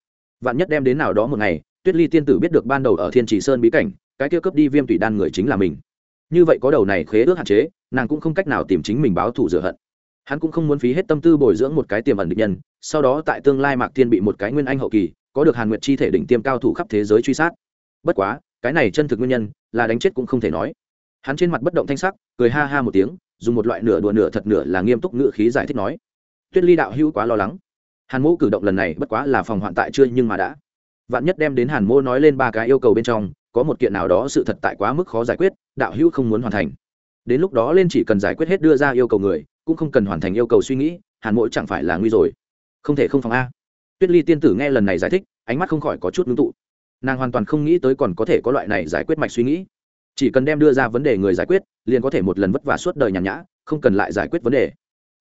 [SPEAKER 1] Vạn nhất đem đến nào đó một ngày, tuyết ly tiên tử biết được ban đầu ở thiên trì sơn bí cảnh, cái kia cướp đi viêm tủy đan người chính là mình. Như vậy có đầu này khế ước hạn chế, nàng cũng không cách nào tìm chính mình báo thù rửa hận. Hắn cũng không muốn phí hết tâm tư bồi dưỡng một cái tiềm ẩn định nhân, sau đó tại tương lai mạc thiên bị một cái nguyên anh hậu kỳ, có được hàn nguyệt chi thể đỉnh tiêm cao thủ khắp thế giới truy sát. Bất quá, cái này chân thực nguyên nhân, là đánh chết cũng không thể nói hắn trên mặt bất động thanh sắc, cười ha ha một tiếng, dùng một loại nửa đùa nửa thật nửa là nghiêm túc ngữ khí giải thích nói. Tuyết ly đạo hữu quá lo lắng. Hàn mỗ cử động lần này bất quá là phòng hoạn tại chưa nhưng mà đã. Vạn nhất đem đến hàn mỗ nói lên ba cái yêu cầu bên trong, có một kiện nào đó sự thật tại quá mức khó giải quyết, đạo hữu không muốn hoàn thành. Đến lúc đó lên chỉ cần giải quyết hết đưa ra yêu cầu người, cũng không cần hoàn thành yêu cầu suy nghĩ, hàn mỗi chẳng phải là nguy rồi. Không thể không phòng a. Tuyết ly tiên tử nghe lần này giải thích, ánh mắt không khỏi có chút ngưng tụ. Nàng hoàn toàn không nghĩ tới còn có thể có loại này giải quyết mạch suy nghĩ chỉ cần đem đưa ra vấn đề người giải quyết, liền có thể một lần vất vả suốt đời nhàn nhã, không cần lại giải quyết vấn đề.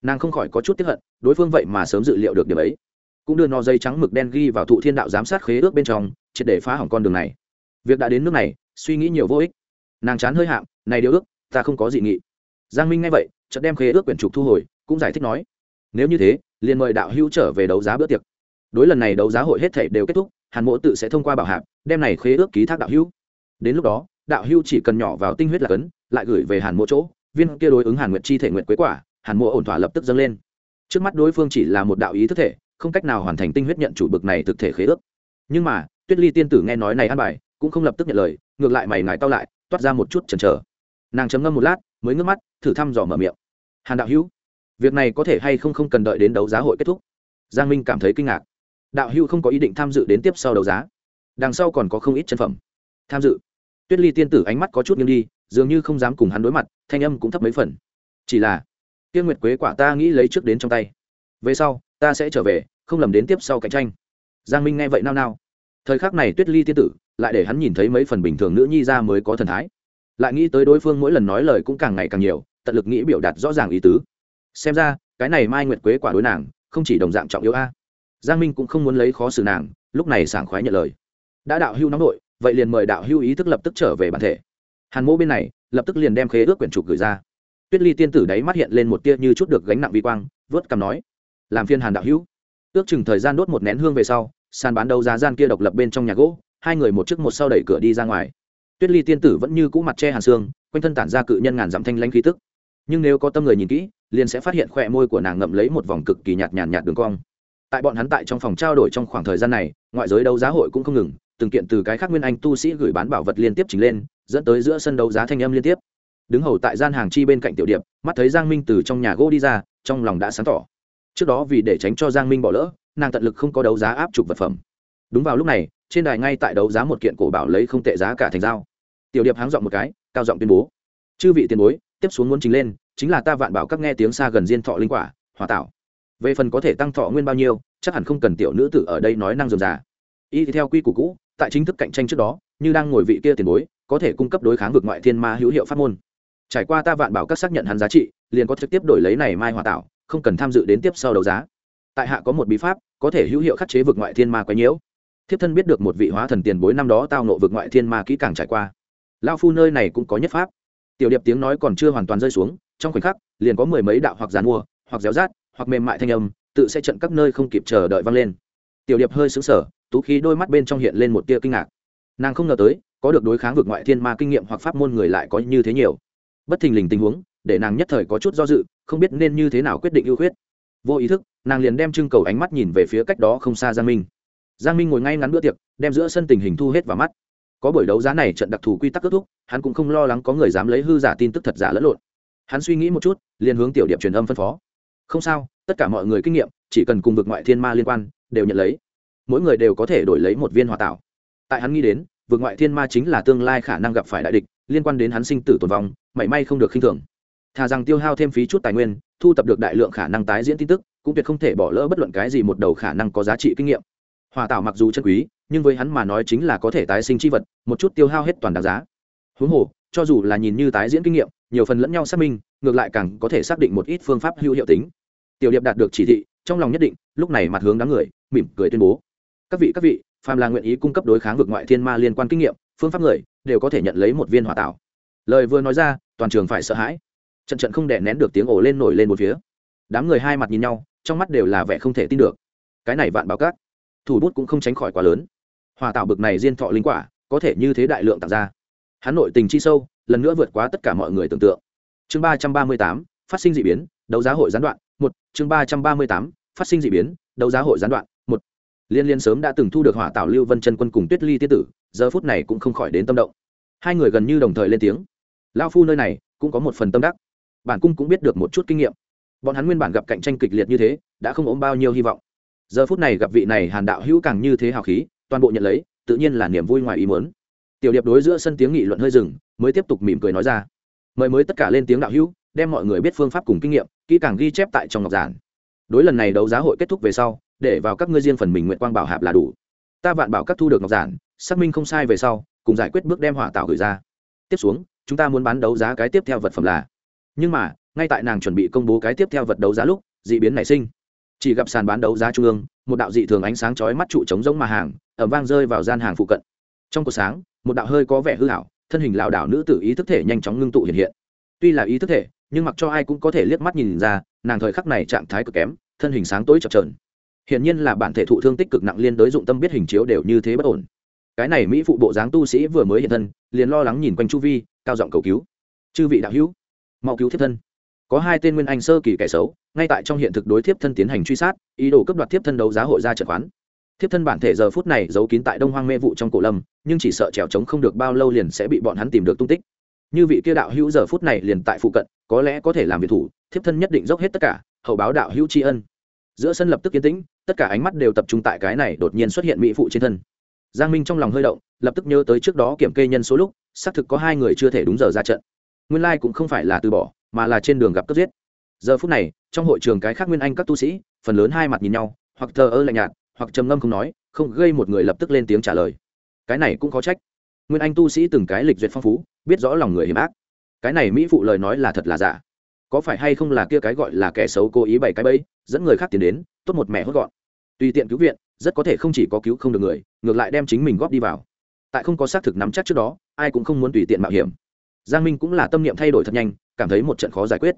[SPEAKER 1] Nàng không khỏi có chút tiếp hận, đối phương vậy mà sớm dự liệu được điều ấy. Cũng đưa nó dây trắng mực đen ghi vào thụ thiên đạo giám sát khế ước bên trong, triệt để phá hỏng con đường này. Việc đã đến nước này, suy nghĩ nhiều vô ích. Nàng chán hơi hạm, này điều ước, ta không có dị nghị. Giang minh nghe vậy, chợt đem khế ước quyển trục thu hồi, cũng giải thích nói, nếu như thế, liền mời đạo hữu trở về đấu giá bữa tiệc. Đối lần này đấu giá hội hết thể đều kết thúc, hàn mỗ tự sẽ thông qua bảo hạc đem này khế ước ký thác đạo hữu. Đến lúc đó đạo Hưu chỉ cần nhỏ vào tinh huyết là cấn, lại gửi về hàn mỗ chỗ, viên kia đối ứng hàn nguyệt chi thể nguyệt quế quả, hàn mỗ ổn thỏa lập tức dâng lên. Trước mắt đối phương chỉ là một đạo ý thức thể, không cách nào hoàn thành tinh huyết nhận chủ bực này thực thể khế ước. Nhưng mà, tuyết ly tiên tử nghe nói này ăn bài, cũng không lập tức nhận lời, ngược lại mày ngài tao lại, toát ra một chút chần chờ. Nàng chấm ngâm một lát, mới ngước mắt, thử thăm dò mở miệng. Hàn đạo hữu, việc này có thể hay không không cần đợi đến đấu giá hội kết thúc? Giang minh cảm thấy kinh ngạc. Đạo hữu không có ý định tham dự đến tiếp sau đấu giá. Đằng sau còn có không ít chân phẩm. Tham dự tuyết ly tiên tử ánh mắt có chút nghiêng đi, dường như không dám cùng hắn đối mặt, thanh âm cũng thấp mấy phần. Chỉ là tiên nguyệt quế quả ta nghĩ lấy trước đến trong tay. Về sau, ta sẽ trở về, không lầm đến tiếp sau cạnh tranh. Giang minh nghe vậy nao nao. Thời khắc này tuyết ly tiên tử, lại để hắn nhìn thấy mấy phần bình thường nữ nhi ra mới có thần thái. Lại nghĩ tới đối phương mỗi lần nói lời cũng càng ngày càng nhiều, tận lực nghĩ biểu đạt rõ ràng ý tứ. Xem ra, cái này mai nguyệt quế quả đối nàng, không chỉ đồng dạng trọng yếu a. Giang minh cũng không muốn lấy khó xử nàng, lúc này sảng khoái nhận lời. Đã đạo hưu nóng nội vậy liền mời đạo hưu ý thức lập tức trở về bản thể. Hàn mỗ bên này, lập tức liền đem khế ước quyển trục gửi ra. Tuyết ly tiên tử đấy mắt hiện lên một tia như chút được gánh nặng vi quang, vớt cằm nói, làm phiên hàn đạo hữu. Ước chừng thời gian đốt một nén hương về sau, sàn bán đấu giá gian kia độc lập bên trong nhà gỗ, hai người một trước một sau đẩy cửa đi ra ngoài. Tuyết ly tiên tử vẫn như cũ mặt che hàn xương quanh thân tản ra cự nhân ngàn dặm thanh lãnh khí tức. Nhưng nếu có tâm người nhìn kỹ, liền sẽ phát hiện khỏe môi của nàng ngậm lấy một vòng cực kỳ nhạt nhàn nhạt đường cong. Tại bọn hắn tại trong phòng trao đổi trong khoảng thời gian này, ngoại giới đấu giá hội cũng không ngừng từng kiện từ cái khác nguyên anh tu sĩ gửi bán bảo vật liên tiếp trình lên, dẫn tới giữa sân đấu giá thanh âm liên tiếp. Đứng hầu tại gian hàng chi bên cạnh tiểu điệp, mắt thấy giang minh từ trong nhà gỗ đi ra, trong lòng đã sáng tỏ. Trước đó vì để tránh cho giang minh bỏ lỡ, nàng tận lực không có đấu giá áp trục vật phẩm. Đúng vào lúc này, trên đài ngay tại đấu giá một kiện cổ bảo lấy không tệ giá cả thành dao tiểu điệp háng dọn một cái, cao giọng tuyên bố chư vị tiền bối, tiếp xuống muốn trình lên, chính là ta vạn bảo các nghe tiếng xa gần diên thọ linh quả hòa tạo. Về phần có thể tăng thọ nguyên bao nhiêu, chắc hẳn không cần tiểu nữ tử ở đây nói năng dườm già. Y theo quy củ cũ tại chính thức cạnh tranh trước đó, như đang ngồi vị kia tiền bối, có thể cung cấp đối kháng vực ngoại thiên ma hữu hiệu pháp môn. Trải qua ta vạn bảo các xác nhận hắn giá trị, liền có trực tiếp đổi lấy này mai hòa tạo, không cần tham dự đến tiếp sau đấu giá. Tại hạ có một bí pháp, có thể hữu hiệu khắc chế vực ngoại thiên ma quấy nhiễu. Thiếp thân biết được một vị hóa thần tiền bối năm đó tao nộ vực ngoại thiên ma kỹ càng trải qua. Lao phu nơi này cũng có nhất pháp. Tiểu điệp tiếng nói còn chưa hoàn toàn rơi xuống, trong khoảnh khắc, liền có mười mấy đạo hoặc giàn mua, hoặc réo rát, hoặc mềm mại thanh âm, tự sẽ trận các nơi không kịp chờ đợi vang lên. Tiểu điệp hơi xứng sở tú khí đôi mắt bên trong hiện lên một tia kinh ngạc. Nàng không ngờ tới, có được đối kháng vượt ngoại thiên ma kinh nghiệm hoặc pháp môn người lại có như thế nhiều. Bất thình lình tình huống, để nàng nhất thời có chút do dự, không biết nên như thế nào quyết định ưu khuyết. Vô ý thức, nàng liền đem trưng cầu ánh mắt nhìn về phía cách đó không xa giang minh. Giang minh ngồi ngay ngắn bữa tiệc, đem giữa sân tình hình thu hết vào mắt. Có buổi đấu giá này trận đặc thù quy tắc kết thúc, hắn cũng không lo lắng có người dám lấy hư giả tin tức thật giả lẫn lộn. Hắn suy nghĩ một chút, liền hướng tiểu điệp truyền âm phân phó. Không sao, tất cả mọi người kinh nghiệm, chỉ cần cùng vực ngoại thiên ma liên quan, đều nhận lấy mỗi người đều có thể đổi lấy một viên hòa tạo. Tại hắn nghĩ đến vượt ngoại thiên ma chính là tương lai khả năng gặp phải đại địch, liên quan đến hắn sinh tử tồn vong, mảy may không được khinh thường. Thà rằng tiêu hao thêm phí chút tài nguyên, thu tập được đại lượng khả năng tái diễn tin tức, cũng tuyệt không thể bỏ lỡ bất luận cái gì một đầu khả năng có giá trị kinh nghiệm. Hòa tạo mặc dù chân quý, nhưng với hắn mà nói chính là có thể tái sinh chi vật, một chút tiêu hao hết toàn đáng giá. Huống hồ, cho dù là nhìn như tái diễn kinh nghiệm, nhiều phần lẫn nhau xác minh, ngược lại càng có thể xác định một ít phương pháp hữu hiệu tính. Tiểu điệp đạt được chỉ thị, trong lòng nhất định, lúc này mặt hướng đám người, mỉm cười tuyên bố các vị các vị, phàm là nguyện ý cung cấp đối kháng vực ngoại thiên ma liên quan kinh nghiệm, phương pháp người, đều có thể nhận lấy một viên hỏa tạo. Lời vừa nói ra, toàn trường phải sợ hãi. Trận trận không đè nén được tiếng ồ lên nổi lên một phía. Đám người hai mặt nhìn nhau, trong mắt đều là vẻ không thể tin được. Cái này vạn báo cát thủ bút cũng không tránh khỏi quá lớn. Hòa tạo bực này diên thọ linh quả, có thể như thế đại lượng tạo ra. Hắn nội tình chi sâu, lần nữa vượt quá tất cả mọi người tưởng tượng. Chương ba trăm ba mươi tám, phát sinh d ị biến, đấu giá hội gián đoạn, một. Chương ba trăm ba mươi tám, phát sinh d ị biến, đấu giá hội gián đoạn liên liên sớm đã từng thu được hỏa tạo lưu vân chân quân cùng tuyết ly tiết tử, giờ phút này cũng không khỏi đến tâm động. Hai người gần như đồng thời lên tiếng. Lao phu nơi này cũng có một phần tâm đắc. Bản cung cũng biết được một chút kinh nghiệm. Bọn hắn nguyên bản gặp cạnh tranh kịch liệt như thế, đã không ốm bao nhiêu hy vọng. Giờ phút này gặp vị này hàn đạo hữu càng như thế hào khí, toàn bộ nhận lấy, tự nhiên là niềm vui ngoài ý muốn. Tiểu điệp đối giữa sân tiếng nghị luận hơi dừng, mới tiếp tục mỉm cười nói ra. Mời mới tất cả lên tiếng đạo hữu, đem mọi người biết phương pháp cùng kinh nghiệm, kỹ càng ghi chép tại trong ngọc giản. Đối lần này đấu giá hội kết thúc về sau để vào các ngươi riêng phần mình nguyện quang bảo hạp là đủ. Ta vạn bảo các thu được ngọc giản, xác minh không sai về sau, cùng giải quyết bước đem hỏa tạo gửi ra. Tiếp xuống, chúng ta muốn bán đấu giá cái tiếp theo vật phẩm là. Nhưng mà, ngay tại nàng chuẩn bị công bố cái tiếp theo vật đấu giá lúc d ị biến nảy sinh. Chỉ gặp sàn bán đấu giá trung ương, một đạo dị thường ánh sáng chói mắt trụ trống giống mà hàng ẩm vang rơi vào gian hàng phụ cận. Trong cuộc sáng, một đạo hơi có vẻ hư hảo thân hình lảo đảo nữ tử ý thức thể nhanh chóng ngưng tụ hiện hiện. Tuy là ý thức thể, nhưng mặc cho ai cũng có thể liếc mắt nhìn ra, nàng thời khắc này trạng thái cực kém, thân hình sáng tối chập trờn hiển nhiên là bản thể thụ thương tích cực nặng liên đối dụng tâm biết hình chiếu đều như thế bất ổn. Cái này mỹ phụ bộ dáng tu sĩ vừa mới hiện thân, liền lo lắng nhìn quanh chu vi, cao giọng cầu cứu. Chư vị đạo hữu, mau cứu thiết thân. Có hai tên nguyên anh sơ kỳ kẻ xấu, ngay tại trong hiện thực đối thiếp thân tiến hành truy sát, ý đồ cấp đoạt thiếp thân đấu giá hội ra trận khoán. Thiếp thân bản thể giờ phút này giấu kín tại đông hoang mê vụ trong cổ lâm, nhưng chỉ sợ trèo trống không được bao lâu liền sẽ bị bọn hắn tìm được tung tích. Như vị kia đạo hữu giờ phút này liền tại phụ cận, có lẽ có thể làm việc thủ, thiếp thân nhất định dốc hết tất cả, hậu báo đạo hữu tri ân giữa sân lập tức yên tĩnh, tất cả ánh mắt đều tập trung tại cái này đột nhiên xuất hiện mỹ phụ trên thân. Giang minh trong lòng hơi động, lập tức nhớ tới trước đó kiểm kê nhân số lúc, xác thực có hai người chưa thể đúng giờ ra trận. Nguyên lai cũng không phải là từ bỏ, mà là trên đường gặp cấp giết. Giờ phút này, trong hội trường cái khác nguyên anh các tu sĩ, phần lớn hai mặt nhìn nhau, hoặc thờ ơ lạnh nhạt, hoặc trầm ngâm không nói, không gây một người lập tức lên tiếng trả lời. Cái này cũng có trách. Nguyên anh tu sĩ từng cái lịch duyệt phong phú, biết rõ lòng người hiểm ác. Cái này mỹ phụ lời nói là thật là giả có phải hay không là kia cái gọi là kẻ xấu cố ý bày cái bẫy, dẫn người khác tiến đến, tốt một mẹ hốt gọn. Tùy tiện cứu viện, rất có thể không chỉ có cứu không được người, ngược lại đem chính mình góp đi vào. Tại không có xác thực nắm chắc trước đó, ai cũng không muốn tùy tiện mạo hiểm. Giang minh cũng là tâm niệm thay đổi thật nhanh, cảm thấy một trận khó giải quyết.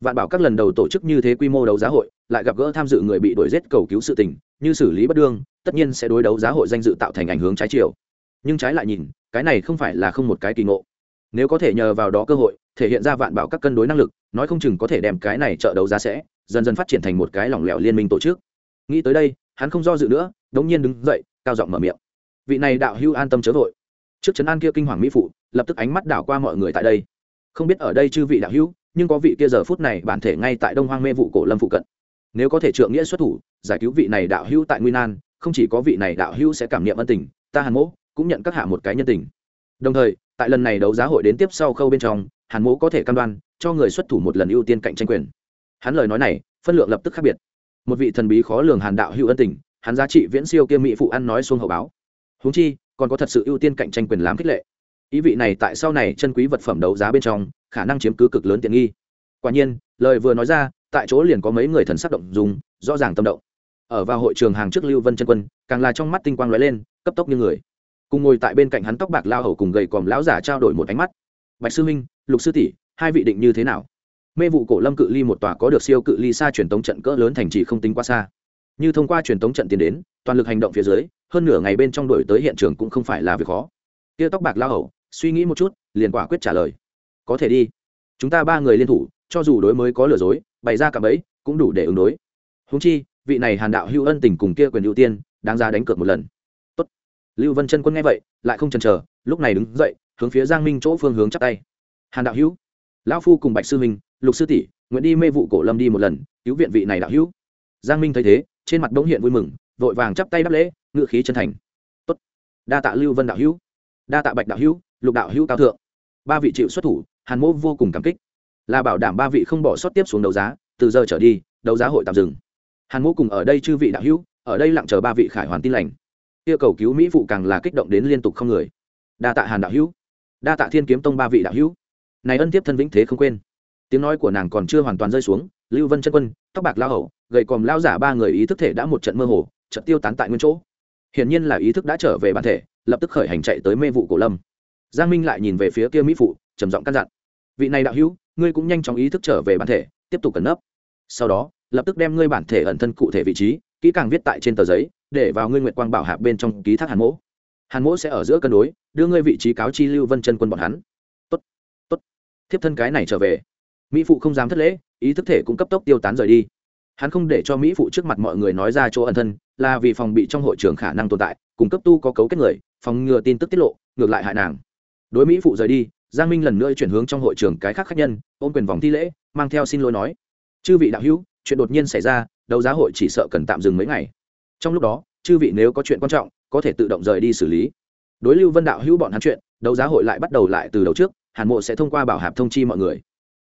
[SPEAKER 1] Vạn bảo các lần đầu tổ chức như thế quy mô đấu giá hội, lại gặp gỡ tham dự người bị đuổi giết cầu cứu sự tình, như xử lý bất đương, tất nhiên sẽ đối đấu giá hội danh dự tạo thành ảnh hướng trái chiều. Nhưng trái lại nhìn, cái này không phải là không một cái kỳ ngộ nếu có thể nhờ vào đó cơ hội, thể hiện ra vạn bảo các cân đối năng lực, nói không chừng có thể đem cái này trợ đấu giá sẽ dần dần phát triển thành một cái lỏng lẻo liên minh tổ chức. Nghĩ tới đây, hắn không do dự nữa, đống nhiên đứng dậy, cao giọng mở miệng. Vị này đạo hưu an tâm chớ vội. Trước trấn an kia kinh hoàng mỹ phụ, lập tức ánh mắt đảo qua mọi người tại đây. Không biết ở đây chư vị đạo hưu nhưng có vị kia giờ phút này bản thể ngay tại đông hoang mê vụ cổ lâm phụ cận. Nếu có thể trượng nghĩa xuất thủ, giải cứu vị này đạo hưu tại nguyên an không chỉ có vị này đạo hưu sẽ cảm niệm ân tình, ta hàn mỗ cũng nhận các hạ một cái nhân tình. Đồng thời tại lần này đấu giá hội đến tiếp sau khâu bên trong, hàn mỗ có thể cam đoan, cho người xuất thủ một lần ưu tiên cạnh tranh quyền. Hắn lời nói này, phân lượng lập tức khác biệt. Một vị thần bí khó lường hàn đạo hữu ân tình, hắn giá trị viễn siêu kiêm mỹ phụ ăn nói xuông hậu báo. Húng chi, còn có thật sự ưu tiên cạnh tranh quyền làm khích lệ. Ý vị này tại sau này chân quý vật phẩm đấu giá bên trong, khả năng chiếm cứ cực lớn tiện nghi. Quả nhiên, lời vừa nói ra, tại chỗ liền có mấy người thần sắc động dùng rõ ràng tâm động. Ở vào hội trường hàng trước lưu vân chân quân, càng là trong mắt tinh quang lóe lên, cấp tốc như người cùng ngồi tại bên cạnh hắn tóc bạc lao hầu cùng gầy còm lão giả trao đổi một ánh mắt. Bạch sư minh lục sư tỷ, hai vị định như thế nào? Mê vụ cổ lâm cự ly một tòa có được siêu cự ly xa truyền tống trận cỡ lớn thành trì không tính quá xa. Như thông qua truyền tống trận tiến đến, toàn lực hành động phía dưới, hơn nửa ngày bên trong đổi tới hiện trường cũng không phải là việc khó. Tia tóc bạc lao hầu, suy nghĩ một chút, liền quả quyết trả lời. Có thể đi. Chúng ta ba người liên thủ, cho dù đối mới có lừa dối, bày ra cả bẫy, cũng đủ để ứng đối. Húng chi, vị này hàn đạo hữu ân tình cùng kia quyền ưu tiên, đáng ra đánh cược một lần lưu vân chân quân nghe vậy, lại không chần chờ, lúc này đứng dậy, hướng phía giang minh chỗ phương hướng chắp tay. Hàn đạo hữu, lão phu cùng bạch sư minh lục sư tỷ, nguyện đi mê vụ cổ lâm đi một lần, cứu viện vị này đạo hữu. Giang minh thấy thế, trên mặt bỗng hiện vui mừng, vội vàng chắp tay đáp lễ, ngự khí chân thành. Tốt. đa tạ lưu vân đạo hữu. Đa tạ bạch đạo hữu, lục đạo hữu cao thượng. Ba vị chịu xuất thủ, hàn mô vô cùng cảm kích. Là bảo đảm ba vị không bỏ sót tiếp xuống đấu giá, từ giờ trở đi, đấu giá hội tạm dừng. Hàn mô cùng ở đây chư vị đạo hữu, ở đây lặng chờ ba vị khải hoàn tin lành yêu cầu cứu mỹ phụ càng là kích động đến liên tục không người. Đa tạ hàn đạo hữu. Đa tạ thiên kiếm tông ba vị đạo hữu. Này ân tiếp thân vĩnh thế không quên. Tiếng nói của nàng còn chưa hoàn toàn rơi xuống, lưu vân chân quân, tóc bạc lao hậu gầy còm lao giả ba người ý thức thể đã một trận mơ hồ trận tiêu tán tại nguyên chỗ. Hiển nhiên là ý thức đã trở về bản thể, lập tức khởi hành chạy tới mê vụ cổ lâm. Giang minh lại nhìn về phía kia mỹ phụ, trầm giọng căn dặn. Vị này đạo hữu, ngươi cũng nhanh chóng ý thức trở về bản thể, tiếp tục cẩn nấp. Sau đó, lập tức đem ngươi bản thể ẩn thân cụ thể vị trí, kỹ càng viết tại trên tờ giấy để vào ngươi nguyệt quang bảo hạp bên trong ký thác hàn mỗ. Hàn mỗ sẽ ở giữa cân đối, đưa ngươi vị trí cáo chi lưu vân chân quân bọn hắn. Tốt tốt. Thiếp thân cái này trở về. Mỹ phụ không dám thất lễ, ý thức thể cũng cấp tốc tiêu tán rời đi. Hắn không để cho mỹ phụ trước mặt mọi người nói ra chỗ ẩn thân, là vì phòng bị trong hội trường khả năng tồn tại, cùng cấp tu có cấu kết người, phòng ngừa tin tức tiết lộ, ngược lại hại nàng. Đối mỹ phụ rời đi, giang minh lần nữa chuyển hướng trong hội trường cái khác khác nhân, ôm quyền vòng thi lễ, mang theo xin lỗi nói. Chư vị đạo hữu, chuyện đột nhiên xảy ra, đấu giá hội chỉ sợ cần tạm dừng mấy ngày trong lúc đó, chư vị nếu có chuyện quan trọng, có thể tự động rời đi xử lý. Đối lưu vân đạo hữu bọn hắn chuyện, đấu giá hội lại bắt đầu lại từ đầu trước, hàn mộ sẽ thông qua bảo hạp thông chi mọi người.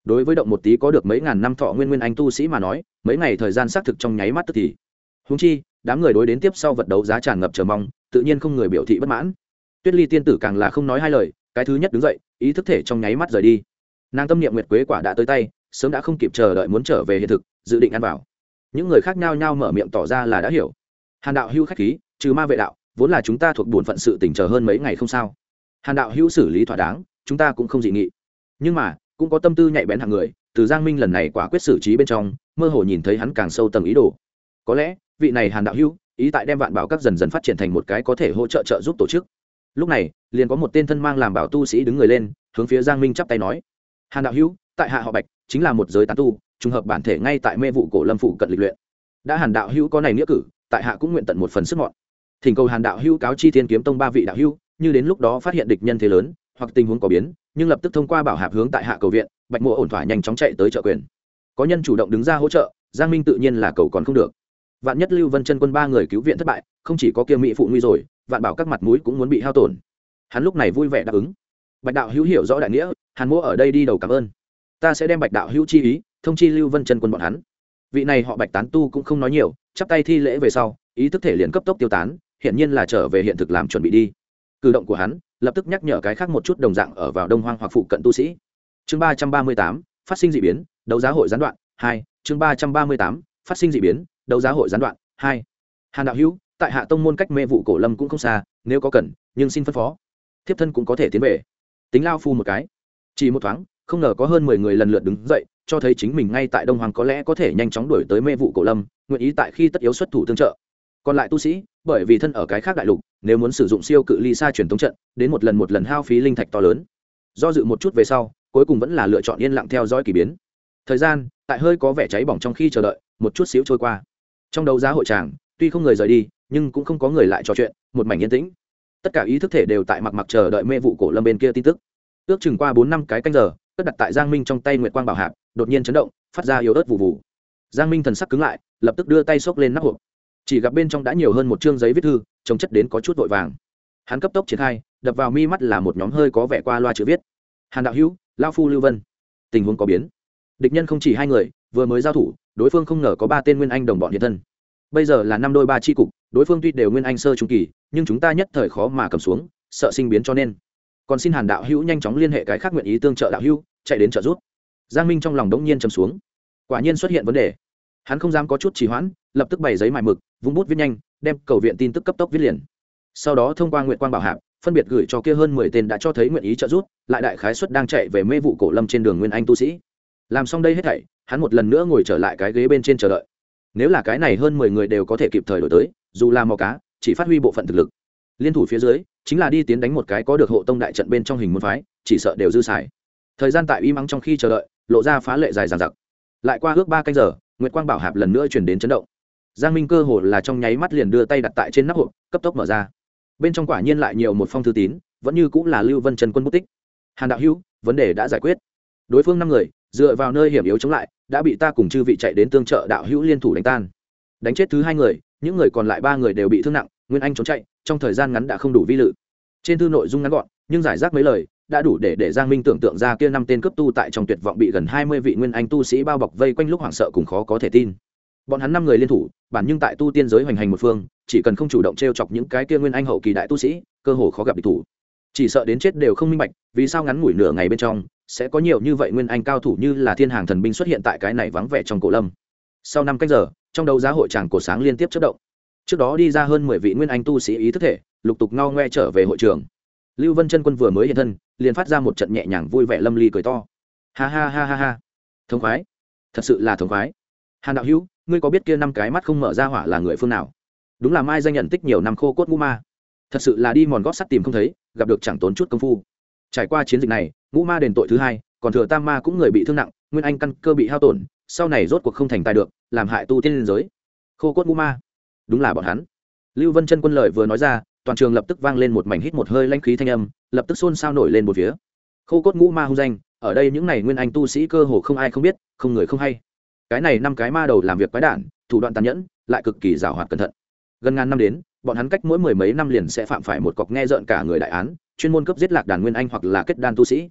[SPEAKER 1] Đối với động một tí có được mấy ngàn năm thọ nguyên nguyên anh tu sĩ mà nói, mấy ngày thời gian xác thực trong nháy mắt tức thì. Húng chi, đám người đối đến tiếp sau vật đấu giá tràn ngập chờ mong, tự nhiên không người biểu thị bất mãn. Tuyết ly tiên tử càng là không nói hai lời, cái thứ nhất đứng dậy, ý thức thể trong nháy mắt rời đi. Nàng tâm niệm nguyệt quế quả đã tới tay, sớm đã không kịp chờ đợi muốn trở về hiện thực, dự định ăn vào. Những người khác nhau nhau mở miệng tỏ ra là đã hiểu hàn đạo hữu khách khí, trừ ma vệ đạo, vốn là chúng ta thuộc bổn phận sự tỉnh chờ hơn mấy ngày không sao. Hàn đạo hữu xử lý thỏa đáng, chúng ta cũng không dị nghị. Nhưng mà, cũng có tâm tư nhạy bén hạng người, từ giang minh lần này quả quyết xử trí bên trong, mơ hồ nhìn thấy hắn càng sâu tầng ý đồ. Có lẽ, vị này hàn đạo hữu, ý tại đem vạn bảo các dần dần phát triển thành một cái có thể hỗ trợ trợ giúp tổ chức. Lúc này, liền có một tên thân mang làm bảo tu sĩ đứng người lên, hướng phía giang minh chắp tay nói. Hàn đạo hữu, tại hạ họ bạch, chính là một giới tán tu, trùng hợp bản thể ngay tại mê vụ cổ lâm phủ cận lịch luyện. Đã hàn đạo hữu có này nghĩa cử tại hạ cũng nguyện tận một phần sức mọn. Thỉnh cầu hàn đạo hữu cáo chi thiên kiếm tông ba vị đạo hữu, như đến lúc đó phát hiện địch nhân thế lớn, hoặc tình huống có biến, nhưng lập tức thông qua bảo hạp hướng tại hạ cầu viện, bạch mộ ổn thỏa nhanh chóng chạy tới trợ quyền. Có nhân chủ động đứng ra hỗ trợ, giang minh tự nhiên là cầu còn không được. Vạn nhất lưu vân chân quân ba người cứu viện thất bại, không chỉ có kia mỹ phụ nguy rồi, vạn bảo các mặt mũi cũng muốn bị hao tổn. Hắn lúc này vui vẻ đáp ứng. Bạch đạo hữu hiểu rõ đại nghĩa, hàn mỗ ở đây đi đầu cảm ơn. Ta sẽ đem bạch đạo hữu chi ý, thông chi lưu vân chân quân bọn hắn. Vị này họ bạch tán tu cũng không nói nhiều chắp tay thi lễ về sau, ý thức thể liền cấp tốc tiêu tán hiện nhiên là trở về hiện thực làm chuẩn bị đi. Cử động của hắn, lập tức nhắc nhở cái khác một chút đồng dạng ở vào đông hoang hoặc phụ cận tu sĩ. Chương ba trăm ba mươi tám, phát sinh d ị biến, đấu giá hội gián đoạn, hai. Chương ba trăm ba mươi tám, phát sinh d ị biến, đấu giá hội gián đoạn, hai. Hàn đạo hữu, tại hạ tông môn cách mê vụ cổ lâm cũng không xa, nếu có cần, nhưng xin phân phó. Thiếp thân cũng có thể tiến về. Tính lao phu một cái. Chỉ một thoáng, không ngờ có hơn mười người lần lượt đứng dậy cho thấy chính mình ngay tại đông hoàng có lẽ có thể nhanh chóng đuổi tới mê vụ cổ lâm, nguyện ý tại khi tất yếu xuất thủ tương trợ. Còn lại tu sĩ, bởi vì thân ở cái khác đại lục, nếu muốn sử dụng siêu cự ly xa truyền thống trận, đến một lần một lần hao phí linh thạch to lớn. Do dự một chút về sau, cuối cùng vẫn là lựa chọn yên lặng theo dõi k ỳ biến. Thời gian, tại hơi có vẻ cháy bỏng trong khi chờ đợi, một chút xíu trôi qua. Trong đấu giá hội tràng, tuy không người rời đi, nhưng cũng không có người lại trò chuyện, một mảnh yên tĩnh. Tất cả ý thức thể đều tại mặc mặc chờ đợi mê vụ cổ lâm bên kia tin tức. Ước chừng qua bốn năm cái canh giờ cất đặt tại giang minh trong tay nguyệt quang bảo hạp, đột nhiên chấn động, phát ra yếu ớt vụ vụ giang minh thần sắc cứng lại, lập tức đưa tay xốc lên nắp hộp. Chỉ gặp bên trong đã nhiều hơn một chương giấy viết thư, trông chất đến có chút vội vàng. Hắn cấp tốc triển khai, đập vào mi mắt là một nhóm hơi có vẻ qua loa chữ viết. Hàn đạo hữu lao phu lưu vân. Tình huống có biến. Địch nhân không chỉ hai người, vừa mới giao thủ, đối phương không ngờ có ba tên nguyên anh đồng bọn hiện thân. Bây giờ là năm đôi ba tri cục, đối phương tuy đều nguyên anh sơ trung kỳ, nhưng chúng ta nhất thời khó mà cầm xuống, sợ sinh biến cho nên. Còn xin hàn đạo hữu nhanh chóng liên hệ cái khác nguyện ý tương trợ đạo hữu chạy đến trợ giúp. Giang minh trong lòng đống nhiên chầm xuống. Quả nhiên xuất hiện vấn đề. Hắn không dám có chút trì hoãn, lập tức bày giấy mài mực, vung bút viết nhanh, đem cầu viện tin tức cấp tốc viết liền. Sau đó thông qua nguyện quang bảo hạp, phân biệt gửi cho kia hơn mười tên đã cho thấy nguyện ý trợ giúp, lại đại khái xuất đang chạy về mê vụ cổ lâm trên đường nguyên anh tu sĩ. Làm xong đây hết thảy, hắn một lần nữa ngồi trở lại cái ghế bên trên chờ đợi. Nếu là cái này hơn mười người đều có thể kịp thời đổi tới, dù là mò cá, chỉ phát huy bộ phận thực lực. Liên thủ phía dưới, chính là đi tiến đánh một cái có được hộ tông đại trận bên trong hình môn phái, chỉ sợ đều dư xài thời gian tại y mắng trong khi chờ đợi, lộ ra phá lệ dài dàn giặc lại qua ước ba canh giờ nguyễn quang bảo hạp lần nữa chuyển đến chấn động. Giang minh cơ hồ là trong nháy mắt liền đưa tay đặt tại trên nắp hộp, cấp tốc mở ra. Bên trong quả nhiên lại nhiều một phong thư tín, vẫn như cũng là lưu vân trần quân bút tích. Hàn đạo hữu, vấn đề đã giải quyết. Đối phương năm người, dựa vào nơi hiểm yếu chống lại, đã bị ta cùng chư vị chạy đến tương trợ đạo hữu liên thủ đánh tan. Đánh chết thứ hai người, những người còn lại ba người đều bị thương nặng, nguyên anh trốn chạy, trong thời gian ngắn đã không đủ vi lự. Trên thư nội dung ngắn gọn, nhưng giải rác mấy lời đã đủ để để giang minh tưởng tượng ra kia năm tên cấp tu tại trong tuyệt vọng bị gần hai mươi vị nguyên anh tu sĩ bao bọc vây quanh lúc hoảng sợ cùng khó có thể tin. Bọn hắn năm người liên thủ, bản nhưng tại tu tiên giới hoành hành một phương, chỉ cần không chủ động t r e o chọc những cái kia nguyên anh hậu kỳ đại tu sĩ, cơ hồ khó gặp địch thủ. Chỉ sợ đến chết đều không minh bạch, vì sao ngắn ngủi nửa ngày bên trong, sẽ có nhiều như vậy nguyên anh cao thủ như là thiên hàng thần binh xuất hiện tại cái này vắng vẻ trong cổ lâm. Sau năm cách giờ, trong đấu giá hội tràng cổ sáng liên tiếp chất động. Trước đó đi ra hơn mười vị nguyên anh tu sĩ ý thức thể, lục tục ngao ngoe trở về hội trường lưu vân chân quân vừa mới hiện thân, liền phát ra một trận nhẹ nhàng vui vẻ lâm ly cười to. Ha ha ha ha ha. Thống khoái. Thật sự là thống khoái. Hàn đạo hữu, ngươi có biết kia năm cái mắt không mở ra hỏa là người phương nào? Đúng là mai danh nhận tích nhiều năm khô cốt ngũ ma. Thật sự là đi mòn gót sắt tìm không thấy, gặp được chẳng tốn chút công phu. Trải qua chiến dịch này ngũ ma đền tội thứ hai, còn thừa tam ma cũng người bị thương nặng, nguyên anh căn cơ bị hao tổn, sau này rốt cuộc không thành tài được, làm hại tu tiên liên giới. Khô cốt ngũ ma. Đúng là bọn hắn. Lưu vân chân quân lời vừa nói ra toàn trường lập tức vang lên một mảnh hít một hơi lanh khí thanh âm, lập tức xôn xao nổi lên một phía. Khô cốt ngũ ma hung danh, ở đây những này nguyên anh tu sĩ cơ hồ không ai không biết, không người không hay. Cái này năm cái ma đầu làm việc quái đản, thủ đoạn tàn nhẫn, lại cực kỳ giàu hoạt cẩn thận. Gần ngàn năm đến, bọn hắn cách mỗi mười mấy năm liền sẽ phạm phải một cọc nghe rợn cả người đại án, chuyên môn cấp giết lạc đàn nguyên anh hoặc là kết đan tu sĩ.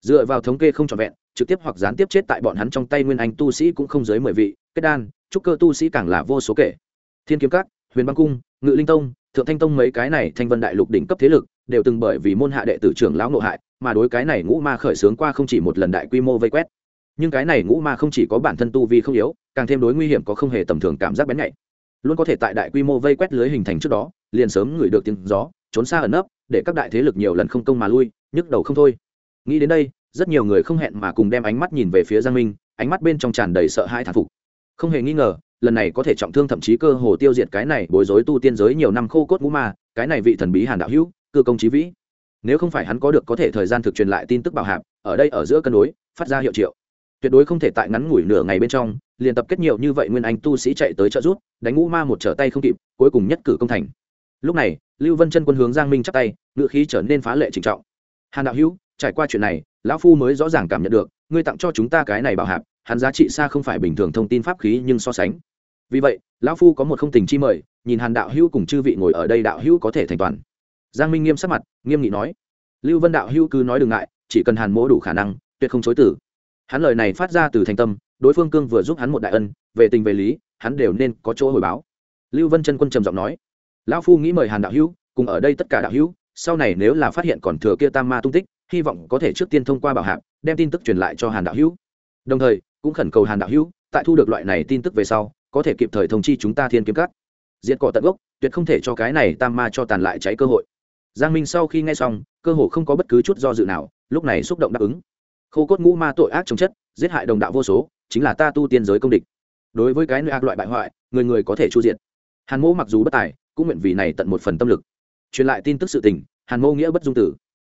[SPEAKER 1] Dựa vào thống kê không trọn vẹn, trực tiếp hoặc gián tiếp chết tại bọn hắn trong tay nguyên anh tu sĩ cũng không dưới mười vị, kết đan, trúc cơ tu sĩ càng là vô số kể. Thiên kiếm các, huyền băng cung, ngự linh tông thượng thanh tông mấy cái này thanh vân đại lục đỉnh cấp thế lực, đều từng bởi vì môn hạ đệ tử trưởng lão nội hại, mà đối cái này ngũ ma khởi xướng qua không chỉ một lần đại quy mô vây quét. Nhưng cái này ngũ ma không chỉ có bản thân tu vi không yếu, càng thêm đối nguy hiểm có không hề tầm thường cảm giác bén nhạy. Luôn có thể tại đại quy mô vây quét lưới hình thành trước đó, liền sớm ngửi được tiếng gió, trốn xa ẩn nấp, để các đại thế lực nhiều lần không công mà lui, nhức đầu không thôi. Nghĩ đến đây, rất nhiều người không hẹn mà cùng đem ánh mắt nhìn về phía giang minh, ánh mắt bên trong tràn đầy sợ hãi thản phục. Không hề nghi ngờ lần này có thể trọng thương thậm chí cơ hồ tiêu diệt cái này bối rối tu tiên giới nhiều năm khô cốt ngũ ma, cái này vị thần bí hàn đạo hữu, cư công trí vĩ. Nếu không phải hắn có được có thể thời gian thực truyền lại tin tức bảo hạp, ở đây ở giữa cân đối, phát ra hiệu triệu. Tuyệt đối không thể tại ngắn ngủi nửa ngày bên trong, liền tập kết nhiều như vậy nguyên anh tu sĩ chạy tới trợ rút đánh ngũ ma một trở tay không kịp, cuối cùng nhất cử công thành. Lúc này, lưu vân chân quân hướng giang minh chắp tay, ngựa khí trở nên phá lệ trịnh trọng. Hàn đạo hữu, trải qua chuyện này, lão phu mới rõ ràng cảm nhận được, ngươi tặng cho chúng ta cái này bảo hạp, hắn giá trị xa không phải bình thường thông tin pháp khí nhưng so sánh vì vậy, lão phu có một không tình chi mời, nhìn hàn đạo hữu cùng chư vị ngồi ở đây đạo hữu có thể thành toàn. Giang minh nghiêm sắc mặt, nghiêm nghị nói, lưu vân đạo hữu cứ nói đừng ngại, chỉ cần hàn mỗ đủ khả năng, tuyệt không chối tử hắn lời này phát ra từ thành tâm, đối phương cương vừa giúp hắn một đại ân, về tình về lý, hắn đều nên có chỗ hồi báo. Lưu vân chân quân trầm giọng nói, lão phu nghĩ mời hàn đạo hữu, cùng ở đây tất cả đạo hữu, sau này nếu là phát hiện còn thừa kia tam ma tung tích, hy vọng có thể trước tiên thông qua bảo hạc đem tin tức truyền lại cho hàn đạo hữu. Đồng thời, cũng khẩn cầu hàn đạo hữu, tại thu được loại này tin tức về sau có thể kịp thời thông chi chúng ta thiên kiếm cắt diệt cỏ tận gốc, tuyệt không thể cho cái này tam ma cho tàn lại cháy cơ hội. Giang minh sau khi nghe xong, cơ hồ không có bất cứ chút do dự nào, lúc này xúc động đáp ứng. Khô cốt ngũ ma tội ác chống chất, giết hại đồng đạo vô số, chính là ta tu tiên giới công địch. Đối với cái nơi ác loại bại hoại, người người có thể chu diệt. Hàn mỗ mặc dù bất tài, cũng nguyện vì này tận một phần tâm lực. Truyền lại tin tức sự tình, hàn mô nghĩa bất dung tử.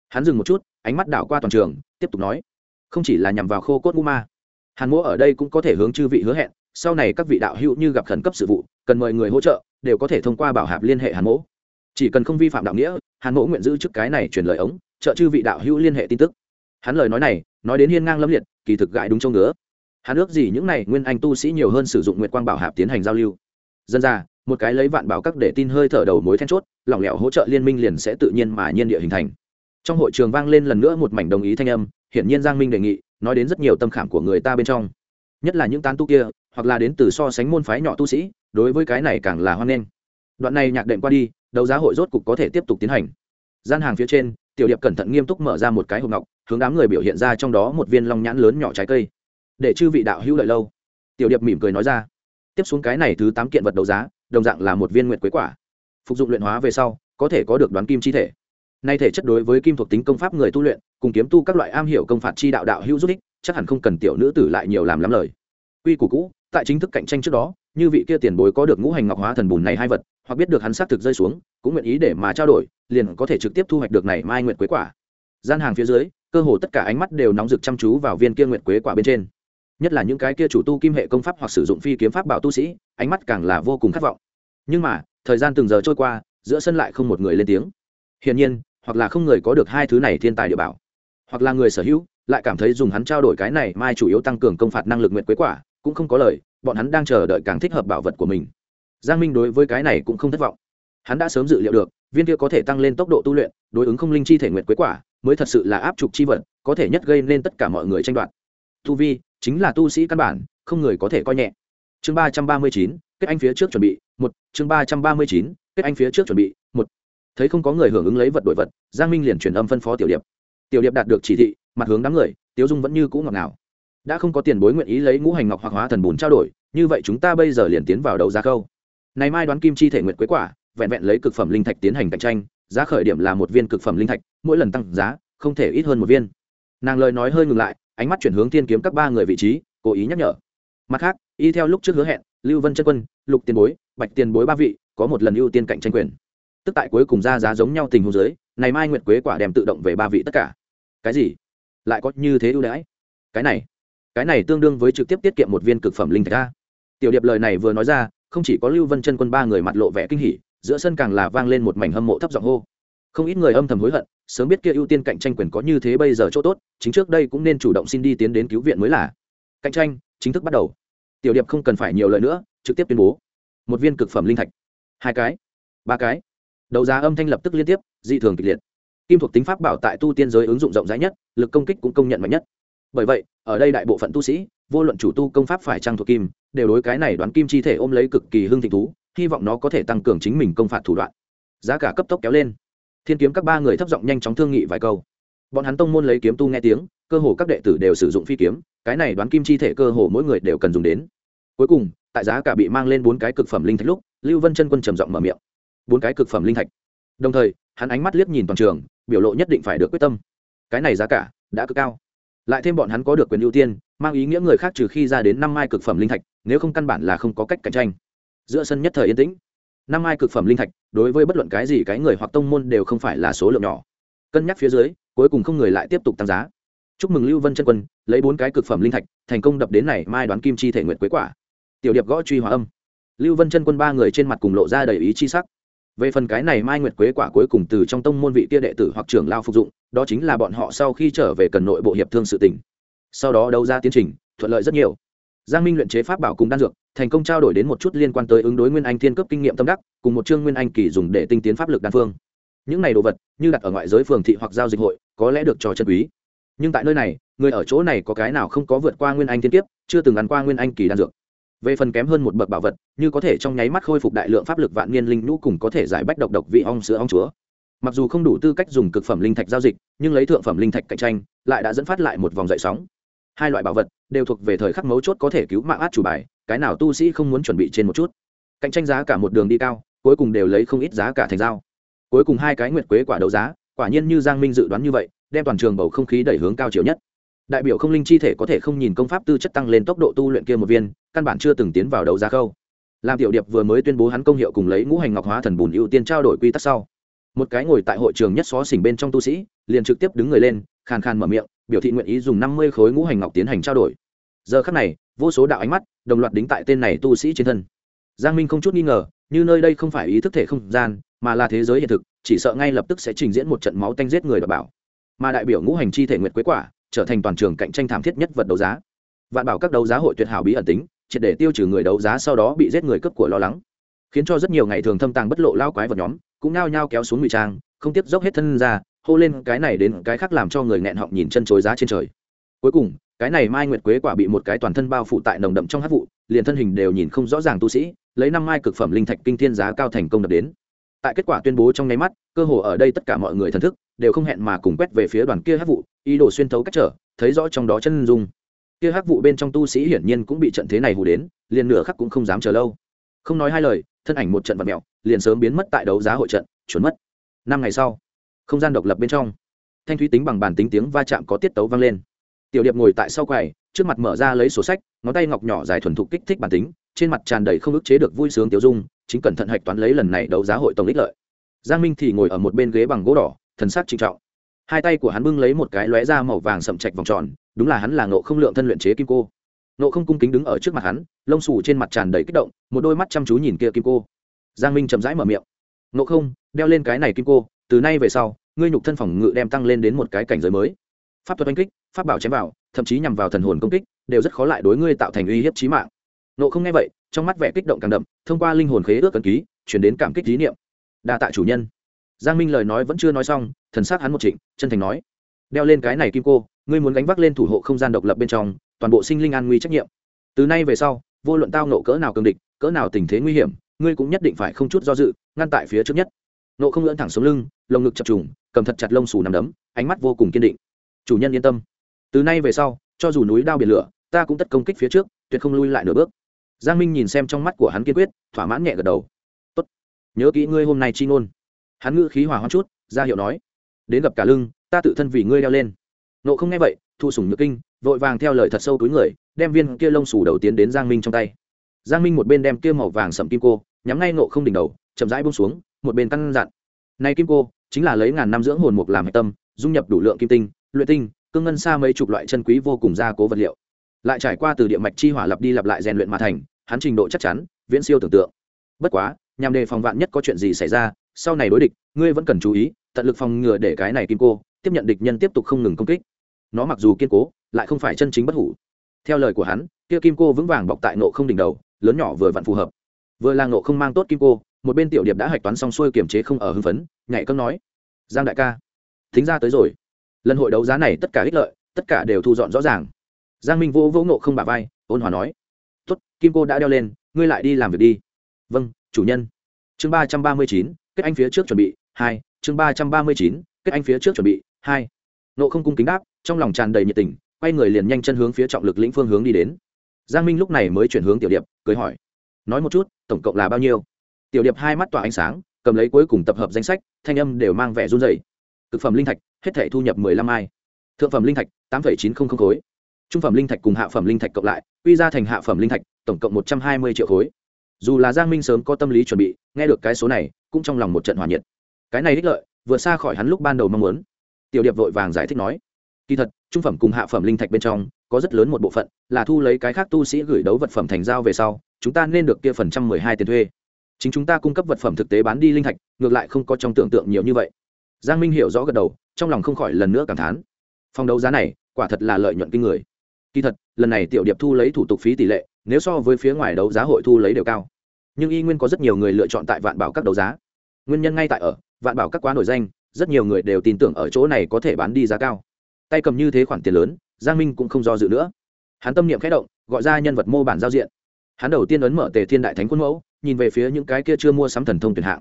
[SPEAKER 1] Hắn dừng một chút, ánh mắt đảo qua toàn trường, tiếp tục nói, không chỉ là nhằm vào khô cốt ngũ ma. Hàn mỗ ở đây cũng có thể hướng chư vị hứa hẹn sau này các vị đạo hữu như gặp khẩn cấp sự vụ, cần mời người hỗ trợ, đều có thể thông qua bảo hạp liên hệ hàn mỗ. Chỉ cần không vi phạm đạo nghĩa, hàn mỗ nguyện giữ chức cái này truyền lời ống, trợ chư vị đạo hữu liên hệ tin tức. Hắn lời nói này, nói đến hiên ngang lâm liệt, kỳ thực gãi đúng châu ngứa. Hắn ước gì những này nguyên anh tu sĩ nhiều hơn sử dụng nguyện quang bảo hạp tiến hành giao lưu. Dân ra, một cái lấy vạn bảo các để tin hơi thở đầu mối then chốt, lỏng lẻo hỗ trợ liên minh liền sẽ tự nhiên mà nhiên địa hình thành. Trong hội trường vang lên lần nữa một mảnh đồng ý thanh âm, hiển nhiên giang minh đề nghị, nói đến rất nhiều tâm khảm của người ta bên trong. Nhất là những tán tu kia hoặc là đến từ so sánh môn phái nhỏ tu sĩ, đối với cái này càng là hoan nghênh. Đoạn này nhạc đệm qua đi, đấu giá hội rốt cục có thể tiếp tục tiến hành. Gian hàng phía trên, tiểu điệp cẩn thận nghiêm túc mở ra một cái hộp ngọc, hướng đám người biểu hiện ra trong đó một viên long nhãn lớn nhỏ trái cây. Để chư vị đạo hữu lợi lâu. Tiểu điệp mỉm cười nói ra. Tiếp xuống cái này thứ tám kiện vật đấu giá, đồng dạng là một viên nguyệt quế quả. Phục dụng luyện hóa về sau, có thể có được đoán kim chi thể. Nay thể chất đối với kim thuộc tính công pháp người tu luyện, cùng kiếm tu các loại am hiểu công phạt chi đạo đạo hữu giúp ích, chắc hẳn không cần tiểu nữ tử lại nhiều làm lắm lời. Quy củ cũ tại chính thức cạnh tranh trước đó, như vị kia tiền bối có được ngũ hành ngọc hóa thần bùn này hai vật, hoặc biết được hắn xác thực rơi xuống, cũng nguyện ý để mà trao đổi, liền có thể trực tiếp thu hoạch được này mai nguyệt quế quả. Gian hàng phía dưới, cơ hồ tất cả ánh mắt đều nóng rực chăm chú vào viên kia nguyệt quế quả bên trên. Nhất là những cái kia chủ tu kim hệ công pháp hoặc sử dụng phi kiếm pháp bảo tu sĩ, ánh mắt càng là vô cùng khát vọng. Nhưng mà, thời gian từng giờ trôi qua, giữa sân lại không một người lên tiếng. Hiển nhiên, hoặc là không người có được hai thứ này thiên tài địa bảo, hoặc là người sở hữu, lại cảm thấy dùng hắn trao đổi cái này mai chủ yếu tăng cường công phạt năng lực nguyện quế quả cũng không có lời, bọn hắn đang chờ đợi càng thích hợp bảo vật của mình. Giang minh đối với cái này cũng không thất vọng. Hắn đã sớm dự liệu được, viên kia có thể tăng lên tốc độ tu luyện, đối ứng không linh chi thể nguyện quế quả, mới thật sự là áp trục chi vật, có thể nhất gây nên tất cả mọi người tranh đoạt. Tu vi, chính là tu sĩ căn bản, không người có thể coi nhẹ. Chương ba trăm ba mươi chín, kết anh phía trước chuẩn bị, một. Chương ba trăm ba mươi chín, kết anh phía trước chuẩn bị, một. Thấy không có người hưởng ứng lấy vật đổi vật, giang minh liền truyền âm phân phó tiểu điệp. Tiểu điệp đạt được chỉ thị, mặt hướng đám người tiêu dung vẫn như cũ ngọt ngào đã không có tiền bối nguyện ý lấy ngũ hành ngọc hoặc hóa thần bùn trao đổi, như vậy chúng ta bây giờ liền tiến vào đấu giá câu này mai đoán kim chi thể nguyện quế quả, vẹn vẹn lấy cực phẩm linh thạch tiến hành cạnh tranh, giá khởi điểm là một viên cực phẩm linh thạch, mỗi lần tăng giá, không thể ít hơn một viên. Nàng lời nói hơi ngừng lại, ánh mắt chuyển hướng thiên kiếm các ba người vị trí, cố ý nhắc nhở. Mặt khác, y theo lúc trước hứa hẹn, lưu vân chân quân, lục tiền bối, bạch tiền bối ba vị, có một lần ưu tiên cạnh tranh quyền. Tức tại cuối cùng ra giá giống nhau tình huống dưới, này mai nguyệt quế quả đem tự động về ba vị tất cả. Cái gì? Lại có như thế ưu đãi? Cái này cái này tương đương với trực tiếp tiết kiệm một viên cực phẩm linh thạch a. Tiểu điệp lời này vừa nói ra, không chỉ có lưu vân chân quân ba người mặt lộ vẻ kinh hỉ, giữa sân càng là vang lên một mảnh hâm mộ thấp giọng hô. Không ít người âm thầm hối hận, sớm biết kia ưu tiên cạnh tranh quyền có như thế bây giờ chỗ tốt, chính trước đây cũng nên chủ động xin đi tiến đến cứu viện mới là. Cạnh tranh, chính thức bắt đầu. Tiểu điệp không cần phải nhiều lời nữa, trực tiếp tuyên bố. Một viên cực phẩm linh thạch. Hai cái. Ba cái. Đấu giá âm thanh lập tức liên tiếp, dị thường kịch liệt. Kim thuộc tính pháp bảo tại tu tiên giới ứng dụng rộng rãi nhất, lực công kích cũng công nhận mạnh nhất bởi vậy, ở đây đại bộ phận tu sĩ, vô luận chủ tu công pháp phải trang thuộc kim, đều đối cái này đoán kim chi thể ôm lấy cực kỳ hưng thịnh thú, hy vọng nó có thể tăng cường chính mình công phạt thủ đoạn. Giá cả cấp tốc kéo lên. Thiên kiếm các ba người thấp giọng nhanh chóng thương nghị vài câu. Bọn hắn tông môn lấy kiếm tu nghe tiếng, cơ hồ các đệ tử đều sử dụng phi kiếm, cái này đoán kim chi thể cơ hồ mỗi người đều cần dùng đến. Cuối cùng, tại giá cả bị mang lên bốn cái cực phẩm linh thạch lúc, lưu vân chân quân trầm giọng mở miệng. Bốn cái cực phẩm linh thạch. Đồng thời, hắn ánh mắt liếc nhìn toàn trường, biểu lộ nhất định phải được quyết tâm. Cái này giá cả đã cực cao lại thêm bọn hắn có được quyền ưu tiên, mang ý nghĩa người khác trừ khi ra đến năm mai cực phẩm linh thạch, nếu không căn bản là không có cách cạnh tranh. Giữa sân nhất thời yên tĩnh. Năm mai cực phẩm linh thạch, đối với bất luận cái gì cái người hoặc tông môn đều không phải là số lượng nhỏ. Cân nhắc phía dưới, cuối cùng không người lại tiếp tục tăng giá. Chúc mừng lưu vân chân quân, lấy bốn cái cực phẩm linh thạch, thành công đập đến này mai đoán kim chi thể nguyện quế quả. Tiểu điệp gõ truy hòa âm. Lưu vân chân quân ba người trên mặt cùng lộ ra đầy ý chi sắc về phần cái này mai nguyệt quế quả cuối cùng từ trong tông môn vị tia đệ tử hoặc trưởng lao phục dụng, đó chính là bọn họ sau khi trở về cần nội bộ hiệp thương sự tỉnh sau đó đấu ra tiến trình, thuận lợi rất nhiều. Giang minh luyện chế pháp bảo cùng đan dược, thành công trao đổi đến một chút liên quan tới ứng đối nguyên anh thiên cấp kinh nghiệm tâm đắc, cùng một chương nguyên anh kỳ dùng để tinh tiến pháp lực đan phương. Những này đồ vật, như đặt ở ngoại giới phường thị hoặc giao dịch hội, có lẽ được cho chân quý. Nhưng tại nơi này, người ở chỗ này có cái nào không có vượt qua nguyên anh thiên kiếp, chưa từng ăn qua nguyên anh kỳ đan dược? Về phần kém hơn một bậc bảo vật, như có thể trong nháy mắt khôi phục đại lượng pháp lực vạn niên linh nhũ cùng có thể giải bách độc độc vị ong sữa ong chúa. Mặc dù không đủ tư cách dùng cực phẩm linh thạch giao dịch, nhưng lấy thượng phẩm linh thạch cạnh tranh, lại đã dẫn phát lại một vòng dậy sóng. Hai loại bảo vật đều thuộc về thời khắc mấu chốt có thể cứu mạng át chủ bài, cái nào tu sĩ không muốn chuẩn bị trên một chút. Cạnh tranh giá cả một đường đi cao, cuối cùng đều lấy không ít giá cả thành giao. Cuối cùng hai cái nguyệt quế quả đấu giá, quả nhiên như giang minh dự đoán như vậy, đem toàn trường bầu không khí đẩy hướng cao chiều nhất đại biểu không linh chi thể có thể không nhìn công pháp tư chất tăng lên tốc độ tu luyện kia một viên, căn bản chưa từng tiến vào đấu giá khâu. Làm tiểu điệp vừa mới tuyên bố hắn công hiệu cùng lấy ngũ hành ngọc hóa thần bùn ưu tiên trao đổi quy tắc sau, một cái ngồi tại hội trường nhất xó xỉnh bên trong tu sĩ, liền trực tiếp đứng người lên, khàn khàn mở miệng, biểu thị nguyện ý dùng năm mươi khối ngũ hành ngọc tiến hành trao đổi. Giờ khắc này, vô số đạo ánh mắt đồng loạt đính tại tên này tu sĩ trên thân. Giang minh không chút nghi ngờ, như nơi đây không phải ý thức thể không gian, mà là thế giới hiện thực, chỉ sợ ngay lập tức sẽ trình diễn một trận máu tanh giết người đ bảo. Mà đại biểu ngũ hành chi thể nguyệt quế quả trở thành toàn trường cạnh tranh thảm thiết nhất vật đấu giá. Vạn bảo các đấu giá hội tuyệt hảo bí ẩn tính, triệt để tiêu trừ người đấu giá sau đó bị giết người cấp của lo lắng. Khiến cho rất nhiều ngày thường thâm tàng bất lộ lao quái vật nhóm cũng nao nhao kéo xuống ngụy trang, không tiếp dốc hết thân ra, hô lên cái này đến cái khác làm cho người nghẹn họng nhìn chân chối giá trên trời. Cuối cùng, cái này mai nguyệt quế quả bị một cái toàn thân bao phủ tại nồng đậm trong hát vụ, liền thân hình đều nhìn không rõ ràng tu sĩ, lấy năm mai cực phẩm linh thạch kinh thiên giá cao thành công đập đến. Tại kết quả tuyên bố trong nháy mắt, cơ hồ ở đây tất cả mọi người thần thức đều không hẹn mà cùng quét về phía đoàn kia hắc vụ, ý đồ xuyên thấu cách trở, thấy rõ trong đó chân dung. Kia hắc vụ bên trong tu sĩ hiển nhiên cũng bị trận thế này hù đến, liền nửa khắc cũng không dám chờ lâu. Không nói hai lời, thân ảnh một trận vật mẹo liền sớm biến mất tại đấu giá hội trận, chuẩn mất. Năm ngày sau, không gian độc lập bên trong, thanh thúy tính bằng bàn tính tiếng va chạm có tiết tấu vang lên. Tiểu điệp ngồi tại sau quầy, trước mặt mở ra lấy sổ sách, ngón tay ngọc nhỏ dài thuần thục kích thích bản tính, trên mặt tràn đầy không ức chế được vui sướng tiêu dung, chính cẩn thận hạch toán lấy lần này đấu giá hội tổng ích lợi. Giang minh thì ngồi ở một bên ghế bằng gỗ đỏ thần sắc trinh trọng. Hai tay của hắn bưng lấy một cái lóe da màu vàng sậm chạch vòng tròn, đúng là hắn là nộ không lượng thân luyện chế kim cô. Nộ không cung kính đứng ở trước mặt hắn, lông xù trên mặt tràn đầy kích động, một đôi mắt chăm chú nhìn kia kim cô. Giang minh chậm rãi mở miệng. Nộ không, đeo lên cái này kim cô, từ nay về sau, ngươi nhục thân phòng ngự đem tăng lên đến một cái cảnh giới mới. Pháp thuật oanh kích, pháp bảo chém vào, thậm chí nhằm vào thần hồn công kích, đều rất khó lại đối ngươi tạo thành uy hiếp trí mạng. Nộ không nghe vậy, trong mắt vẻ kích động càng đậm, thông qua linh hồn khế ước cân ký, chuyển đến cảm kích lý niệm. Đa tạ chủ nhân giang minh lời nói vẫn chưa nói xong, thần s á c hắn một trịnh, chân thành nói, đeo lên cái này kim cô, ngươi muốn gánh vác lên thủ hộ không gian độc lập bên trong, toàn bộ sinh linh an nguy trách nhiệm. Từ nay về sau, vô luận tao nộ cỡ nào cường địch, cỡ nào tình thế nguy hiểm, ngươi cũng nhất định phải không chút do dự, ngăn tại phía trước nhất. Nộ không lưỡn thẳng xuống lưng, lồng ngực chập trùng, cầm thật chặt lông xù nằm đấm, ánh mắt vô cùng kiên định. Chủ nhân yên tâm. Từ nay về sau, cho dù núi đao biển lửa, ta cũng tất công kích phía trước, tuyệt không lui lại nửa bước. Giang minh nhìn xem trong mắt của hắn kiên quyết, thỏa mãn nhẹ gật đầu. Tốt. Nhớ kỹ ngươi hôm nay chi ngôn hắn ngữ khí hòa hoang chút, ra hiệu nói, đến gặp cả lưng, ta tự thân vì ngươi leo lên. Nộ không nghe vậy, thu sủng nhược kinh, vội vàng theo lời thật sâu túi người, đem viên kia lông xù đầu tiến đến giang minh trong tay. Giang minh một bên đem kia màu vàng sậm kim cô, nhắm ngay nộ không đỉnh đầu, chậm rãi bông xuống, một bên căn dặn nay kim cô, chính là lấy ngàn năm dưỡng hồn mục làm hạch tâm, dung nhập đủ lượng kim tinh, luyện tinh, cương ngân xa mấy chục loại chân quý vô cùng gia cố vật liệu. Lại trải qua từ địa mạch chi hỏa lặp đi lặp lại rèn luyện mà thành, hắn trình độ chắc chắn, viễn siêu tưởng tượng. Bất quá, nhằm đề phòng vạn nhất có chuyện gì xảy ra sau này đối địch, ngươi vẫn cần chú ý, tận lực phòng ngừa để cái này kim cô tiếp nhận địch nhân tiếp tục không ngừng công kích. Nó mặc dù kiên cố, lại không phải chân chính bất hủ. Theo lời của hắn, kia kim cô vững vàng bọc tại nộ không đỉnh đầu, lớn nhỏ vừa vặn phù hợp. Vừa là nộ không mang tốt kim cô, một bên tiểu điệp đã hạch toán xong xuôi kiềm chế không ở hưng phấn, nhảy cấm nói, giang đại ca, thính ra tới rồi. Lần hội đấu giá này tất cả ích lợi, tất cả đều thu dọn rõ ràng. Giang minh vỗ vô nộ không bà vai, ôn hòa nói, tốt, kim cô đã đeo lên, ngươi lại đi làm việc đi. Vâng chủ nhân. Chương ba trăm ba mươi chín kết anh phía trước chuẩn bị, hai, chương ba trăm ba mươi chín, kết anh phía trước chuẩn bị, hai. Nộ không cung kính đáp, trong lòng tràn đầy nhiệt tình, quay người liền nhanh chân hướng phía trọng lực lĩnh phương hướng đi đến. Giang minh lúc này mới chuyển hướng tiểu điệp, cười hỏi, nói một chút, tổng cộng là bao nhiêu? Tiểu điệp hai mắt tỏa ánh sáng, cầm lấy cuối cùng tập hợp danh sách, thanh âm đều mang vẻ run dày thực phẩm linh thạch, hết thể thu nhập mười lăm ai thượng phẩm linh thạch, tám chín không không khối. Trung phẩm linh thạch cùng hạ phẩm linh thạch cộng lại, quy ra thành hạ phẩm linh thạch, tổng cộng một trăm hai mươi triệu khối dù là giang minh sớm có tâm lý chuẩn bị nghe được cái số này cũng trong lòng một trận hòa nhiệt cái này ích lợi vượt xa khỏi hắn lúc ban đầu mong muốn tiểu điệp vội vàng giải thích nói kỳ thật trung phẩm cùng hạ phẩm linh thạch bên trong có rất lớn một bộ phận là thu lấy cái khác tu sĩ gửi đấu vật phẩm thành giao về sau chúng ta nên được kia phần trăm mười hai tiền thuê chính chúng ta cung cấp vật phẩm thực tế bán đi linh thạch ngược lại không có trong tưởng tượng nhiều như vậy giang minh hiểu rõ gật đầu trong lòng không khỏi lần nữa cảm thán phòng đấu giá này quả thật là lợi nhuận kinh người kỳ thật lần này tiểu điệp thu lấy thủ tục phí tỷ lệ nếu so với phía ngoài đấu giá hội thu lấy đều cao. Nhưng y nguyên có rất nhiều người lựa chọn tại vạn bảo các đấu giá. Nguyên nhân ngay tại ở, vạn bảo các quá nổi danh, rất nhiều người đều tin tưởng ở chỗ này có thể bán đi giá cao. Tay cầm như thế khoản tiền lớn, giang minh cũng không do dự nữa. Hắn tâm niệm khẽ động, gọi ra nhân vật mô bản giao diện. Hắn đầu tiên ấn mở tề thiên đại thánh quân mẫu, nhìn về phía những cái kia chưa mua sắm thần thông tuyển hạng.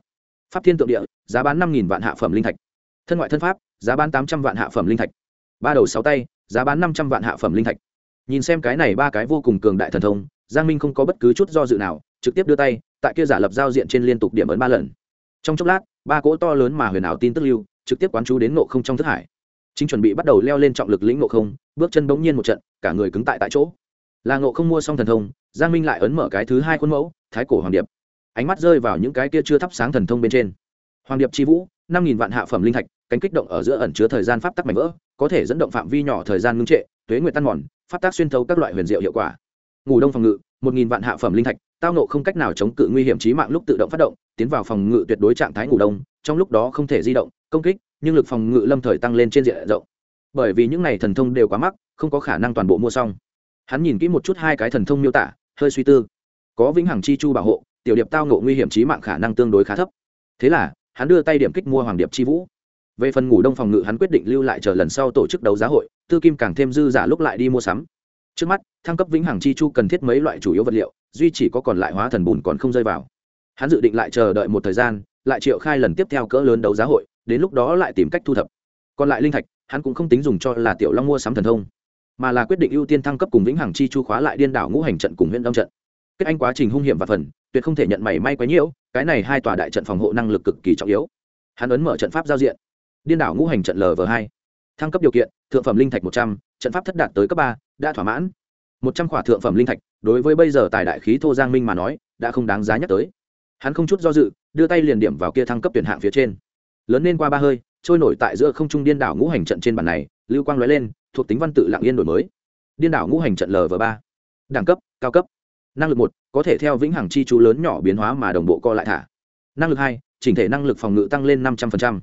[SPEAKER 1] Pháp thiên tượng địa, giá bán năm vạn hạ phẩm linh thạch. Thân ngoại thân pháp, giá bán tám trăm vạn hạ phẩm linh thạch. Ba đầu sáu tay, giá bán năm trăm vạn hạ phẩm linh thạch. Nhìn xem cái này ba cái vô cùng cường đại thần thông giang minh không có bất cứ chút do dự nào, trực tiếp đưa tay, tại kia giả lập giao diện trên liên tục điểm ấn ba lần. Trong chốc lát, ba cỗ to lớn mà huyền ảo tin tức lưu, trực tiếp quán chú đến nộ không trong thức hải. Chính chuẩn bị bắt đầu leo lên trọng lực lĩnh nộ không, bước chân bỗng nhiên một trận, cả người cứng tại tại chỗ. Là nộ không mua xong thần thông, giang minh lại ấn mở cái thứ hai khuôn mẫu, thái cổ hoàng điệp. Ánh mắt rơi vào những cái kia chưa thắp sáng thần thông bên trên. Hoàng điệp c vũ, năm nghìn vạn hạ phẩm linh thạch, cánh kích động ở giữa ẩn chứa thời gian pháp tắc mạnh vỡ, có thể dẫn động phạm vi nhỏ thời gian ngưng trệ, tuế nguyện tan mòn, pháp tác xuyên thấu các loại huyền diệu hiệu quả ngủ đông phòng ngự, một nghìn vạn hạ phẩm linh thạch, tao nộ không cách nào chống cự nguy hiểm trí mạng lúc tự động phát động, tiến vào phòng ngự tuyệt đối trạng thái ngủ đông, trong lúc đó không thể di động, công kích, nhưng lực phòng ngự lâm thời tăng lên trên diện rộng. Bởi vì những này thần thông đều quá mắc, không có khả năng toàn bộ mua xong. Hắn nhìn kỹ một chút hai cái thần thông miêu tả, hơi suy tư. Có vĩnh hằng chi chu bảo hộ, tiểu điệp tao ngộ nguy hiểm trí mạng khả năng tương đối khá thấp. Thế là, hắn đưa tay điểm kích mua hoàng điệp chi vũ. Về phần ngủ đông phòng ngự hắn quyết định lưu lại chờ lần sau tổ chức đấu giá hội, tư kim càng thêm dư giả lúc lại đi mua sắm trước mắt, thăng cấp vĩnh hằng chi chu cần thiết mấy loại chủ yếu vật liệu, duy chỉ có còn lại hóa thần bùn còn không rơi vào. Hắn dự định lại chờ đợi một thời gian, lại triệu khai lần tiếp theo cỡ lớn đấu giá hội, đến lúc đó lại tìm cách thu thập. Còn lại linh thạch, hắn cũng không tính dùng cho là tiểu long mua sắm thần thông, mà là quyết định ưu tiên thăng cấp cùng vĩnh hằng chi chu khóa lại điên đảo ngũ hành trận cùng huyện đông trận. Kết anh quá trình hung hiểm và phần, tuyệt không thể nhận mảy may quấy nhiễu, cái này hai tòa đại trận phòng hộ năng lực cực kỳ trọng yếu. Hắn ấn mở trận pháp giao diện. Điên đảo ngũ hành trận lv hai. Thăng cấp điều kiện, thượng phẩm linh thạch một trăm, trận pháp thất đạt tới cấp ba đã thỏa mãn. Một trăm khỏa thượng phẩm linh thạch, đối với bây giờ tài đại khí thô giang minh mà nói, đã không đáng giá nhắc tới. Hắn không chút do dự, đưa tay liền điểm vào kia thăng cấp tuyển hạng phía trên. Lớn lên qua ba hơi, trôi nổi tại giữa không trung điên đảo ngũ hành trận trên bản này, lưu quang lóe lên, thuộc tính văn tự lạng yên đổi mới. Điên đảo ngũ hành trận lv ba. Đẳng cấp, cao cấp. Năng lực một, có thể theo vĩnh hằng chi chú lớn nhỏ biến hóa mà đồng bộ co lại thả. Năng lực hai, chỉnh thể năng lực phòng ngự tăng lên năm trăm linh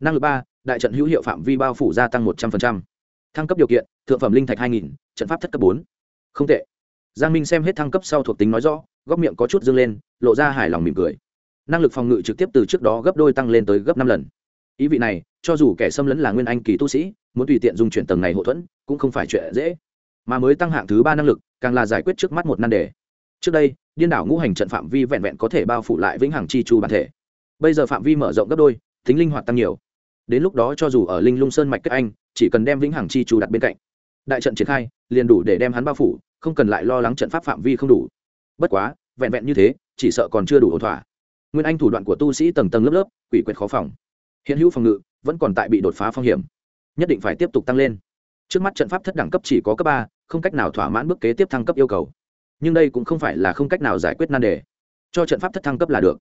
[SPEAKER 1] năng lực ba, đại trận hữu hiệu phạm vi bao phủ gia tăng một trăm linh thăng cấp điều kiện thượng phẩm linh thạch hai nghìn, trận pháp thất cấp bốn. Không tệ. Giang minh xem hết thăng cấp sau thuộc tính nói rõ, góc miệng có chút dâng lên, lộ ra hài lòng mỉm cười. Năng lực phòng ngự trực tiếp từ trước đó gấp đôi tăng lên tới gấp năm lần. Ý vị này, cho dù kẻ xâm lấn là nguyên anh kỳ tu sĩ, muốn tùy tiện dùng chuyển tầng này hậu thuẫn, cũng không phải chuyện dễ. Mà mới tăng hạng thứ ba năng lực, càng là giải quyết trước mắt một nan đề. Trước đây, điên đảo ngũ hành trận phạm vi vẹn vẹn có thể bao phủ lại vĩnh hằng chi chu bản thể. Bây giờ phạm vi mở rộng gấp đôi, tính linh hoạt tăng nhiều. Đến lúc đó cho dù ở linh lung sơn mạch các anh, chỉ cần đem vĩnh hằng chi chu đặt bên cạnh đại trận triển khai, liền đủ để đem hắn bao phủ, không cần lại lo lắng trận pháp phạm vi không đủ. Bất quá, vẹn vẹn như thế, chỉ sợ còn chưa đủ ổn thỏa. Nguyên anh thủ đoạn của tu sĩ tầng tầng lớp lớp, quỷ quyệt khó phòng. Hiện hữu phòng ngự vẫn còn tại bị đột phá phong hiểm. Nhất định phải tiếp tục tăng lên. Trước mắt trận pháp thất đẳng cấp chỉ có cấp ba, không cách nào thỏa mãn bước kế tiếp thăng cấp yêu cầu. Nhưng đây cũng không phải là không cách nào giải quyết nan đề. Cho trận pháp thất thăng cấp là được.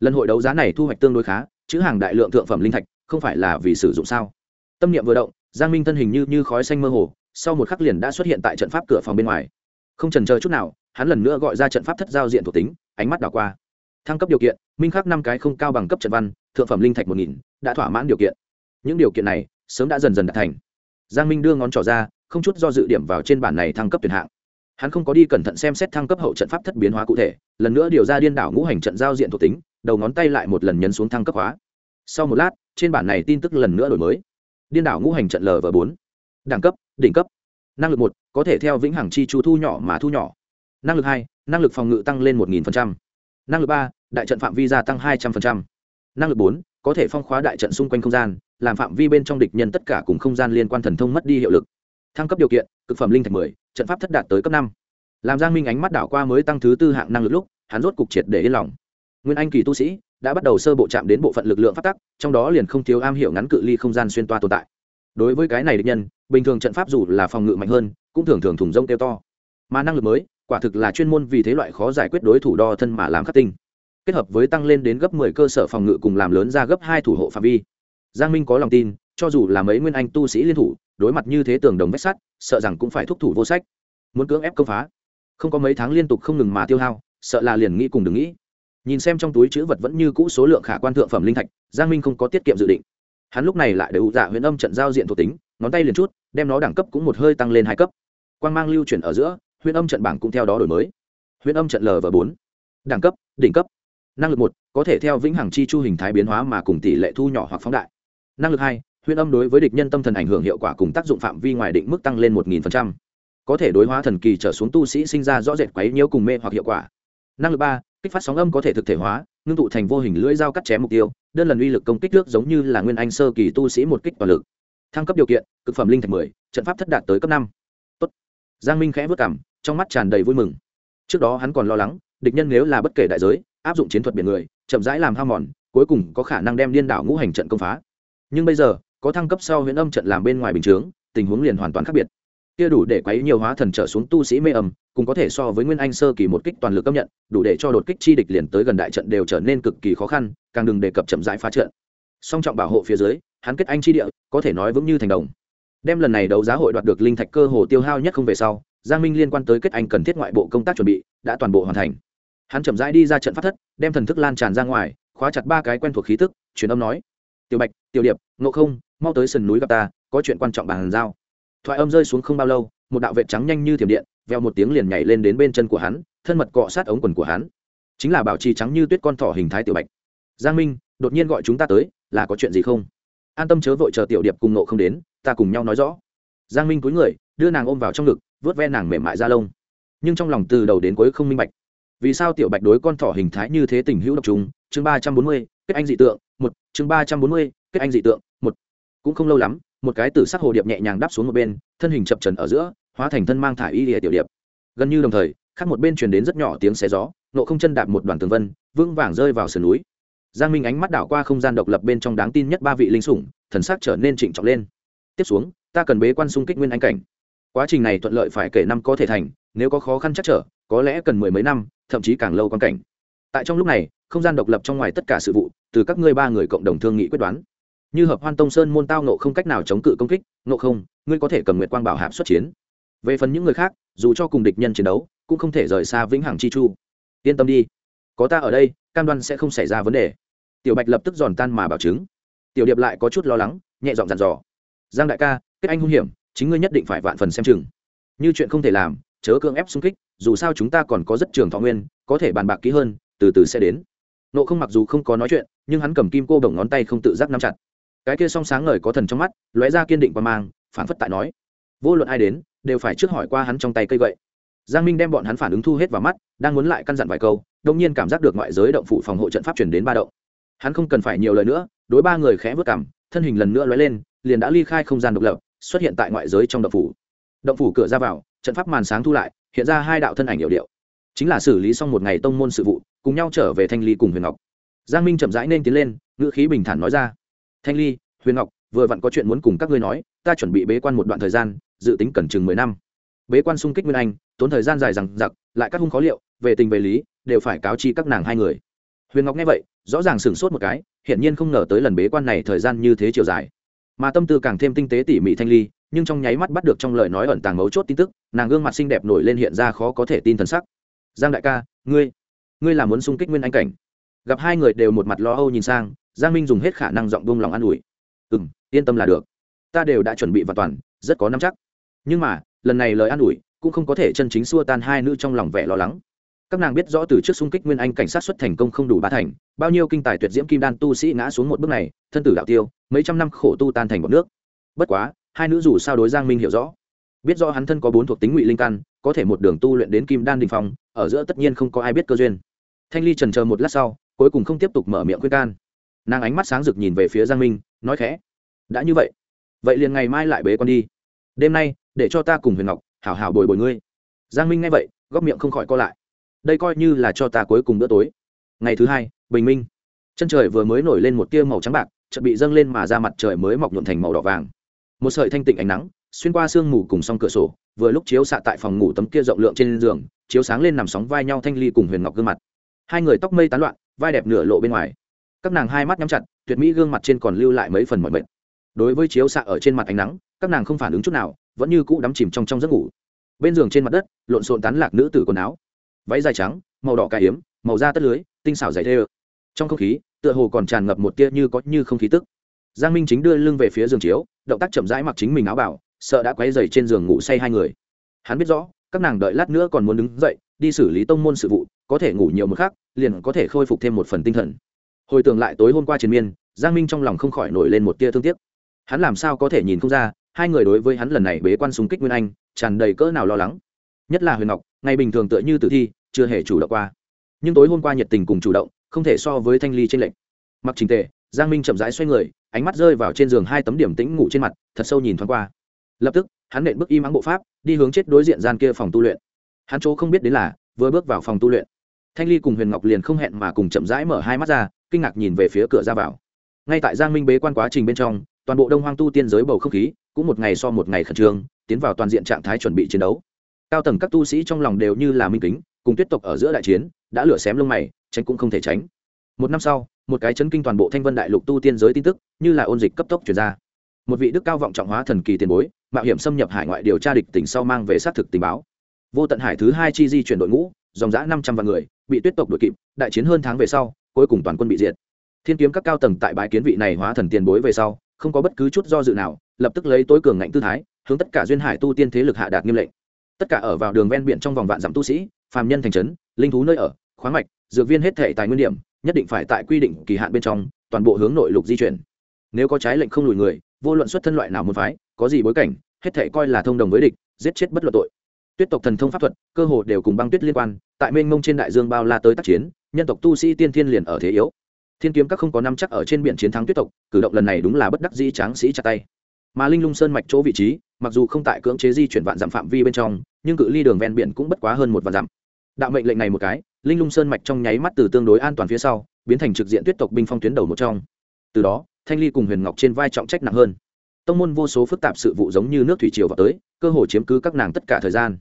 [SPEAKER 1] Lần hội đấu giá này thu hoạch tương đối khá chứ hàng đại lượng thượng phẩm linh thạch, không phải là vì sử dụng sao? Tâm niệm vừa động, giang minh thân hình như như khói xanh mơ hồ sau một khắc liền đã xuất hiện tại trận pháp cửa phòng bên ngoài. Không trần chờ chút nào, hắn lần nữa gọi ra trận pháp thất giao diện thuộc tính, ánh mắt đảo qua. Thăng cấp điều kiện, minh khắc năm cái không cao bằng cấp trận văn, thượng phẩm linh thạch một nghìn, đã thỏa mãn điều kiện. Những điều kiện này, sớm đã dần dần đạt thành. Giang minh đưa ngón trỏ ra, không chút do dự điểm vào trên bản này thăng cấp tuyển hạng. Hắn không có đi cẩn thận xem xét thăng cấp hậu trận pháp thất biến hóa cụ thể, lần nữa điều ra điên đảo ngũ hành trận giao diện thuộc tính, đầu ngón tay lại một lần nhấn xuống thăng cấp hóa. Sau một lát, trên bản này tin tức lần nữa đổi mới. Điên đảo ngũ hành trận lv bốn. Đẳng cấp đỉnh cấp. Năng lực một, có thể theo vĩnh hằng chi chu thu nhỏ mà thu nhỏ. Năng lực hai, năng lực phòng ngự tăng lên một nghìn năng lực ba, đại trận phạm vi gia tăng hai trăm linh năng lực bốn, có thể phong khóa đại trận xung quanh không gian, làm phạm vi bên trong địch nhân tất cả cùng không gian liên quan thần thông mất đi hiệu lực. Thăng cấp điều kiện, cực phẩm linh thạch mười, trận pháp thất đạt tới cấp năm. Làm giang minh ánh mắt đảo qua mới tăng thứ tư hạng năng lực lúc, hắn rốt cục triệt để yên lòng. Nguyên anh kỳ tu sĩ đã bắt đầu sơ bộ chạm đến bộ phận lực lượng phát tắc, trong đó liền không thiếu am hiểu ngắn cự ly không gian xuyên toa tồn tại. Đối với cái này địch nhân bình thường trận pháp dù là phòng ngự mạnh hơn, cũng thường thường thủng rông kêu to. Mà năng lực mới, quả thực là chuyên môn vì thế loại khó giải quyết đối thủ đo thân mà làm khắc tinh. Kết hợp với tăng lên đến gấp 10 cơ sở phòng ngự cùng làm lớn ra gấp hai thủ hộ phạm vi. Giang minh có lòng tin, cho dù là mấy nguyên anh tu sĩ liên thủ, đối mặt như thế tường đồng vách sắt, sợ rằng cũng phải thúc thủ vô sách. Muốn cưỡng ép công phá. Không có mấy tháng liên tục không ngừng mà tiêu hao, sợ là liền nghĩ cùng đừng nghĩ. Nhìn xem trong túi chữ vật vẫn như cũ số lượng khả quan thượng phẩm linh thạch, giang minh không có tiết kiệm dự định hắn lúc này lại để ụ dạ huyễn âm trận giao diện thuộc tính, ngón tay liền chút, đem nó đẳng cấp cũng một hơi tăng lên hai cấp. Quan g mang lưu chuyển ở giữa huyễn âm trận bảng cũng theo đó đổi mới. Huyễn âm trận l và bốn. Đẳng cấp, đỉnh cấp. Năng lực một, có thể theo vĩnh hằng chi chu hình thái biến hóa mà cùng tỷ lệ thu nhỏ hoặc phóng đại. Năng lực hai huyễn âm đối với địch nhân tâm thần ảnh hưởng hiệu quả cùng tác dụng phạm vi ngoài định mức tăng lên một nghìn có thể đối hóa thần kỳ trở xuống tu sĩ sinh ra rõ rệt quấy nhiễu cùng mê hoặc hiệu quả. Năng lực ba, kích phát sóng âm có thể thực thể hóa, ngưng tụ thành vô hình lưỡi dao cắt chém mục tiêu đơn lần uy lực công kích trước giống như là nguyên anh sơ kỳ tu sĩ một kích toàn lực. Thăng cấp điều kiện, cực phẩm linh thạch mười, trận pháp thất đạt tới cấp năm. Tốt. giang minh khẽ vất cảm trong mắt tràn đầy vui mừng. Trước đó hắn còn lo lắng, địch nhân nếu là bất kể đại giới, áp dụng chiến thuật biển người, chậm rãi làm hao mòn, cuối cùng có khả năng đem điên đảo ngũ hành trận công phá. Nhưng bây giờ, có thăng cấp sau huyền âm trận làm bên ngoài bình chướng, tình huống liền hoàn toàn khác biệt. Kia đủ để quấy nhiều hóa thần trở xuống tu sĩ mê âm cùng có thể so với nguyên anh sơ kỳ một kích toàn lực cấp nhận, đủ để cho đột kích chi địch liền tới gần đại trận đều trở nên cực kỳ khó khăn, càng đừng đề cập chậm rãi phá trận. Song trọng bảo hộ phía dưới, hắn kết anh chi địa, có thể nói vững như thành đồng. Đem lần này đấu giá hội đoạt được linh thạch cơ hồ tiêu hao nhất không về sau, giang minh liên quan tới kết anh cần thiết ngoại bộ công tác chuẩn bị, đã toàn bộ hoàn thành. Hắn chậm rãi đi ra trận phát thất, đem thần thức lan tràn ra ngoài, khóa chặt ba cái quen thuộc khí tức, truyền âm nói, tiểu bạch, tiểu điệp, ngộ không, mau tới sườn núi gặp ta, có chuyện quan trọng bàn giao. Thoại âm rơi xuống không bao lâu, một đạo vệ trắng nhanh như thiểm điện veo một tiếng liền nhảy lên đến bên chân của hắn, thân mật cọ sát ống quần của hắn. Chính là bảo trì trắng như tuyết con thỏ hình thái tiểu bạch. Giang minh, đột nhiên gọi chúng ta tới, là có chuyện gì không? An tâm chớ vội chờ tiểu điệp cùng nộ không đến, ta cùng nhau nói rõ. Giang minh cúi người, đưa nàng ôm vào trong ngực vớt ve nàng mềm mại ra lông. Nhưng trong lòng từ đầu đến cuối không minh bạch. Vì sao tiểu bạch đối con thỏ hình thái như thế tình hữu độc trùng? Chương ba trăm bốn mươi, kết anh dị tượng, một. Chương ba trăm bốn mươi, kết anh dị tượng, một. Cũng không lâu lắm, một cái tử sắc hồ điệp nhẹ nhàng đáp xuống một bên, thân hình chập trần ở giữa hóa thành thân mang thả y lìa tiểu điệp. Gần như đồng thời, khác một bên truyền đến rất nhỏ tiếng xé gió nộ không chân đạp một đoàn tường vân, vững vàng rơi vào sườn núi. Giang minh ánh mắt đảo qua không gian độc lập bên trong đáng tin nhất ba vị linh sủng, thần sắc trở nên trịnh trọng lên. Tiếp xuống, ta cần bế quan xung kích nguyên anh cảnh. Quá trình này thuận lợi phải kể năm có thể thành, nếu có khó khăn chắc trở, có lẽ cần mười mấy năm, thậm chí càng lâu quan cảnh. Tại trong lúc này, không gian độc lập trong ngoài tất cả sự vụ, từ các ngươi ba người cộng đồng thương nghị quyết đoán. Như hợp hoan tông sơn môn tao nộ không cách nào chống cự công kích nộ không, ngươi có thể cầm nguyệt quang bảo hạp xuất chiến về phần những người khác, dù cho cùng địch nhân chiến đấu, cũng không thể rời xa vĩnh hằng chi chu. Yên tâm đi, có ta ở đây, cam đoan sẽ không xảy ra vấn đề. Tiểu bạch lập tức giòn tan mà bảo chứng. Tiểu điệp lại có chút lo lắng, nhẹ giọng dặn dò. Giang đại ca, kết anh hung hiểm, chính ngươi nhất định phải vạn phần xem chừng. Như chuyện không thể làm, chớ cưỡng ép xung kích, dù sao chúng ta còn có rất trường thọ nguyên, có thể bàn bạc kỹ hơn, từ từ sẽ đến. Nộ không mặc dù không có nói chuyện, nhưng hắn cầm kim cô đồng ngón tay không tự giác nắm chặt. Cái kia song sáng ngời có thần trong mắt, lóe ra kiên định và mang phản phất tại nói. Vô luận ai đến đều phải trước hỏi qua hắn trong tay cây gậy. Giang minh đem bọn hắn phản ứng thu hết vào mắt, đang muốn lại căn dặn vài câu đông nhiên cảm giác được ngoại giới động phủ phòng hộ trận pháp chuyển đến ba động. Hắn không cần phải nhiều lời nữa, đối ba người khẽ vớt cảm, thân hình lần nữa lóe lên, liền đã ly khai không gian độc lập, xuất hiện tại ngoại giới trong động phủ. Động phủ cửa ra vào, trận pháp màn sáng thu lại, hiện ra hai đạo thân ảnh hiệu điệu. Chính là xử lý xong một ngày tông môn sự vụ, cùng nhau trở về thanh ly cùng huyền ngọc. Giang minh chậm rãi nên tiến lên, ngữ khí bình thản nói ra. Thanh ly, huyền ngọc, vừa vặn có chuyện muốn cùng các ngươi nói, ta chuẩn bị bế quan một đoạn thời gian dự tính cần chừng mười năm. Bế quan xung kích nguyên anh, tốn thời gian dài rằng giặc lại các hung khó liệu, về tình về lý, đều phải cáo chi các nàng hai người. Huyền ngọc nghe vậy, rõ ràng sửng sốt một cái, hiển nhiên không ngờ tới lần bế quan này thời gian như thế chiều dài. Mà tâm tư càng thêm tinh tế tỉ mỉ thanh ly, nhưng trong nháy mắt bắt được trong lời nói ẩn tàng mấu chốt tin tức, nàng gương mặt xinh đẹp nổi lên hiện ra khó có thể tin thần sắc. Giang đại ca, ngươi ngươi là muốn xung kích nguyên anh cảnh? Gặp hai người đều một mặt lo âu nhìn sang, giang minh dùng hết khả năng giọng buông lòng an ủi. Ừ m yên tâm là được. Ta đều đã chuẩn bị và toàn rất có năm chắc. Nhưng mà, lần này lời an ủi cũng không có thể chân chính xua tan hai nữ trong lòng vẻ lo lắng. Các nàng biết rõ từ trước xung kích nguyên anh cảnh sát xuất thành công không đủ ba thành, bao nhiêu kinh tài tuyệt diễm kim đan tu sĩ ngã xuống một bước này, thân tử đạo tiêu, mấy trăm năm khổ tu tan thành một nước. Bất quá, hai nữ dù sao đối giang minh hiểu rõ. Biết rõ hắn thân có bốn thuộc tính ngụy linh căn, có thể một đường tu luyện đến kim đan đình phong, ở giữa tất nhiên không có ai biết cơ duyên. Thanh ly trần chờ một lát sau, cuối cùng không tiếp tục mở miệng khuyên can. Nàng ánh mắt sáng rực nhìn về phía giang minh, nói khẽ, đã như vậy vậy liền ngày mai lại bế con đi đêm nay, để cho ta cùng huyền ngọc, hảo hảo bồi bồi ngươi. Giang minh nghe vậy, góc miệng không khỏi co lại. Đây coi như là cho ta cuối cùng bữa tối. Ngày thứ hai, bình minh. Chân trời vừa mới nổi lên một tia màu trắng bạc, chợt bị dâng lên mà ra mặt trời mới mọc nhuộn thành màu đỏ vàng. Một sợi thanh tịnh ánh nắng, xuyên qua sương mù cùng song cửa sổ, vừa lúc chiếu xạ tại phòng ngủ tấm kia rộng lượng trên giường, chiếu sáng lên nằm sóng vai nhau thanh ly cùng huyền ngọc gương mặt. Hai người tóc mây tán loạn, vai đẹp nửa lộ bên ngoài. Các nàng hai mắt nhắm chặt, tuyệt mỹ gương mặt trên còn lưu lại mấy phần mọi mệt. Đối với chiếu xạ ở trên mặt ánh nắng các nàng không phản ứng chút nào, vẫn như cũ đắm chìm trong trong giấc ngủ. Bên giường trên mặt đất, lộn xộn tán lạc nữ tử quần áo. Váy dài trắng, màu đỏ cà hiếm màu da tất lưới, tinh xảo dày thê ơ trong không khí, tựa hồ còn tràn ngập một tia như có như không khí tức. Giang minh chính đưa lưng về phía giường chiếu, động tác chậm rãi mặc chính mình áo bảo, sợ đã quay dày trên giường ngủ say hai người. Hắn biết rõ, các nàng đợi lát nữa còn muốn đứng dậy, đi xử lý tông môn sự vụ, có thể ngủ nhiều một khắc, liền có thể khôi phục thêm một phần tinh thần. Hồi tưởng lại tối hôm qua triền miên, giang minh trong lòng không khỏi nổi lên một tia thương tiếc. Hắn làm sao có thể nhìn không ra hai người đối với hắn lần này bế quan súng kích nguyên anh, tràn đầy cỡ nào lo lắng. Nhất là huyền ngọc, ngày bình thường tựa như tử thi, chưa hề chủ động qua. Nhưng tối hôm qua nhiệt tình cùng chủ động, không thể so với thanh ly trên lệnh mặc trình tề, giang minh chậm rãi xoay người, ánh mắt rơi vào trên giường hai tấm điểm tĩnh ngủ trên mặt, thật sâu nhìn thoáng qua. Lập tức, hắn nện bước im ắng bộ pháp, đi hướng chết đối diện gian kia phòng tu luyện. Hắn chỗ không biết đến là, vừa bước vào phòng tu luyện. Thanh ly cùng huyền ngọc liền không hẹn mà cùng chậm rãi mở hai mắt ra, kinh ngạc nhìn về phía cửa ra vào. Ngay tại giang minh bế quan quá trình bên trong, toàn bộ đông hoang tu tiên giới bầu không khí cũng một ngày so một ngày khẩn trương, tiến vào toàn diện trạng thái chuẩn bị chiến đấu. Cao tầng các tu sĩ trong lòng đều như là minh kính, cùng tuyết tộc ở giữa đại chiến, đã lửa xém lông mày, tránh cũng không thể tránh. Một năm sau, một cái chấn kinh toàn bộ thanh vân đại lục tu tiên giới tin tức, như là ôn dịch cấp tốc chuyển ra. Một vị đức cao vọng trọng hóa thần kỳ tiền bối, mạo hiểm xâm nhập hải ngoại điều tra địch tỉnh sau mang về xác thực tình báo. Vô tận hải thứ hai chi di chuyển đội ngũ, dòng giã năm trăm vạn người, bị tuyết tộc đội kịp, đại chiến hơn tháng về sau, cuối cùng toàn quân bị diệt. Thiên kiếm các cao tầng tại bãi kiến vị này hóa thần tiền bối về sau, không có bất cứ chút do dự nào lập tức lấy tối cường ngạnh tư thái, hướng tất cả duyên hải tu tiên thế lực hạ đạt nghiêm lệnh. Tất cả ở vào đường ven biển trong vòng vạn dặm tu sĩ, phàm nhân thành trấn, linh thú nơi ở, khoáng mạch, dược viên hết thể tài nguyên điểm, nhất định phải tại quy định kỳ hạn bên trong, toàn bộ hướng nội lục di chuyển. Nếu có trái lệnh không lùi người, vô luận xuất thân loại nào muốn phái, có gì bối cảnh, hết thể coi là thông đồng với địch, giết chết bất luận tội. Tuyết tộc thần thông pháp thuật, cơ hồ đều cùng băng tuyết liên quan, tại mênh mông trên đại dương bao la tới tác chiến, nhân tộc tu sĩ tiên thiên liền ở thế yếu. Thiên kiếm các không có năm chắc ở trên biển chiến thắng tuyết tộc, cử động lần này đúng là bất đắc dĩ tráng sĩ chặt tay mà linh lung sơn mạch chỗ vị trí, mặc dù không tại cưỡng chế di chuyển vạn dặm phạm vi bên trong, nhưng cự ly đường ven biển cũng bất quá hơn một vạn dặm. Đạo mệnh lệnh này một cái, linh lung sơn mạch trong nháy mắt từ tương đối an toàn phía sau, biến thành trực diện tuyết tộc binh phong tuyến đầu một trong. Từ đó, thanh ly cùng huyền ngọc trên vai trọng trách nặng hơn. Tông môn vô số phức tạp sự vụ giống như nước thủy triều vào tới, cơ hồ chiếm cứ các nàng tất cả thời gian.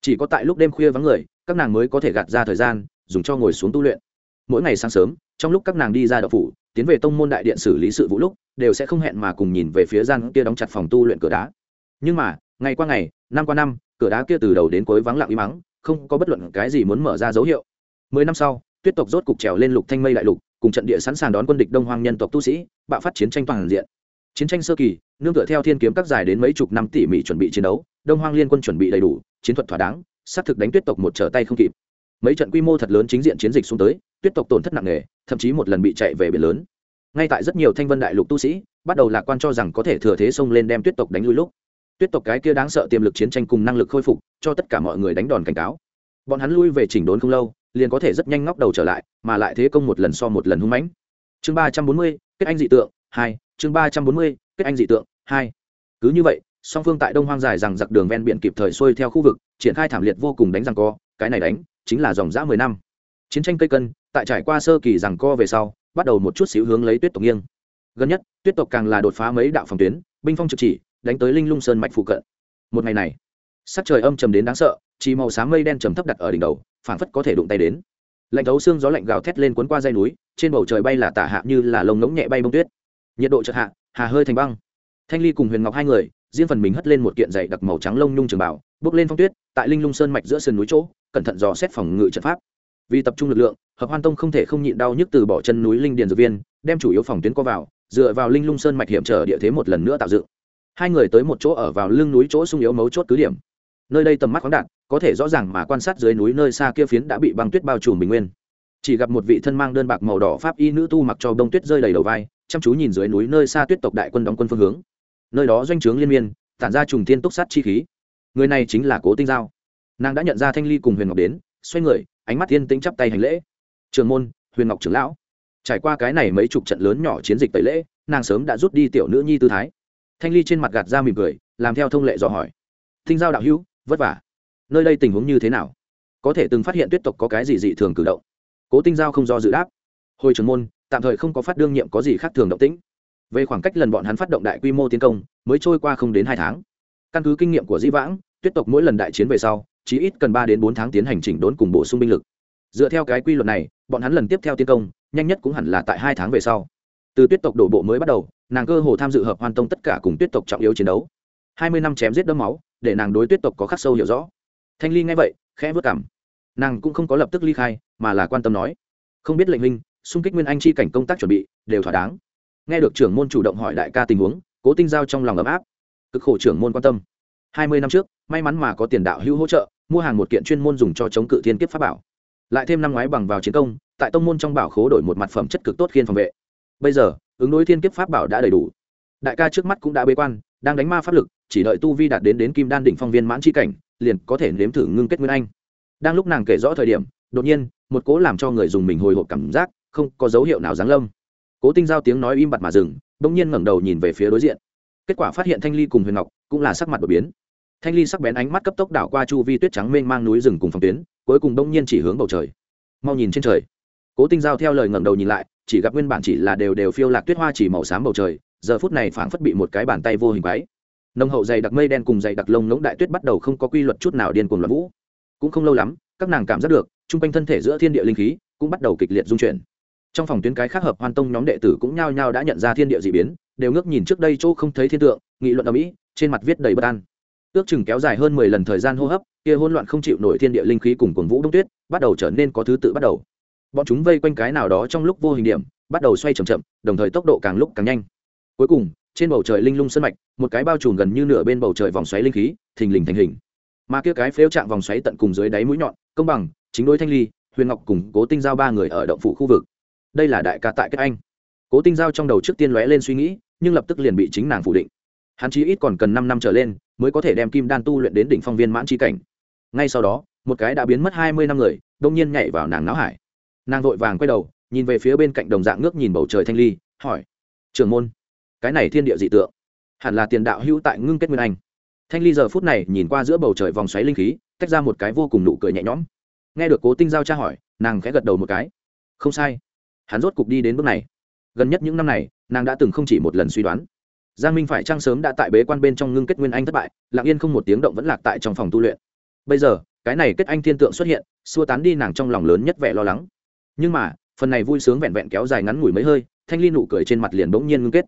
[SPEAKER 1] Chỉ có tại lúc đêm khuya vắng người, các nàng mới có thể gạt ra thời gian, dùng cho ngồi xuống tu luyện. Mỗi ngày sáng sớm, trong lúc các nàng đi ra đậu phủ tiến về tông môn đại điện xử lý sự vụ lúc, đều sẽ không hẹn mà cùng nhìn về phía gian kia đóng chặt phòng tu luyện cửa đá. Nhưng mà, ngày qua ngày, năm qua năm, cửa đá kia từ đầu đến cuối vắng lặng im mắng không có bất luận cái gì muốn mở ra dấu hiệu. Mười năm sau, tuyết tộc rốt cục trèo lên lục thanh mây đại lục, cùng trận địa sẵn sàng đón quân địch đông hoang nhân tộc tu sĩ, bạo phát chiến tranh toàn diện. Chiến tranh sơ kỳ, nương tựa theo thiên kiếm các dài đến mấy chục năm tỉ mỉ chuẩn bị chiến đấu, đông hoang liên quân chuẩn bị đầy đủ, chiến thuật thỏa đáng, xác thực đánh tuyết tộc một trở tay không kịp mấy trận quy mô thật lớn chính diện chiến dịch xuống tới, tuyết tộc tổn thất nặng nề, thậm chí một lần bị chạy về biển lớn. Ngay tại rất nhiều thanh vân đại lục tu sĩ bắt đầu lạc quan cho rằng có thể thừa thế xông lên đem tuyết tộc đánh lui lúc, tuyết tộc cái kia đáng sợ tiềm lực chiến tranh cùng năng lực khôi phục, cho tất cả mọi người đánh đòn cảnh cáo. Bọn hắn lui về chỉnh đốn không lâu, liền có thể rất nhanh ngóc đầu trở lại, mà lại thế công một lần so một lần hung mãnh. Chương ba trăm bốn mươi, kết anh dị tượng, hai. Chương ba trăm bốn mươi, kết anh dị tượng, hai. Cứ như vậy, song phương tại đông hoang dài rằng giặc đường ven biển kịp thời xuôi theo khu vực, triển khai thảm liệt vô cùng đánh rằng co, cái này đánh chính là dòng dã mười năm. Chiến tranh cây cân, tại trải qua sơ kỳ rằng co về sau, bắt đầu một chút xíu hướng lấy tuyết tộc nghiêng. Gần nhất, tuyết tộc càng là đột phá mấy đạo phòng tuyến, binh phong trực chỉ, đánh tới linh lung sơn mạch phụ cận. Một ngày này, sắc trời âm trầm đến đáng sợ, chỉ màu xám mây đen trầm thấp đặt ở đỉnh đầu, phảng phất có thể đụng tay đến. Lạnh thấu xương gió lạnh gào thét lên cuốn qua dây núi, trên bầu trời bay là tả hạ như là lông ngỗng nhẹ bay bông tuyết. Nhiệt độ chợt hạ, hà hơi thành băng. Thanh ly cùng huyền ngọc hai người, riêng phần mình hất lên một kiện dày đặc màu trắng lông nhung trường bảo bước lên phong tuyết, tại linh lung sơn mạch giữa sườn núi chỗ cẩn thận dò xét phòng ngự trận pháp. Vì tập trung lực lượng, hợp hoan tông không thể không nhịn đau nhức từ bỏ chân núi linh điền dược viên, đem chủ yếu phòng tuyến co vào, dựa vào linh lung sơn mạch hiểm trở địa thế một lần nữa tạo dựng. Hai người tới một chỗ ở vào lưng núi chỗ sung yếu mấu chốt cứ điểm. Nơi đây tầm mắt khoáng đạt, có thể rõ ràng mà quan sát dưới núi nơi xa kia phiến đã bị băng tuyết bao trùm bình nguyên. Chỉ gặp một vị thân mang đơn bạc màu đỏ pháp y nữ tu mặc cho đông tuyết rơi đầy đầu vai, chăm chú nhìn dưới núi nơi xa tuyết tộc đại quân đóng quân phương hướng. Nơi đó doanh trướng liên miên, tản ra trùng thiên túc sát chi khí. Người này chính là cố tinh giao nàng đã nhận ra thanh ly cùng huyền ngọc đến, xoay người, ánh mắt thiên tĩnh chắp tay hành lễ. Trường môn, huyền ngọc trưởng lão. Trải qua cái này mấy chục trận lớn nhỏ chiến dịch tẩy lễ, nàng sớm đã rút đi tiểu nữ nhi tư thái. Thanh ly trên mặt gạt ra mỉm cười, làm theo thông lệ dò hỏi. Tinh giao đạo hữu, vất vả. Nơi đây tình huống như thế nào? Có thể từng phát hiện tuyết tộc có cái gì dị thường cử động? Cố tinh giao không do dự đáp. Hồi trưởng môn, tạm thời không có phát đương nhiệm có gì khác thường động tĩnh. Về khoảng cách lần bọn hắn phát động đại quy mô tiến công, mới trôi qua không đến hai tháng. Căn cứ kinh nghiệm của dĩ vãng, tuyết tộc mỗi lần đại chiến về sau chỉ ít cần ba đến bốn tháng tiến hành chỉnh đốn cùng bổ sung binh lực. Dựa theo cái quy luật này, bọn hắn lần tiếp theo tiến công, nhanh nhất cũng hẳn là tại hai tháng về sau. Từ tuyết tộc đổ bộ mới bắt đầu, nàng cơ hồ tham dự hợp hoàn tông tất cả cùng tuyết tộc trọng yếu chiến đấu. Hai mươi năm chém giết đẫm máu, để nàng đối tuyết tộc có khắc sâu hiểu rõ. Thanh ly nghe vậy, khẽ vất cảm nàng cũng không có lập tức ly khai, mà là quan tâm nói, không biết lệnh huynh, xung kích nguyên anh chi cảnh công tác chuẩn bị, đều thỏa đáng. Nghe được trưởng môn chủ động hỏi đại ca tình huống, cố tinh giao trong lòng ấm áp. Cực khổ trưởng môn quan tâm. Hai mươi năm trước, may mắn mà có tiền đạo hữu hỗ trợ mua hàng một kiện chuyên môn dùng cho chống cự thiên kiếp pháp bảo. Lại thêm năm ngoái bằng vào chiến công, tại tông môn trong bảo khố đổi một mặt phẩm chất cực tốt khiên phòng vệ. Bây giờ, ứng đối thiên kiếp pháp bảo đã đầy đủ. Đại ca trước mắt cũng đã bế quan, đang đánh ma pháp lực, chỉ đợi tu vi đạt đến đến kim đan đỉnh phong viên mãn chi cảnh, liền có thể nếm thử ngưng kết nguyên anh. Đang lúc nàng kể rõ thời điểm, đột nhiên, một cố làm cho người dùng mình hồi hộp cảm giác, không có dấu hiệu nào giáng lâm. Cố tinh giao tiếng nói im bặt mà dừng, bỗng nhiên ngẩng đầu nhìn về phía đối diện. Kết quả phát hiện thanh ly cùng huyền ngọc cũng là sắc mặt đột biến thanh ly sắc bén ánh mắt cấp tốc đảo qua chu vi tuyết trắng mênh mang núi rừng cùng phòng tuyến, cuối cùng đông nhiên chỉ hướng bầu trời. Mau nhìn trên trời. Cố tinh giao theo lời ngẩng đầu nhìn lại, chỉ gặp nguyên bản chỉ là đều đều phiêu lạc tuyết hoa chỉ màu xám bầu trời, giờ phút này phảng phất bị một cái bàn tay vô hình váy nông hậu dày đặc mây đen cùng dày đặc lông ngỗng đại tuyết bắt đầu không có quy luật chút nào điên cuồng loạn vũ. Cũng không lâu lắm, các nàng cảm giác được, chung quanh thân thể giữa thiên địa linh khí cũng bắt đầu kịch liệt dung chuyển. Trong phòng tuyến cái khác hợp hoan tông nhóm đệ tử cũng nhao nhao đã nhận ra thiên địa d ị biến, đều ngước nhìn trước đây chỗ không thấy thiên tượng, nghị luận ở mỹ trên mặt viết đầy bất an ước chừng kéo dài hơn mười lần thời gian hô hấp, kia hỗn loạn không chịu nổi thiên địa linh khí cùng cuồng vũ đông tuyết, bắt đầu trở nên có thứ tự bắt đầu. Bọn chúng vây quanh cái nào đó trong lúc vô hình điểm, bắt đầu xoay c h ậ m chậm, đồng thời tốc độ càng lúc càng nhanh. Cuối cùng, trên bầu trời linh lung sân mạch, một cái bao trùm gần như nửa bên bầu trời vòng xoáy linh khí, thình lình thành hình. Mà kia cái phếu chạm vòng xoáy tận cùng dưới đáy mũi nhọn, công bằng, chính đối thanh ly, huyền ngọc cùng cố tinh giao ba người ở động phủ khu vực. Đây là đại ca tại kết anh. Cố tinh giao trong đầu trước tiên lóe lên suy nghĩ, nhưng lập tức liền bị chính nàng phủ định hắn chí ít còn cần năm năm trở lên mới có thể đem kim đan tu luyện đến đỉnh phong viên mãn chi cảnh. Ngay sau đó, một cái đã biến mất hai mươi năm người, đông nhiên nhảy vào nàng náo hải. Nàng vội vàng quay đầu, nhìn về phía bên cạnh đồng dạng ngước nhìn bầu trời thanh ly, hỏi, trưởng môn, cái này thiên địa dị tượng, hẳn là tiền đạo hữu tại ngưng kết nguyên anh. Thanh ly giờ phút này nhìn qua giữa bầu trời vòng xoáy linh khí, tách ra một cái vô cùng nụ cười nhẹ nhõm. Nghe được cố tinh giao tra hỏi, nàng khẽ gật đầu một cái. Không sai, hắn rốt cục đi đến bước này. Gần nhất những năm này, nàng đã từng không chỉ một lần suy đoán giang minh phải trăng sớm đã tại bế quan bên trong ngưng kết nguyên anh thất bại, lặng yên không một tiếng động vẫn lạc tại trong phòng tu luyện. Bây giờ, cái này kết anh thiên tượng xuất hiện, xua tán đi nàng trong lòng lớn nhất vẻ lo lắng. Nhưng mà, phần này vui sướng vẹn vẹn kéo dài ngắn ngủi mấy hơi, thanh ly nụ cười trên mặt liền bỗng nhiên ngưng kết.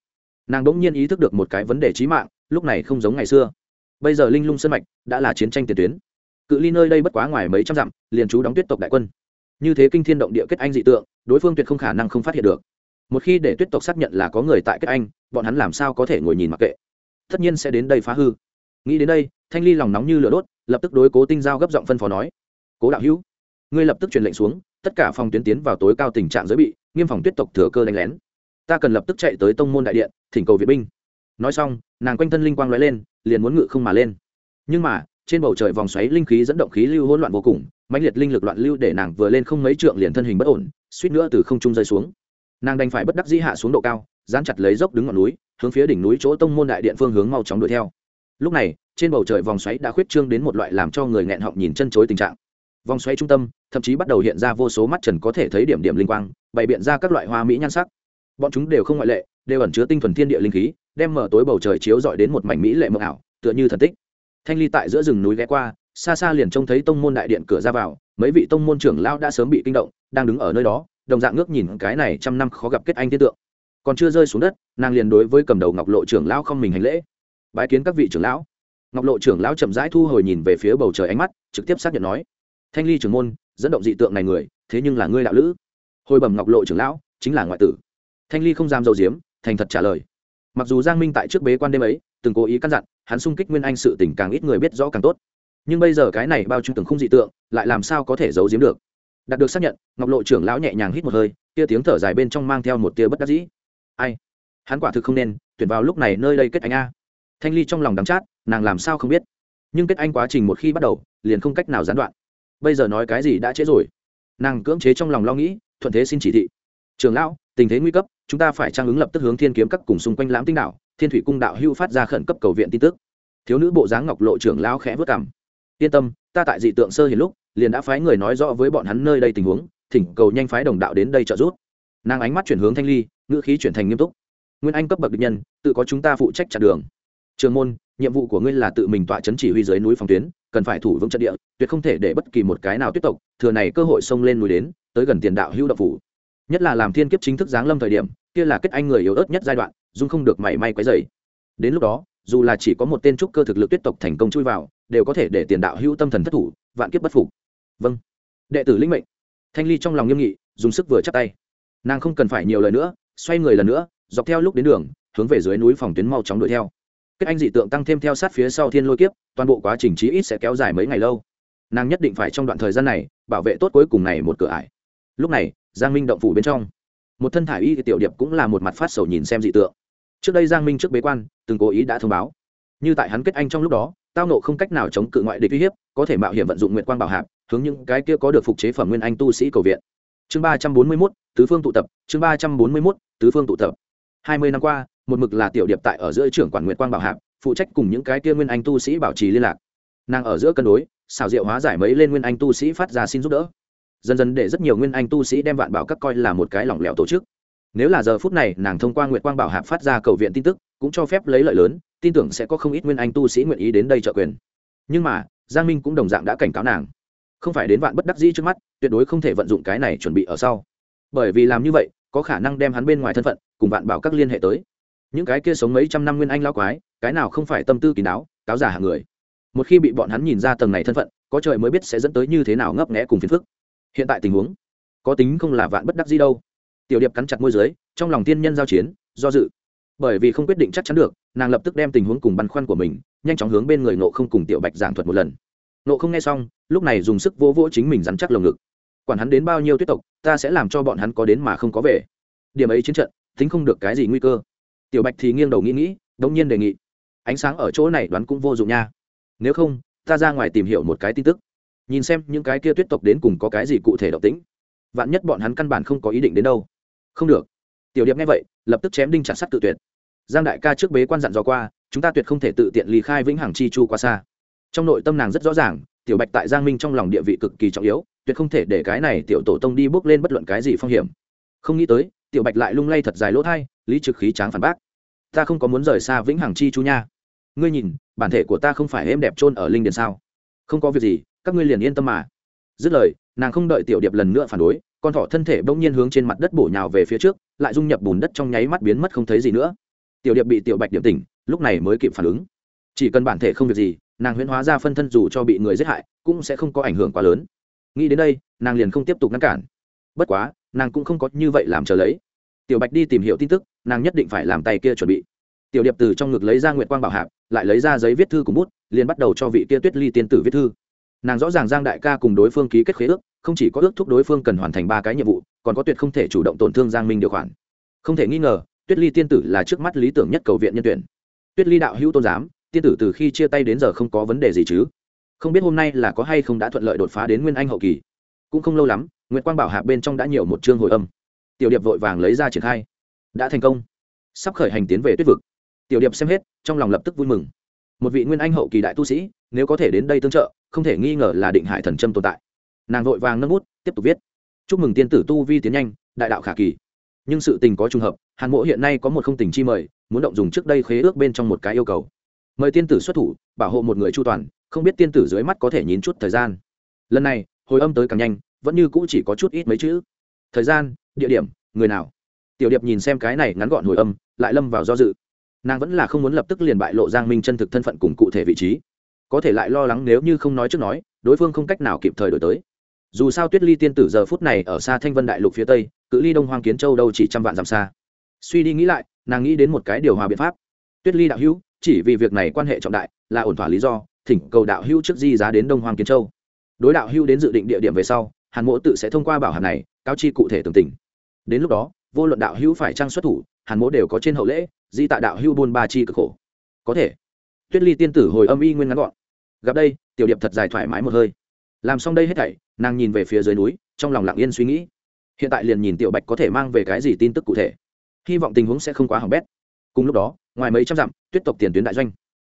[SPEAKER 1] Nàng bỗng nhiên ý thức được một cái vấn đề trí mạng, lúc này không giống ngày xưa. Bây giờ linh lung sân mạch đã là chiến tranh tiền tuyến. Cự ly nơi đây bất quá ngoài mấy trăm dặm, liền chú đóng tuyết tộc đại quân. Như thế kinh thiên động địa kết anh dị tượng, đối phương tuyệt không khả năng không phát hiện được một khi để tuyết tộc xác nhận là có người tại kết anh, bọn hắn làm sao có thể ngồi nhìn mặc kệ. Tất nhiên sẽ đến đây phá hư. Nghĩ đến đây, thanh ly lòng nóng như lửa đốt, lập tức đối cố tinh giao gấp giọng phân phó nói, cố đạo hữu, ngươi lập tức truyền lệnh xuống, tất cả phòng tuyến tiến vào tối cao tình trạng giới bị, nghiêm phòng tuyết tộc thừa cơ đánh lén. Ta cần lập tức chạy tới tông môn đại điện, thỉnh cầu viện binh. Nói xong, nàng quanh thân linh quang lóe lên, liền muốn ngự không mà lên. Nhưng mà, trên bầu trời vòng xoáy linh khí dẫn động khí lưu hỗn loạn vô cùng, mãnh liệt linh lực loạn lưu để nàng vừa lên không mấy trượng liền thân hình bất ổn, suýt nữa từ không trung rơi xuống nàng đành phải bất đắc dĩ hạ xuống độ cao, dán chặt lấy dốc đứng ngọn núi, hướng phía đỉnh núi chỗ tông môn đại điện phương hướng mau chóng đuổi theo. Lúc này, trên bầu trời vòng xoáy đã khuyết trương đến một loại làm cho người nghẹn họng nhìn chân chối tình trạng. Vòng xoáy trung tâm, thậm chí bắt đầu hiện ra vô số mắt trần có thể thấy điểm điểm linh quang, bày biện ra các loại hoa mỹ nhan sắc. Bọn chúng đều không ngoại lệ, đều ẩn chứa tinh thuần thiên địa linh khí, đem mở tối bầu trời chiếu dọi đến một mảnh mỹ lệ mộng ảo, tựa như thần tích. Thanh ly tại giữa rừng núi ghé qua, xa xa liền trông thấy tông môn đại điện cửa ra vào, mấy vị tông môn trưởng lao đã sớm bị kinh động, đang đứng ở nơi đó đồng dạng ngước nhìn cái này trăm năm khó gặp kết anh tiên tượng. Còn chưa rơi xuống đất, nàng liền đối với cầm đầu ngọc lộ trưởng lão không mình hành lễ. Bái kiến các vị trưởng lão. Ngọc lộ trưởng lão chậm rãi thu hồi nhìn về phía bầu trời ánh mắt, trực tiếp xác nhận nói, thanh ly trưởng môn, dẫn động dị tượng này người, thế nhưng là ngươi đạo lữ. Hồi bẩm ngọc lộ trưởng lão, chính là ngoại tử. Thanh ly không dám dầu diếm thành thật trả lời. Mặc dù giang minh tại trước bế quan đêm ấy, từng cố ý căn dặn, hắn sung kích nguyên anh sự tình càng ít người biết rõ càng tốt. Nhưng bây giờ cái này bao trung từng không dị tượng, lại làm sao có thể giấu giếm được? Đạt được xác nhận, ngọc lộ trưởng lão nhẹ nhàng hít một hơi tia tiếng thở dài bên trong mang theo một tia bất đắc dĩ. Ai? Hắn quả thực không nên, tuyển vào lúc này nơi đây kết anh a. Thanh ly trong lòng đắng chát, nàng làm sao không biết. Nhưng kết anh quá trình một khi bắt đầu, liền không cách nào gián đoạn. Bây giờ nói cái gì đã trễ rồi. Nàng cưỡng chế trong lòng lo nghĩ, thuận thế xin chỉ thị. Trường lão, tình thế nguy cấp, chúng ta phải trang ứng lập tức hướng thiên kiếm các cùng xung quanh lãm tinh đảo, thiên thủy cung đạo hưu phát ra khẩn cấp cầu viện tin tức. Thiếu nữ bộ dáng ngọc lộ trưởng lão khẽ vất cảm yên tâm, ta tại dị tượng sơ hiền lúc liền đã phái người nói rõ với bọn hắn nơi đây tình huống, thỉnh cầu nhanh phái đồng đạo đến đây trợ giúp. Nàng ánh mắt chuyển hướng thanh ly, ngữ khí chuyển thành nghiêm túc. Nguyên anh cấp bậc địch nhân, tự có chúng ta phụ trách chặn đường. Trường môn, nhiệm vụ của ngươi là tự mình tọa chấn chỉ huy dưới núi phòng tuyến, cần phải thủ vững trận địa, tuyệt không thể để bất kỳ một cái nào tiếp tục, thừa này cơ hội xông lên núi đến, tới gần tiền đạo hữu đạo phủ. Nhất là làm thiên kiếp chính thức giáng lâm thời điểm, kia là kết anh người yếu ớt nhất giai đoạn, dung không được mảy may quấy dày đến lúc đó, dù là chỉ có một tên trúc cơ thực lực tuyết tộc thành công chui vào, đều có thể để tiền đạo hữu tâm thần thất thủ, vạn kiếp bất phục vâng. Đệ tử linh mệnh. Thanh ly trong lòng nghiêm nghị, dùng sức vừa chắp tay. Nàng không cần phải nhiều lời nữa, xoay người lần nữa, dọc theo lúc đến đường, hướng về dưới núi phòng tuyến mau chóng đuổi theo. Kết anh dị tượng tăng thêm theo sát phía sau thiên lôi kiếp, toàn bộ quá trình chí ít sẽ kéo dài mấy ngày lâu. Nàng nhất định phải trong đoạn thời gian này, bảo vệ tốt cuối cùng này một cửa ải. Lúc này, giang minh động phủ bên trong. Một thân thải y tiểu điệp cũng là một mặt phát sầu nhìn xem dị tượng. Trước đây giang minh trước bế quan, từng cố ý đã thông báo. Như tại hắn kết anh trong lúc đó, tao nộ không cách nào chống cự ngoại địch uy hiếp, có thể mạo hiểm vận dụng nguyện quang bảo hạp hướng những cái kia có được phục chế phẩm nguyên anh tu sĩ cầu viện. Chương ba trăm bốn mươi mốt, tứ phương tụ tập, chương ba trăm bốn mươi mốt, tứ phương tụ tập. Hai mươi năm qua, một mực là tiểu điệp tại ở giữa trưởng quản nguyện quang bảo hạp, phụ trách cùng những cái kia nguyên anh tu sĩ bảo trì liên lạc. Nàng ở giữa cân đối xào diệu hóa giải mấy lên nguyên anh tu sĩ phát ra xin giúp đỡ. Dần dần để rất nhiều nguyên anh tu sĩ đem vạn bảo các coi là một cái lỏng lẻo tổ chức. Nếu là giờ phút này, nàng thông qua nguyệt quang bảo hạp phát ra cầu viện tin tức, cũng cho phép lấy lợi lớn, tin tưởng sẽ có không ít nguyên anh tu sĩ nguyện ý đến đây trợ quyền. Nhưng mà, giang minh cũng đồng dạng đã cảnh cáo nàng không phải đến vạn bất đắc dĩ trước mắt, tuyệt đối không thể vận dụng cái này chuẩn bị ở sau. Bởi vì làm như vậy, có khả năng đem hắn bên ngoài thân phận cùng vạn bảo các liên hệ tới. Những cái kia sống mấy trăm năm nguyên anh lao quái, cái nào không phải tâm tư kỳ đáo, cáo giả hàng người. Một khi bị bọn hắn nhìn ra tầng này thân phận, có trời mới biết sẽ dẫn tới như thế nào ngấp nghẽ cùng phiền phức. Hiện tại tình huống, có tính không là vạn bất đắc gì đâu. Tiểu điệp cắn chặt môi dưới, trong lòng tiên nhân giao chiến, do dự. Bởi vì không quyết định chắc chắn được, nàng lập tức đem tình huống cùng băn khoăn của mình, nhanh chóng hướng bên người nộ không cùng tiểu bạch giảng thuật một lần nộ không nghe xong, lúc này dùng sức vỗ vỗ chính mình dắn chắc lồng ngực. Quản hắn đến bao nhiêu tuyết tộc, ta sẽ làm cho bọn hắn có đến mà không có về. Điểm ấy chiến trận, tính không được cái gì nguy cơ. Tiểu bạch thì nghiêng đầu nghĩ nghĩ đông nhiên đề nghị. Ánh sáng ở chỗ này đoán cũng vô dụng nha. Nếu không, ta ra ngoài tìm hiểu một cái tin tức. Nhìn xem những cái kia tuyết tộc đến cùng có cái gì cụ thể động tĩnh. Vạn nhất bọn hắn căn bản không có ý định đến đâu. Không được. Tiểu điệp nghe vậy, lập tức chém đinh chặt sắt tự tuyệt. Giang đại ca trước bế quan dặn dò qua, chúng ta tuyệt không thể tự tiện ly khai vĩnh hằng chi chu qua xa trong nội tâm nàng rất rõ ràng, tiểu bạch tại giang minh trong lòng địa vị cực kỳ trọng yếu, tuyệt không thể để cái này tiểu tổ tông đi bước lên bất luận cái gì phong hiểm. Không nghĩ tới, tiểu bạch lại lung lay thật dài lỗ thai, lý trực khí tráng phản bác. Ta không có muốn rời xa vĩnh hằng chi chu nha. Ngươi nhìn, bản thể của ta không phải êm đẹp trôn ở linh điền sao? Không có việc gì, các ngươi liền yên tâm mà. Dứt lời, nàng không đợi tiểu điệp lần nữa phản đối, con thỏ thân thể bỗng nhiên hướng trên mặt đất bổ nhào về phía trước, lại dung nhập bùn đất trong nháy mắt biến mất không thấy gì nữa. Tiểu điệp bị tiểu bạch điểm tỉnh, lúc này mới kịp phản ứng. Chỉ cần bản thể không việc gì nàng huyễn hóa ra phân thân dù cho bị người giết hại, cũng sẽ không có ảnh hưởng quá lớn. Nghĩ đến đây, nàng liền không tiếp tục ngăn cản. Bất quá, nàng cũng không có như vậy làm chờ lấy. Tiểu bạch đi tìm hiểu tin tức, nàng nhất định phải làm tay kia chuẩn bị. Tiểu điệp từ trong ngực lấy ra nguyện quang bảo hạp, lại lấy ra giấy viết thư cùng bút, liền bắt đầu cho vị kia tuyết ly tiên tử viết thư. Nàng rõ ràng giang đại ca cùng đối phương ký kết khế ước, không chỉ có ước thúc đối phương cần hoàn thành ba cái nhiệm vụ, còn có tuyệt không thể chủ động tổn thương giang minh điều khoản. Không thể nghi ngờ, tuyết ly tiên tử là trước mắt lý tưởng nhất cầu viện nhân tuyển. Tuyết ly đạo hữu tôn giám tiên tử từ khi chia tay đến giờ không có vấn đề gì chứ? Không biết hôm nay là có hay không đã thuận lợi đột phá đến nguyên anh hậu kỳ. Cũng không lâu lắm nguyễn quang bảo hạ bên trong đã nhiều một chương hồi âm. Tiểu điệp vội vàng lấy ra triển khai. Đã thành công. Sắp khởi hành tiến về tuyết vực. Tiểu điệp xem hết, trong lòng lập tức vui mừng. Một vị nguyên anh hậu kỳ đại tu sĩ, nếu có thể đến đây tương trợ, không thể nghi ngờ là định hải thần trâm tồn tại. Nàng vội vàng nâng bút, tiếp tục viết. Chúc mừng tiên tử tu vi tiến nhanh, đại đạo khả kỳ. Nhưng sự tình có trùng hợp, hàn mộ hiện nay có một không tình chi mời, muốn động dùng trước đây khế ước bên trong một cái yêu cầu mời tiên tử xuất thủ, bảo hộ một người chu toàn, không biết tiên tử dưới mắt có thể nhìn chút thời gian. Lần này, hồi âm tới càng nhanh, vẫn như cũ chỉ có chút ít mấy chữ. Thời gian, địa điểm, người nào? Tiểu điệp nhìn xem cái này ngắn gọn hồi âm, lại lâm vào do dự. Nàng vẫn là không muốn lập tức liền bại lộ giang minh chân thực thân phận cùng cụ thể vị trí. Có thể lại lo lắng nếu như không nói trước nói, đối phương không cách nào kịp thời đổi tới. Dù sao tuyết ly tiên tử giờ phút này ở xa thanh vân đại lục phía tây, cự ly đông hoang kiến châu đâu chỉ trăm vạn dặm xa. Suy đi nghĩ lại, nàng nghĩ đến một cái điều hòa biện pháp. Tuyết ly đạo hữu chỉ vì việc này quan hệ trọng đại, là ổn thỏa lý do, thỉnh cầu đạo hữu trước di giá đến đông hoàng kiến châu. Đối đạo hữu đến dự định địa điểm về sau, hàn mỗ tự sẽ thông qua bảo hàn này, cáo chi cụ thể tường tình. Đến lúc đó, vô luận đạo hữu phải trang xuất thủ, hàn mỗ đều có trên hậu lễ, di tạ đạo hữu buôn ba chi cực khổ. Có thể, tuyết ly tiên tử hồi âm y nguyên ngắn gọn. Gặp đây, tiểu điệp thật dài thoải mái một hơi. Làm xong đây hết thảy, nàng nhìn về phía dưới núi, trong lòng lặng yên suy nghĩ. Hiện tại liền nhìn tiểu bạch có thể mang về cái gì tin tức cụ thể. Hy vọng tình huống sẽ không quá hỏng bét. Cùng lúc đó ngoài mấy trăm dặm, tuyết tộc tiền tuyến đại doanh.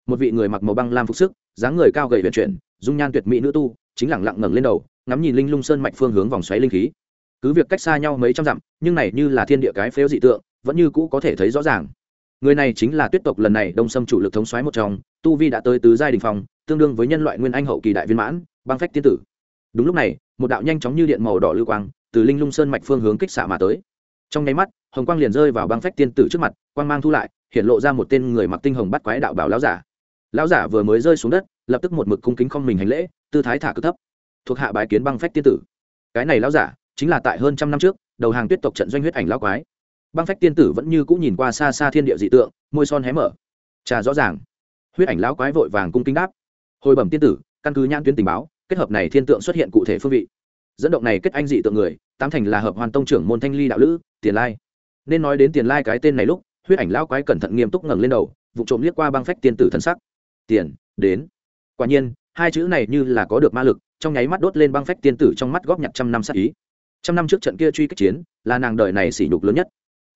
[SPEAKER 1] Một vị người mặc màu băng lam phục sức, dáng người cao gầy vận chuyển, dung nhan tuyệt mỹ nữ tu, chính lẳng lặng ngẩng lên đầu, ngắm nhìn linh lung sơn mạch phương hướng vòng xoáy linh khí. Cứ việc cách xa nhau mấy trăm dặm, nhưng này như là thiên địa cái phếu dị tượng, vẫn như cũ có thể thấy rõ ràng. Người này chính là tuyết tộc lần này đông xâm chủ lực thống xoáy một trong, tu vi đã tới tứ giai đình phong, tương đương với nhân loại nguyên anh hậu kỳ đại viên mãn, băng phách tiên tử. Đúng lúc này, một đạo nhanh chóng như điện màu đỏ lưu quang, từ linh lung sơn mạch phương hướng kích xạ mà tới. Trong nháy mắt, hồng quang liền rơi vào băng phách tiên tử trước mặt, quang mang thu lại hiện lộ ra một tên người mặc tinh hồng bắt quái đạo bảo lão giả. Lão giả vừa mới rơi xuống đất, lập tức một mực cung kính không mình hành lễ, tư thái thả cực thấp. Thuộc hạ bái kiến băng phách tiên tử. Cái này lão giả chính là tại hơn trăm năm trước, đầu hàng tuyết tộc trận doanh huyết ảnh lão quái. Băng phách tiên tử vẫn như cũng nhìn qua xa xa thiên địa dị tượng, môi son hé mở. Trà rõ ràng. Huyết ảnh lão quái vội vàng cung kính đáp. Hồi bẩm tiên tử, căn cứ nhãn tuyến tình báo, kết hợp này thiên tượng xuất hiện cụ thể phương vị. Dẫn động này kết anh dị tượng người, tám thành là hợp hoàn tông trưởng môn thanh ly đạo lữ, tiền lai. Nên nói đến tiền lai cái tên này lúc huyết ảnh lão quái cẩn thận nghiêm túc ngẩng lên đầu, vụ trộm liếc qua băng phách tiên tử thân sắc. Tiền, đến. Quả nhiên, hai chữ này như là có được ma lực, trong nháy mắt đốt lên băng phách tiên tử trong mắt góp nhặt trăm năm sát ý. Trăm năm trước trận kia truy kích chiến, là nàng đời này sỉ nhục lớn nhất.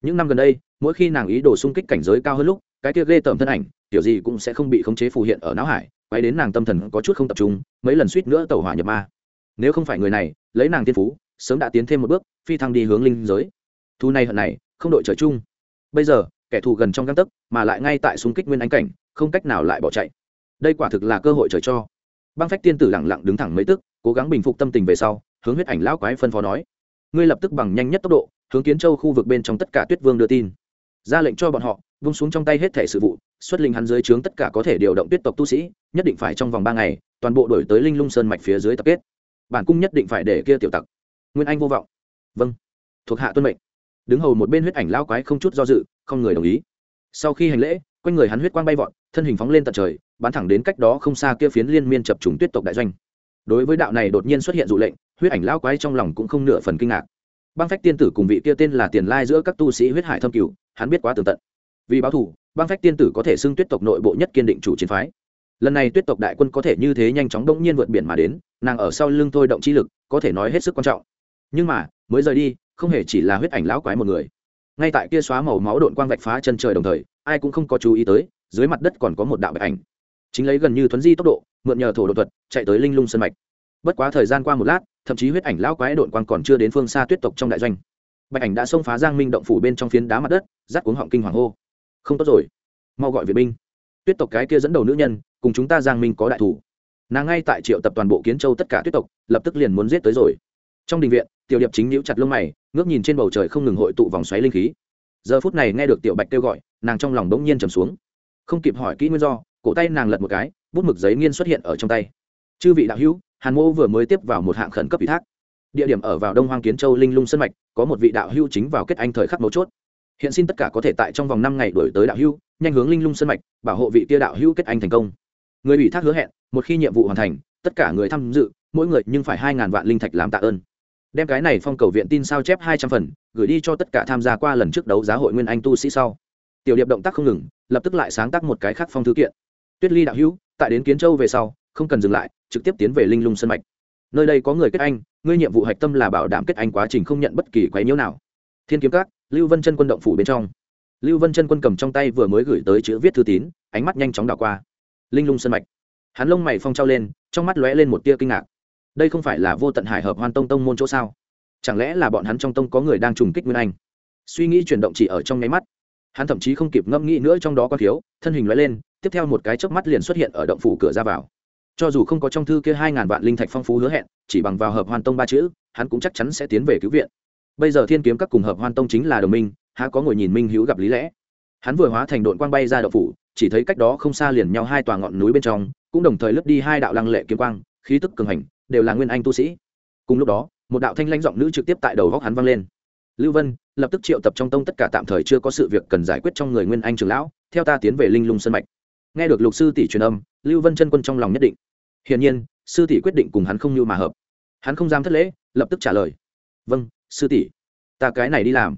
[SPEAKER 1] Những năm gần đây, mỗi khi nàng ý đồ xung kích cảnh giới cao hơn lúc, cái kia ghê tởm thân ảnh tiểu gì cũng sẽ không bị khống chế phù hiện ở não hải quay đến nàng tâm thần có chút không tập trung, mấy lần suýt nữa tẩu hỏa nhập ma. Nếu không phải người này, lấy nàng tiên phú, sớm đã tiến thêm một bước, phi thăng đi hướng linh giới. Thu này hận này, không đội trời chung. Bây giờ kẻ thù gần trong găng tấc, mà lại ngay tại xung kích nguyên anh cảnh, không cách nào lại bỏ chạy. Đây quả thực là cơ hội trời cho. Băng phách tiên tử lẳng lặng đứng thẳng mấy tức, cố gắng bình phục tâm tình về sau, hướng huyết ảnh lão quái phân phó nói. Ngươi lập tức bằng nhanh nhất tốc độ, hướng kiến châu khu vực bên trong tất cả tuyết vương đưa tin. Ra lệnh cho bọn họ, vung xuống trong tay hết thẻ sự vụ, xuất linh hắn dưới trướng tất cả có thể điều động tuyết tộc tu sĩ, nhất định phải trong vòng ba ngày, toàn bộ đổi tới linh lung sơn mạch phía dưới tập kết. Bản cung nhất định phải để kia tiểu tặc. Nguyên anh vô vọng. Vâng. Thuộc hạ tuân mệnh đứng hầu một bên huyết ảnh lao quái không chút do dự, không người đồng ý. Sau khi hành lễ, quanh người hắn huyết quang bay vọt, thân hình phóng lên tận trời, bắn thẳng đến cách đó không xa kia phiến liên miên chập trùng tuyết tộc đại doanh. Đối với đạo này đột nhiên xuất hiện dụ lệnh, huyết ảnh lao quái trong lòng cũng không nửa phần kinh ngạc. Băng phách tiên tử cùng vị kia tên là tiền lai giữa các tu sĩ huyết hải thâm cửu, hắn biết quá tường tận. Vì báo thù, băng phách tiên tử có thể xưng tuyết tộc nội bộ nhất kiên định chủ chiến phái. Lần này tuyết tộc đại quân có thể như thế nhanh chóng đông nhiên vượt biển mà đến, nàng ở sau lưng thôi động chi lực, có thể nói hết sức quan trọng. Nhưng mà, mới rời đi không hề chỉ là huyết ảnh lão quái một người. Ngay tại kia xóa màu máu độn quang vạch phá chân trời đồng thời, ai cũng không có chú ý tới, dưới mặt đất còn có một đạo bạch ảnh. Chính lấy gần như thuấn di tốc độ, mượn nhờ thổ đột thuật, chạy tới linh lung sân mạch. Bất quá thời gian qua một lát, thậm chí huyết ảnh lão quái độn quang còn chưa đến phương xa tuyết tộc trong đại doanh. Bạch ảnh đã xông phá giang minh động phủ bên trong phiến đá mặt đất rát cuống họng kinh hoàng hô. Không tốt rồi. Mau gọi viện binh. Tuyết tộc cái kia dẫn đầu nữ nhân, cùng chúng ta giang minh có đại thủ. Nàng ngay tại triệu tập toàn bộ kiến châu tất cả tuyết tộc, lập tức liền muốn giết tới rồi. Trong đình viện tiểu điệp chính nhíu chặt lông mày, ngước nhìn trên bầu trời không ngừng hội tụ vòng xoáy linh khí. Giờ phút này nghe được tiểu bạch kêu gọi, nàng trong lòng bỗng nhiên trầm xuống. Không kịp hỏi kỹ nguyên do, cổ tay nàng lật một cái, bút mực giấy nghiên xuất hiện ở trong tay. Chư vị đạo hữu, hàn mô vừa mới tiếp vào một hạng khẩn cấp ủy thác. Địa điểm ở vào đông hoang kiến châu linh lung sân mạch, có một vị đạo hữu chính vào kết anh thời khắc mấu chốt. Hiện xin tất cả có thể tại trong vòng năm ngày đổi tới đạo hữu, nhanh hướng linh lung sân mạch, bảo hộ vị tia đạo hữu kết anh thành công. Người ủy thác hứa hẹn, một khi nhiệm vụ hoàn thành, tất cả người tham dự, mỗi người nhưng phải hai ngàn vạn linh thạch làm tạ ơn đem cái này phong cầu viện tin sao chép hai trăm phần, gửi đi cho tất cả tham gia qua lần trước đấu giá hội nguyên anh tu sĩ sau. Tiểu điệp động tác không ngừng, lập tức lại sáng tác một cái khác phong thư kiện. Tuyết ly đạo hữu, tại đến kiến châu về sau, không cần dừng lại, trực tiếp tiến về linh lung sân mạch. Nơi đây có người kết anh, ngươi nhiệm vụ hạch tâm là bảo đảm kết anh quá trình không nhận bất kỳ quấy nhiễu nào. Thiên kiếm các, lưu vân chân quân động phủ bên trong. Lưu vân chân quân cầm trong tay vừa mới gửi tới chữ viết thư tín, ánh mắt nhanh chóng đảo qua. Linh lung sân mạch. Hắn lông mày phong trao lên, trong mắt lóe lên một tia kinh ngạc đây không phải là vô tận hải hợp hoan tông tông môn chỗ sao? Chẳng lẽ là bọn hắn trong tông có người đang trùng kích nguyên anh? Suy nghĩ chuyển động chỉ ở trong nháy mắt. Hắn thậm chí không kịp ngẫm nghĩ nữa trong đó có thiếu, thân hình loại lên, tiếp theo một cái chớp mắt liền xuất hiện ở động phủ cửa ra vào. Cho dù không có trong thư kia hai ngàn vạn linh thạch phong phú hứa hẹn, chỉ bằng vào hợp hoan tông ba chữ, hắn cũng chắc chắn sẽ tiến về cứu viện. Bây giờ thiên kiếm các cùng hợp hoan tông chính là đồng minh, há có ngồi nhìn minh hữu gặp lý lẽ? Hắn vừa hóa thành đội quang bay ra động phủ, chỉ thấy cách đó không xa liền nhau hai tòa ngọn núi bên trong, cũng đồng thời lướt đi hai đạo lăng lệ kiếm quang, khí tức cường hành đều là nguyên anh tu sĩ. Cùng lúc đó, một đạo thanh lãnh giọng nữ trực tiếp tại đầu góc hắn vang lên. Lưu vân, lập tức triệu tập trong tông tất cả tạm thời chưa có sự việc cần giải quyết trong người nguyên anh trường lão, theo ta tiến về linh lung sân mạch. Nghe được lục sư tỷ truyền âm, lưu vân chân quân trong lòng nhất định. Hiển nhiên, sư tỷ quyết định cùng hắn không như mà hợp. Hắn không dám thất lễ, lập tức trả lời. Vâng sư tỷ, ta cái này đi làm.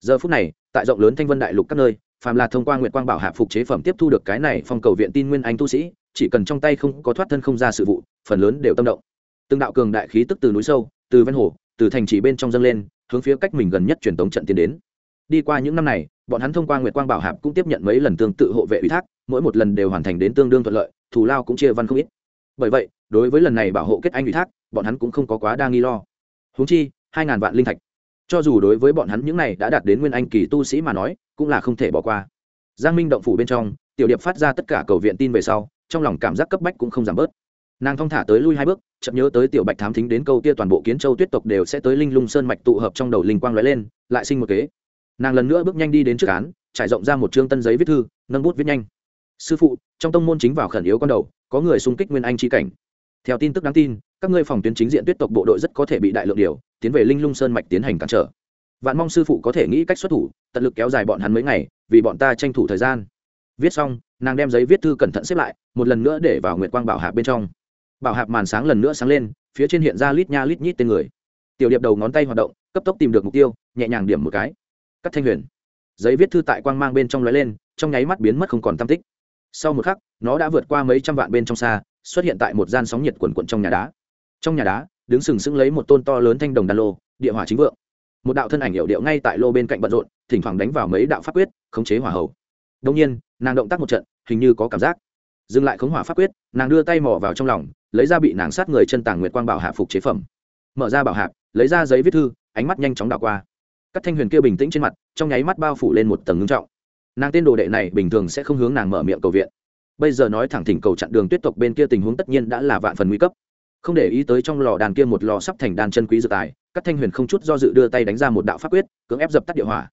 [SPEAKER 1] Giờ phút này, tại rộng lớn thanh vân đại lục các nơi, phàm là thông qua nguyện quang bảo hạ phục chế phẩm tiếp thu được cái này phong cầu viện tin nguyên anh tu sĩ, chỉ cần trong tay không có thoát thân không ra sự vụ, phần lớn đều tâm động từng đạo cường đại khí tức từ núi sâu, từ ven hồ, từ thành trì bên trong dâng lên, hướng phía cách mình gần nhất truyền tống trận tiến đến. Đi qua những năm này, bọn hắn thông qua nguyệt quang bảo hạp cũng tiếp nhận mấy lần tương tự hộ vệ ủy thác, mỗi một lần đều hoàn thành đến tương đương thuận lợi, thù lao cũng chia văn không ít. Bởi vậy, đối với lần này bảo hộ kết anh ủy thác, bọn hắn cũng không có quá đa nghi lo. Húng chi, hai ngàn vạn linh thạch. Cho dù đối với bọn hắn những này đã đạt đến nguyên anh kỳ tu sĩ mà nói, cũng là không thể bỏ qua. Giang minh động phủ bên trong, tiểu điệp phát ra tất cả cầu viện tin về sau, trong lòng cảm giác cấp bách cũng không giảm bớt nàng thong thả tới lui hai bước chậm nhớ tới tiểu bạch thám thính đến câu kia toàn bộ kiến châu tuyết tộc đều sẽ tới linh lung sơn mạch tụ hợp trong đầu linh quang lóe lên, lại sinh một kế. Nàng lần nữa bước nhanh đi đến trước án, trải rộng ra một chương tân giấy viết thư, nâng bút viết nhanh. Sư phụ, trong tông môn chính vào khẩn yếu con đầu, có người xung kích nguyên anh chi cảnh. Theo tin tức đáng tin, các ngươi phòng tuyến chính diện tuyết tộc bộ đội rất có thể bị đại lượng điều, tiến về linh lung sơn mạch tiến hành cản trở. Vạn mong sư phụ có thể nghĩ cách xuất thủ, tận lực kéo dài bọn hắn mấy ngày, vì bọn ta tranh thủ thời gian. Viết xong, nàng đem giấy viết thư cẩn thận xếp lại, một lần nữa để vào nguyệt quang bảo hạ bên trong bảo hạp màn sáng lần nữa sáng lên, phía trên hiện ra lít nha lít nhít tên người. Tiểu điệp đầu ngón tay hoạt động, cấp tốc tìm được mục tiêu, nhẹ nhàng điểm một cái. Cắt thanh huyền. Giấy viết thư tại quang mang bên trong lóe lên, trong nháy mắt biến mất không còn tam tích. Sau một khắc, nó đã vượt qua mấy trăm vạn bên trong xa, xuất hiện tại một gian sóng nhiệt quần quận trong nhà đá. Trong nhà đá, đứng sừng sững lấy một tôn to lớn thanh đồng đàn lô, địa hỏa chính vượng. Một đạo thân ảnh hiệu điệu ngay tại lô bên cạnh bận rộn, thỉnh thoảng đánh vào mấy đạo pháp quyết, khống chế hỏa hầu. Đông nhiên, nàng động tác một trận, hình như có cảm giác. Dừng lại khống hỏa pháp quyết, nàng đưa tay mò vào trong lòng lấy ra bị nàng sát người chân tàng nguyệt quang bảo hạ phục chế phẩm. Mở ra bảo hạp lấy ra giấy viết thư, ánh mắt nhanh chóng đảo qua. Các thanh huyền kia bình tĩnh trên mặt, trong nháy mắt bao phủ lên một tầng ngưng trọng. Nàng tên đồ đệ này bình thường sẽ không hướng nàng mở miệng cầu viện. Bây giờ nói thẳng thỉnh cầu chặn đường tuyết tộc bên kia tình huống tất nhiên đã là vạn phần nguy cấp. Không để ý tới trong lò đàn kia một lò sắp thành đàn chân quý dự tài, các thanh huyền không chút do dự đưa tay đánh ra một đạo pháp quyết, cưỡng ép dập tắt địa hỏa.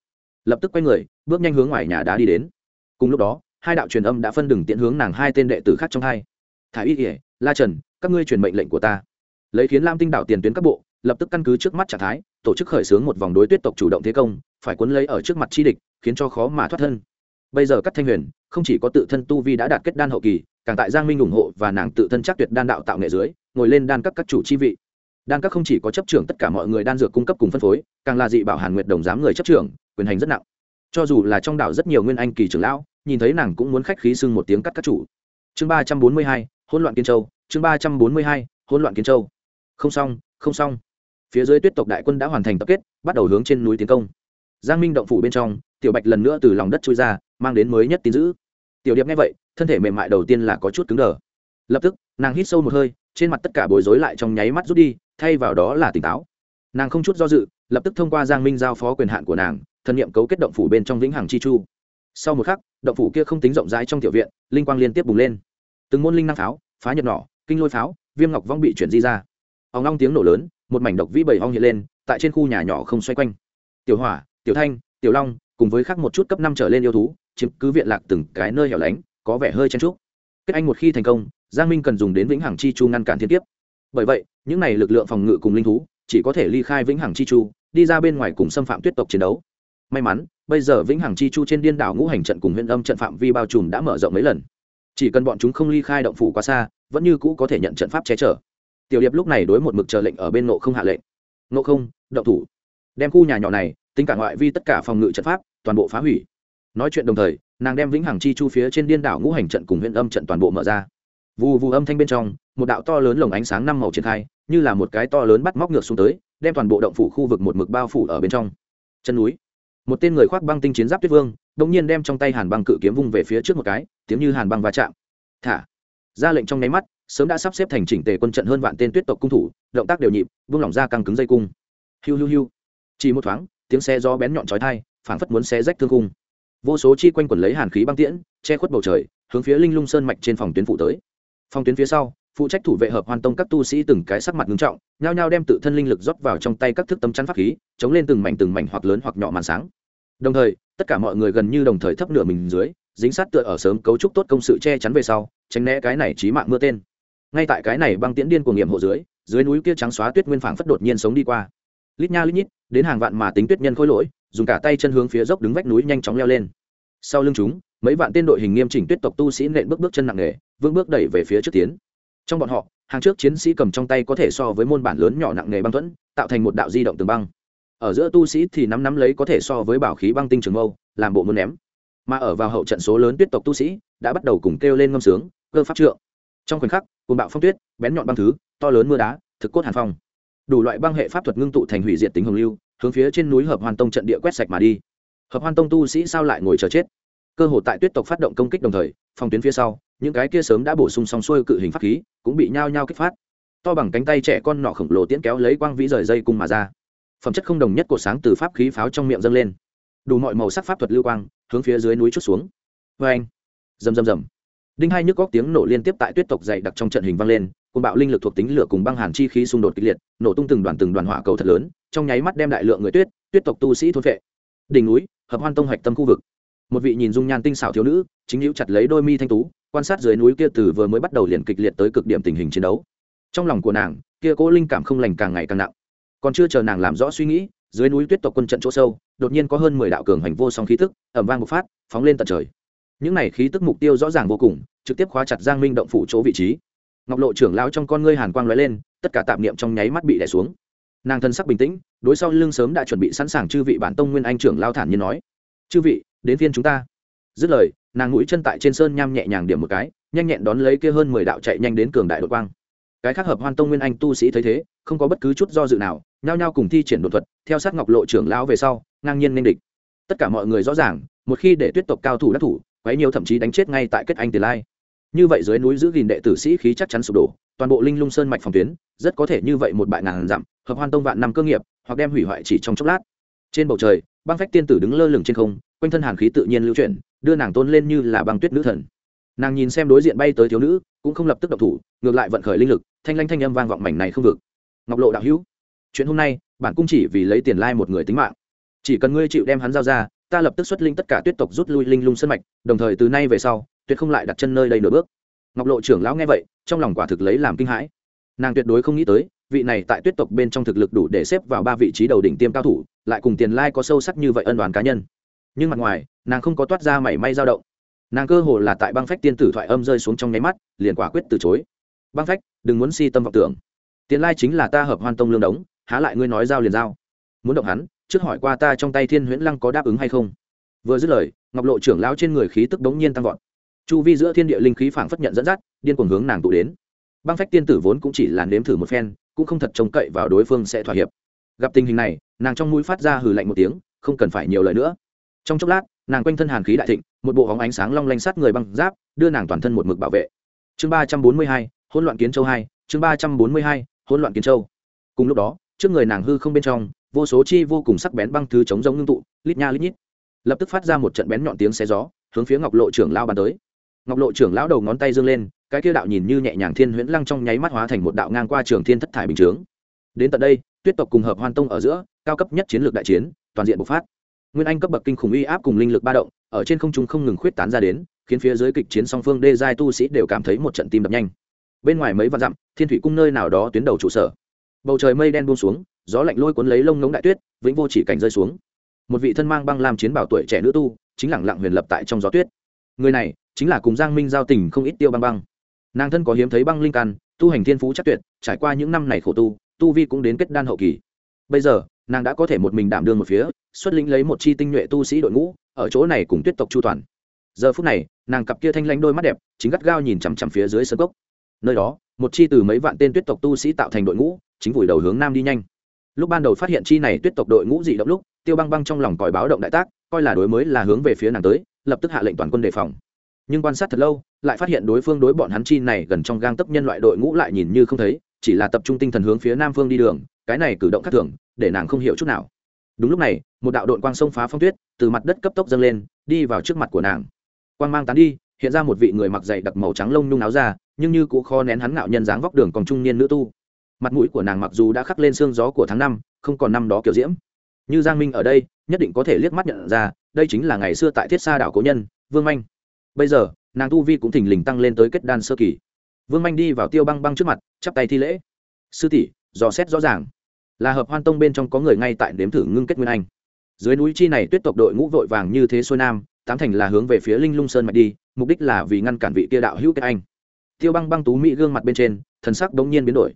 [SPEAKER 1] Lập tức quay người, bước nhanh hướng ngoài nhà đá đi đến. Cùng lúc đó, hai đạo truyền âm đã phân đừng tiện hướng nàng hai tên đệ tử khác trong hai. Thả y ỉa la trần các ngươi truyền mệnh lệnh của ta. Lấy khiến lam tinh đảo tiền tuyến các bộ, lập tức căn cứ trước mắt trạng thái, tổ chức khởi xướng một vòng đối tuyết tộc chủ động thế công, phải cuốn lấy ở trước mặt chi địch, khiến cho khó mà thoát thân. Bây giờ các thanh huyền, không chỉ có tự thân tu vi đã đạt kết đan hậu kỳ, càng tại giang minh ủng hộ và nàng tự thân chắc tuyệt đan đạo tạo nghệ dưới, ngồi lên đan các các chủ chi vị. Đan các không chỉ có chấp trưởng tất cả mọi người đan dược cung cấp cùng phân phối, càng là dị bảo hàn nguyệt đồng giám người chấp trưởng, quyền hành rất nặng. Cho dù là trong đảo rất nhiều nguyên anh kỳ trưởng lão, nhìn thấy nàng cũng muốn khách khí xưng một tiếng cắt các chủ. Chương ba trăm bốn mươi hai, hỗn loạn kiên châu chương ba trăm bốn mươi hai, hỗn loạn kiến châu. Không xong không xong. Phía dưới tuyết tộc đại quân đã hoàn thành tập kết, bắt đầu hướng trên núi tiến công. Giang minh động phủ bên trong, tiểu bạch lần nữa từ lòng đất trôi ra, mang đến mới nhất tin dữ. Tiểu điệp nghe vậy, thân thể mềm mại đầu tiên là có chút cứng đờ. Lập tức, nàng hít sâu một hơi, trên mặt tất cả bối rối lại trong nháy mắt rút đi, thay vào đó là tỉnh táo. Nàng không chút do dự, lập tức thông qua giang minh giao phó quyền hạn của nàng, thân nhiệm cấu kết động phủ bên trong vĩnh hằng chi chu. Sau một khắc, động phủ kia không tính rộng rãi trong tiểu viện, linh quang liên tiếp bùng lên. Từng môn linh năng pháo, phá nhật nỏ kinh lôi pháo, viêm ngọc vong bị chuyển di ra. Óng long tiếng nổ lớn, một mảnh độc vĩ bầy ong hiện lên, tại trên khu nhà nhỏ không xoay quanh. Tiểu hỏa, tiểu thanh, tiểu long, cùng với khác một chút cấp năm trở lên yêu thú, chiếm cứ viện lạc từng cái nơi hẻo lánh, có vẻ hơi chen trúc kết anh một khi thành công, giang minh cần dùng đến vĩnh hằng chi chu ngăn cản thiên tiếp bởi vậy, những này lực lượng phòng ngự cùng linh thú, chỉ có thể ly khai vĩnh hằng chi chu, đi ra bên ngoài cùng xâm phạm tuyết tộc chiến đấu. May mắn, bây giờ vĩnh hằng chi chu trên điên đảo ngũ hành trận cùng huyện âm trận phạm vi bao trùm đã mở rộng mấy lần chỉ cần bọn chúng không ly khai động phủ quá xa, vẫn như cũ có thể nhận trận pháp che chở. Tiểu điệp lúc này đối một mực chờ lệnh ở bên nộ không hạ lệnh. Nộ không, động thủ. Đem khu nhà nhỏ này, tính cả ngoại vi tất cả phòng ngự trận pháp, toàn bộ phá hủy. Nói chuyện đồng thời, nàng đem vĩnh hằng chi chu phía trên điên đảo ngũ hành trận cùng huyện âm trận toàn bộ mở ra. Vù vù âm thanh bên trong, một đạo to lớn lồng ánh sáng năm màu triển khai, như là một cái to lớn bắt móc ngược xuống tới, đem toàn bộ động phủ khu vực một mực bao phủ ở bên trong. Chân núi. Một tên người khoác băng tinh chiến giáp tuyết vương đông nhiên đem trong tay hàn băng cự kiếm vung về phía trước một cái, tiếng như hàn băng va chạm. Thả. Ra lệnh trong nháy mắt, sớm đã sắp xếp thành chỉnh tề quân trận hơn vạn tên tuyết tộc cung thủ, động tác đều nhịp vung lỏng ra căng cứng dây cung. Hiu hiu hiu. Chỉ một thoáng, tiếng xe do bén nhọn chói thai phảng phất muốn xé rách thương cung vô số chi quanh quần lấy hàn khí băng tiễn, che khuất bầu trời, hướng phía linh lung sơn mạch trên phòng tuyến phụ tới. Phòng tuyến phía sau, phụ trách thủ vệ hợp hoàn tông các tu sĩ từng cái sắc mặt ngưng trọng, nhao nhao đem tự thân linh lực rót vào trong tay các thức tấm chắn pháp khí, chống lên từng mảnh từng mảnh hoặc lớn hoặc nhỏ màn sáng đồng thời, tất cả mọi người gần như đồng thời thấp nửa mình dưới, dính sát tựa ở sớm cấu trúc tốt công sự che chắn về sau, tránh né cái này trí mạng mưa tên. Ngay tại cái này băng tiễn điên của nghiệm hộ dưới dưới núi kia trắng xóa tuyết nguyên phảng phất đột nhiên sống đi qua. Lít nha lít nhít, đến hàng vạn mà tính tuyết nhân khôi lỗi, dùng cả tay chân hướng phía dốc đứng vách núi nhanh chóng leo lên. Sau lưng chúng, mấy vạn tên đội hình nghiêm chỉnh tuyết tộc tu sĩ nện bước bước chân nặng nề vương bước đẩy về phía trước tiến. Trong bọn họ, hàng trước chiến sĩ cầm trong tay có thể so với môn bản lớn nhỏ nặng nề băng thuẫn, tạo thành một đạo di động tường băng ở giữa tu sĩ thì nắm nắm lấy có thể so với bảo khí băng tinh trường mâu, làm bộ muốn ném. Mà ở vào hậu trận số lớn tuyết tộc tu sĩ, đã bắt đầu cùng kêu lên ngâm sướng, cơ pháp trượng. Trong khoảnh khắc cùng bạo phong tuyết, bén nhọn băng thứ, to lớn mưa đá, thực cốt hàn phong. Đủ loại băng hệ pháp thuật ngưng tụ thành hủy diệt tính hồng lưu, hướng phía trên núi hợp hoàn tông trận địa quét sạch mà đi. Hợp hoàn tông tu sĩ sao lại ngồi chờ chết? Cơ hội tại tuyết tộc phát động công kích đồng thời phòng tuyến phía sau, những cái kia sớm đã bổ sung xong xuôi cự hình pháp khí, cũng bị nhao nhao kích phát. To bằng cánh tay trẻ con nọ khổng lồ tiễn kéo lấy quang vĩ rời dây cung mà ra phẩm chất không đồng nhất cột sáng từ pháp khí pháo trong miệng dâng lên. Đủ mọi màu sắc pháp thuật lưu quang, hướng phía dưới núi chút xuống. Vê anh, rầm rầm rầm. Đinh hai nhức góc tiếng nổ liên tiếp tại tuyết tộc dày đặc trong trận hình vang lên cùng bạo linh lực thuộc tính lửa cùng băng hàn chi khí xung đột kịch liệt, nổ tung từng đoàn từng đoàn hỏa cầu thật lớn, trong nháy mắt đem đại lượng người tuyết tuyết tộc tu sĩ thôn vệ đỉnh núi, hợp hoan tông hạch tâm khu vực. Một vị nhìn dung nhan tinh xảo thiếu nữ, chính hữu chặt lấy đôi mi thanh tú, quan sát dưới núi kia từ vừa mới bắt đầu liền kịch liệt tới cực điểm tình hình chiến đấu. Trong lòng của nàng, kia cố linh cảm không lành càng ngày càng nặng còn chưa chờ nàng làm rõ suy nghĩ, dưới núi tuyết tộc quân trận chỗ sâu, đột nhiên có hơn mười đạo cường hành vô song khí tức ẩm vang một phát, phóng lên tận trời. Những này khí tức mục tiêu rõ ràng vô cùng, trực tiếp khóa chặt giang minh động phủ chỗ vị trí. Ngọc lộ trưởng lao trong con ngươi hàn quang lóe lên, tất cả tạp niệm trong nháy mắt bị đè xuống. Nàng thân sắc bình tĩnh, đối sau lưng sớm đã chuẩn bị sẵn sàng chư vị bản tông nguyên anh trưởng lao thản nhiên nói, chư vị, đến phiên chúng ta. Dứt lời, nàng mũi chân tại trên sơn nham nhẹ nhàng điểm một cái, nhanh nhẹn đón lấy kia hơn mười đạo chạy nhanh đến cường đại đội quang. Cái khác hợp hoan tông nguyên anh tu sĩ thấy thế, không có bất cứ chút do dự nào nhao nhao cùng thi triển đột thuật, theo sát ngọc lộ trưởng lão về sau, ngang nhiên nên địch. Tất cả mọi người rõ ràng, một khi để tuyết tộc cao thủ đắc thủ, quấy nhiều thậm chí đánh chết ngay tại kết anh tiền lai. Như vậy dưới núi giữ gìn đệ tử sĩ khí chắc chắn sụp đổ, toàn bộ linh lung sơn mạch phòng tuyến, rất có thể như vậy một bại ngàn dặm, hợp hoan tông vạn năm cơ nghiệp, hoặc đem hủy hoại chỉ trong chốc lát. Trên bầu trời, băng phách tiên tử đứng lơ lửng trên không, quanh thân hàn khí tự nhiên lưu chuyển, đưa nàng tôn lên như là băng tuyết nữ thần. Nàng nhìn xem đối diện bay tới thiếu nữ, cũng không lập tức độc thủ, ngược lại vận khởi linh lực, thanh lanh thanh âm vang vọng mảnh này không vực. Ngọc lộ đạo hữu chuyện hôm nay bản cung chỉ vì lấy tiền lai một người tính mạng. Chỉ cần ngươi chịu đem hắn giao ra, ta lập tức xuất linh tất cả tuyết tộc rút lui linh lung sân mạch, đồng thời từ nay về sau, tuyệt không lại đặt chân nơi đây nửa bước. Ngọc lộ trưởng lão nghe vậy, trong lòng quả thực lấy làm kinh hãi. Nàng tuyệt đối không nghĩ tới, vị này tại tuyết tộc bên trong thực lực đủ để xếp vào ba vị trí đầu đỉnh tiêm cao thủ, lại cùng tiền lai có sâu sắc như vậy ân đoàn cá nhân. Nhưng mặt ngoài, nàng không có toát ra mảy may dao động. Nàng cơ hồ là tại băng phách tiên tử thoại âm rơi xuống trong nháy mắt, liền quả quyết từ chối. Băng phách, đừng muốn si tâm vọng tưởng. Tiền lai chính là ta hợp hoan tông lương đống há lại ngươi nói giao liền giao. Muốn động hắn, trước hỏi qua ta trong tay thiên huyễn lăng có đáp ứng hay không? Vừa dứt lời, ngọc lộ trưởng lão trên người khí tức đống nhiên tăng vọt. Chu vi giữa thiên địa linh khí phảng phất nhận dẫn dắt, điên cuồng hướng nàng tụ đến. Băng phách tiên tử vốn cũng chỉ là nếm thử một phen, cũng không thật trông cậy vào đối phương sẽ thỏa hiệp. Gặp tình hình này, nàng trong mũi phát ra hừ lạnh một tiếng, không cần phải nhiều lời nữa. Trong chốc lát, nàng quanh thân hàn khí đại thịnh, một bộ hóng ánh sáng long lanh sát người băng giáp, đưa nàng toàn thân một mực bảo vệ. Chương ba trăm bốn mươi hai, hỗn loạn kiến châu hai, chương ba trăm bốn mươi hai, hỗn loạn kiến châu. Cùng lúc đó trước người nàng hư không bên trong, vô số chi vô cùng sắc bén băng thứ chống giống ngưng tụ, lít nha lít nhít. Lập tức phát ra một trận bén nhọn tiếng xé gió, hướng phía ngọc lộ trưởng lao bàn tới. Ngọc lộ trưởng lão đầu ngón tay dương lên, cái kia đạo nhìn như nhẹ nhàng thiên huyễn lăng trong nháy mắt hóa thành một đạo ngang qua trường thiên thất thải bình chướng. Đến tận đây, tuyết tộc cùng hợp hoan tông ở giữa, cao cấp nhất chiến lược đại chiến, toàn diện bộc phát. Nguyên anh cấp bậc kinh khủng uy áp cùng linh lực ba động, ở trên không trung không ngừng khuyết tán ra đến, khiến phía dưới kịch chiến song phương đê giai tu sĩ đều cảm thấy một trận tim đập nhanh. Bên ngoài mấy vạn dặm, thiên thủy cung nơi nào đó tuyến đầu trụ sở bầu trời mây đen buông xuống, gió lạnh lôi cuốn lấy lông ngống đại tuyết, vĩnh vô chỉ cảnh rơi xuống. Một vị thân mang băng làm chiến bảo tuổi trẻ nữ tu, chính lẳng lặng huyền lập tại trong gió tuyết. Người này chính là cùng giang minh giao tình không ít tiêu băng băng. Nàng thân có hiếm thấy băng linh căn, tu hành thiên phú chắc tuyệt, trải qua những năm này khổ tu tu vi cũng đến kết đan hậu kỳ. Bây giờ, nàng đã có thể một mình đảm đương một phía, xuất lĩnh lấy một chi tinh nhuệ tu sĩ đội ngũ, ở chỗ này cùng tuyết tộc chu toàn. Giờ phút này, nàng cặp kia thanh lãnh đôi mắt đẹp, chính gắt gao nhìn chằm chằm phía dưới sân cốc. Nơi đó, một chi từ mấy vạn tên tuyết tộc tu sĩ tạo thành đội ngũ chính vùi đầu hướng nam đi nhanh. Lúc ban đầu phát hiện chi này tuyết tộc đội ngũ dị động lúc, tiêu băng băng trong lòng còi báo động đại tác, coi là đối mới là hướng về phía nàng tới, lập tức hạ lệnh toàn quân đề phòng. Nhưng quan sát thật lâu, lại phát hiện đối phương đối bọn hắn chi này gần trong gang tấp nhân loại đội ngũ lại nhìn như không thấy, chỉ là tập trung tinh thần hướng phía nam phương đi đường, cái này cử động khác thường, để nàng không hiểu chút nào. Đúng lúc này, một đạo đội quang sông phá phong tuyết, từ mặt đất cấp tốc dâng lên, đi vào trước mặt của nàng. Quang mang tán đi, hiện ra một vị người mặc dày đặc màu trắng lông nhung áo ra nhưng như cũ khó nén hắn ngạo nhân dáng vóc đường còn trung niên nữ tu mặt mũi của nàng mặc dù đã khắc lên xương gió của tháng năm, không còn năm đó kiểu diễm. Như giang minh ở đây, nhất định có thể liếc mắt nhận ra, đây chính là ngày xưa tại thiết sa đảo cố nhân, vương manh. Bây giờ, nàng tu vi cũng thình lình tăng lên tới kết đan sơ kỳ. Vương manh đi vào tiêu băng băng trước mặt, chắp tay thi lễ. Sư tỷ, dò xét rõ ràng. Là hợp hoan tông bên trong có người ngay tại đếm thử ngưng kết nguyên anh. Dưới núi chi này tuyết tộc đội ngũ vội vàng như thế xuôi nam, tám thành là hướng về phía linh lung sơn mạch đi, mục đích là vì ngăn cản vị kia đạo hữu kết anh. Tiêu băng băng tú mỹ gương mặt bên trên, thần sắc đống nhiên biến đổi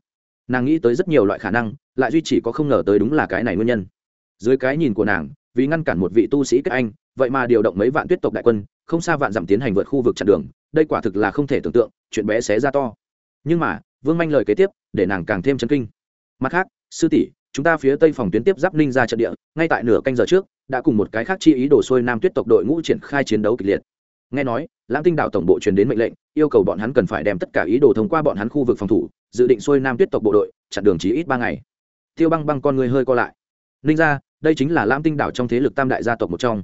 [SPEAKER 1] nàng nghĩ tới rất nhiều loại khả năng, lại duy chỉ có không ngờ tới đúng là cái này nguyên nhân. Dưới cái nhìn của nàng, vì ngăn cản một vị tu sĩ kết anh, vậy mà điều động mấy vạn tuyết tộc đại quân, không xa vạn dặm tiến hành vượt khu vực chặn đường, đây quả thực là không thể tưởng tượng, chuyện bé xé ra to. Nhưng mà, vương manh lời kế tiếp, để nàng càng thêm chấn kinh. Mặt khác, sư tỷ, chúng ta phía tây phòng tuyến tiếp giáp ninh ra trận địa, ngay tại nửa canh giờ trước, đã cùng một cái khác chi ý đổ xuôi nam tuyết tộc đội ngũ triển khai chiến đấu kịch liệt nghe nói lãng tinh đạo tổng bộ truyền đến mệnh lệnh, yêu cầu bọn hắn cần phải đem tất cả ý đồ thông qua bọn hắn khu vực phòng thủ, dự định xuôi nam tuyết tộc bộ đội, chặn đường chỉ ít ba ngày. Tiêu băng băng con người hơi co lại. Ninh ra, đây chính là lãng tinh đảo trong thế lực tam đại gia tộc một trong.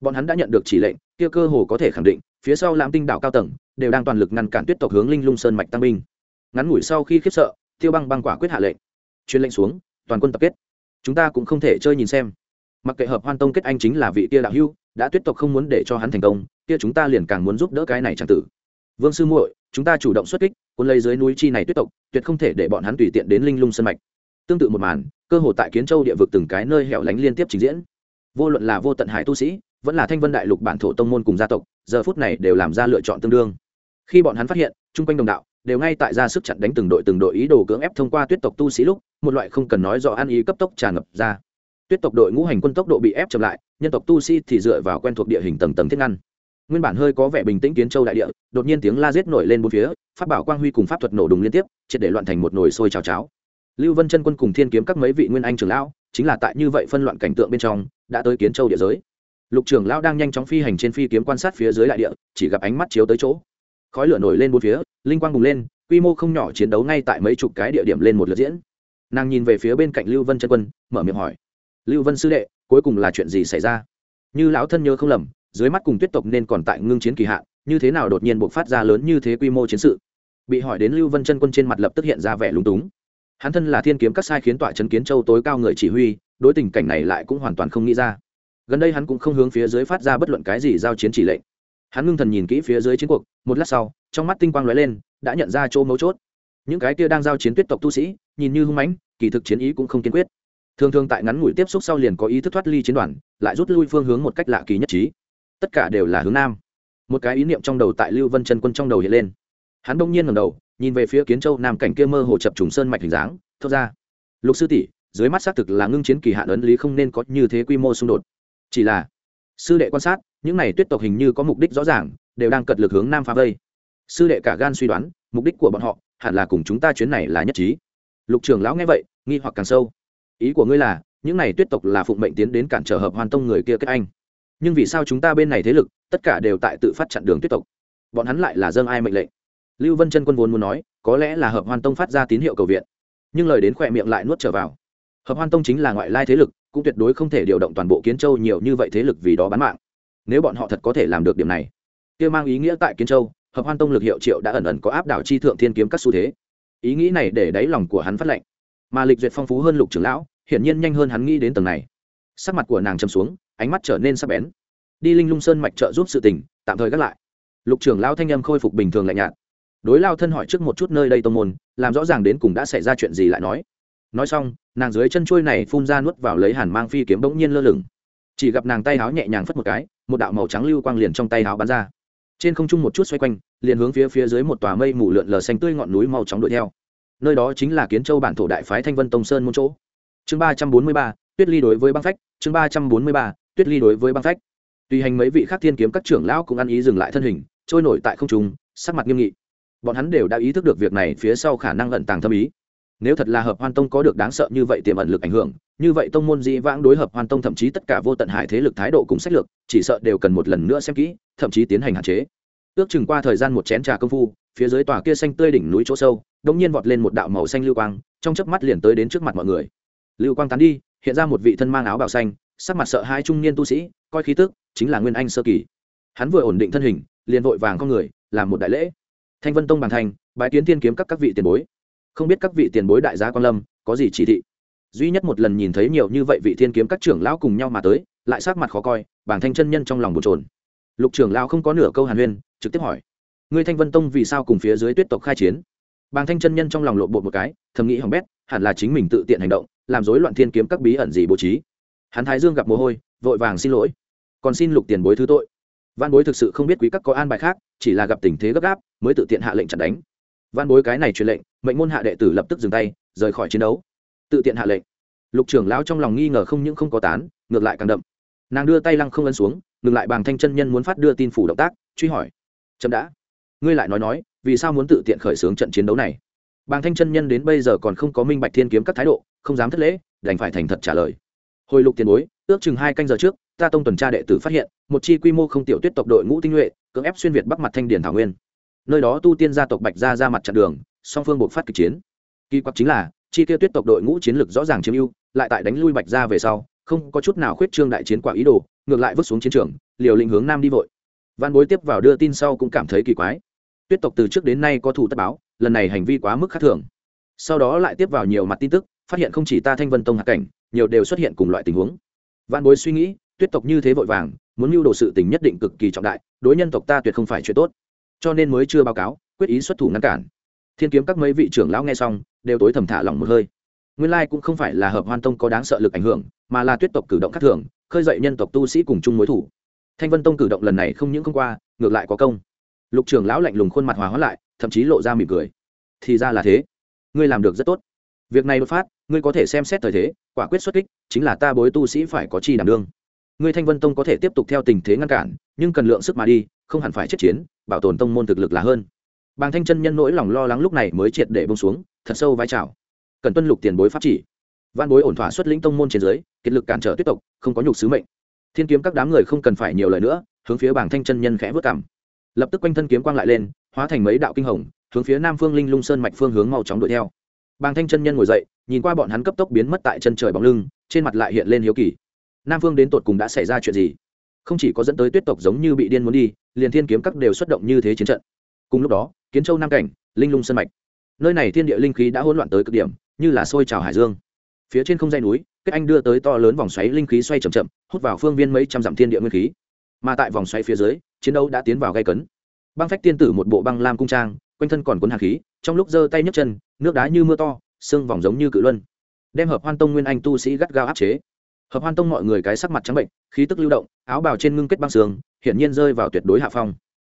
[SPEAKER 1] Bọn hắn đã nhận được chỉ lệnh, kia cơ hồ có thể khẳng định, phía sau lãng tinh đảo cao tầng, đều đang toàn lực ngăn cản tuyết tộc hướng linh lung sơn mạch tăng binh. Ngắn ngủi sau khi khiếp sợ, tiêu băng băng quả quyết hạ lệnh. Truyền lệnh xuống, toàn quân tập kết. Chúng ta cũng không thể chơi nhìn xem. Mặc kệ hợp hoan tông kết anh chính là vị kia đạo hưu đã tuyết tộc không muốn để cho hắn thành công kia chúng ta liền càng muốn giúp đỡ cái này chẳng tử. Vương sư muội, chúng ta chủ động xuất kích quân lấy dưới núi chi này tuyết tộc, tuyệt không thể để bọn hắn tùy tiện đến linh lung sân mạch. Tương tự một màn, cơ hội tại kiến châu địa vực từng cái nơi hẻo lánh liên tiếp trình diễn. Vô luận là vô tận hải tu sĩ, vẫn là thanh vân đại lục bản thổ tông môn cùng gia tộc, giờ phút này đều làm ra lựa chọn tương đương. Khi bọn hắn phát hiện, chung quanh đồng đạo đều ngay tại ra sức chặn đánh từng đội từng đội ý đồ cưỡng ép thông qua tuyết tộc tu sĩ lúc, một loại không cần nói rõ ăn ý cấp tốc tràn ngập ra. Tuyết tộc đội ngũ hành quân tốc độ bị ép chậm lại, nhân tộc tu sĩ thì dựa vào quen thuộc địa hình tầng tầng thiết ngăn nguyên bản hơi có vẻ bình tĩnh kiến châu đại địa, đột nhiên tiếng la giết nổi lên bốn phía, pháp bảo quang huy cùng pháp thuật nổ đùng liên tiếp, triệt để loạn thành một nồi sôi cháo cháo. Lưu vân chân quân cùng thiên kiếm các mấy vị nguyên anh trưởng lão, chính là tại như vậy phân loạn cảnh tượng bên trong, đã tới kiến châu địa giới. Lục trưởng lão đang nhanh chóng phi hành trên phi kiếm quan sát phía dưới đại địa, chỉ gặp ánh mắt chiếu tới chỗ. Khói lửa nổi lên bốn phía, linh quang bùng lên, quy mô không nhỏ chiến đấu ngay tại mấy chục cái địa điểm lên một lượt diễn. Nàng nhìn về phía bên cạnh lưu vân chân quân, mở miệng hỏi. Lưu vân sư đệ, cuối cùng là chuyện gì xảy ra? Như lão thân nhớ không lầm dưới mắt cùng tuyết tộc nên còn tại ngưng chiến kỳ hạn, như thế nào đột nhiên buộc phát ra lớn như thế quy mô chiến sự? Bị hỏi đến lưu vân chân quân trên mặt lập tức hiện ra vẻ lúng túng. Hắn thân là thiên kiếm các sai khiến tọa chấn kiến châu tối cao người chỉ huy, đối tình cảnh này lại cũng hoàn toàn không nghĩ ra. Gần đây hắn cũng không hướng phía dưới phát ra bất luận cái gì giao chiến chỉ lệnh. Hắn ngưng thần nhìn kỹ phía dưới chiến cuộc, một lát sau, trong mắt tinh quang lóe lên, đã nhận ra chỗ mấu chốt. Những cái kia đang giao chiến tuyết tộc tu sĩ, nhìn như hung mãnh, kỳ thực chiến ý cũng không kiên quyết. Thường thường tại ngắn ngủi tiếp xúc sau liền có ý thức thoát ly chiến đoàn, lại rút lui phương hướng một cách lạ kỳ nhất trí tất cả đều là hướng nam. Một cái ý niệm trong đầu tại lưu vân chân quân trong đầu hiện lên. Hắn đông nhiên ngầm đầu, nhìn về phía kiến châu nam cảnh kia mơ hồ chập trùng sơn mạch hình dáng, thốt ra. Lục sư tỷ, dưới mắt xác thực là ngưng chiến kỳ hạn ấn lý không nên có như thế quy mô xung đột. Chỉ là, sư đệ quan sát, những này tuyết tộc hình như có mục đích rõ ràng, đều đang cật lực hướng nam phá vây. Sư đệ cả gan suy đoán, mục đích của bọn họ, hẳn là cùng chúng ta chuyến này là nhất trí. Lục trưởng lão nghe vậy, nghi hoặc càng sâu. Ý của ngươi là, những này tuyết tộc là phụng mệnh tiến đến cản trở hợp hoàn tông người kia kết anh nhưng vì sao chúng ta bên này thế lực, tất cả đều tại tự phát chặn đường tuyết tộc? Bọn hắn lại là dâng ai mệnh lệnh? Lưu vân chân quân vốn muốn nói, có lẽ là hợp hoan tông phát ra tín hiệu cầu viện. Nhưng lời đến khỏe miệng lại nuốt trở vào. Hợp hoan tông chính là ngoại lai thế lực, cũng tuyệt đối không thể điều động toàn bộ kiến châu nhiều như vậy thế lực vì đó bán mạng. Nếu bọn họ thật có thể làm được điểm này, kia mang ý nghĩa tại kiến châu, hợp hoan tông lực hiệu triệu đã ẩn ẩn có áp đảo chi thượng thiên kiếm các xu thế. Ý nghĩ này để đáy lòng của hắn phát lệnh. Mà lịch duyệt phong phú hơn lục trưởng lão, hiển nhiên nhanh hơn hắn nghĩ đến tầng này. Sắc mặt của nàng châm xuống ánh mắt trở nên sắc bén. Đi linh lung sơn mạch trợ giúp sự tình, tạm thời gác lại. Lục trưởng lao thanh âm khôi phục bình thường lạnh nhạt. Đối lao thân hỏi trước một chút nơi đây tông môn, làm rõ ràng đến cùng đã xảy ra chuyện gì lại nói. Nói xong, nàng dưới chân chuôi này phun ra nuốt vào lấy hàn mang phi kiếm bỗng nhiên lơ lửng. Chỉ gặp nàng tay áo nhẹ nhàng phất một cái, một đạo màu trắng lưu quang liền trong tay áo bắn ra. Trên không trung một chút xoay quanh, liền hướng phía phía dưới một tòa mây mù lượn lờ xanh tươi ngọn núi màu trắng đuổi theo. Nơi đó chính là kiến châu bản thổ đại phái thanh vân tông sơn môn chỗ. Chương ba trăm bốn mươi ba, tuyết ly đối với băng phách, chương ba trăm bốn mươi ba tuyết ly đối với băng phách. Tùy hành mấy vị khác thiên kiếm các trưởng lão cũng ăn ý dừng lại thân hình, trôi nổi tại không trung, sắc mặt nghiêm nghị. Bọn hắn đều đã ý thức được việc này phía sau khả năng ẩn tàng thâm ý. Nếu thật là hợp hoan tông có được đáng sợ như vậy tiềm ẩn lực ảnh hưởng, như vậy tông môn dĩ vãng đối hợp hoan tông thậm chí tất cả vô tận hải thế lực thái độ cùng sách lược, chỉ sợ đều cần một lần nữa xem kỹ, thậm chí tiến hành hạn chế. Ước chừng qua thời gian một chén trà công phu, phía dưới tòa kia xanh tươi đỉnh núi chỗ sâu đông nhiên vọt lên một đạo màu xanh lưu quang, trong chớp mắt liền tới đến trước mặt mọi người. Lưu quang tán đi, hiện ra một vị thân mang áo bào xanh sắc mặt sợ hai trung niên tu sĩ, coi khí tức, chính là nguyên anh sơ kỳ. Hắn vừa ổn định thân hình, liền vội vàng con người, làm một đại lễ. Thanh vân tông bàn thành, bái kiến thiên kiếm các các vị tiền bối. Không biết các vị tiền bối đại gia quan lâm, có gì chỉ thị? Duy nhất một lần nhìn thấy nhiều như vậy vị thiên kiếm các trưởng lão cùng nhau mà tới, lại sắc mặt khó coi, bảng thanh chân nhân trong lòng bồn trồn lục trưởng lão không có nửa câu hàn huyên, trực tiếp hỏi, ngươi thanh vân tông vì sao cùng phía dưới tuyết tộc khai chiến? Bàng thanh chân nhân trong lòng lộn bột một cái, thầm nghĩ hỏng bét, hẳn là chính mình tự tiện hành động, làm rối loạn thiên kiếm các bí ẩn gì bố trí hắn thái dương gặp mồ hôi, vội vàng xin lỗi. Còn xin lục tiền bối thứ tội. Văn bối thực sự không biết quý các có an bài khác, chỉ là gặp tình thế gấp gáp, mới tự tiện hạ lệnh chặn đánh. Văn bối cái này truyền lệnh, mệnh môn hạ đệ tử lập tức dừng tay, rời khỏi chiến đấu. Tự tiện hạ lệnh. Lục trưởng lão trong lòng nghi ngờ không những không có tán, ngược lại càng đậm. Nàng đưa tay lăng không ấn xuống, ngừng lại bàng thanh chân nhân muốn phát đưa tin phủ động tác, truy hỏi. Chậm đã. Ngươi lại nói nói, vì sao muốn tự tiện khởi xướng trận chiến đấu này? Bàng thanh chân nhân đến bây giờ còn không có minh bạch thiên kiếm các thái độ, không dám thất lễ, đành phải thành thật trả lời hồi lục tiền bối, ước chừng hai canh giờ trước, ta tông tuần tra đệ tử phát hiện, một chi quy mô không tiểu tuyết tộc đội ngũ tinh nhuệ, cưỡng ép xuyên việt bắc mặt thanh điển thảo nguyên. Nơi đó tu tiên gia tộc bạch ra ra mặt chặn đường, song phương buộc phát kịch chiến. Kỳ quặc chính là, chi tiêu tuyết tộc đội ngũ chiến lược rõ ràng chiếm ưu, lại tại đánh lui bạch ra về sau, không có chút nào khuyết trương đại chiến quả ý đồ, ngược lại vứt xuống chiến trường, liều lĩnh hướng nam đi vội. Văn bối tiếp vào đưa tin sau cũng cảm thấy kỳ quái. Tuyết tộc từ trước đến nay có thủ tất báo, lần này hành vi quá mức khác thường. Sau đó lại tiếp vào nhiều mặt tin tức, phát hiện không chỉ ta thanh vân tông hạ cảnh nhiều đều xuất hiện cùng loại tình huống. Văn bối suy nghĩ, tuyết tộc như thế vội vàng, muốn mưu đồ sự tình nhất định cực kỳ trọng đại, đối nhân tộc ta tuyệt không phải chuyện tốt. Cho nên mới chưa báo cáo, quyết ý xuất thủ ngăn cản. Thiên kiếm các mấy vị trưởng lão nghe xong, đều tối thầm thả lỏng một hơi. Nguyên lai cũng không phải là hợp hoan tông có đáng sợ lực ảnh hưởng, mà là tuyết tộc cử động khác thường, khơi dậy nhân tộc tu sĩ cùng chung mối thủ. Thanh vân tông cử động lần này không những không qua, ngược lại có công. Lục trưởng lão lạnh lùng khuôn mặt hòa hóa lại, thậm chí lộ ra mỉm cười. Thì ra là thế. Ngươi làm được rất tốt việc này đột phát, ngươi có thể xem xét thời thế, quả quyết xuất kích, chính là ta bối tu sĩ phải có chi đảm đương. Ngươi thanh vân tông có thể tiếp tục theo tình thế ngăn cản, nhưng cần lượng sức mà đi, không hẳn phải chết chiến, bảo tồn tông môn thực lực là hơn. Bàng thanh chân nhân nỗi lòng lo lắng lúc này mới triệt để bông xuống, thật sâu vai trào. Cần tuân lục tiền bối pháp chỉ. Văn bối ổn thỏa xuất lĩnh tông môn trên dưới, kiệt lực cản trở tuyết tộc, không có nhục sứ mệnh. Thiên kiếm các đám người không cần phải nhiều lời nữa, hướng phía bảng thanh chân nhân khẽ vớt cảm. Lập tức quanh thân kiếm quang lại lên, hóa thành mấy đạo kinh hồng, hướng phía nam phương linh lung sơn mạch phương hướng mau chóng đuổi theo bàng thanh chân nhân ngồi dậy, nhìn qua bọn hắn cấp tốc biến mất tại chân trời bóng lưng, trên mặt lại hiện lên hiếu kỳ. Nam phương đến tột cùng đã xảy ra chuyện gì? Không chỉ có dẫn tới tuyết tộc giống như bị điên muốn đi, liền thiên kiếm các đều xuất động như thế chiến trận. Cùng lúc đó, kiến châu nam cảnh, linh lung sân mạch. Nơi này thiên địa linh khí đã hỗn loạn tới cực điểm, như là sôi trào hải dương. Phía trên không dây núi, kết anh đưa tới to lớn vòng xoáy linh khí xoay chậm chậm, hút vào phương viên mấy trăm dặm thiên địa nguyên khí. Mà tại vòng xoáy phía dưới, chiến đấu đã tiến vào gây cấn. Băng phách tiên tử một bộ băng lam cung trang, quanh thân còn cuốn hạt khí trong lúc giơ tay nhấc chân, nước đá như mưa to, xương vòng giống như cự luân, đem hợp hoan tông nguyên anh tu sĩ gắt gao áp chế. Hợp hoan tông mọi người cái sắc mặt trắng bệnh, khí tức lưu động, áo bào trên ngưng kết băng sương, hiển nhiên rơi vào tuyệt đối hạ phong.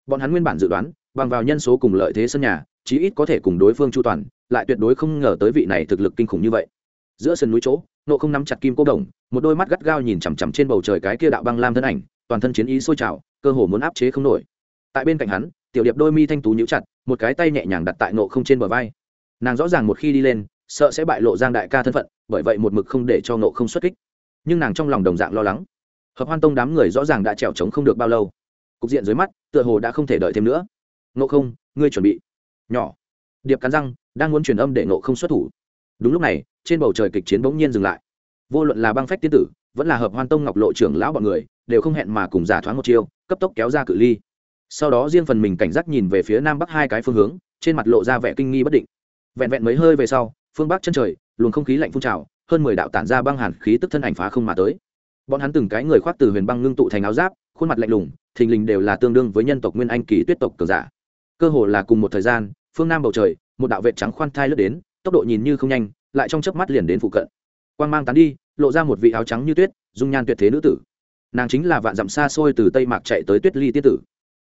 [SPEAKER 1] Bọn hắn nguyên bản dự đoán, bằng vào nhân số cùng lợi thế sân nhà, chí ít có thể cùng đối phương chu toàn, lại tuyệt đối không ngờ tới vị này thực lực kinh khủng như vậy. Giữa sân núi chỗ, nộ không nắm chặt kim cô đồng, một đôi mắt gắt gao nhìn chằm chằm trên bầu trời cái kia đạo băng lam thân ảnh, toàn thân chiến ý sôi trào, cơ hồ muốn áp chế không nổi. Tại bên cạnh hắn, tiểu điệp đôi mi thanh tú nhíu chặt một cái tay nhẹ nhàng đặt tại nộ không trên bờ vai. Nàng rõ ràng một khi đi lên, sợ sẽ bại lộ giang đại ca thân phận, bởi vậy một mực không để cho nộ không xuất kích. Nhưng nàng trong lòng đồng dạng lo lắng. Hợp hoan tông đám người rõ ràng đã trèo trống không được bao lâu. Cục diện dưới mắt, tựa hồ đã không thể đợi thêm nữa. Nộ không, ngươi chuẩn bị. Nhỏ. Điệp cắn răng, đang muốn truyền âm để nộ không xuất thủ. Đúng lúc này, trên bầu trời kịch chiến bỗng nhiên dừng lại. Vô luận là băng phách tiên tử, vẫn là hợp hoan tông ngọc lộ trưởng lão bọn người, đều không hẹn mà cùng giả thoáng một chiêu, cấp tốc kéo ra cự ly sau đó riêng phần mình cảnh giác nhìn về phía nam bắc hai cái phương hướng, trên mặt lộ ra vẻ kinh nghi bất định. Vẹn vẹn mấy hơi về sau, phương bắc chân trời, luồng không khí lạnh phun trào, hơn mười đạo tản ra băng hàn khí tức thân ảnh phá không mà tới. Bọn hắn từng cái người khoác từ huyền băng ngưng tụ thành áo giáp, khuôn mặt lạnh lùng, thình lình đều là tương đương với nhân tộc nguyên anh kỳ tuyết tộc cờ giả. Cơ hồ là cùng một thời gian, phương nam bầu trời, một đạo vệ trắng khoan thai lướt đến, tốc độ nhìn như không nhanh, lại trong chớp mắt liền đến phụ cận. Quang mang tán đi, lộ ra một vị áo trắng như tuyết, dung nhan tuyệt thế nữ tử. Nàng chính là vạn dặm xa xôi từ tây mạc chạy tới tuyết ly tiên tử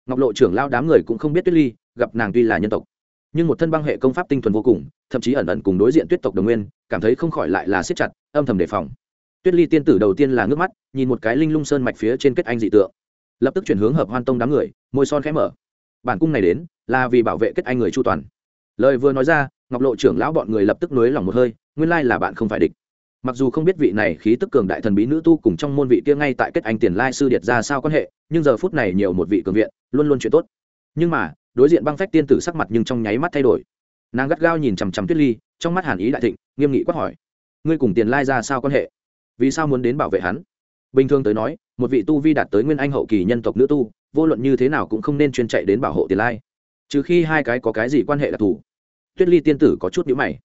[SPEAKER 1] ngọc lộ trưởng lao đám người cũng không biết tuyết ly, gặp nàng tuy là nhân tộc, nhưng một thân băng hệ công pháp tinh thuần vô cùng, thậm chí ẩn ẩn cùng đối diện tuyết tộc đồng nguyên, cảm thấy không khỏi lại là siết chặt, âm thầm đề phòng. Tuyết ly tiên tử đầu tiên là ngước mắt, nhìn một cái linh lung sơn mạch phía trên kết anh dị tượng. Lập tức chuyển hướng hợp hoan tông đám người, môi son khẽ mở. Bản cung này đến, là vì bảo vệ kết anh người chu toàn. Lời vừa nói ra, ngọc lộ trưởng lão bọn người lập tức nối lòng một hơi, nguyên lai là bạn không phải địch. Mặc dù không biết vị này khí tức cường đại thần bí nữ tu cùng trong môn vị kia ngay tại kết anh tiền lai sư điệt ra sao quan hệ nhưng giờ phút này nhiều một vị cường viện, luôn luôn chuyện tốt. Nhưng mà, đối diện băng phách tiên tử sắc mặt nhưng trong nháy mắt thay đổi. Nàng gắt gao nhìn chằm chằm tuyết ly, trong mắt hàn ý đại thịnh, nghiêm nghị quát hỏi, ngươi cùng tiền lai ra sao quan hệ? Vì sao muốn đến bảo vệ hắn? Bình thường tới nói, một vị tu vi đạt tới nguyên anh hậu kỳ nhân tộc nữ tu, vô luận như thế nào cũng không nên chuyên chạy đến bảo hộ tiền lai. Trừ khi hai cái có cái gì quan hệ đặc thù. Tuyết ly tiên tử có chút nhữ mày.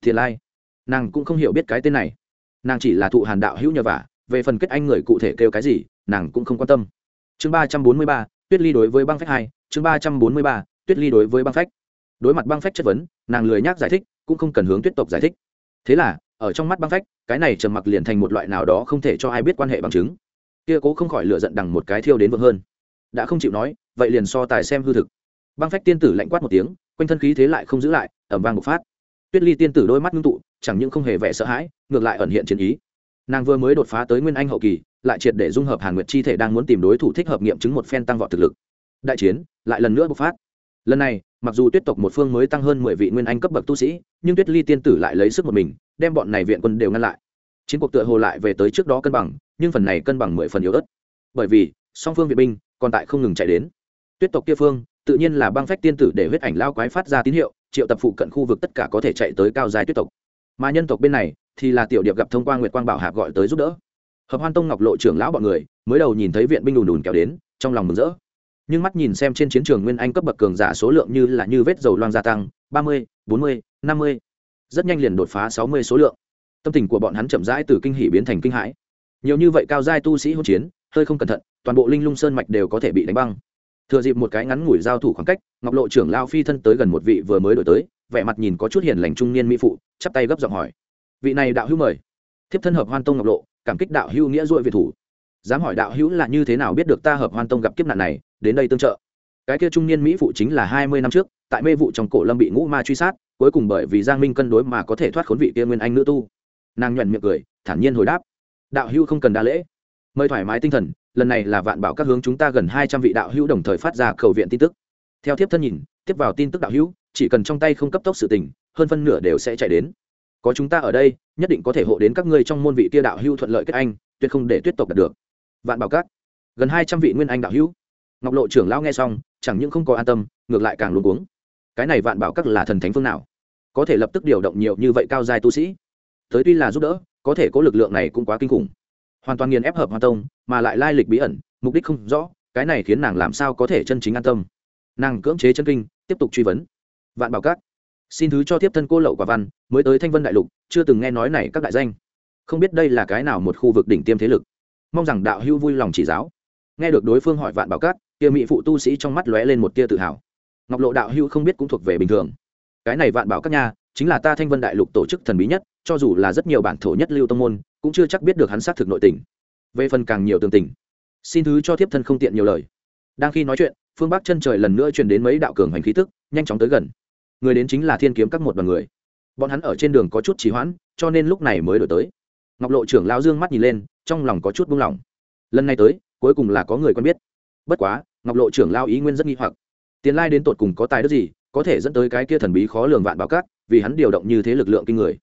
[SPEAKER 1] Tiền lai? Nàng cũng không hiểu biết cái tên này. Nàng chỉ là thụ hàn đạo hữu nhờ vả, về phần kết anh người cụ thể kêu cái gì, nàng cũng không quan tâm chương ba trăm bốn mươi ba, tuyết ly đối với băng phách hai. Chương ba trăm bốn mươi ba, tuyết ly đối với băng phách. Đối mặt băng phách chất vấn, nàng lười nhác giải thích, cũng không cần hướng tuyết tộc giải thích. Thế là, ở trong mắt băng phách, cái này trầm mặc liền thành một loại nào đó không thể cho ai biết quan hệ bằng chứng. Kia cố không khỏi lựa giận đằng một cái thiêu đến vượng hơn. Đã không chịu nói, vậy liền so tài xem hư thực. Băng phách tiên tử lạnh quát một tiếng, quanh thân khí thế lại không giữ lại ẩm vang bộc phát. Tuyết ly tiên tử đôi mắt ngưng tụ, chẳng những không hề vẻ sợ hãi, ngược lại ẩn hiện chiến ý nàng vừa mới đột phá tới nguyên anh hậu kỳ, lại triệt để dung hợp hàn nguyệt chi thể đang muốn tìm đối thủ thích hợp nghiệm chứng một phen tăng vọt thực lực. Đại chiến lại lần nữa bộc phát. Lần này, mặc dù tuyết tộc một phương mới tăng hơn mười vị nguyên anh cấp bậc tu sĩ, nhưng tuyết ly tiên tử lại lấy sức một mình, đem bọn này viện quân đều ngăn lại. Chiến cuộc tựa hồ lại về tới trước đó cân bằng, nhưng phần này cân bằng mười phần yếu ớt. Bởi vì, song phương viện binh còn tại không ngừng chạy đến. Tuyết tộc kia phương, tự nhiên là băng phách tiên tử để huyết ảnh lao quái phát ra tín hiệu, triệu tập phụ cận khu vực tất cả có thể chạy tới cao dài tuyết tộc. Mà nhân tộc bên này thì là tiểu điệp gặp thông qua nguyệt quang bảo hạp gọi tới giúp đỡ. Hợp hoan tông ngọc lộ trưởng lão bọn người, mới đầu nhìn thấy viện binh đùn đùn kéo đến, trong lòng mừng rỡ. Nhưng mắt nhìn xem trên chiến trường nguyên anh cấp bậc cường giả số lượng như là như vết dầu loang gia tăng, ba mươi, bốn mươi, năm mươi, rất nhanh liền đột phá sáu mươi số lượng. Tâm tình của bọn hắn chậm rãi từ kinh hỉ biến thành kinh hãi. Nhiều như vậy cao giai tu sĩ hỗn chiến, hơi không cẩn thận, toàn bộ linh lung sơn mạch đều có thể bị đánh băng. Thừa dịp một cái ngắn ngủi giao thủ khoảng cách, ngọc lộ trưởng lao phi thân tới gần một vị vừa mới đổi tới, vẻ mặt nhìn có chút hiền lành trung niên mỹ phụ, chắp tay gấp giọng hỏi vị này đạo hữu mời. Thiếp thân hợp hoan tông ngọc lộ, cảm kích đạo hữu nghĩa dội việt thủ. Dám hỏi đạo hữu là như thế nào biết được ta hợp hoan tông gặp kiếp nạn này, đến đây tương trợ. Cái kia trung niên mỹ phụ chính là hai mươi năm trước, tại mê vụ trong cổ lâm bị ngũ ma truy sát, cuối cùng bởi vì giang minh cân đối mà có thể thoát khốn vị kia nguyên anh nữ tu. Nàng nhuận miệng cười, thản nhiên hồi đáp. Đạo hữu không cần đa lễ. Mời thoải mái tinh thần, lần này là vạn bảo các hướng chúng ta gần hai trăm vị đạo hữu đồng thời phát ra cầu viện tin tức. Theo thiếp thân nhìn, tiếp vào tin tức đạo hữu, chỉ cần trong tay không cấp tốc sự tình, hơn phân nửa đều sẽ chạy đến có chúng ta ở đây, nhất định có thể hộ đến các ngươi trong môn vị kia đạo hưu thuận lợi kết anh, tuyệt không để tuyết tộc đạt được. Vạn bảo các, gần hai trăm vị nguyên anh đạo hữu. Ngọc lộ trưởng lão nghe xong, chẳng những không có an tâm, ngược lại càng luôn cuống. Cái này vạn bảo các là thần thánh phương nào? Có thể lập tức điều động nhiều như vậy cao dài tu sĩ? Tới tuy là giúp đỡ, có thể có lực lượng này cũng quá kinh khủng. Hoàn toàn nghiền ép hợp hoa tông, mà lại lai lịch bí ẩn, mục đích không rõ, cái này khiến nàng làm sao có thể chân chính an tâm? Nàng cưỡng chế chân kinh, tiếp tục truy vấn. Vạn bảo các xin thứ cho tiếp thân cô lậu quả văn, mới tới thanh vân đại lục, chưa từng nghe nói này các đại danh. Không biết đây là cái nào một khu vực đỉnh tiêm thế lực. Mong rằng đạo hữu vui lòng chỉ giáo. Nghe được đối phương hỏi vạn bảo cát kia mỹ phụ tu sĩ trong mắt lóe lên một tia tự hào. Ngọc lộ đạo hữu không biết cũng thuộc về bình thường. Cái này vạn bảo các nha, chính là ta thanh vân đại lục tổ chức thần bí nhất, cho dù là rất nhiều bản thổ nhất lưu tông môn, cũng chưa chắc biết được hắn xác thực nội tình. Về phần càng nhiều tường tình, xin thứ cho thiếp thân không tiện nhiều lời. Đang khi nói chuyện, phương bắc chân trời lần nữa truyền đến mấy đạo cường hành khí tức, nhanh chóng tới gần người đến chính là thiên kiếm các một đoàn người. Bọn hắn ở trên đường có chút trì hoãn, cho nên lúc này mới đổi tới. Ngọc lộ trưởng lao dương mắt nhìn lên, trong lòng có chút buông lỏng. Lần này tới, cuối cùng là có người quen biết. Bất quá, ngọc lộ trưởng lao ý nguyên rất nghi hoặc. Tiền lai đến tột cùng có tài đức gì, có thể dẫn tới cái kia thần bí khó lường vạn báo cát vì hắn điều động như thế lực lượng kinh người.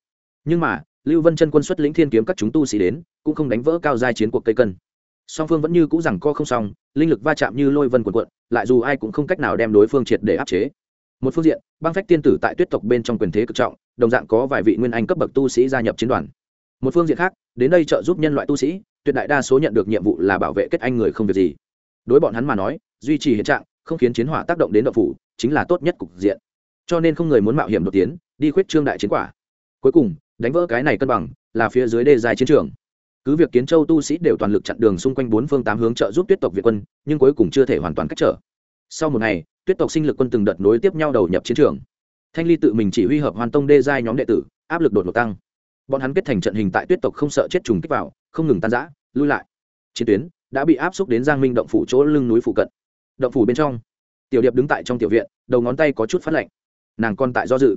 [SPEAKER 1] Nhưng mà, lưu vân chân quân xuất lĩnh thiên kiếm các chúng tu sĩ đến, cũng không đánh vỡ cao giai chiến cuộc cây cân. Song phương vẫn như cũ rằng co không xong, linh lực va chạm như lôi vân quần quận lại dù ai cũng không cách nào đem đối phương triệt để áp chế một phương diện, băng phách tiên tử tại tuyết tộc bên trong quyền thế cực trọng, đồng dạng có vài vị nguyên anh cấp bậc tu sĩ gia nhập chiến đoàn. Một phương diện khác, đến đây trợ giúp nhân loại tu sĩ, tuyệt đại đa số nhận được nhiệm vụ là bảo vệ kết anh người không việc gì. Đối bọn hắn mà nói, duy trì hiện trạng, không khiến chiến hỏa tác động đến đậu phủ, chính là tốt nhất cục diện. Cho nên không người muốn mạo hiểm đột tiến, đi khuyết trương đại chiến quả. Cuối cùng, đánh vỡ cái này cân bằng, là phía dưới đê dài chiến trường. Cứ việc kiến châu tu sĩ đều toàn lực chặn đường xung quanh bốn phương tám hướng trợ giúp tuyết tộc việt quân, nhưng cuối cùng chưa thể hoàn toàn cách trở. Sau một ngày tuyết tộc sinh lực quân từng đợt nối tiếp nhau đầu nhập chiến trường. Thanh ly tự mình chỉ huy hợp hoàn tông đê giai nhóm đệ tử, áp lực đột ngột tăng. Bọn hắn kết thành trận hình tại tuyết tộc không sợ chết trùng kích vào, không ngừng tan giã lui lại. Chiến tuyến đã bị áp xúc đến giang minh động phủ chỗ lưng núi phụ cận. Động phủ bên trong, tiểu điệp đứng tại trong tiểu viện, đầu ngón tay có chút phát lạnh. Nàng còn tại do dự.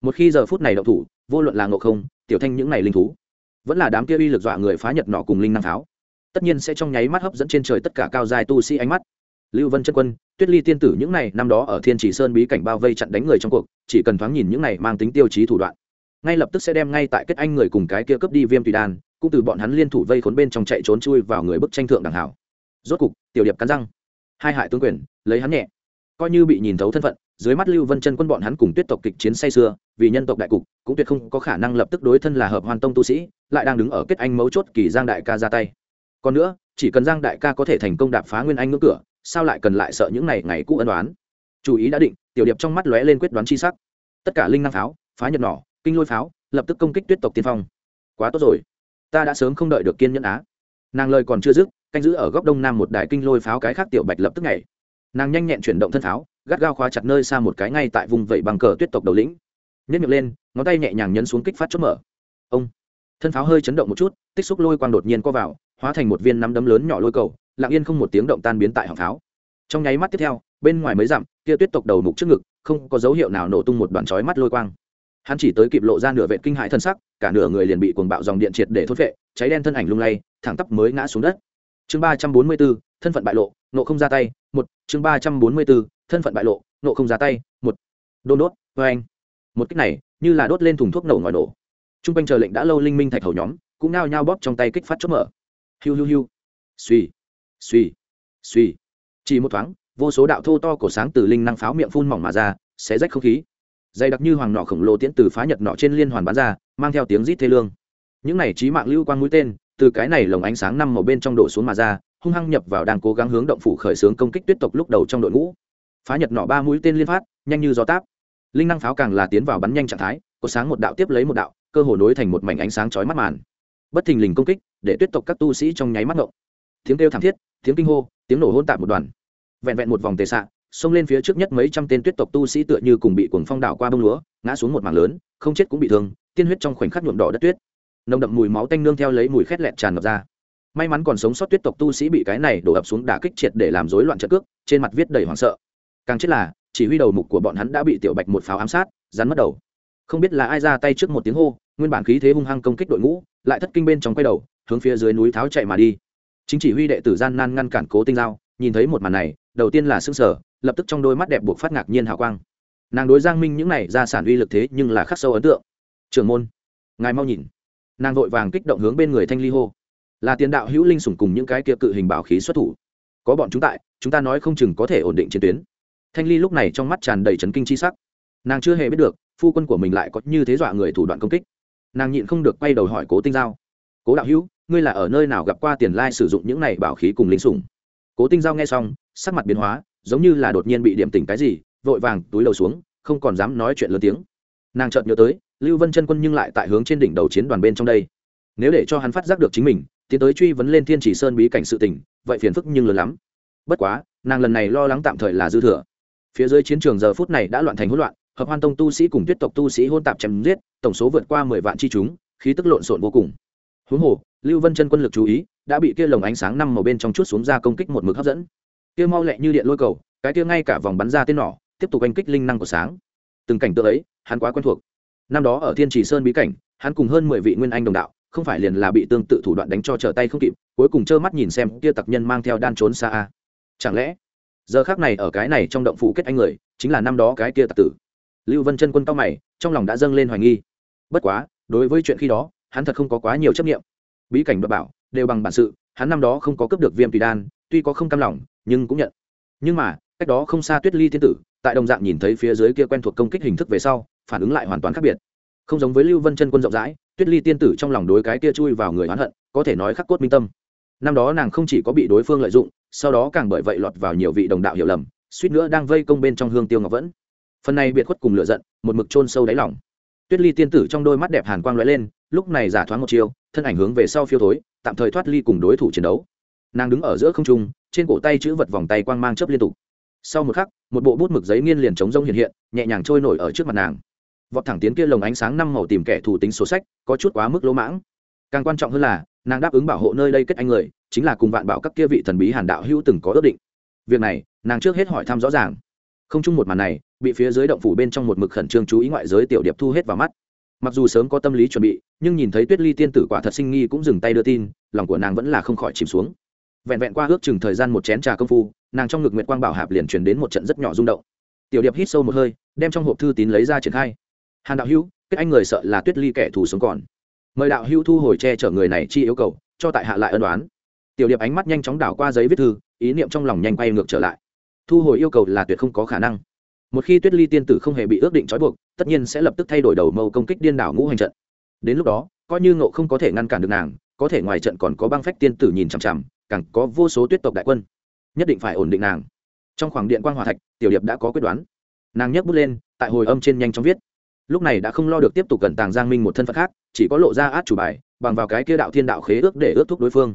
[SPEAKER 1] Một khi giờ phút này động thủ, vô luận là ngộ không, tiểu thanh những n à y linh thú, vẫn là đám kia uy lực dọa người phá nhật nọ cùng linh năng tháo, tất nhiên sẽ trong nháy mắt hấp dẫn trên trời tất cả cao dài tu sĩ ánh mắt lưu vân chân quân, tuyết ly tiên tử những này năm đó ở thiên chỉ sơn bí cảnh bao vây chặn đánh người trong cuộc, chỉ cần thoáng nhìn những này mang tính tiêu chí thủ đoạn, ngay lập tức sẽ đem ngay tại kết anh người cùng cái kia cướp đi viêm tùy đan, cũng từ bọn hắn liên thủ vây khốn bên trong chạy trốn chui vào người bức tranh thượng đẳng hảo. Rốt cục, tiểu điệp cắn răng. Hai hại tướng quyền, lấy hắn nhẹ. Coi như bị nhìn thấu thân phận, dưới mắt lưu vân chân quân bọn hắn cùng tuyết tộc kịch chiến say xưa vì nhân tộc đại cục, cũng tuyệt không có khả năng lập tức đối thân là hợp hoàn tông tu sĩ, lại đang đứng ở kết anh mấu chốt kỳ giang đại ca ra tay. Còn nữa, chỉ cần giang đại ca có thể thành công đạp phá nguyên anh ngưỡng cửa sao lại cần lại sợ những ngày ngày cũ ân đoán chủ ý đã định, tiểu điệp trong mắt lóe lên quyết đoán chi sắc. Tất cả linh năng pháo, phá nhật nỏ, kinh lôi pháo, lập tức công kích tuyết tộc tiên phong. Quá tốt rồi. Ta đã sớm không đợi được kiên nhẫn á. Nàng lời còn chưa dứt, canh giữ ở góc đông nam một đài kinh lôi pháo cái khác tiểu bạch lập tức nhảy. Nàng nhanh nhẹn chuyển động thân pháo, gắt gao khóa chặt nơi xa một cái ngay tại vùng vẫy bằng cờ tuyết tộc đầu lĩnh. Nhét miệng lên, ngón tay nhẹ nhàng nhấn xuống kích phát chốt mở. Ông. Thân pháo hơi chấn động một chút, tích xúc lôi quang đột nhiên co vào, hóa thành một viên nắm đấm lớn nhỏ lôi cầu lặng yên không một tiếng động tan biến tại họng pháo. Trong nháy mắt tiếp theo, bên ngoài mới dặm, kia tuyết tộc đầu mục trước ngực, không có dấu hiệu nào nổ tung một đoạn chói mắt lôi quang. Hắn chỉ tới kịp lộ ra nửa vệ kinh hại thân sắc, cả nửa người liền bị cuồng bạo dòng điện triệt để thốt vệ cháy đen thân ảnh lung lay, thẳng tắp mới ngã xuống đất. Chương ba trăm bốn mươi bốn, thân phận bại lộ, nộ không ra tay, một, chương ba trăm bốn mươi bốn, thân phận bại lộ, nộ không ra tay, một. Đôn đốt vê anh. Một cách này, như là đốt lên thùng thuốc nổ ngoài nổ. T r u n g quanh chờ lệnh đã lâu linh minh thạch hầu nhóm, cũng nao nhao bóp trong tay kích phát chốt mở. Hiu hiu hiu. Suy suy suy. Chỉ một thoáng, vô số đạo thô to cổ sáng từ linh năng pháo miệng phun mỏng mà ra sẽ rách không khí. Dày đặc như hoàng nọ khổng lồ tiễn từ phá nhật nọ trên liên hoàn bắn ra, mang theo tiếng rít thê lương. Những này trí mạng lưu quang mũi tên, từ cái này lồng ánh sáng năm màu bên trong đổ xuống mà ra, hung hăng nhập vào đang cố gắng hướng động phủ khởi xướng công kích tuyết tộc lúc đầu trong đội ngũ. Phá nhật nọ ba mũi tên liên phát, nhanh như gió táp. Linh năng pháo càng là tiến vào bắn nhanh trạng thái, có sáng một đạo tiếp lấy một đạo, cơ hồ nối thành một mảnh ánh sáng chói mắt màn. Bất thình lình công kích, để tuyết tộc các tu sĩ trong nháy mắt ngộng tiếng kêu thảm thiết, tiếng kinh hô, tiếng nổ hôn tạp một đoàn. Vẹn vẹn một vòng tề xạ, xông lên phía trước nhất mấy trăm tên tuyết tộc tu sĩ tựa như cùng bị cuồng phong đảo qua bông lúa, ngã xuống một mảng lớn, không chết cũng bị thương, tiên huyết trong khoảnh khắc nhuộm đỏ đất tuyết. Nồng đậm mùi máu tanh nương theo lấy mùi khét lẹt tràn ngập ra. May mắn còn sống sót tuyết tộc tu sĩ bị cái này đổ ập xuống đả kích triệt để làm rối loạn trận cước, trên mặt viết đầy hoảng sợ. Càng chết là, chỉ huy đầu mục của bọn hắn đã bị tiểu bạch một pháo ám sát, rắn mất đầu. Không biết là ai ra tay trước một tiếng hô, nguyên bản khí thế hung hăng công kích đội ngũ, lại thất kinh bên trong quay đầu, hướng phía dưới núi tháo chạy mà đi chính chỉ huy đệ tử gian nan ngăn cản cố tinh giao, nhìn thấy một màn này, đầu tiên là xương sở lập tức trong đôi mắt đẹp buộc phát ngạc nhiên hào quang. Nàng đối giang minh những này ra sản uy lực thế nhưng là khắc sâu ấn tượng. Trưởng môn, ngài mau nhìn. Nàng vội vàng kích động hướng bên người thanh ly hô. Là tiền đạo hữu linh sủng cùng những cái kia cự hình bảo khí xuất thủ. Có bọn chúng tại, chúng ta nói không chừng có thể ổn định chiến tuyến. Thanh ly lúc này trong mắt tràn đầy trấn kinh chi sắc. Nàng chưa hề biết được, phu quân của mình lại có như thế dọa người thủ đoạn công kích. Nàng nhịn không được quay đầu hỏi cố tinh giao cố đạo hữu, ngươi là ở nơi nào gặp qua tiền lai sử dụng những này bảo khí cùng lính sủng? Cố tinh giao nghe xong, sắc mặt biến hóa, giống như là đột nhiên bị điểm tỉnh cái gì, vội vàng túi đầu xuống, không còn dám nói chuyện lớn tiếng. Nàng chợt nhớ tới, lưu vân chân quân nhưng lại tại hướng trên đỉnh đầu chiến đoàn bên trong đây. Nếu để cho hắn phát giác được chính mình, tiến tới truy vấn lên thiên chỉ sơn bí cảnh sự tình, vậy phiền phức nhưng lớn lắm. Bất quá, nàng lần này lo lắng tạm thời là dư thừa. Phía dưới chiến trường giờ phút này đã loạn thành hỗn loạn, hợp hoan tông tu sĩ cùng tuyết tộc tu sĩ hôn tạp chém giết, tổng số vượt qua mười vạn chi chúng, khí tức lộn xộn vô cùng huống hồ, lưu vân chân quân lực chú ý, đã bị kia lồng ánh sáng năm màu bên trong chút xuống ra công kích một mực hấp dẫn. Kia mau lẹ như điện lôi cầu, cái kia ngay cả vòng bắn ra tên nỏ, tiếp tục oanh kích linh năng của sáng. Từng cảnh tượng ấy, hắn quá quen thuộc. Năm đó ở thiên trì sơn bí cảnh, hắn cùng hơn mười vị nguyên anh đồng đạo, không phải liền là bị tương tự thủ đoạn đánh cho trở tay không kịp, cuối cùng trơ mắt nhìn xem kia tặc nhân mang theo đan trốn xa a. Chẳng lẽ, giờ khác này ở cái này trong động phủ kết anh người, chính là năm đó cái kia tặc tử? Lưu vân chân quân cao mày, trong lòng đã dâng lên hoài nghi. Bất quá, đối với chuyện khi đó hắn thật không có quá nhiều chấp nghiệm bí cảnh đoạt bảo, đều bằng bản sự, hắn năm đó không có cướp được viêm tùy đan, tuy có không cam lòng, nhưng cũng nhận. Nhưng mà, cách đó không xa tuyết ly thiên tử, tại đồng dạng nhìn thấy phía dưới kia quen thuộc công kích hình thức về sau, phản ứng lại hoàn toàn khác biệt. Không giống với lưu vân chân quân rộng rãi, tuyết ly tiên tử trong lòng đối cái kia chui vào người oán hận, có thể nói khắc cốt minh tâm. Năm đó nàng không chỉ có bị đối phương lợi dụng, sau đó càng bởi vậy lọt vào nhiều vị đồng đạo hiểu lầm, suýt nữa đang vây công bên trong hương tiêu ngọc vẫn. Phần này biệt khuất cùng lựa giận, một mực chôn sâu đáy lòng. Tuyết ly tiên tử trong đôi mắt đẹp hàn quang lóe lên lúc này giả thoáng một chiêu, thân ảnh hướng về sau phiêu thối, tạm thời thoát ly cùng đối thủ chiến đấu. Nàng đứng ở giữa không trung, trên cổ tay chữ vật vòng tay quang mang chớp liên tục. Sau một khắc, một bộ bút mực giấy nghiên liền chống rông hiện hiện, nhẹ nhàng trôi nổi ở trước mặt nàng. Vọt thẳng tiến kia lồng ánh sáng năm màu tìm kẻ thủ tính số sách, có chút quá mức lỗ mãng. Càng quan trọng hơn là, nàng đáp ứng bảo hộ nơi đây kết anh người, chính là cùng vạn bảo các kia vị thần bí hàn đạo hữu từng có ước định. Việc này, nàng trước hết hỏi thăm rõ ràng. Không chung một màn này, bị phía dưới động phủ bên trong một mực khẩn trương chú ý ngoại giới tiểu điệp thu hết vào mắt mặc dù sớm có tâm lý chuẩn bị, nhưng nhìn thấy tuyết ly tiên tử quả thật sinh nghi cũng dừng tay đưa tin, lòng của nàng vẫn là không khỏi chìm xuống. Vẹn vẹn qua ước chừng thời gian một chén trà công phu, nàng trong ngực nguyệt quang bảo hạp liền truyền đến một trận rất nhỏ rung động. Tiểu điệp hít sâu một hơi, đem trong hộp thư tín lấy ra triển khai. Hàn đạo hữu, kết anh người sợ là tuyết ly kẻ thù sống còn. Mời đạo hữu thu hồi che chở người này chi yêu cầu, cho tại hạ lại ân đoán tiểu điệp ánh mắt nhanh chóng đảo qua giấy viết thư, ý niệm trong lòng nhanh quay ngược trở lại. Thu hồi yêu cầu là tuyệt không có khả năng một khi tuyết ly tiên tử không hề bị ước định trói buộc, tất nhiên sẽ lập tức thay đổi đầu mâu công kích điên đảo ngũ hành trận. Đến lúc đó, coi như ngộ không có thể ngăn cản được nàng, có thể ngoài trận còn có băng phách tiên tử nhìn chằm chằm, càng có vô số tuyết tộc đại quân. Nhất định phải ổn định nàng. Trong khoảng điện quan hòa thạch, tiểu điệp đã có quyết đoán. Nàng nhấc bút lên, tại hồi âm trên nhanh chóng viết. Lúc này đã không lo được tiếp tục cẩn tàng giang minh một thân phận khác, chỉ có lộ ra át chủ bài, bằng vào cái kia đạo thiên đạo khế ước để ước thúc đối phương.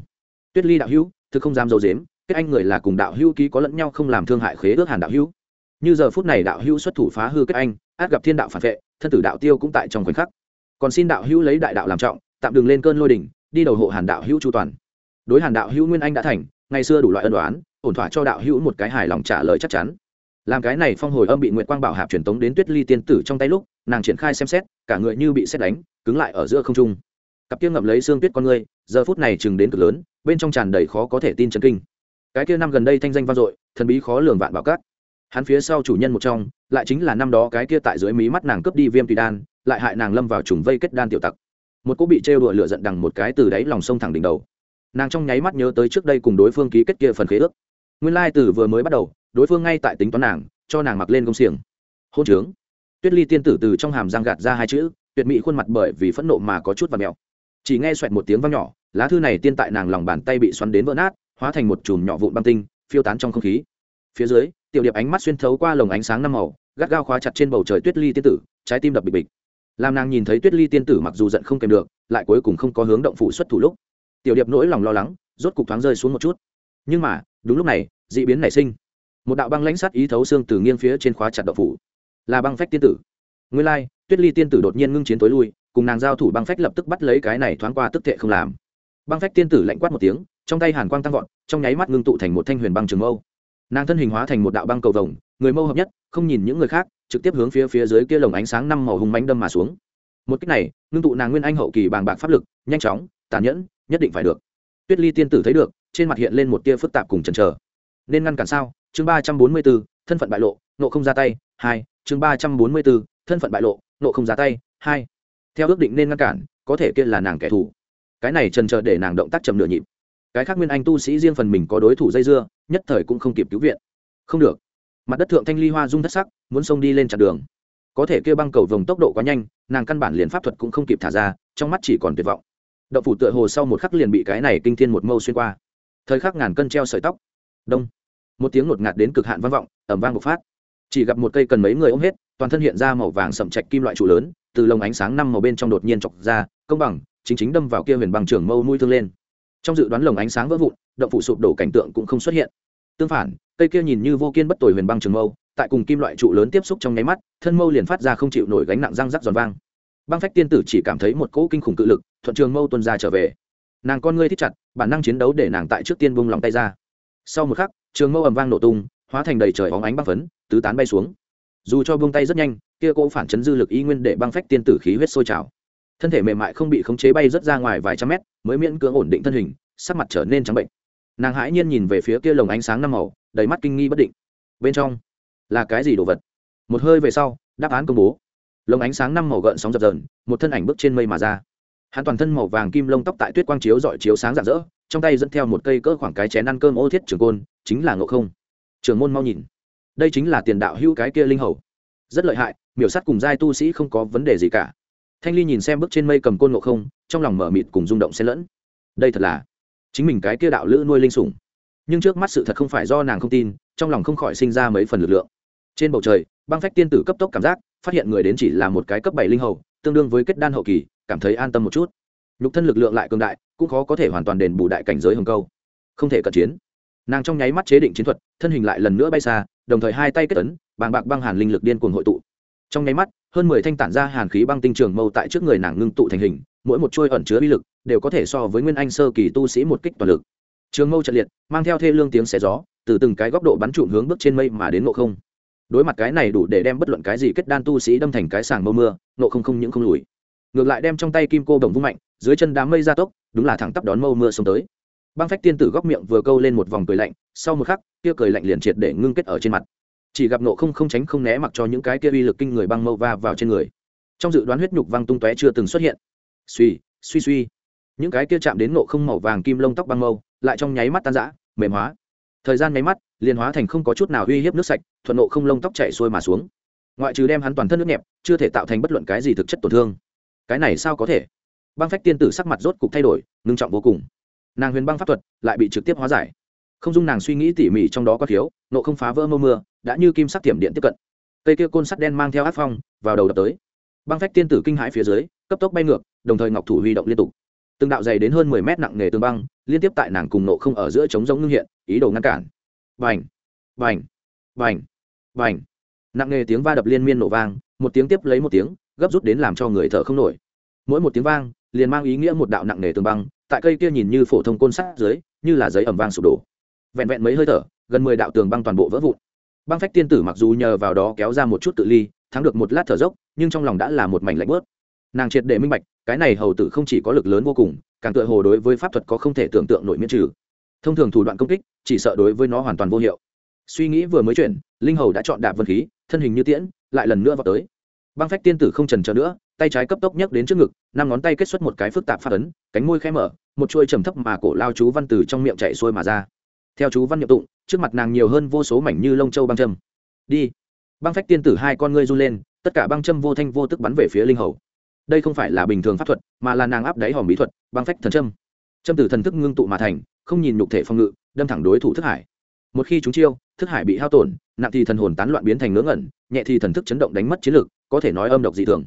[SPEAKER 1] Tuyết ly đạo hữu, thực không dám dầu dếm kết anh người là cùng đạo hữu ký có lẫn nhau không làm thương hại khế ước hàn đạo hữu như giờ phút này đạo hữu xuất thủ phá hư kết anh, át gặp thiên đạo phản vệ, thân tử đạo tiêu cũng tại trong khoảnh khắc. Còn xin đạo hữu lấy đại đạo làm trọng, tạm đường lên cơn lôi đỉnh, đi đầu hộ hàn đạo hữu chu toàn. Đối hàn đạo hữu nguyên anh đã thành, ngày xưa đủ loại ân đoán ổn thỏa cho đạo hữu một cái hài lòng trả lời chắc chắn. Làm cái này phong hồi âm bị nguyệt quang bảo hạp truyền tống đến tuyết ly tiên tử trong tay lúc, nàng triển khai xem xét, cả người như bị xét đánh, cứng lại ở giữa không trung. Cặp kia ngậm lấy xương tuyết con người giờ phút này chừng đến cực lớn, bên trong tràn đầy khó có thể tin chấn kinh. Cái kia năm gần đây thanh danh vang dội, thần bí khó lường vạn bảo cát hắn phía sau chủ nhân một trong, lại chính là năm đó cái kia tại dưới mí mắt nàng cướp đi viêm tùy đan, lại hại nàng lâm vào trùng vây kết đan tiểu tặc. Một cô bị trêu đùa lửa giận đằng một cái từ đáy lòng sông thẳng đỉnh đầu. Nàng trong nháy mắt nhớ tới trước đây cùng đối phương ký kết kia phần khế ước. Nguyên lai từ vừa mới bắt đầu, đối phương ngay tại tính toán nàng, cho nàng mặc lên công xiềng. Hôn trướng. Tuyết ly tiên tử từ trong hàm giang gạt ra hai chữ, tuyệt mỹ khuôn mặt bởi vì phẫn nộ mà có chút và mèo. Chỉ nghe xoẹt một tiếng vang nhỏ, lá thư này tiên tại nàng lòng bàn tay bị xoắn đến vỡ nát, hóa thành một chùm nhỏ vụn băng tinh, phiêu tán trong không khí. Phía dưới tiểu điệp ánh mắt xuyên thấu qua lồng ánh sáng năm màu, gắt gao khóa chặt trên bầu trời tuyết ly tiên tử, trái tim đập bịch bịch. Làm nàng nhìn thấy tuyết ly tiên tử mặc dù giận không kèm được, lại cuối cùng không có hướng động phủ xuất thủ lúc, tiểu điệp nỗi lòng lo lắng, rốt cục thoáng rơi xuống một chút. Nhưng mà, đúng lúc này, d ị biến nảy sinh. Một đạo băng lãnh sắt ý thấu xương từ nghiêng phía trên khóa chặt động phủ. Là băng phách tiên tử. Nguyên lai, tuyết ly tiên tử đột nhiên ngưng chiến tối lui, cùng nàng giao thủ băng phách lập tức bắt lấy cái này thoáng qua tức thệ không làm. Băng phách tiên tử lạnh quát một tiếng, trong tay hàn quang tăng vọt, trong nháy mắt ngưng tụ thành một thanh huyền băng trường mâu nàng thân hình hóa thành một đạo băng cầu vồng, người mâu hợp nhất, không nhìn những người khác, trực tiếp hướng phía phía dưới kia lồng ánh sáng năm màu hùng mánh đâm mà xuống. Một cách này, ngưng tụ nàng nguyên anh hậu kỳ bàng bạc pháp lực, nhanh chóng, tàn nhẫn, nhất định phải được. Tuyết ly tiên tử thấy được, trên mặt hiện lên một tia phức tạp cùng chần chờ. Nên ngăn cản sao? Chương ba trăm bốn mươi b ố thân phận bại lộ, nộ không ra tay, hai, chương ba trăm bốn mươi b ố thân phận bại lộ, nộ không ra tay, hai. Theo ước định nên ngăn cản, có thể kia là nàng kẻ thù. Cái này trần chờ để nàng động tác chậm nửa nhịp cái khác nguyên anh tu sĩ riêng phần mình có đối thủ dây dưa, nhất thời cũng không kịp cứu viện. Không được. Mặt đất thượng thanh ly hoa rung thất sắc, muốn xông đi lên chặn đường. Có thể kêu băng cầu vồng tốc độ quá nhanh, nàng căn bản liền pháp thuật cũng không kịp thả ra, trong mắt chỉ còn tuyệt vọng. Đậu phủ tựa hồ sau một khắc liền bị cái này kinh thiên một mâu xuyên qua. Thời khắc ngàn cân treo sợi tóc. Đông. Một tiếng ngột ngạt đến cực hạn vang vọng ẩm vang bộc phát. Chỉ gặp một cây cần mấy người ôm hết, toàn thân hiện ra màu vàng sậm chạch kim loại trụ lớn, từ lồng ánh sáng năm màu bên trong đột nhiên chọc ra, công bằng, chính chính đâm vào kia huyền bằng trường mâu nuôi thương lên trong dự đoán lồng ánh sáng vỡ vụn, động phủ sụp đổ cảnh tượng cũng không xuất hiện. Tương phản, cây kia nhìn như vô kiên bất tồi huyền băng trường mâu, tại cùng kim loại trụ lớn tiếp xúc trong nháy mắt, thân mâu liền phát ra không chịu nổi gánh nặng răng rắc giòn vang. Băng phách tiên tử chỉ cảm thấy một cỗ kinh khủng cự lực, thuận trường mâu tuân ra trở về. Nàng con ngươi thích chặt, bản năng chiến đấu để nàng tại trước tiên bung lòng tay ra. Sau một khắc, trường mâu ầm vang nổ tung, hóa thành đầy trời óng ánh băng phấn, tứ tán bay xuống. Dù cho buông tay rất nhanh, kia cỗ phản chấn dư lực y nguyên để băng phách tiên tử khí huyết sôi trào thân thể mềm mại không bị khống chế bay rất ra ngoài vài trăm mét, mới miễn cưỡng ổn định thân hình, sắc mặt trở nên trắng bệnh. Nàng hãi nhiên nhìn về phía kia lồng ánh sáng năm màu, đầy mắt kinh nghi bất định. Bên trong là cái gì đồ vật? Một hơi về sau, đáp án công bố. Lồng ánh sáng năm màu gợn sóng dập dờn, một thân ảnh bước trên mây mà ra. Hắn toàn thân màu vàng kim lông tóc tại tuyết quang chiếu dọi chiếu sáng rạng rỡ, trong tay dẫn theo một cây cỡ khoảng cái chén ăn cơm ô thiết trường côn, chính là ngộ không. Trường môn mau nhìn. Đây chính là tiền đạo hữu cái kia linh hầu. Rất lợi hại, miểu sắt cùng giai tu sĩ không có vấn đề gì cả thanh ly nhìn xem bước trên mây cầm côn ngộ không, trong lòng mở mịt cùng rung động xen lẫn. Đây thật là chính mình cái kia đạo lữ nuôi linh sủng. Nhưng trước mắt sự thật không phải do nàng không tin, trong lòng không khỏi sinh ra mấy phần lực lượng. Trên bầu trời, băng phách tiên tử cấp tốc cảm giác, phát hiện người đến chỉ là một cái cấp bảy linh hầu, tương đương với kết đan hậu kỳ, cảm thấy an tâm một chút. Nhục thân lực lượng lại cường đại, cũng khó có thể hoàn toàn đền bù đại cảnh giới hồng câu. Không thể cận chiến. Nàng trong nháy mắt chế định chiến thuật, thân hình lại lần nữa bay xa, đồng thời hai tay kết tấn bàng bạc băng hàn linh lực điên cuồng hội tụ. Trong nháy mắt hơn mười thanh tản ra hàn khí băng tinh trường mâu tại trước người nàng ngưng tụ thành hình, mỗi một chuôi ẩn chứa bi lực đều có thể so với nguyên anh sơ kỳ tu sĩ một kích toàn lực. Trường mâu trận liệt, mang theo thê lương tiếng xé gió, từ từng cái góc độ bắn trụm hướng bước trên mây mà đến ngộ không. Đối mặt cái này đủ để đem bất luận cái gì kết đan tu sĩ đâm thành cái sàng mâu mưa, ngộ không không những không lùi. Ngược lại đem trong tay kim cô đồng vung mạnh, dưới chân đám mây ra tốc, đúng là thẳng tắp đón mâu mưa xông tới. Băng phách tiên tử góc miệng vừa câu lên một vòng cười lạnh, sau một khắc, kia cười lạnh liền triệt để ngưng kết ở trên mặt chỉ gặp nộ không không tránh không né mặc cho những cái kia uy lực kinh người băng mâu va vào trên người. Trong dự đoán huyết nhục văng tung tóe chưa từng xuất hiện. Suy suy suy. Những cái kia chạm đến nộ không màu vàng kim lông tóc băng mâu, lại trong nháy mắt tan rã, mềm hóa. Thời gian nháy mắt, liền hóa thành không có chút nào uy hiếp nước sạch, thuận nộ không lông tóc chạy xuôi mà xuống. Ngoại trừ đem hắn toàn thân nước nhẹp, chưa thể tạo thành bất luận cái gì thực chất tổn thương. Cái này sao có thể? Băng phách tiên tử sắc mặt rốt cục thay đổi, ngưng trọng vô cùng. Nàng huyền băng pháp thuật lại bị trực tiếp hóa giải. Không dung nàng suy nghĩ tỉ mỉ trong đó có thiếu, nộ không phá vỡ mưa mưa đã như kim sắc tiệm điện tiếp cận. Cây kia côn sắt đen mang theo áp phong, vào đầu đập tới. Băng phách tiên tử kinh hãi phía dưới, cấp tốc bay ngược, đồng thời ngọc thủ huy động liên tục. Từng đạo dày đến hơn mười mét nặng nghề tường băng, liên tiếp tại nàng cùng nộ không ở giữa trống giống ngưng hiện, ý đồ ngăn cản. Vành vành vành vành nặng nghề tiếng va đập liên miên nổ vang, một tiếng tiếp lấy một tiếng, gấp rút đến làm cho người thở không nổi. Mỗi một tiếng vang, liền mang ý nghĩa một đạo nặng nề tường băng, tại cây kia nhìn như phổ thông côn sắt dưới, như là giấy ẩm vang sụp đổ. Vẹn vẹn mấy hơi thở, gần mười đạo tường băng toàn bộ vỡ vụn băng phách tiên tử mặc dù nhờ vào đó kéo ra một chút tự ly, thắng được một lát thở dốc, nhưng trong lòng đã là một mảnh lạnh bớt nàng triệt để minh bạch, cái này hầu tử không chỉ có lực lớn vô cùng, càng tựa hồ đối với pháp thuật có không thể tưởng tượng nổi miễn trừ. Thông thường thủ đoạn công kích, chỉ sợ đối với nó hoàn toàn vô hiệu. Suy nghĩ vừa mới chuyển, linh hầu đã chọn đạp vân khí, thân hình như tiễn, lại lần nữa vào tới. Băng phách tiên tử không trần trờ nữa, tay trái cấp tốc nhấc đến trước ngực, năm ngón tay kết xuất một cái phức tạp phát ấn, cánh môi khẽ mở, một chuôi trầm thấp mà cổ lao chú văn từ trong miệng chạy xuôi mà ra theo chú văn nhập tụng, trước mặt nàng nhiều hơn vô số mảnh như lông châu băng châm. Đi. Băng phách tiên tử hai con ngươi run lên, tất cả băng châm vô thanh vô tức bắn về phía linh hầu. Đây không phải là bình thường pháp thuật, mà là nàng áp đáy hòm bí thuật, băng phách thần châm. Châm từ thần thức ngưng tụ mà thành, không nhìn nhục thể phong ngự, đâm thẳng đối thủ thức hải. Một khi chúng chiêu, thức hải bị hao tổn, nặng thì thần hồn tán loạn biến thành ngớ ngẩn, nhẹ thì thần thức chấn động đánh mất chiến lực có thể nói âm độc dị thường.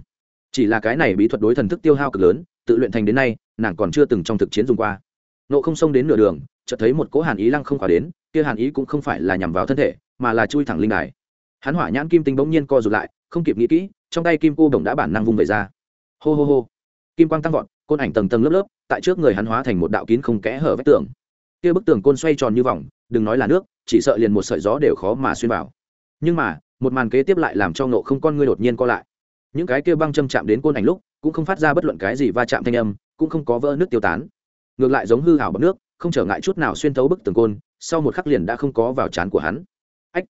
[SPEAKER 1] Chỉ là cái này bí thuật đối thần thức tiêu hao cực lớn, tự luyện thành đến nay, nàng còn chưa từng trong thực chiến dùng qua. Nộ không xông đến nửa đường chợt thấy một cỗ hàn ý lăng không khỏa đến, kia hàn ý cũng không phải là nhằm vào thân thể, mà là chui thẳng linh đài. Hắn hỏa nhãn kim tinh bỗng nhiên co rụt lại, không kịp nghĩ kỹ, trong tay kim cô đồng đã bản năng vung về ra. Hô hô hô. Kim quang tăng vọt, côn ảnh tầng tầng lớp lớp, tại trước người hắn hóa thành một đạo kín không kẽ hở vách tường. Kia bức tường côn xoay tròn như vòng, đừng nói là nước, chỉ sợ liền một sợi gió đều khó mà xuyên vào. Nhưng mà, một màn kế tiếp lại làm cho nộ không con ngươi đột nhiên co lại. Những cái kia băng châm chạm đến côn ảnh lúc, cũng không phát ra bất luận cái gì va chạm thanh âm, cũng không có vỡ nước tiêu tán. Ngược lại giống hư hảo bọc nước không trở ngại chút nào xuyên thấu bức tường côn, sau một khắc liền đã không có vào trán của hắn. Ách!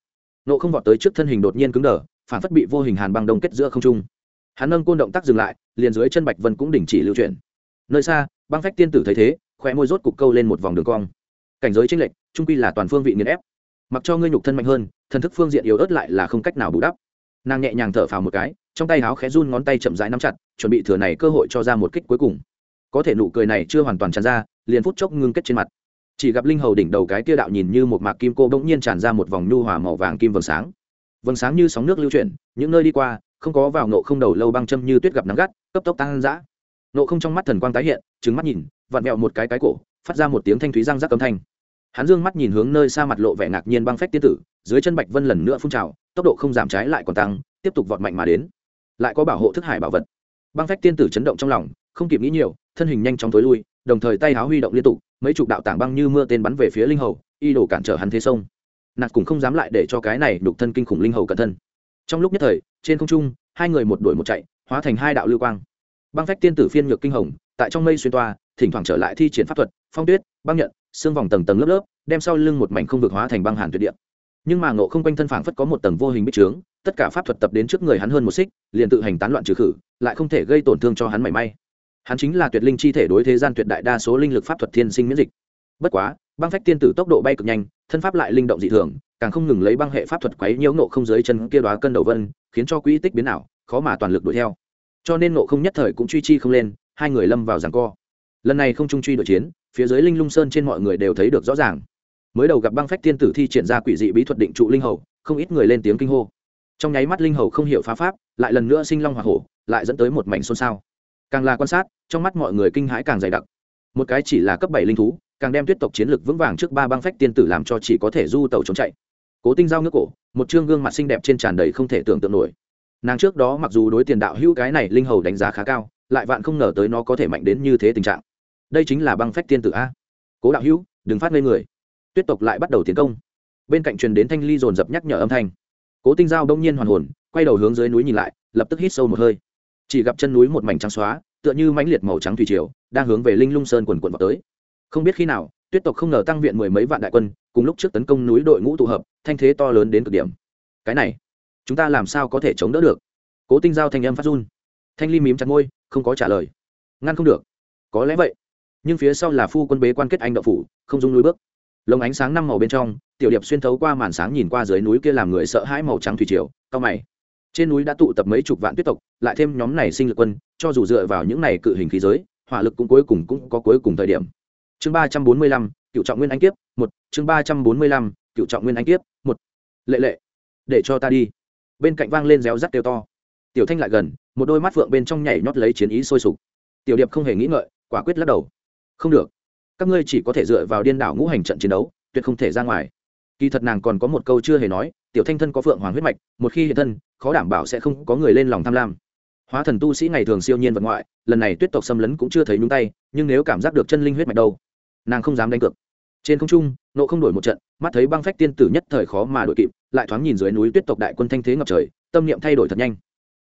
[SPEAKER 1] Nộ không vọt tới trước thân hình đột nhiên cứng đờ, phản phất bị vô hình hàn băng đông kết giữa không trung. Hắn nâng côn động tác dừng lại, liền dưới chân bạch vân cũng đình chỉ lưu chuyển. Nơi xa, băng phách tiên tử thấy thế, khóe môi rốt cục câu lên một vòng đường cong. Cảnh giới tranh lệch, trung quy là toàn phương vị nghiền ép. Mặc cho ngươi nhục thân mạnh hơn, thần thức phương diện yếu ớt lại là không cách nào bù đắp. Nàng nhẹ nhàng thở phào một cái, trong tay áo khẽ run ngón tay chậm rãi nắm chặt, chuẩn bị thừa này cơ hội cho ra một kích cuối cùng có thể nụ cười này chưa hoàn toàn tràn ra, liền phút chốc ngưng kết trên mặt. Chỉ gặp linh hầu đỉnh đầu cái tia đạo nhìn như một mạc kim cô bỗng nhiên tràn ra một vòng nhu hòa màu vàng kim vầng sáng. Vầng sáng như sóng nước lưu chuyển, những nơi đi qua, không có vào nộ không đầu lâu băng châm như tuyết gặp nắng gắt, cấp tốc tăng dã nộ không trong mắt thần quang tái hiện trứng mắt nhìn, vặn mẹo một cái cái cổ, phát ra một tiếng thanh thúy răng rắc âm thanh. Hắn dương mắt nhìn hướng nơi xa mặt lộ vẻ ngạc nhiên băng phách tiên tử, dưới chân bạch vân lần nữa phun trào, tốc độ không giảm trái lại còn tăng, tiếp tục vọt mạnh mà đến. Lại có bảo hộ thức hải bảo vật. Băng phách tiên tử chấn động trong lòng không kịp nghĩ nhiều, thân hình nhanh chóng tối lui, đồng thời tay háo huy động liên tục, mấy chục đạo tảng băng như mưa tên bắn về phía linh hầu, y đổ cản trở hắn thế sông. Nạt cũng không dám lại để cho cái này đục thân kinh khủng linh hầu cẩn thân. Trong lúc nhất thời, trên không trung, hai người một đuổi một chạy, hóa thành hai đạo lưu quang. Băng phách tiên tử phiên nhược kinh hồng, tại trong mây xuyên toa, thỉnh thoảng trở lại thi triển pháp thuật, phong tuyết, băng nhận, xương vòng tầng tầng lớp lớp, đem sau lưng một mảnh không vực hóa thành băng hàn tuyệt địa. Nhưng mà ngộ không quanh thân phảng phất có một tầng vô hình bích trướng, tất cả pháp thuật tập đến trước người hắn hơn một xích, liền tự hành tán loạn trừ khử, lại không thể gây tổn thương cho hắn mảy may hắn chính là tuyệt linh chi thể đối thế gian tuyệt đại đa số linh lực pháp thuật thiên sinh miễn dịch. Bất quá, băng phách tiên tử tốc độ bay cực nhanh, thân pháp lại linh động dị thường, càng không ngừng lấy băng hệ pháp thuật quấy nhiễu nộ không dưới chân kia đoá cân đầu vân, khiến cho quỹ tích biến ảo, khó mà toàn lực đuổi theo. Cho nên nộ không nhất thời cũng truy chi không lên, hai người lâm vào giằng co. Lần này không trung truy đội chiến, phía dưới linh lung sơn trên mọi người đều thấy được rõ ràng. Mới đầu gặp băng phách tiên tử thi triển ra quỷ dị bí thuật định trụ linh hầu, không ít người lên tiếng kinh hô. Trong nháy mắt linh hầu không hiểu phá pháp, lại lần nữa sinh long hoa hổ, lại dẫn tới một mảnh xôn xao càng là quan sát, trong mắt mọi người kinh hãi càng dày đặc. Một cái chỉ là cấp bảy linh thú, càng đem tuyết tộc chiến lực vững vàng trước ba băng phách tiên tử làm cho chỉ có thể du tàu trốn chạy. Cố tinh giao ngước cổ, một chương gương mặt xinh đẹp trên tràn đầy không thể tưởng tượng nổi. Nàng trước đó mặc dù đối tiền đạo hữu cái này linh hầu đánh giá khá cao, lại vạn không ngờ tới nó có thể mạnh đến như thế tình trạng. Đây chính là băng phách tiên tử a. Cố đạo hữu, đừng phát ngây người. Tuyết tộc lại bắt đầu tiến công. Bên cạnh truyền đến thanh ly dồn dập nhắc nhở âm thanh. Cố tinh giao đông nhiên hoàn hồn, quay đầu hướng dưới núi nhìn lại, lập tức hít sâu một hơi chỉ gặp chân núi một mảnh trắng xóa, tựa như mãnh liệt màu trắng thủy triều, đang hướng về linh lung sơn quần quận vào tới. Không biết khi nào, tuyết tộc không ngờ tăng viện mười mấy vạn đại quân, cùng lúc trước tấn công núi đội ngũ tụ hợp, thanh thế to lớn đến cực điểm. Cái này, chúng ta làm sao có thể chống đỡ được? Cố tinh giao thanh âm phát run. Thanh ly mím chặt môi, không có trả lời. Ngăn không được. Có lẽ vậy. Nhưng phía sau là phu quân bế quan kết anh đậu phủ, không dung núi bước. Lồng ánh sáng năm màu bên trong, tiểu điệp xuyên thấu qua màn sáng nhìn qua dưới núi kia làm người sợ hãi màu trắng thủy triều, cao mày trên núi đã tụ tập mấy chục vạn tuyết tộc, lại thêm nhóm này sinh lực quân, cho dù dựa vào những này cự hình khí giới, hỏa lực cũng cuối cùng cũng có cuối cùng thời điểm. Chương ba trăm bốn mươi lăm, cựu trọng nguyên anh kiếp, một. Chương ba trăm bốn mươi lăm, cựu trọng nguyên anh kiếp, một. Lệ lệ, để cho ta đi. Bên cạnh vang lên réo rắt kêu to. Tiểu thanh lại gần, một đôi mắt phượng bên trong nhảy nhót lấy chiến ý sôi sục. Tiểu điệp không hề nghĩ ngợi, quả quyết lắc đầu. Không được, các ngươi chỉ có thể dựa vào điên đảo ngũ hành trận chiến đấu, tuyệt không thể ra ngoài. Kỳ thật nàng còn có một câu chưa hề nói tiểu thanh thân có phượng hoàng huyết mạch, một khi hiện thân, khó đảm bảo sẽ không có người lên lòng tham lam. Hóa thần tu sĩ ngày thường siêu nhiên vật ngoại, lần này tuyết tộc xâm lấn cũng chưa thấy nhúng tay, nhưng nếu cảm giác được chân linh huyết mạch đâu, nàng không dám đánh cược. Trên không trung, nộ không đổi một trận, mắt thấy băng phách tiên tử nhất thời khó mà đội kịp, lại thoáng nhìn dưới núi tuyết tộc đại quân thanh thế ngập trời, tâm niệm thay đổi thật nhanh.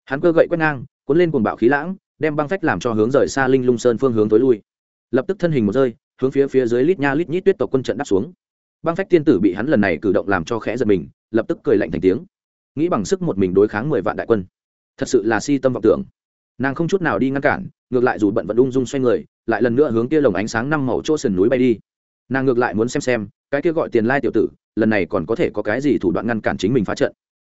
[SPEAKER 1] Hắn cơ gậy quét ngang, cuốn lên cuồng bạo khí lãng, đem băng phách làm cho hướng rời xa linh lung sơn phương hướng tối lui. Lập tức thân hình một rơi, hướng phía phía dưới lít nha lít nhít tuyết tộc quân trận đáp xuống. Băng phách tiên tử bị hắn lần này cử động làm cho khẽ giật mình lập tức cười lạnh thành tiếng. Nghĩ bằng sức một mình đối kháng mười vạn đại quân. Thật sự là si tâm vọng tưởng. Nàng không chút nào đi ngăn cản, ngược lại dù bận vẫn ung dung xoay người, lại lần nữa hướng kia lồng ánh sáng năm màu chỗ sườn núi bay đi. Nàng ngược lại muốn xem xem, cái kia gọi tiền lai tiểu tử, lần này còn có thể có cái gì thủ đoạn ngăn cản chính mình phá trận.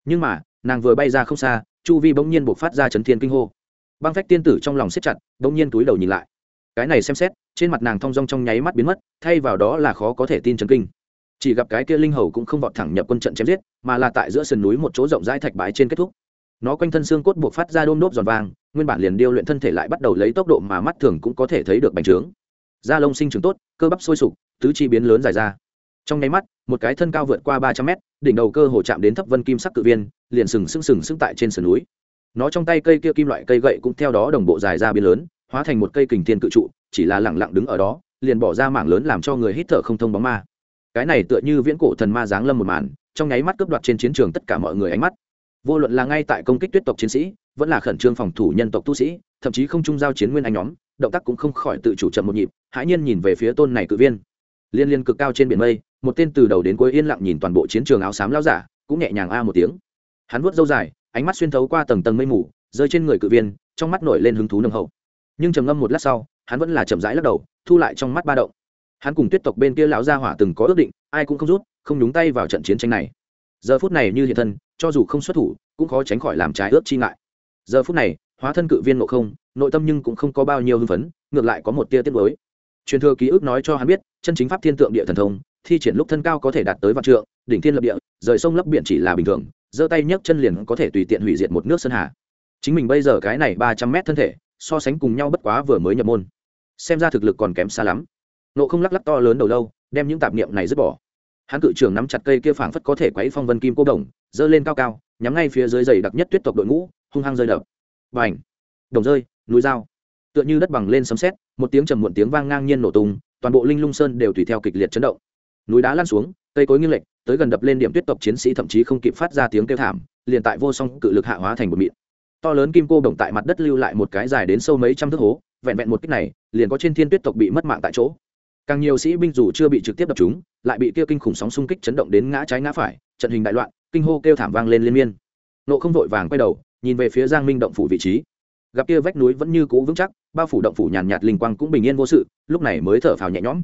[SPEAKER 1] Nhưng mà, nàng vừa bay ra không xa, chu vi bỗng nhiên buộc phát ra chấn thiên kinh hô. Băng phách tiên tử trong lòng xếp chặt, bỗng nhiên túi đầu nhìn lại. Cái này xem xét, trên mặt nàng thong dong trong nháy mắt biến mất, thay vào đó là khó có thể tin chấn kinh chỉ gặp cái kia linh hầu cũng không vọt thẳng nhập quân trận chém giết, mà là tại giữa sườn núi một chỗ rộng rãi thạch bãi trên kết thúc. Nó quanh thân xương cốt buộc phát ra đôm đốp giòn vàng, nguyên bản liền điêu luyện thân thể lại bắt đầu lấy tốc độ mà mắt thường cũng có thể thấy được bành trướng. Da lông sinh trưởng tốt, cơ bắp sôi sục, tứ chi biến lớn dài ra. Trong nháy mắt, một cái thân cao vượt qua ba trăm mét, đỉnh đầu cơ hồ chạm đến thấp vân kim sắc cự viên, liền sừng sững sừng sững tại trên sườn núi. Nó trong tay cây kia kim loại cây gậy cũng theo đó đồng bộ dài ra biến lớn, hóa thành một cây kình thiên cự trụ, chỉ là lẳng lặng đứng ở đó, liền bỏ ra mảng lớn làm cho người hít thở không thông bóng ma cái này tựa như viễn cổ thần ma giáng lâm một màn, trong nháy mắt cướp đoạt trên chiến trường tất cả mọi người ánh mắt. Vô luận là ngay tại công kích tuyết tộc chiến sĩ, vẫn là khẩn trương phòng thủ nhân tộc tu sĩ, thậm chí không trung giao chiến nguyên anh nhóm, động tác cũng không khỏi tự chủ chậm một nhịp, hãi nhiên nhìn về phía tôn này cự viên. Liên liên cực cao trên biển mây, một tên từ đầu đến cuối yên lặng nhìn toàn bộ chiến trường áo xám lao giả, cũng nhẹ nhàng a một tiếng. Hắn vuốt râu dài, ánh mắt xuyên thấu qua tầng tầng mây mù, rơi trên người cự viên, trong mắt nổi lên hứng thú nồng hậu. Nhưng trầm ngâm một lát sau, hắn vẫn là chậm rãi lắc đầu, thu lại trong mắt ba động hắn cùng tuyết tộc bên kia lão gia hỏa từng có ước định, ai cũng không rút, không nhúng tay vào trận chiến tranh này. Giờ phút này như hiện thân, cho dù không xuất thủ, cũng khó tránh khỏi làm trái ước chi ngại. Giờ phút này, hóa thân cự viên ngộ không, nội tâm nhưng cũng không có bao nhiêu hưng phấn, ngược lại có một tia tiết mới truyền thừa ký ức nói cho hắn biết, chân chính pháp thiên tượng địa thần thông, thi triển lúc thân cao có thể đạt tới vạn trượng, đỉnh thiên lập địa, rời sông lấp biển chỉ là bình thường, giơ tay nhấc chân liền có thể tùy tiện hủy diệt một nước sơn hà. Chính mình bây giờ cái này ba trăm mét thân thể, so sánh cùng nhau bất quá vừa mới nhập môn. Xem ra thực lực còn kém xa lắm nộ không lắc lắc to lớn đầu lâu, đem những tạp niệm này dứt bỏ. Hắn cự trưởng nắm chặt cây kia phảng phất có thể quấy phong vân kim cô đồng, giơ lên cao cao, nhắm ngay phía dưới dày đặc nhất tuyết tộc đội ngũ, hung hăng rơi đập. B à n h đồng rơi, núi dao tựa như đất bằng lên sấm xét một tiếng trầm muộn tiếng vang ngang nhiên nổ tung, toàn bộ linh lung sơn đều tùy theo kịch liệt chấn động. Núi đá lan xuống, cây cối nghiêng lệch, tới gần đập lên điểm tuyết tộc chiến sĩ thậm chí không kịp phát ra tiếng kêu thảm, liền tại vô song cự lực hạ hóa thành một mịn. To lớn kim cô đồng tại mặt đất lưu lại một cái dài đến sâu mấy trăm thước hố, vẹn vẹn một cách này, liền có trên thiên tuyết tộc bị mất mạng tại chỗ càng nhiều sĩ binh dù chưa bị trực tiếp đập chúng lại bị kia kinh khủng sóng xung kích chấn động đến ngã trái ngã phải trận hình đại loạn kinh hô kêu thảm vang lên liên miên. Nộ không vội vàng quay đầu nhìn về phía giang minh động phủ vị trí. Gặp kia vách núi vẫn như cũ vững chắc bao phủ động phủ nhàn nhạt linh quang cũng bình yên vô sự lúc này mới thở phào nhẹ nhõm.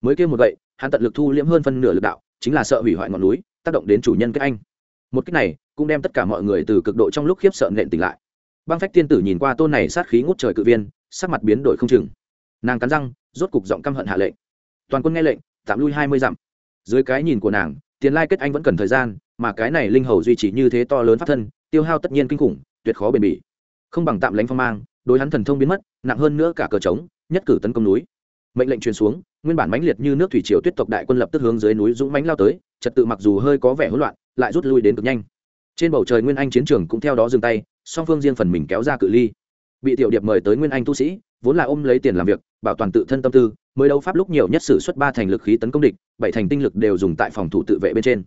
[SPEAKER 1] Mới kêu một vậy, hắn tận lực thu liễm hơn phân nửa lực đạo chính là sợ hủy hoại ngọn núi tác động đến chủ nhân các anh. Một cách này cũng đem tất cả mọi người từ cực độ trong lúc khiếp sợ nện tỉnh lại. Băng phách tiên tử nhìn qua tôn này sát khí ngút trời cự viên sắc mặt biến đổi không chừng. Nàng cắn răng rốt cục giọng căm hận hạ lệnh toàn quân nghe lệnh, tạm lui hai mươi dặm. Dưới cái nhìn của nàng, tiền lai kết anh vẫn cần thời gian, mà cái này linh hầu duy trì như thế to lớn phát thân, tiêu hao tất nhiên kinh khủng, tuyệt khó bền bỉ. Không bằng tạm lánh phong mang, đối hắn thần thông biến mất, nặng hơn nữa cả cờ trống, nhất cử tấn công núi. Mệnh lệnh truyền xuống, nguyên bản mãnh liệt như nước thủy triều tuyết tộc đại quân lập tức hướng dưới núi dũng mãnh lao tới, trật tự mặc dù hơi có vẻ hỗn loạn, lại rút lui đến cực nhanh. Trên bầu trời nguyên anh chiến trường cũng theo đó dừng tay, song phương riêng phần mình kéo ra cự ly. Bị tiểu điệp mời tới nguyên anh tu sĩ vốn là ôm lấy tiền làm việc, bảo toàn tự thân tâm tư, mới đấu pháp lúc nhiều nhất sử xuất ba thành lực khí tấn công địch, bảy thành tinh lực đều dùng tại phòng thủ tự vệ bên trên.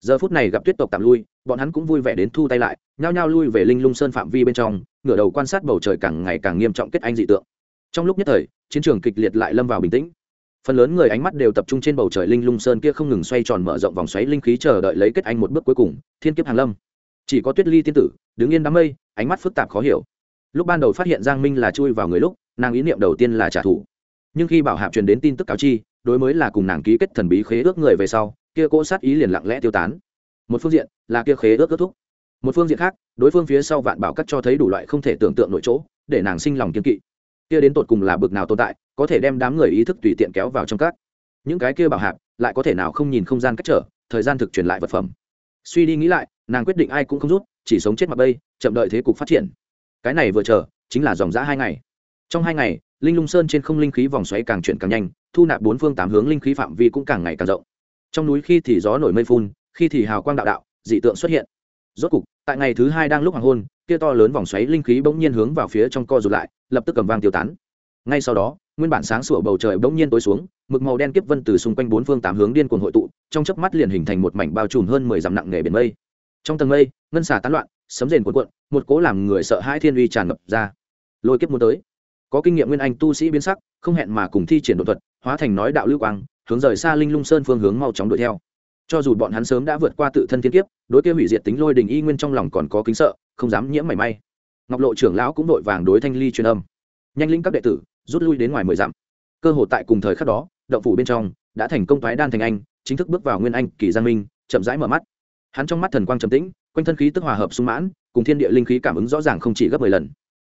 [SPEAKER 1] Giờ phút này gặp tuyết tộc tạm lui, bọn hắn cũng vui vẻ đến thu tay lại, nhao nhao lui về linh lung sơn phạm vi bên trong, ngửa đầu quan sát bầu trời càng ngày càng nghiêm trọng kết anh dị tượng. Trong lúc nhất thời, chiến trường kịch liệt lại lâm vào bình tĩnh. Phần lớn người ánh mắt đều tập trung trên bầu trời linh lung sơn kia không ngừng xoay tròn mở rộng vòng xoáy linh khí chờ đợi lấy kết anh một bước cuối cùng, thiên kiếp hàng lâm. Chỉ có tuyết ly tiên tử, đứng yên đám mây, ánh mắt phức tạp khó hiểu. Lúc ban đầu phát hiện giang minh là chui vào người lúc nàng ý niệm đầu tiên là trả thù. Nhưng khi bảo hạp truyền đến tin tức cáo chi, đối mới là cùng nàng ký kết thần bí khế ước người về sau, kia cỗ sát ý liền lặng lẽ tiêu tán. Một phương diện là kia khế ước kết thúc. Một phương diện khác, đối phương phía sau vạn bảo cắt cho thấy đủ loại không thể tưởng tượng nội chỗ, để nàng sinh lòng kiên kỵ. Kia đến tột cùng là bực nào tồn tại, có thể đem đám người ý thức tùy tiện kéo vào trong các. Những cái kia bảo hạp lại có thể nào không nhìn không gian cách trở, thời gian thực truyền lại vật phẩm. Suy đi nghĩ lại, nàng quyết định ai cũng không rút, chỉ sống chết mặt bây, chậm đợi thế cục phát triển. Cái này vừa chờ, chính là dòng giã hai ngày trong hai ngày, linh lung sơn trên không linh khí vòng xoáy càng chuyển càng nhanh, thu nạp bốn phương tám hướng linh khí phạm vi cũng càng ngày càng rộng. Trong núi khi thì gió nổi mây phun, khi thì hào quang đạo đạo, dị tượng xuất hiện. Rốt cục, tại ngày thứ hai đang lúc hoàng hôn, kia to lớn vòng xoáy linh khí bỗng nhiên hướng vào phía trong co rụt lại, lập tức cầm vang tiêu tán. Ngay sau đó, nguyên bản sáng sủa bầu trời bỗng nhiên tối xuống, mực màu đen kiếp vân từ xung quanh bốn phương tám hướng điên cuồng hội tụ, trong chớp mắt liền hình thành một mảnh bao trùm hơn mười dặm nặng nghề biển mây. Trong tầng mây, ngân xà tán loạn, sấm rền cuộn cuộn, một cố làm người sợ hãi thiên uy tràn ngập ra. Lôi kiếp muốn tới có kinh nghiệm nguyên anh tu sĩ biến sắc, không hẹn mà cùng thi triển đột thuật, hóa thành nói đạo lưu quang, hướng rời xa linh lung sơn phương hướng mau chóng đuổi theo. Cho dù bọn hắn sớm đã vượt qua tự thân thiên kiếp, đối kia hủy diệt tính lôi đình y nguyên trong lòng còn có kính sợ, không dám nhiễm mảy may. Ngọc lộ trưởng lão cũng đội vàng đối thanh ly truyền âm. Nhanh linh các đệ tử, rút lui đến ngoài mười dặm. Cơ hội tại cùng thời khắc đó, động phủ bên trong, đã thành công thoái đan thành anh, chính thức bước vào nguyên anh, kỳ giang minh, chậm rãi mở mắt. Hắn trong mắt thần quang trầm tĩnh, quanh thân khí tức hòa hợp sung mãn, cùng thiên địa linh khí cảm ứng rõ ràng không chỉ gấp mười lần.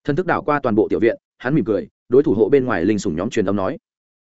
[SPEAKER 1] Thân thức đảo qua toàn bộ tiểu viện hắn mỉm cười đối thủ hộ bên ngoài linh sủng nhóm truyền âm nói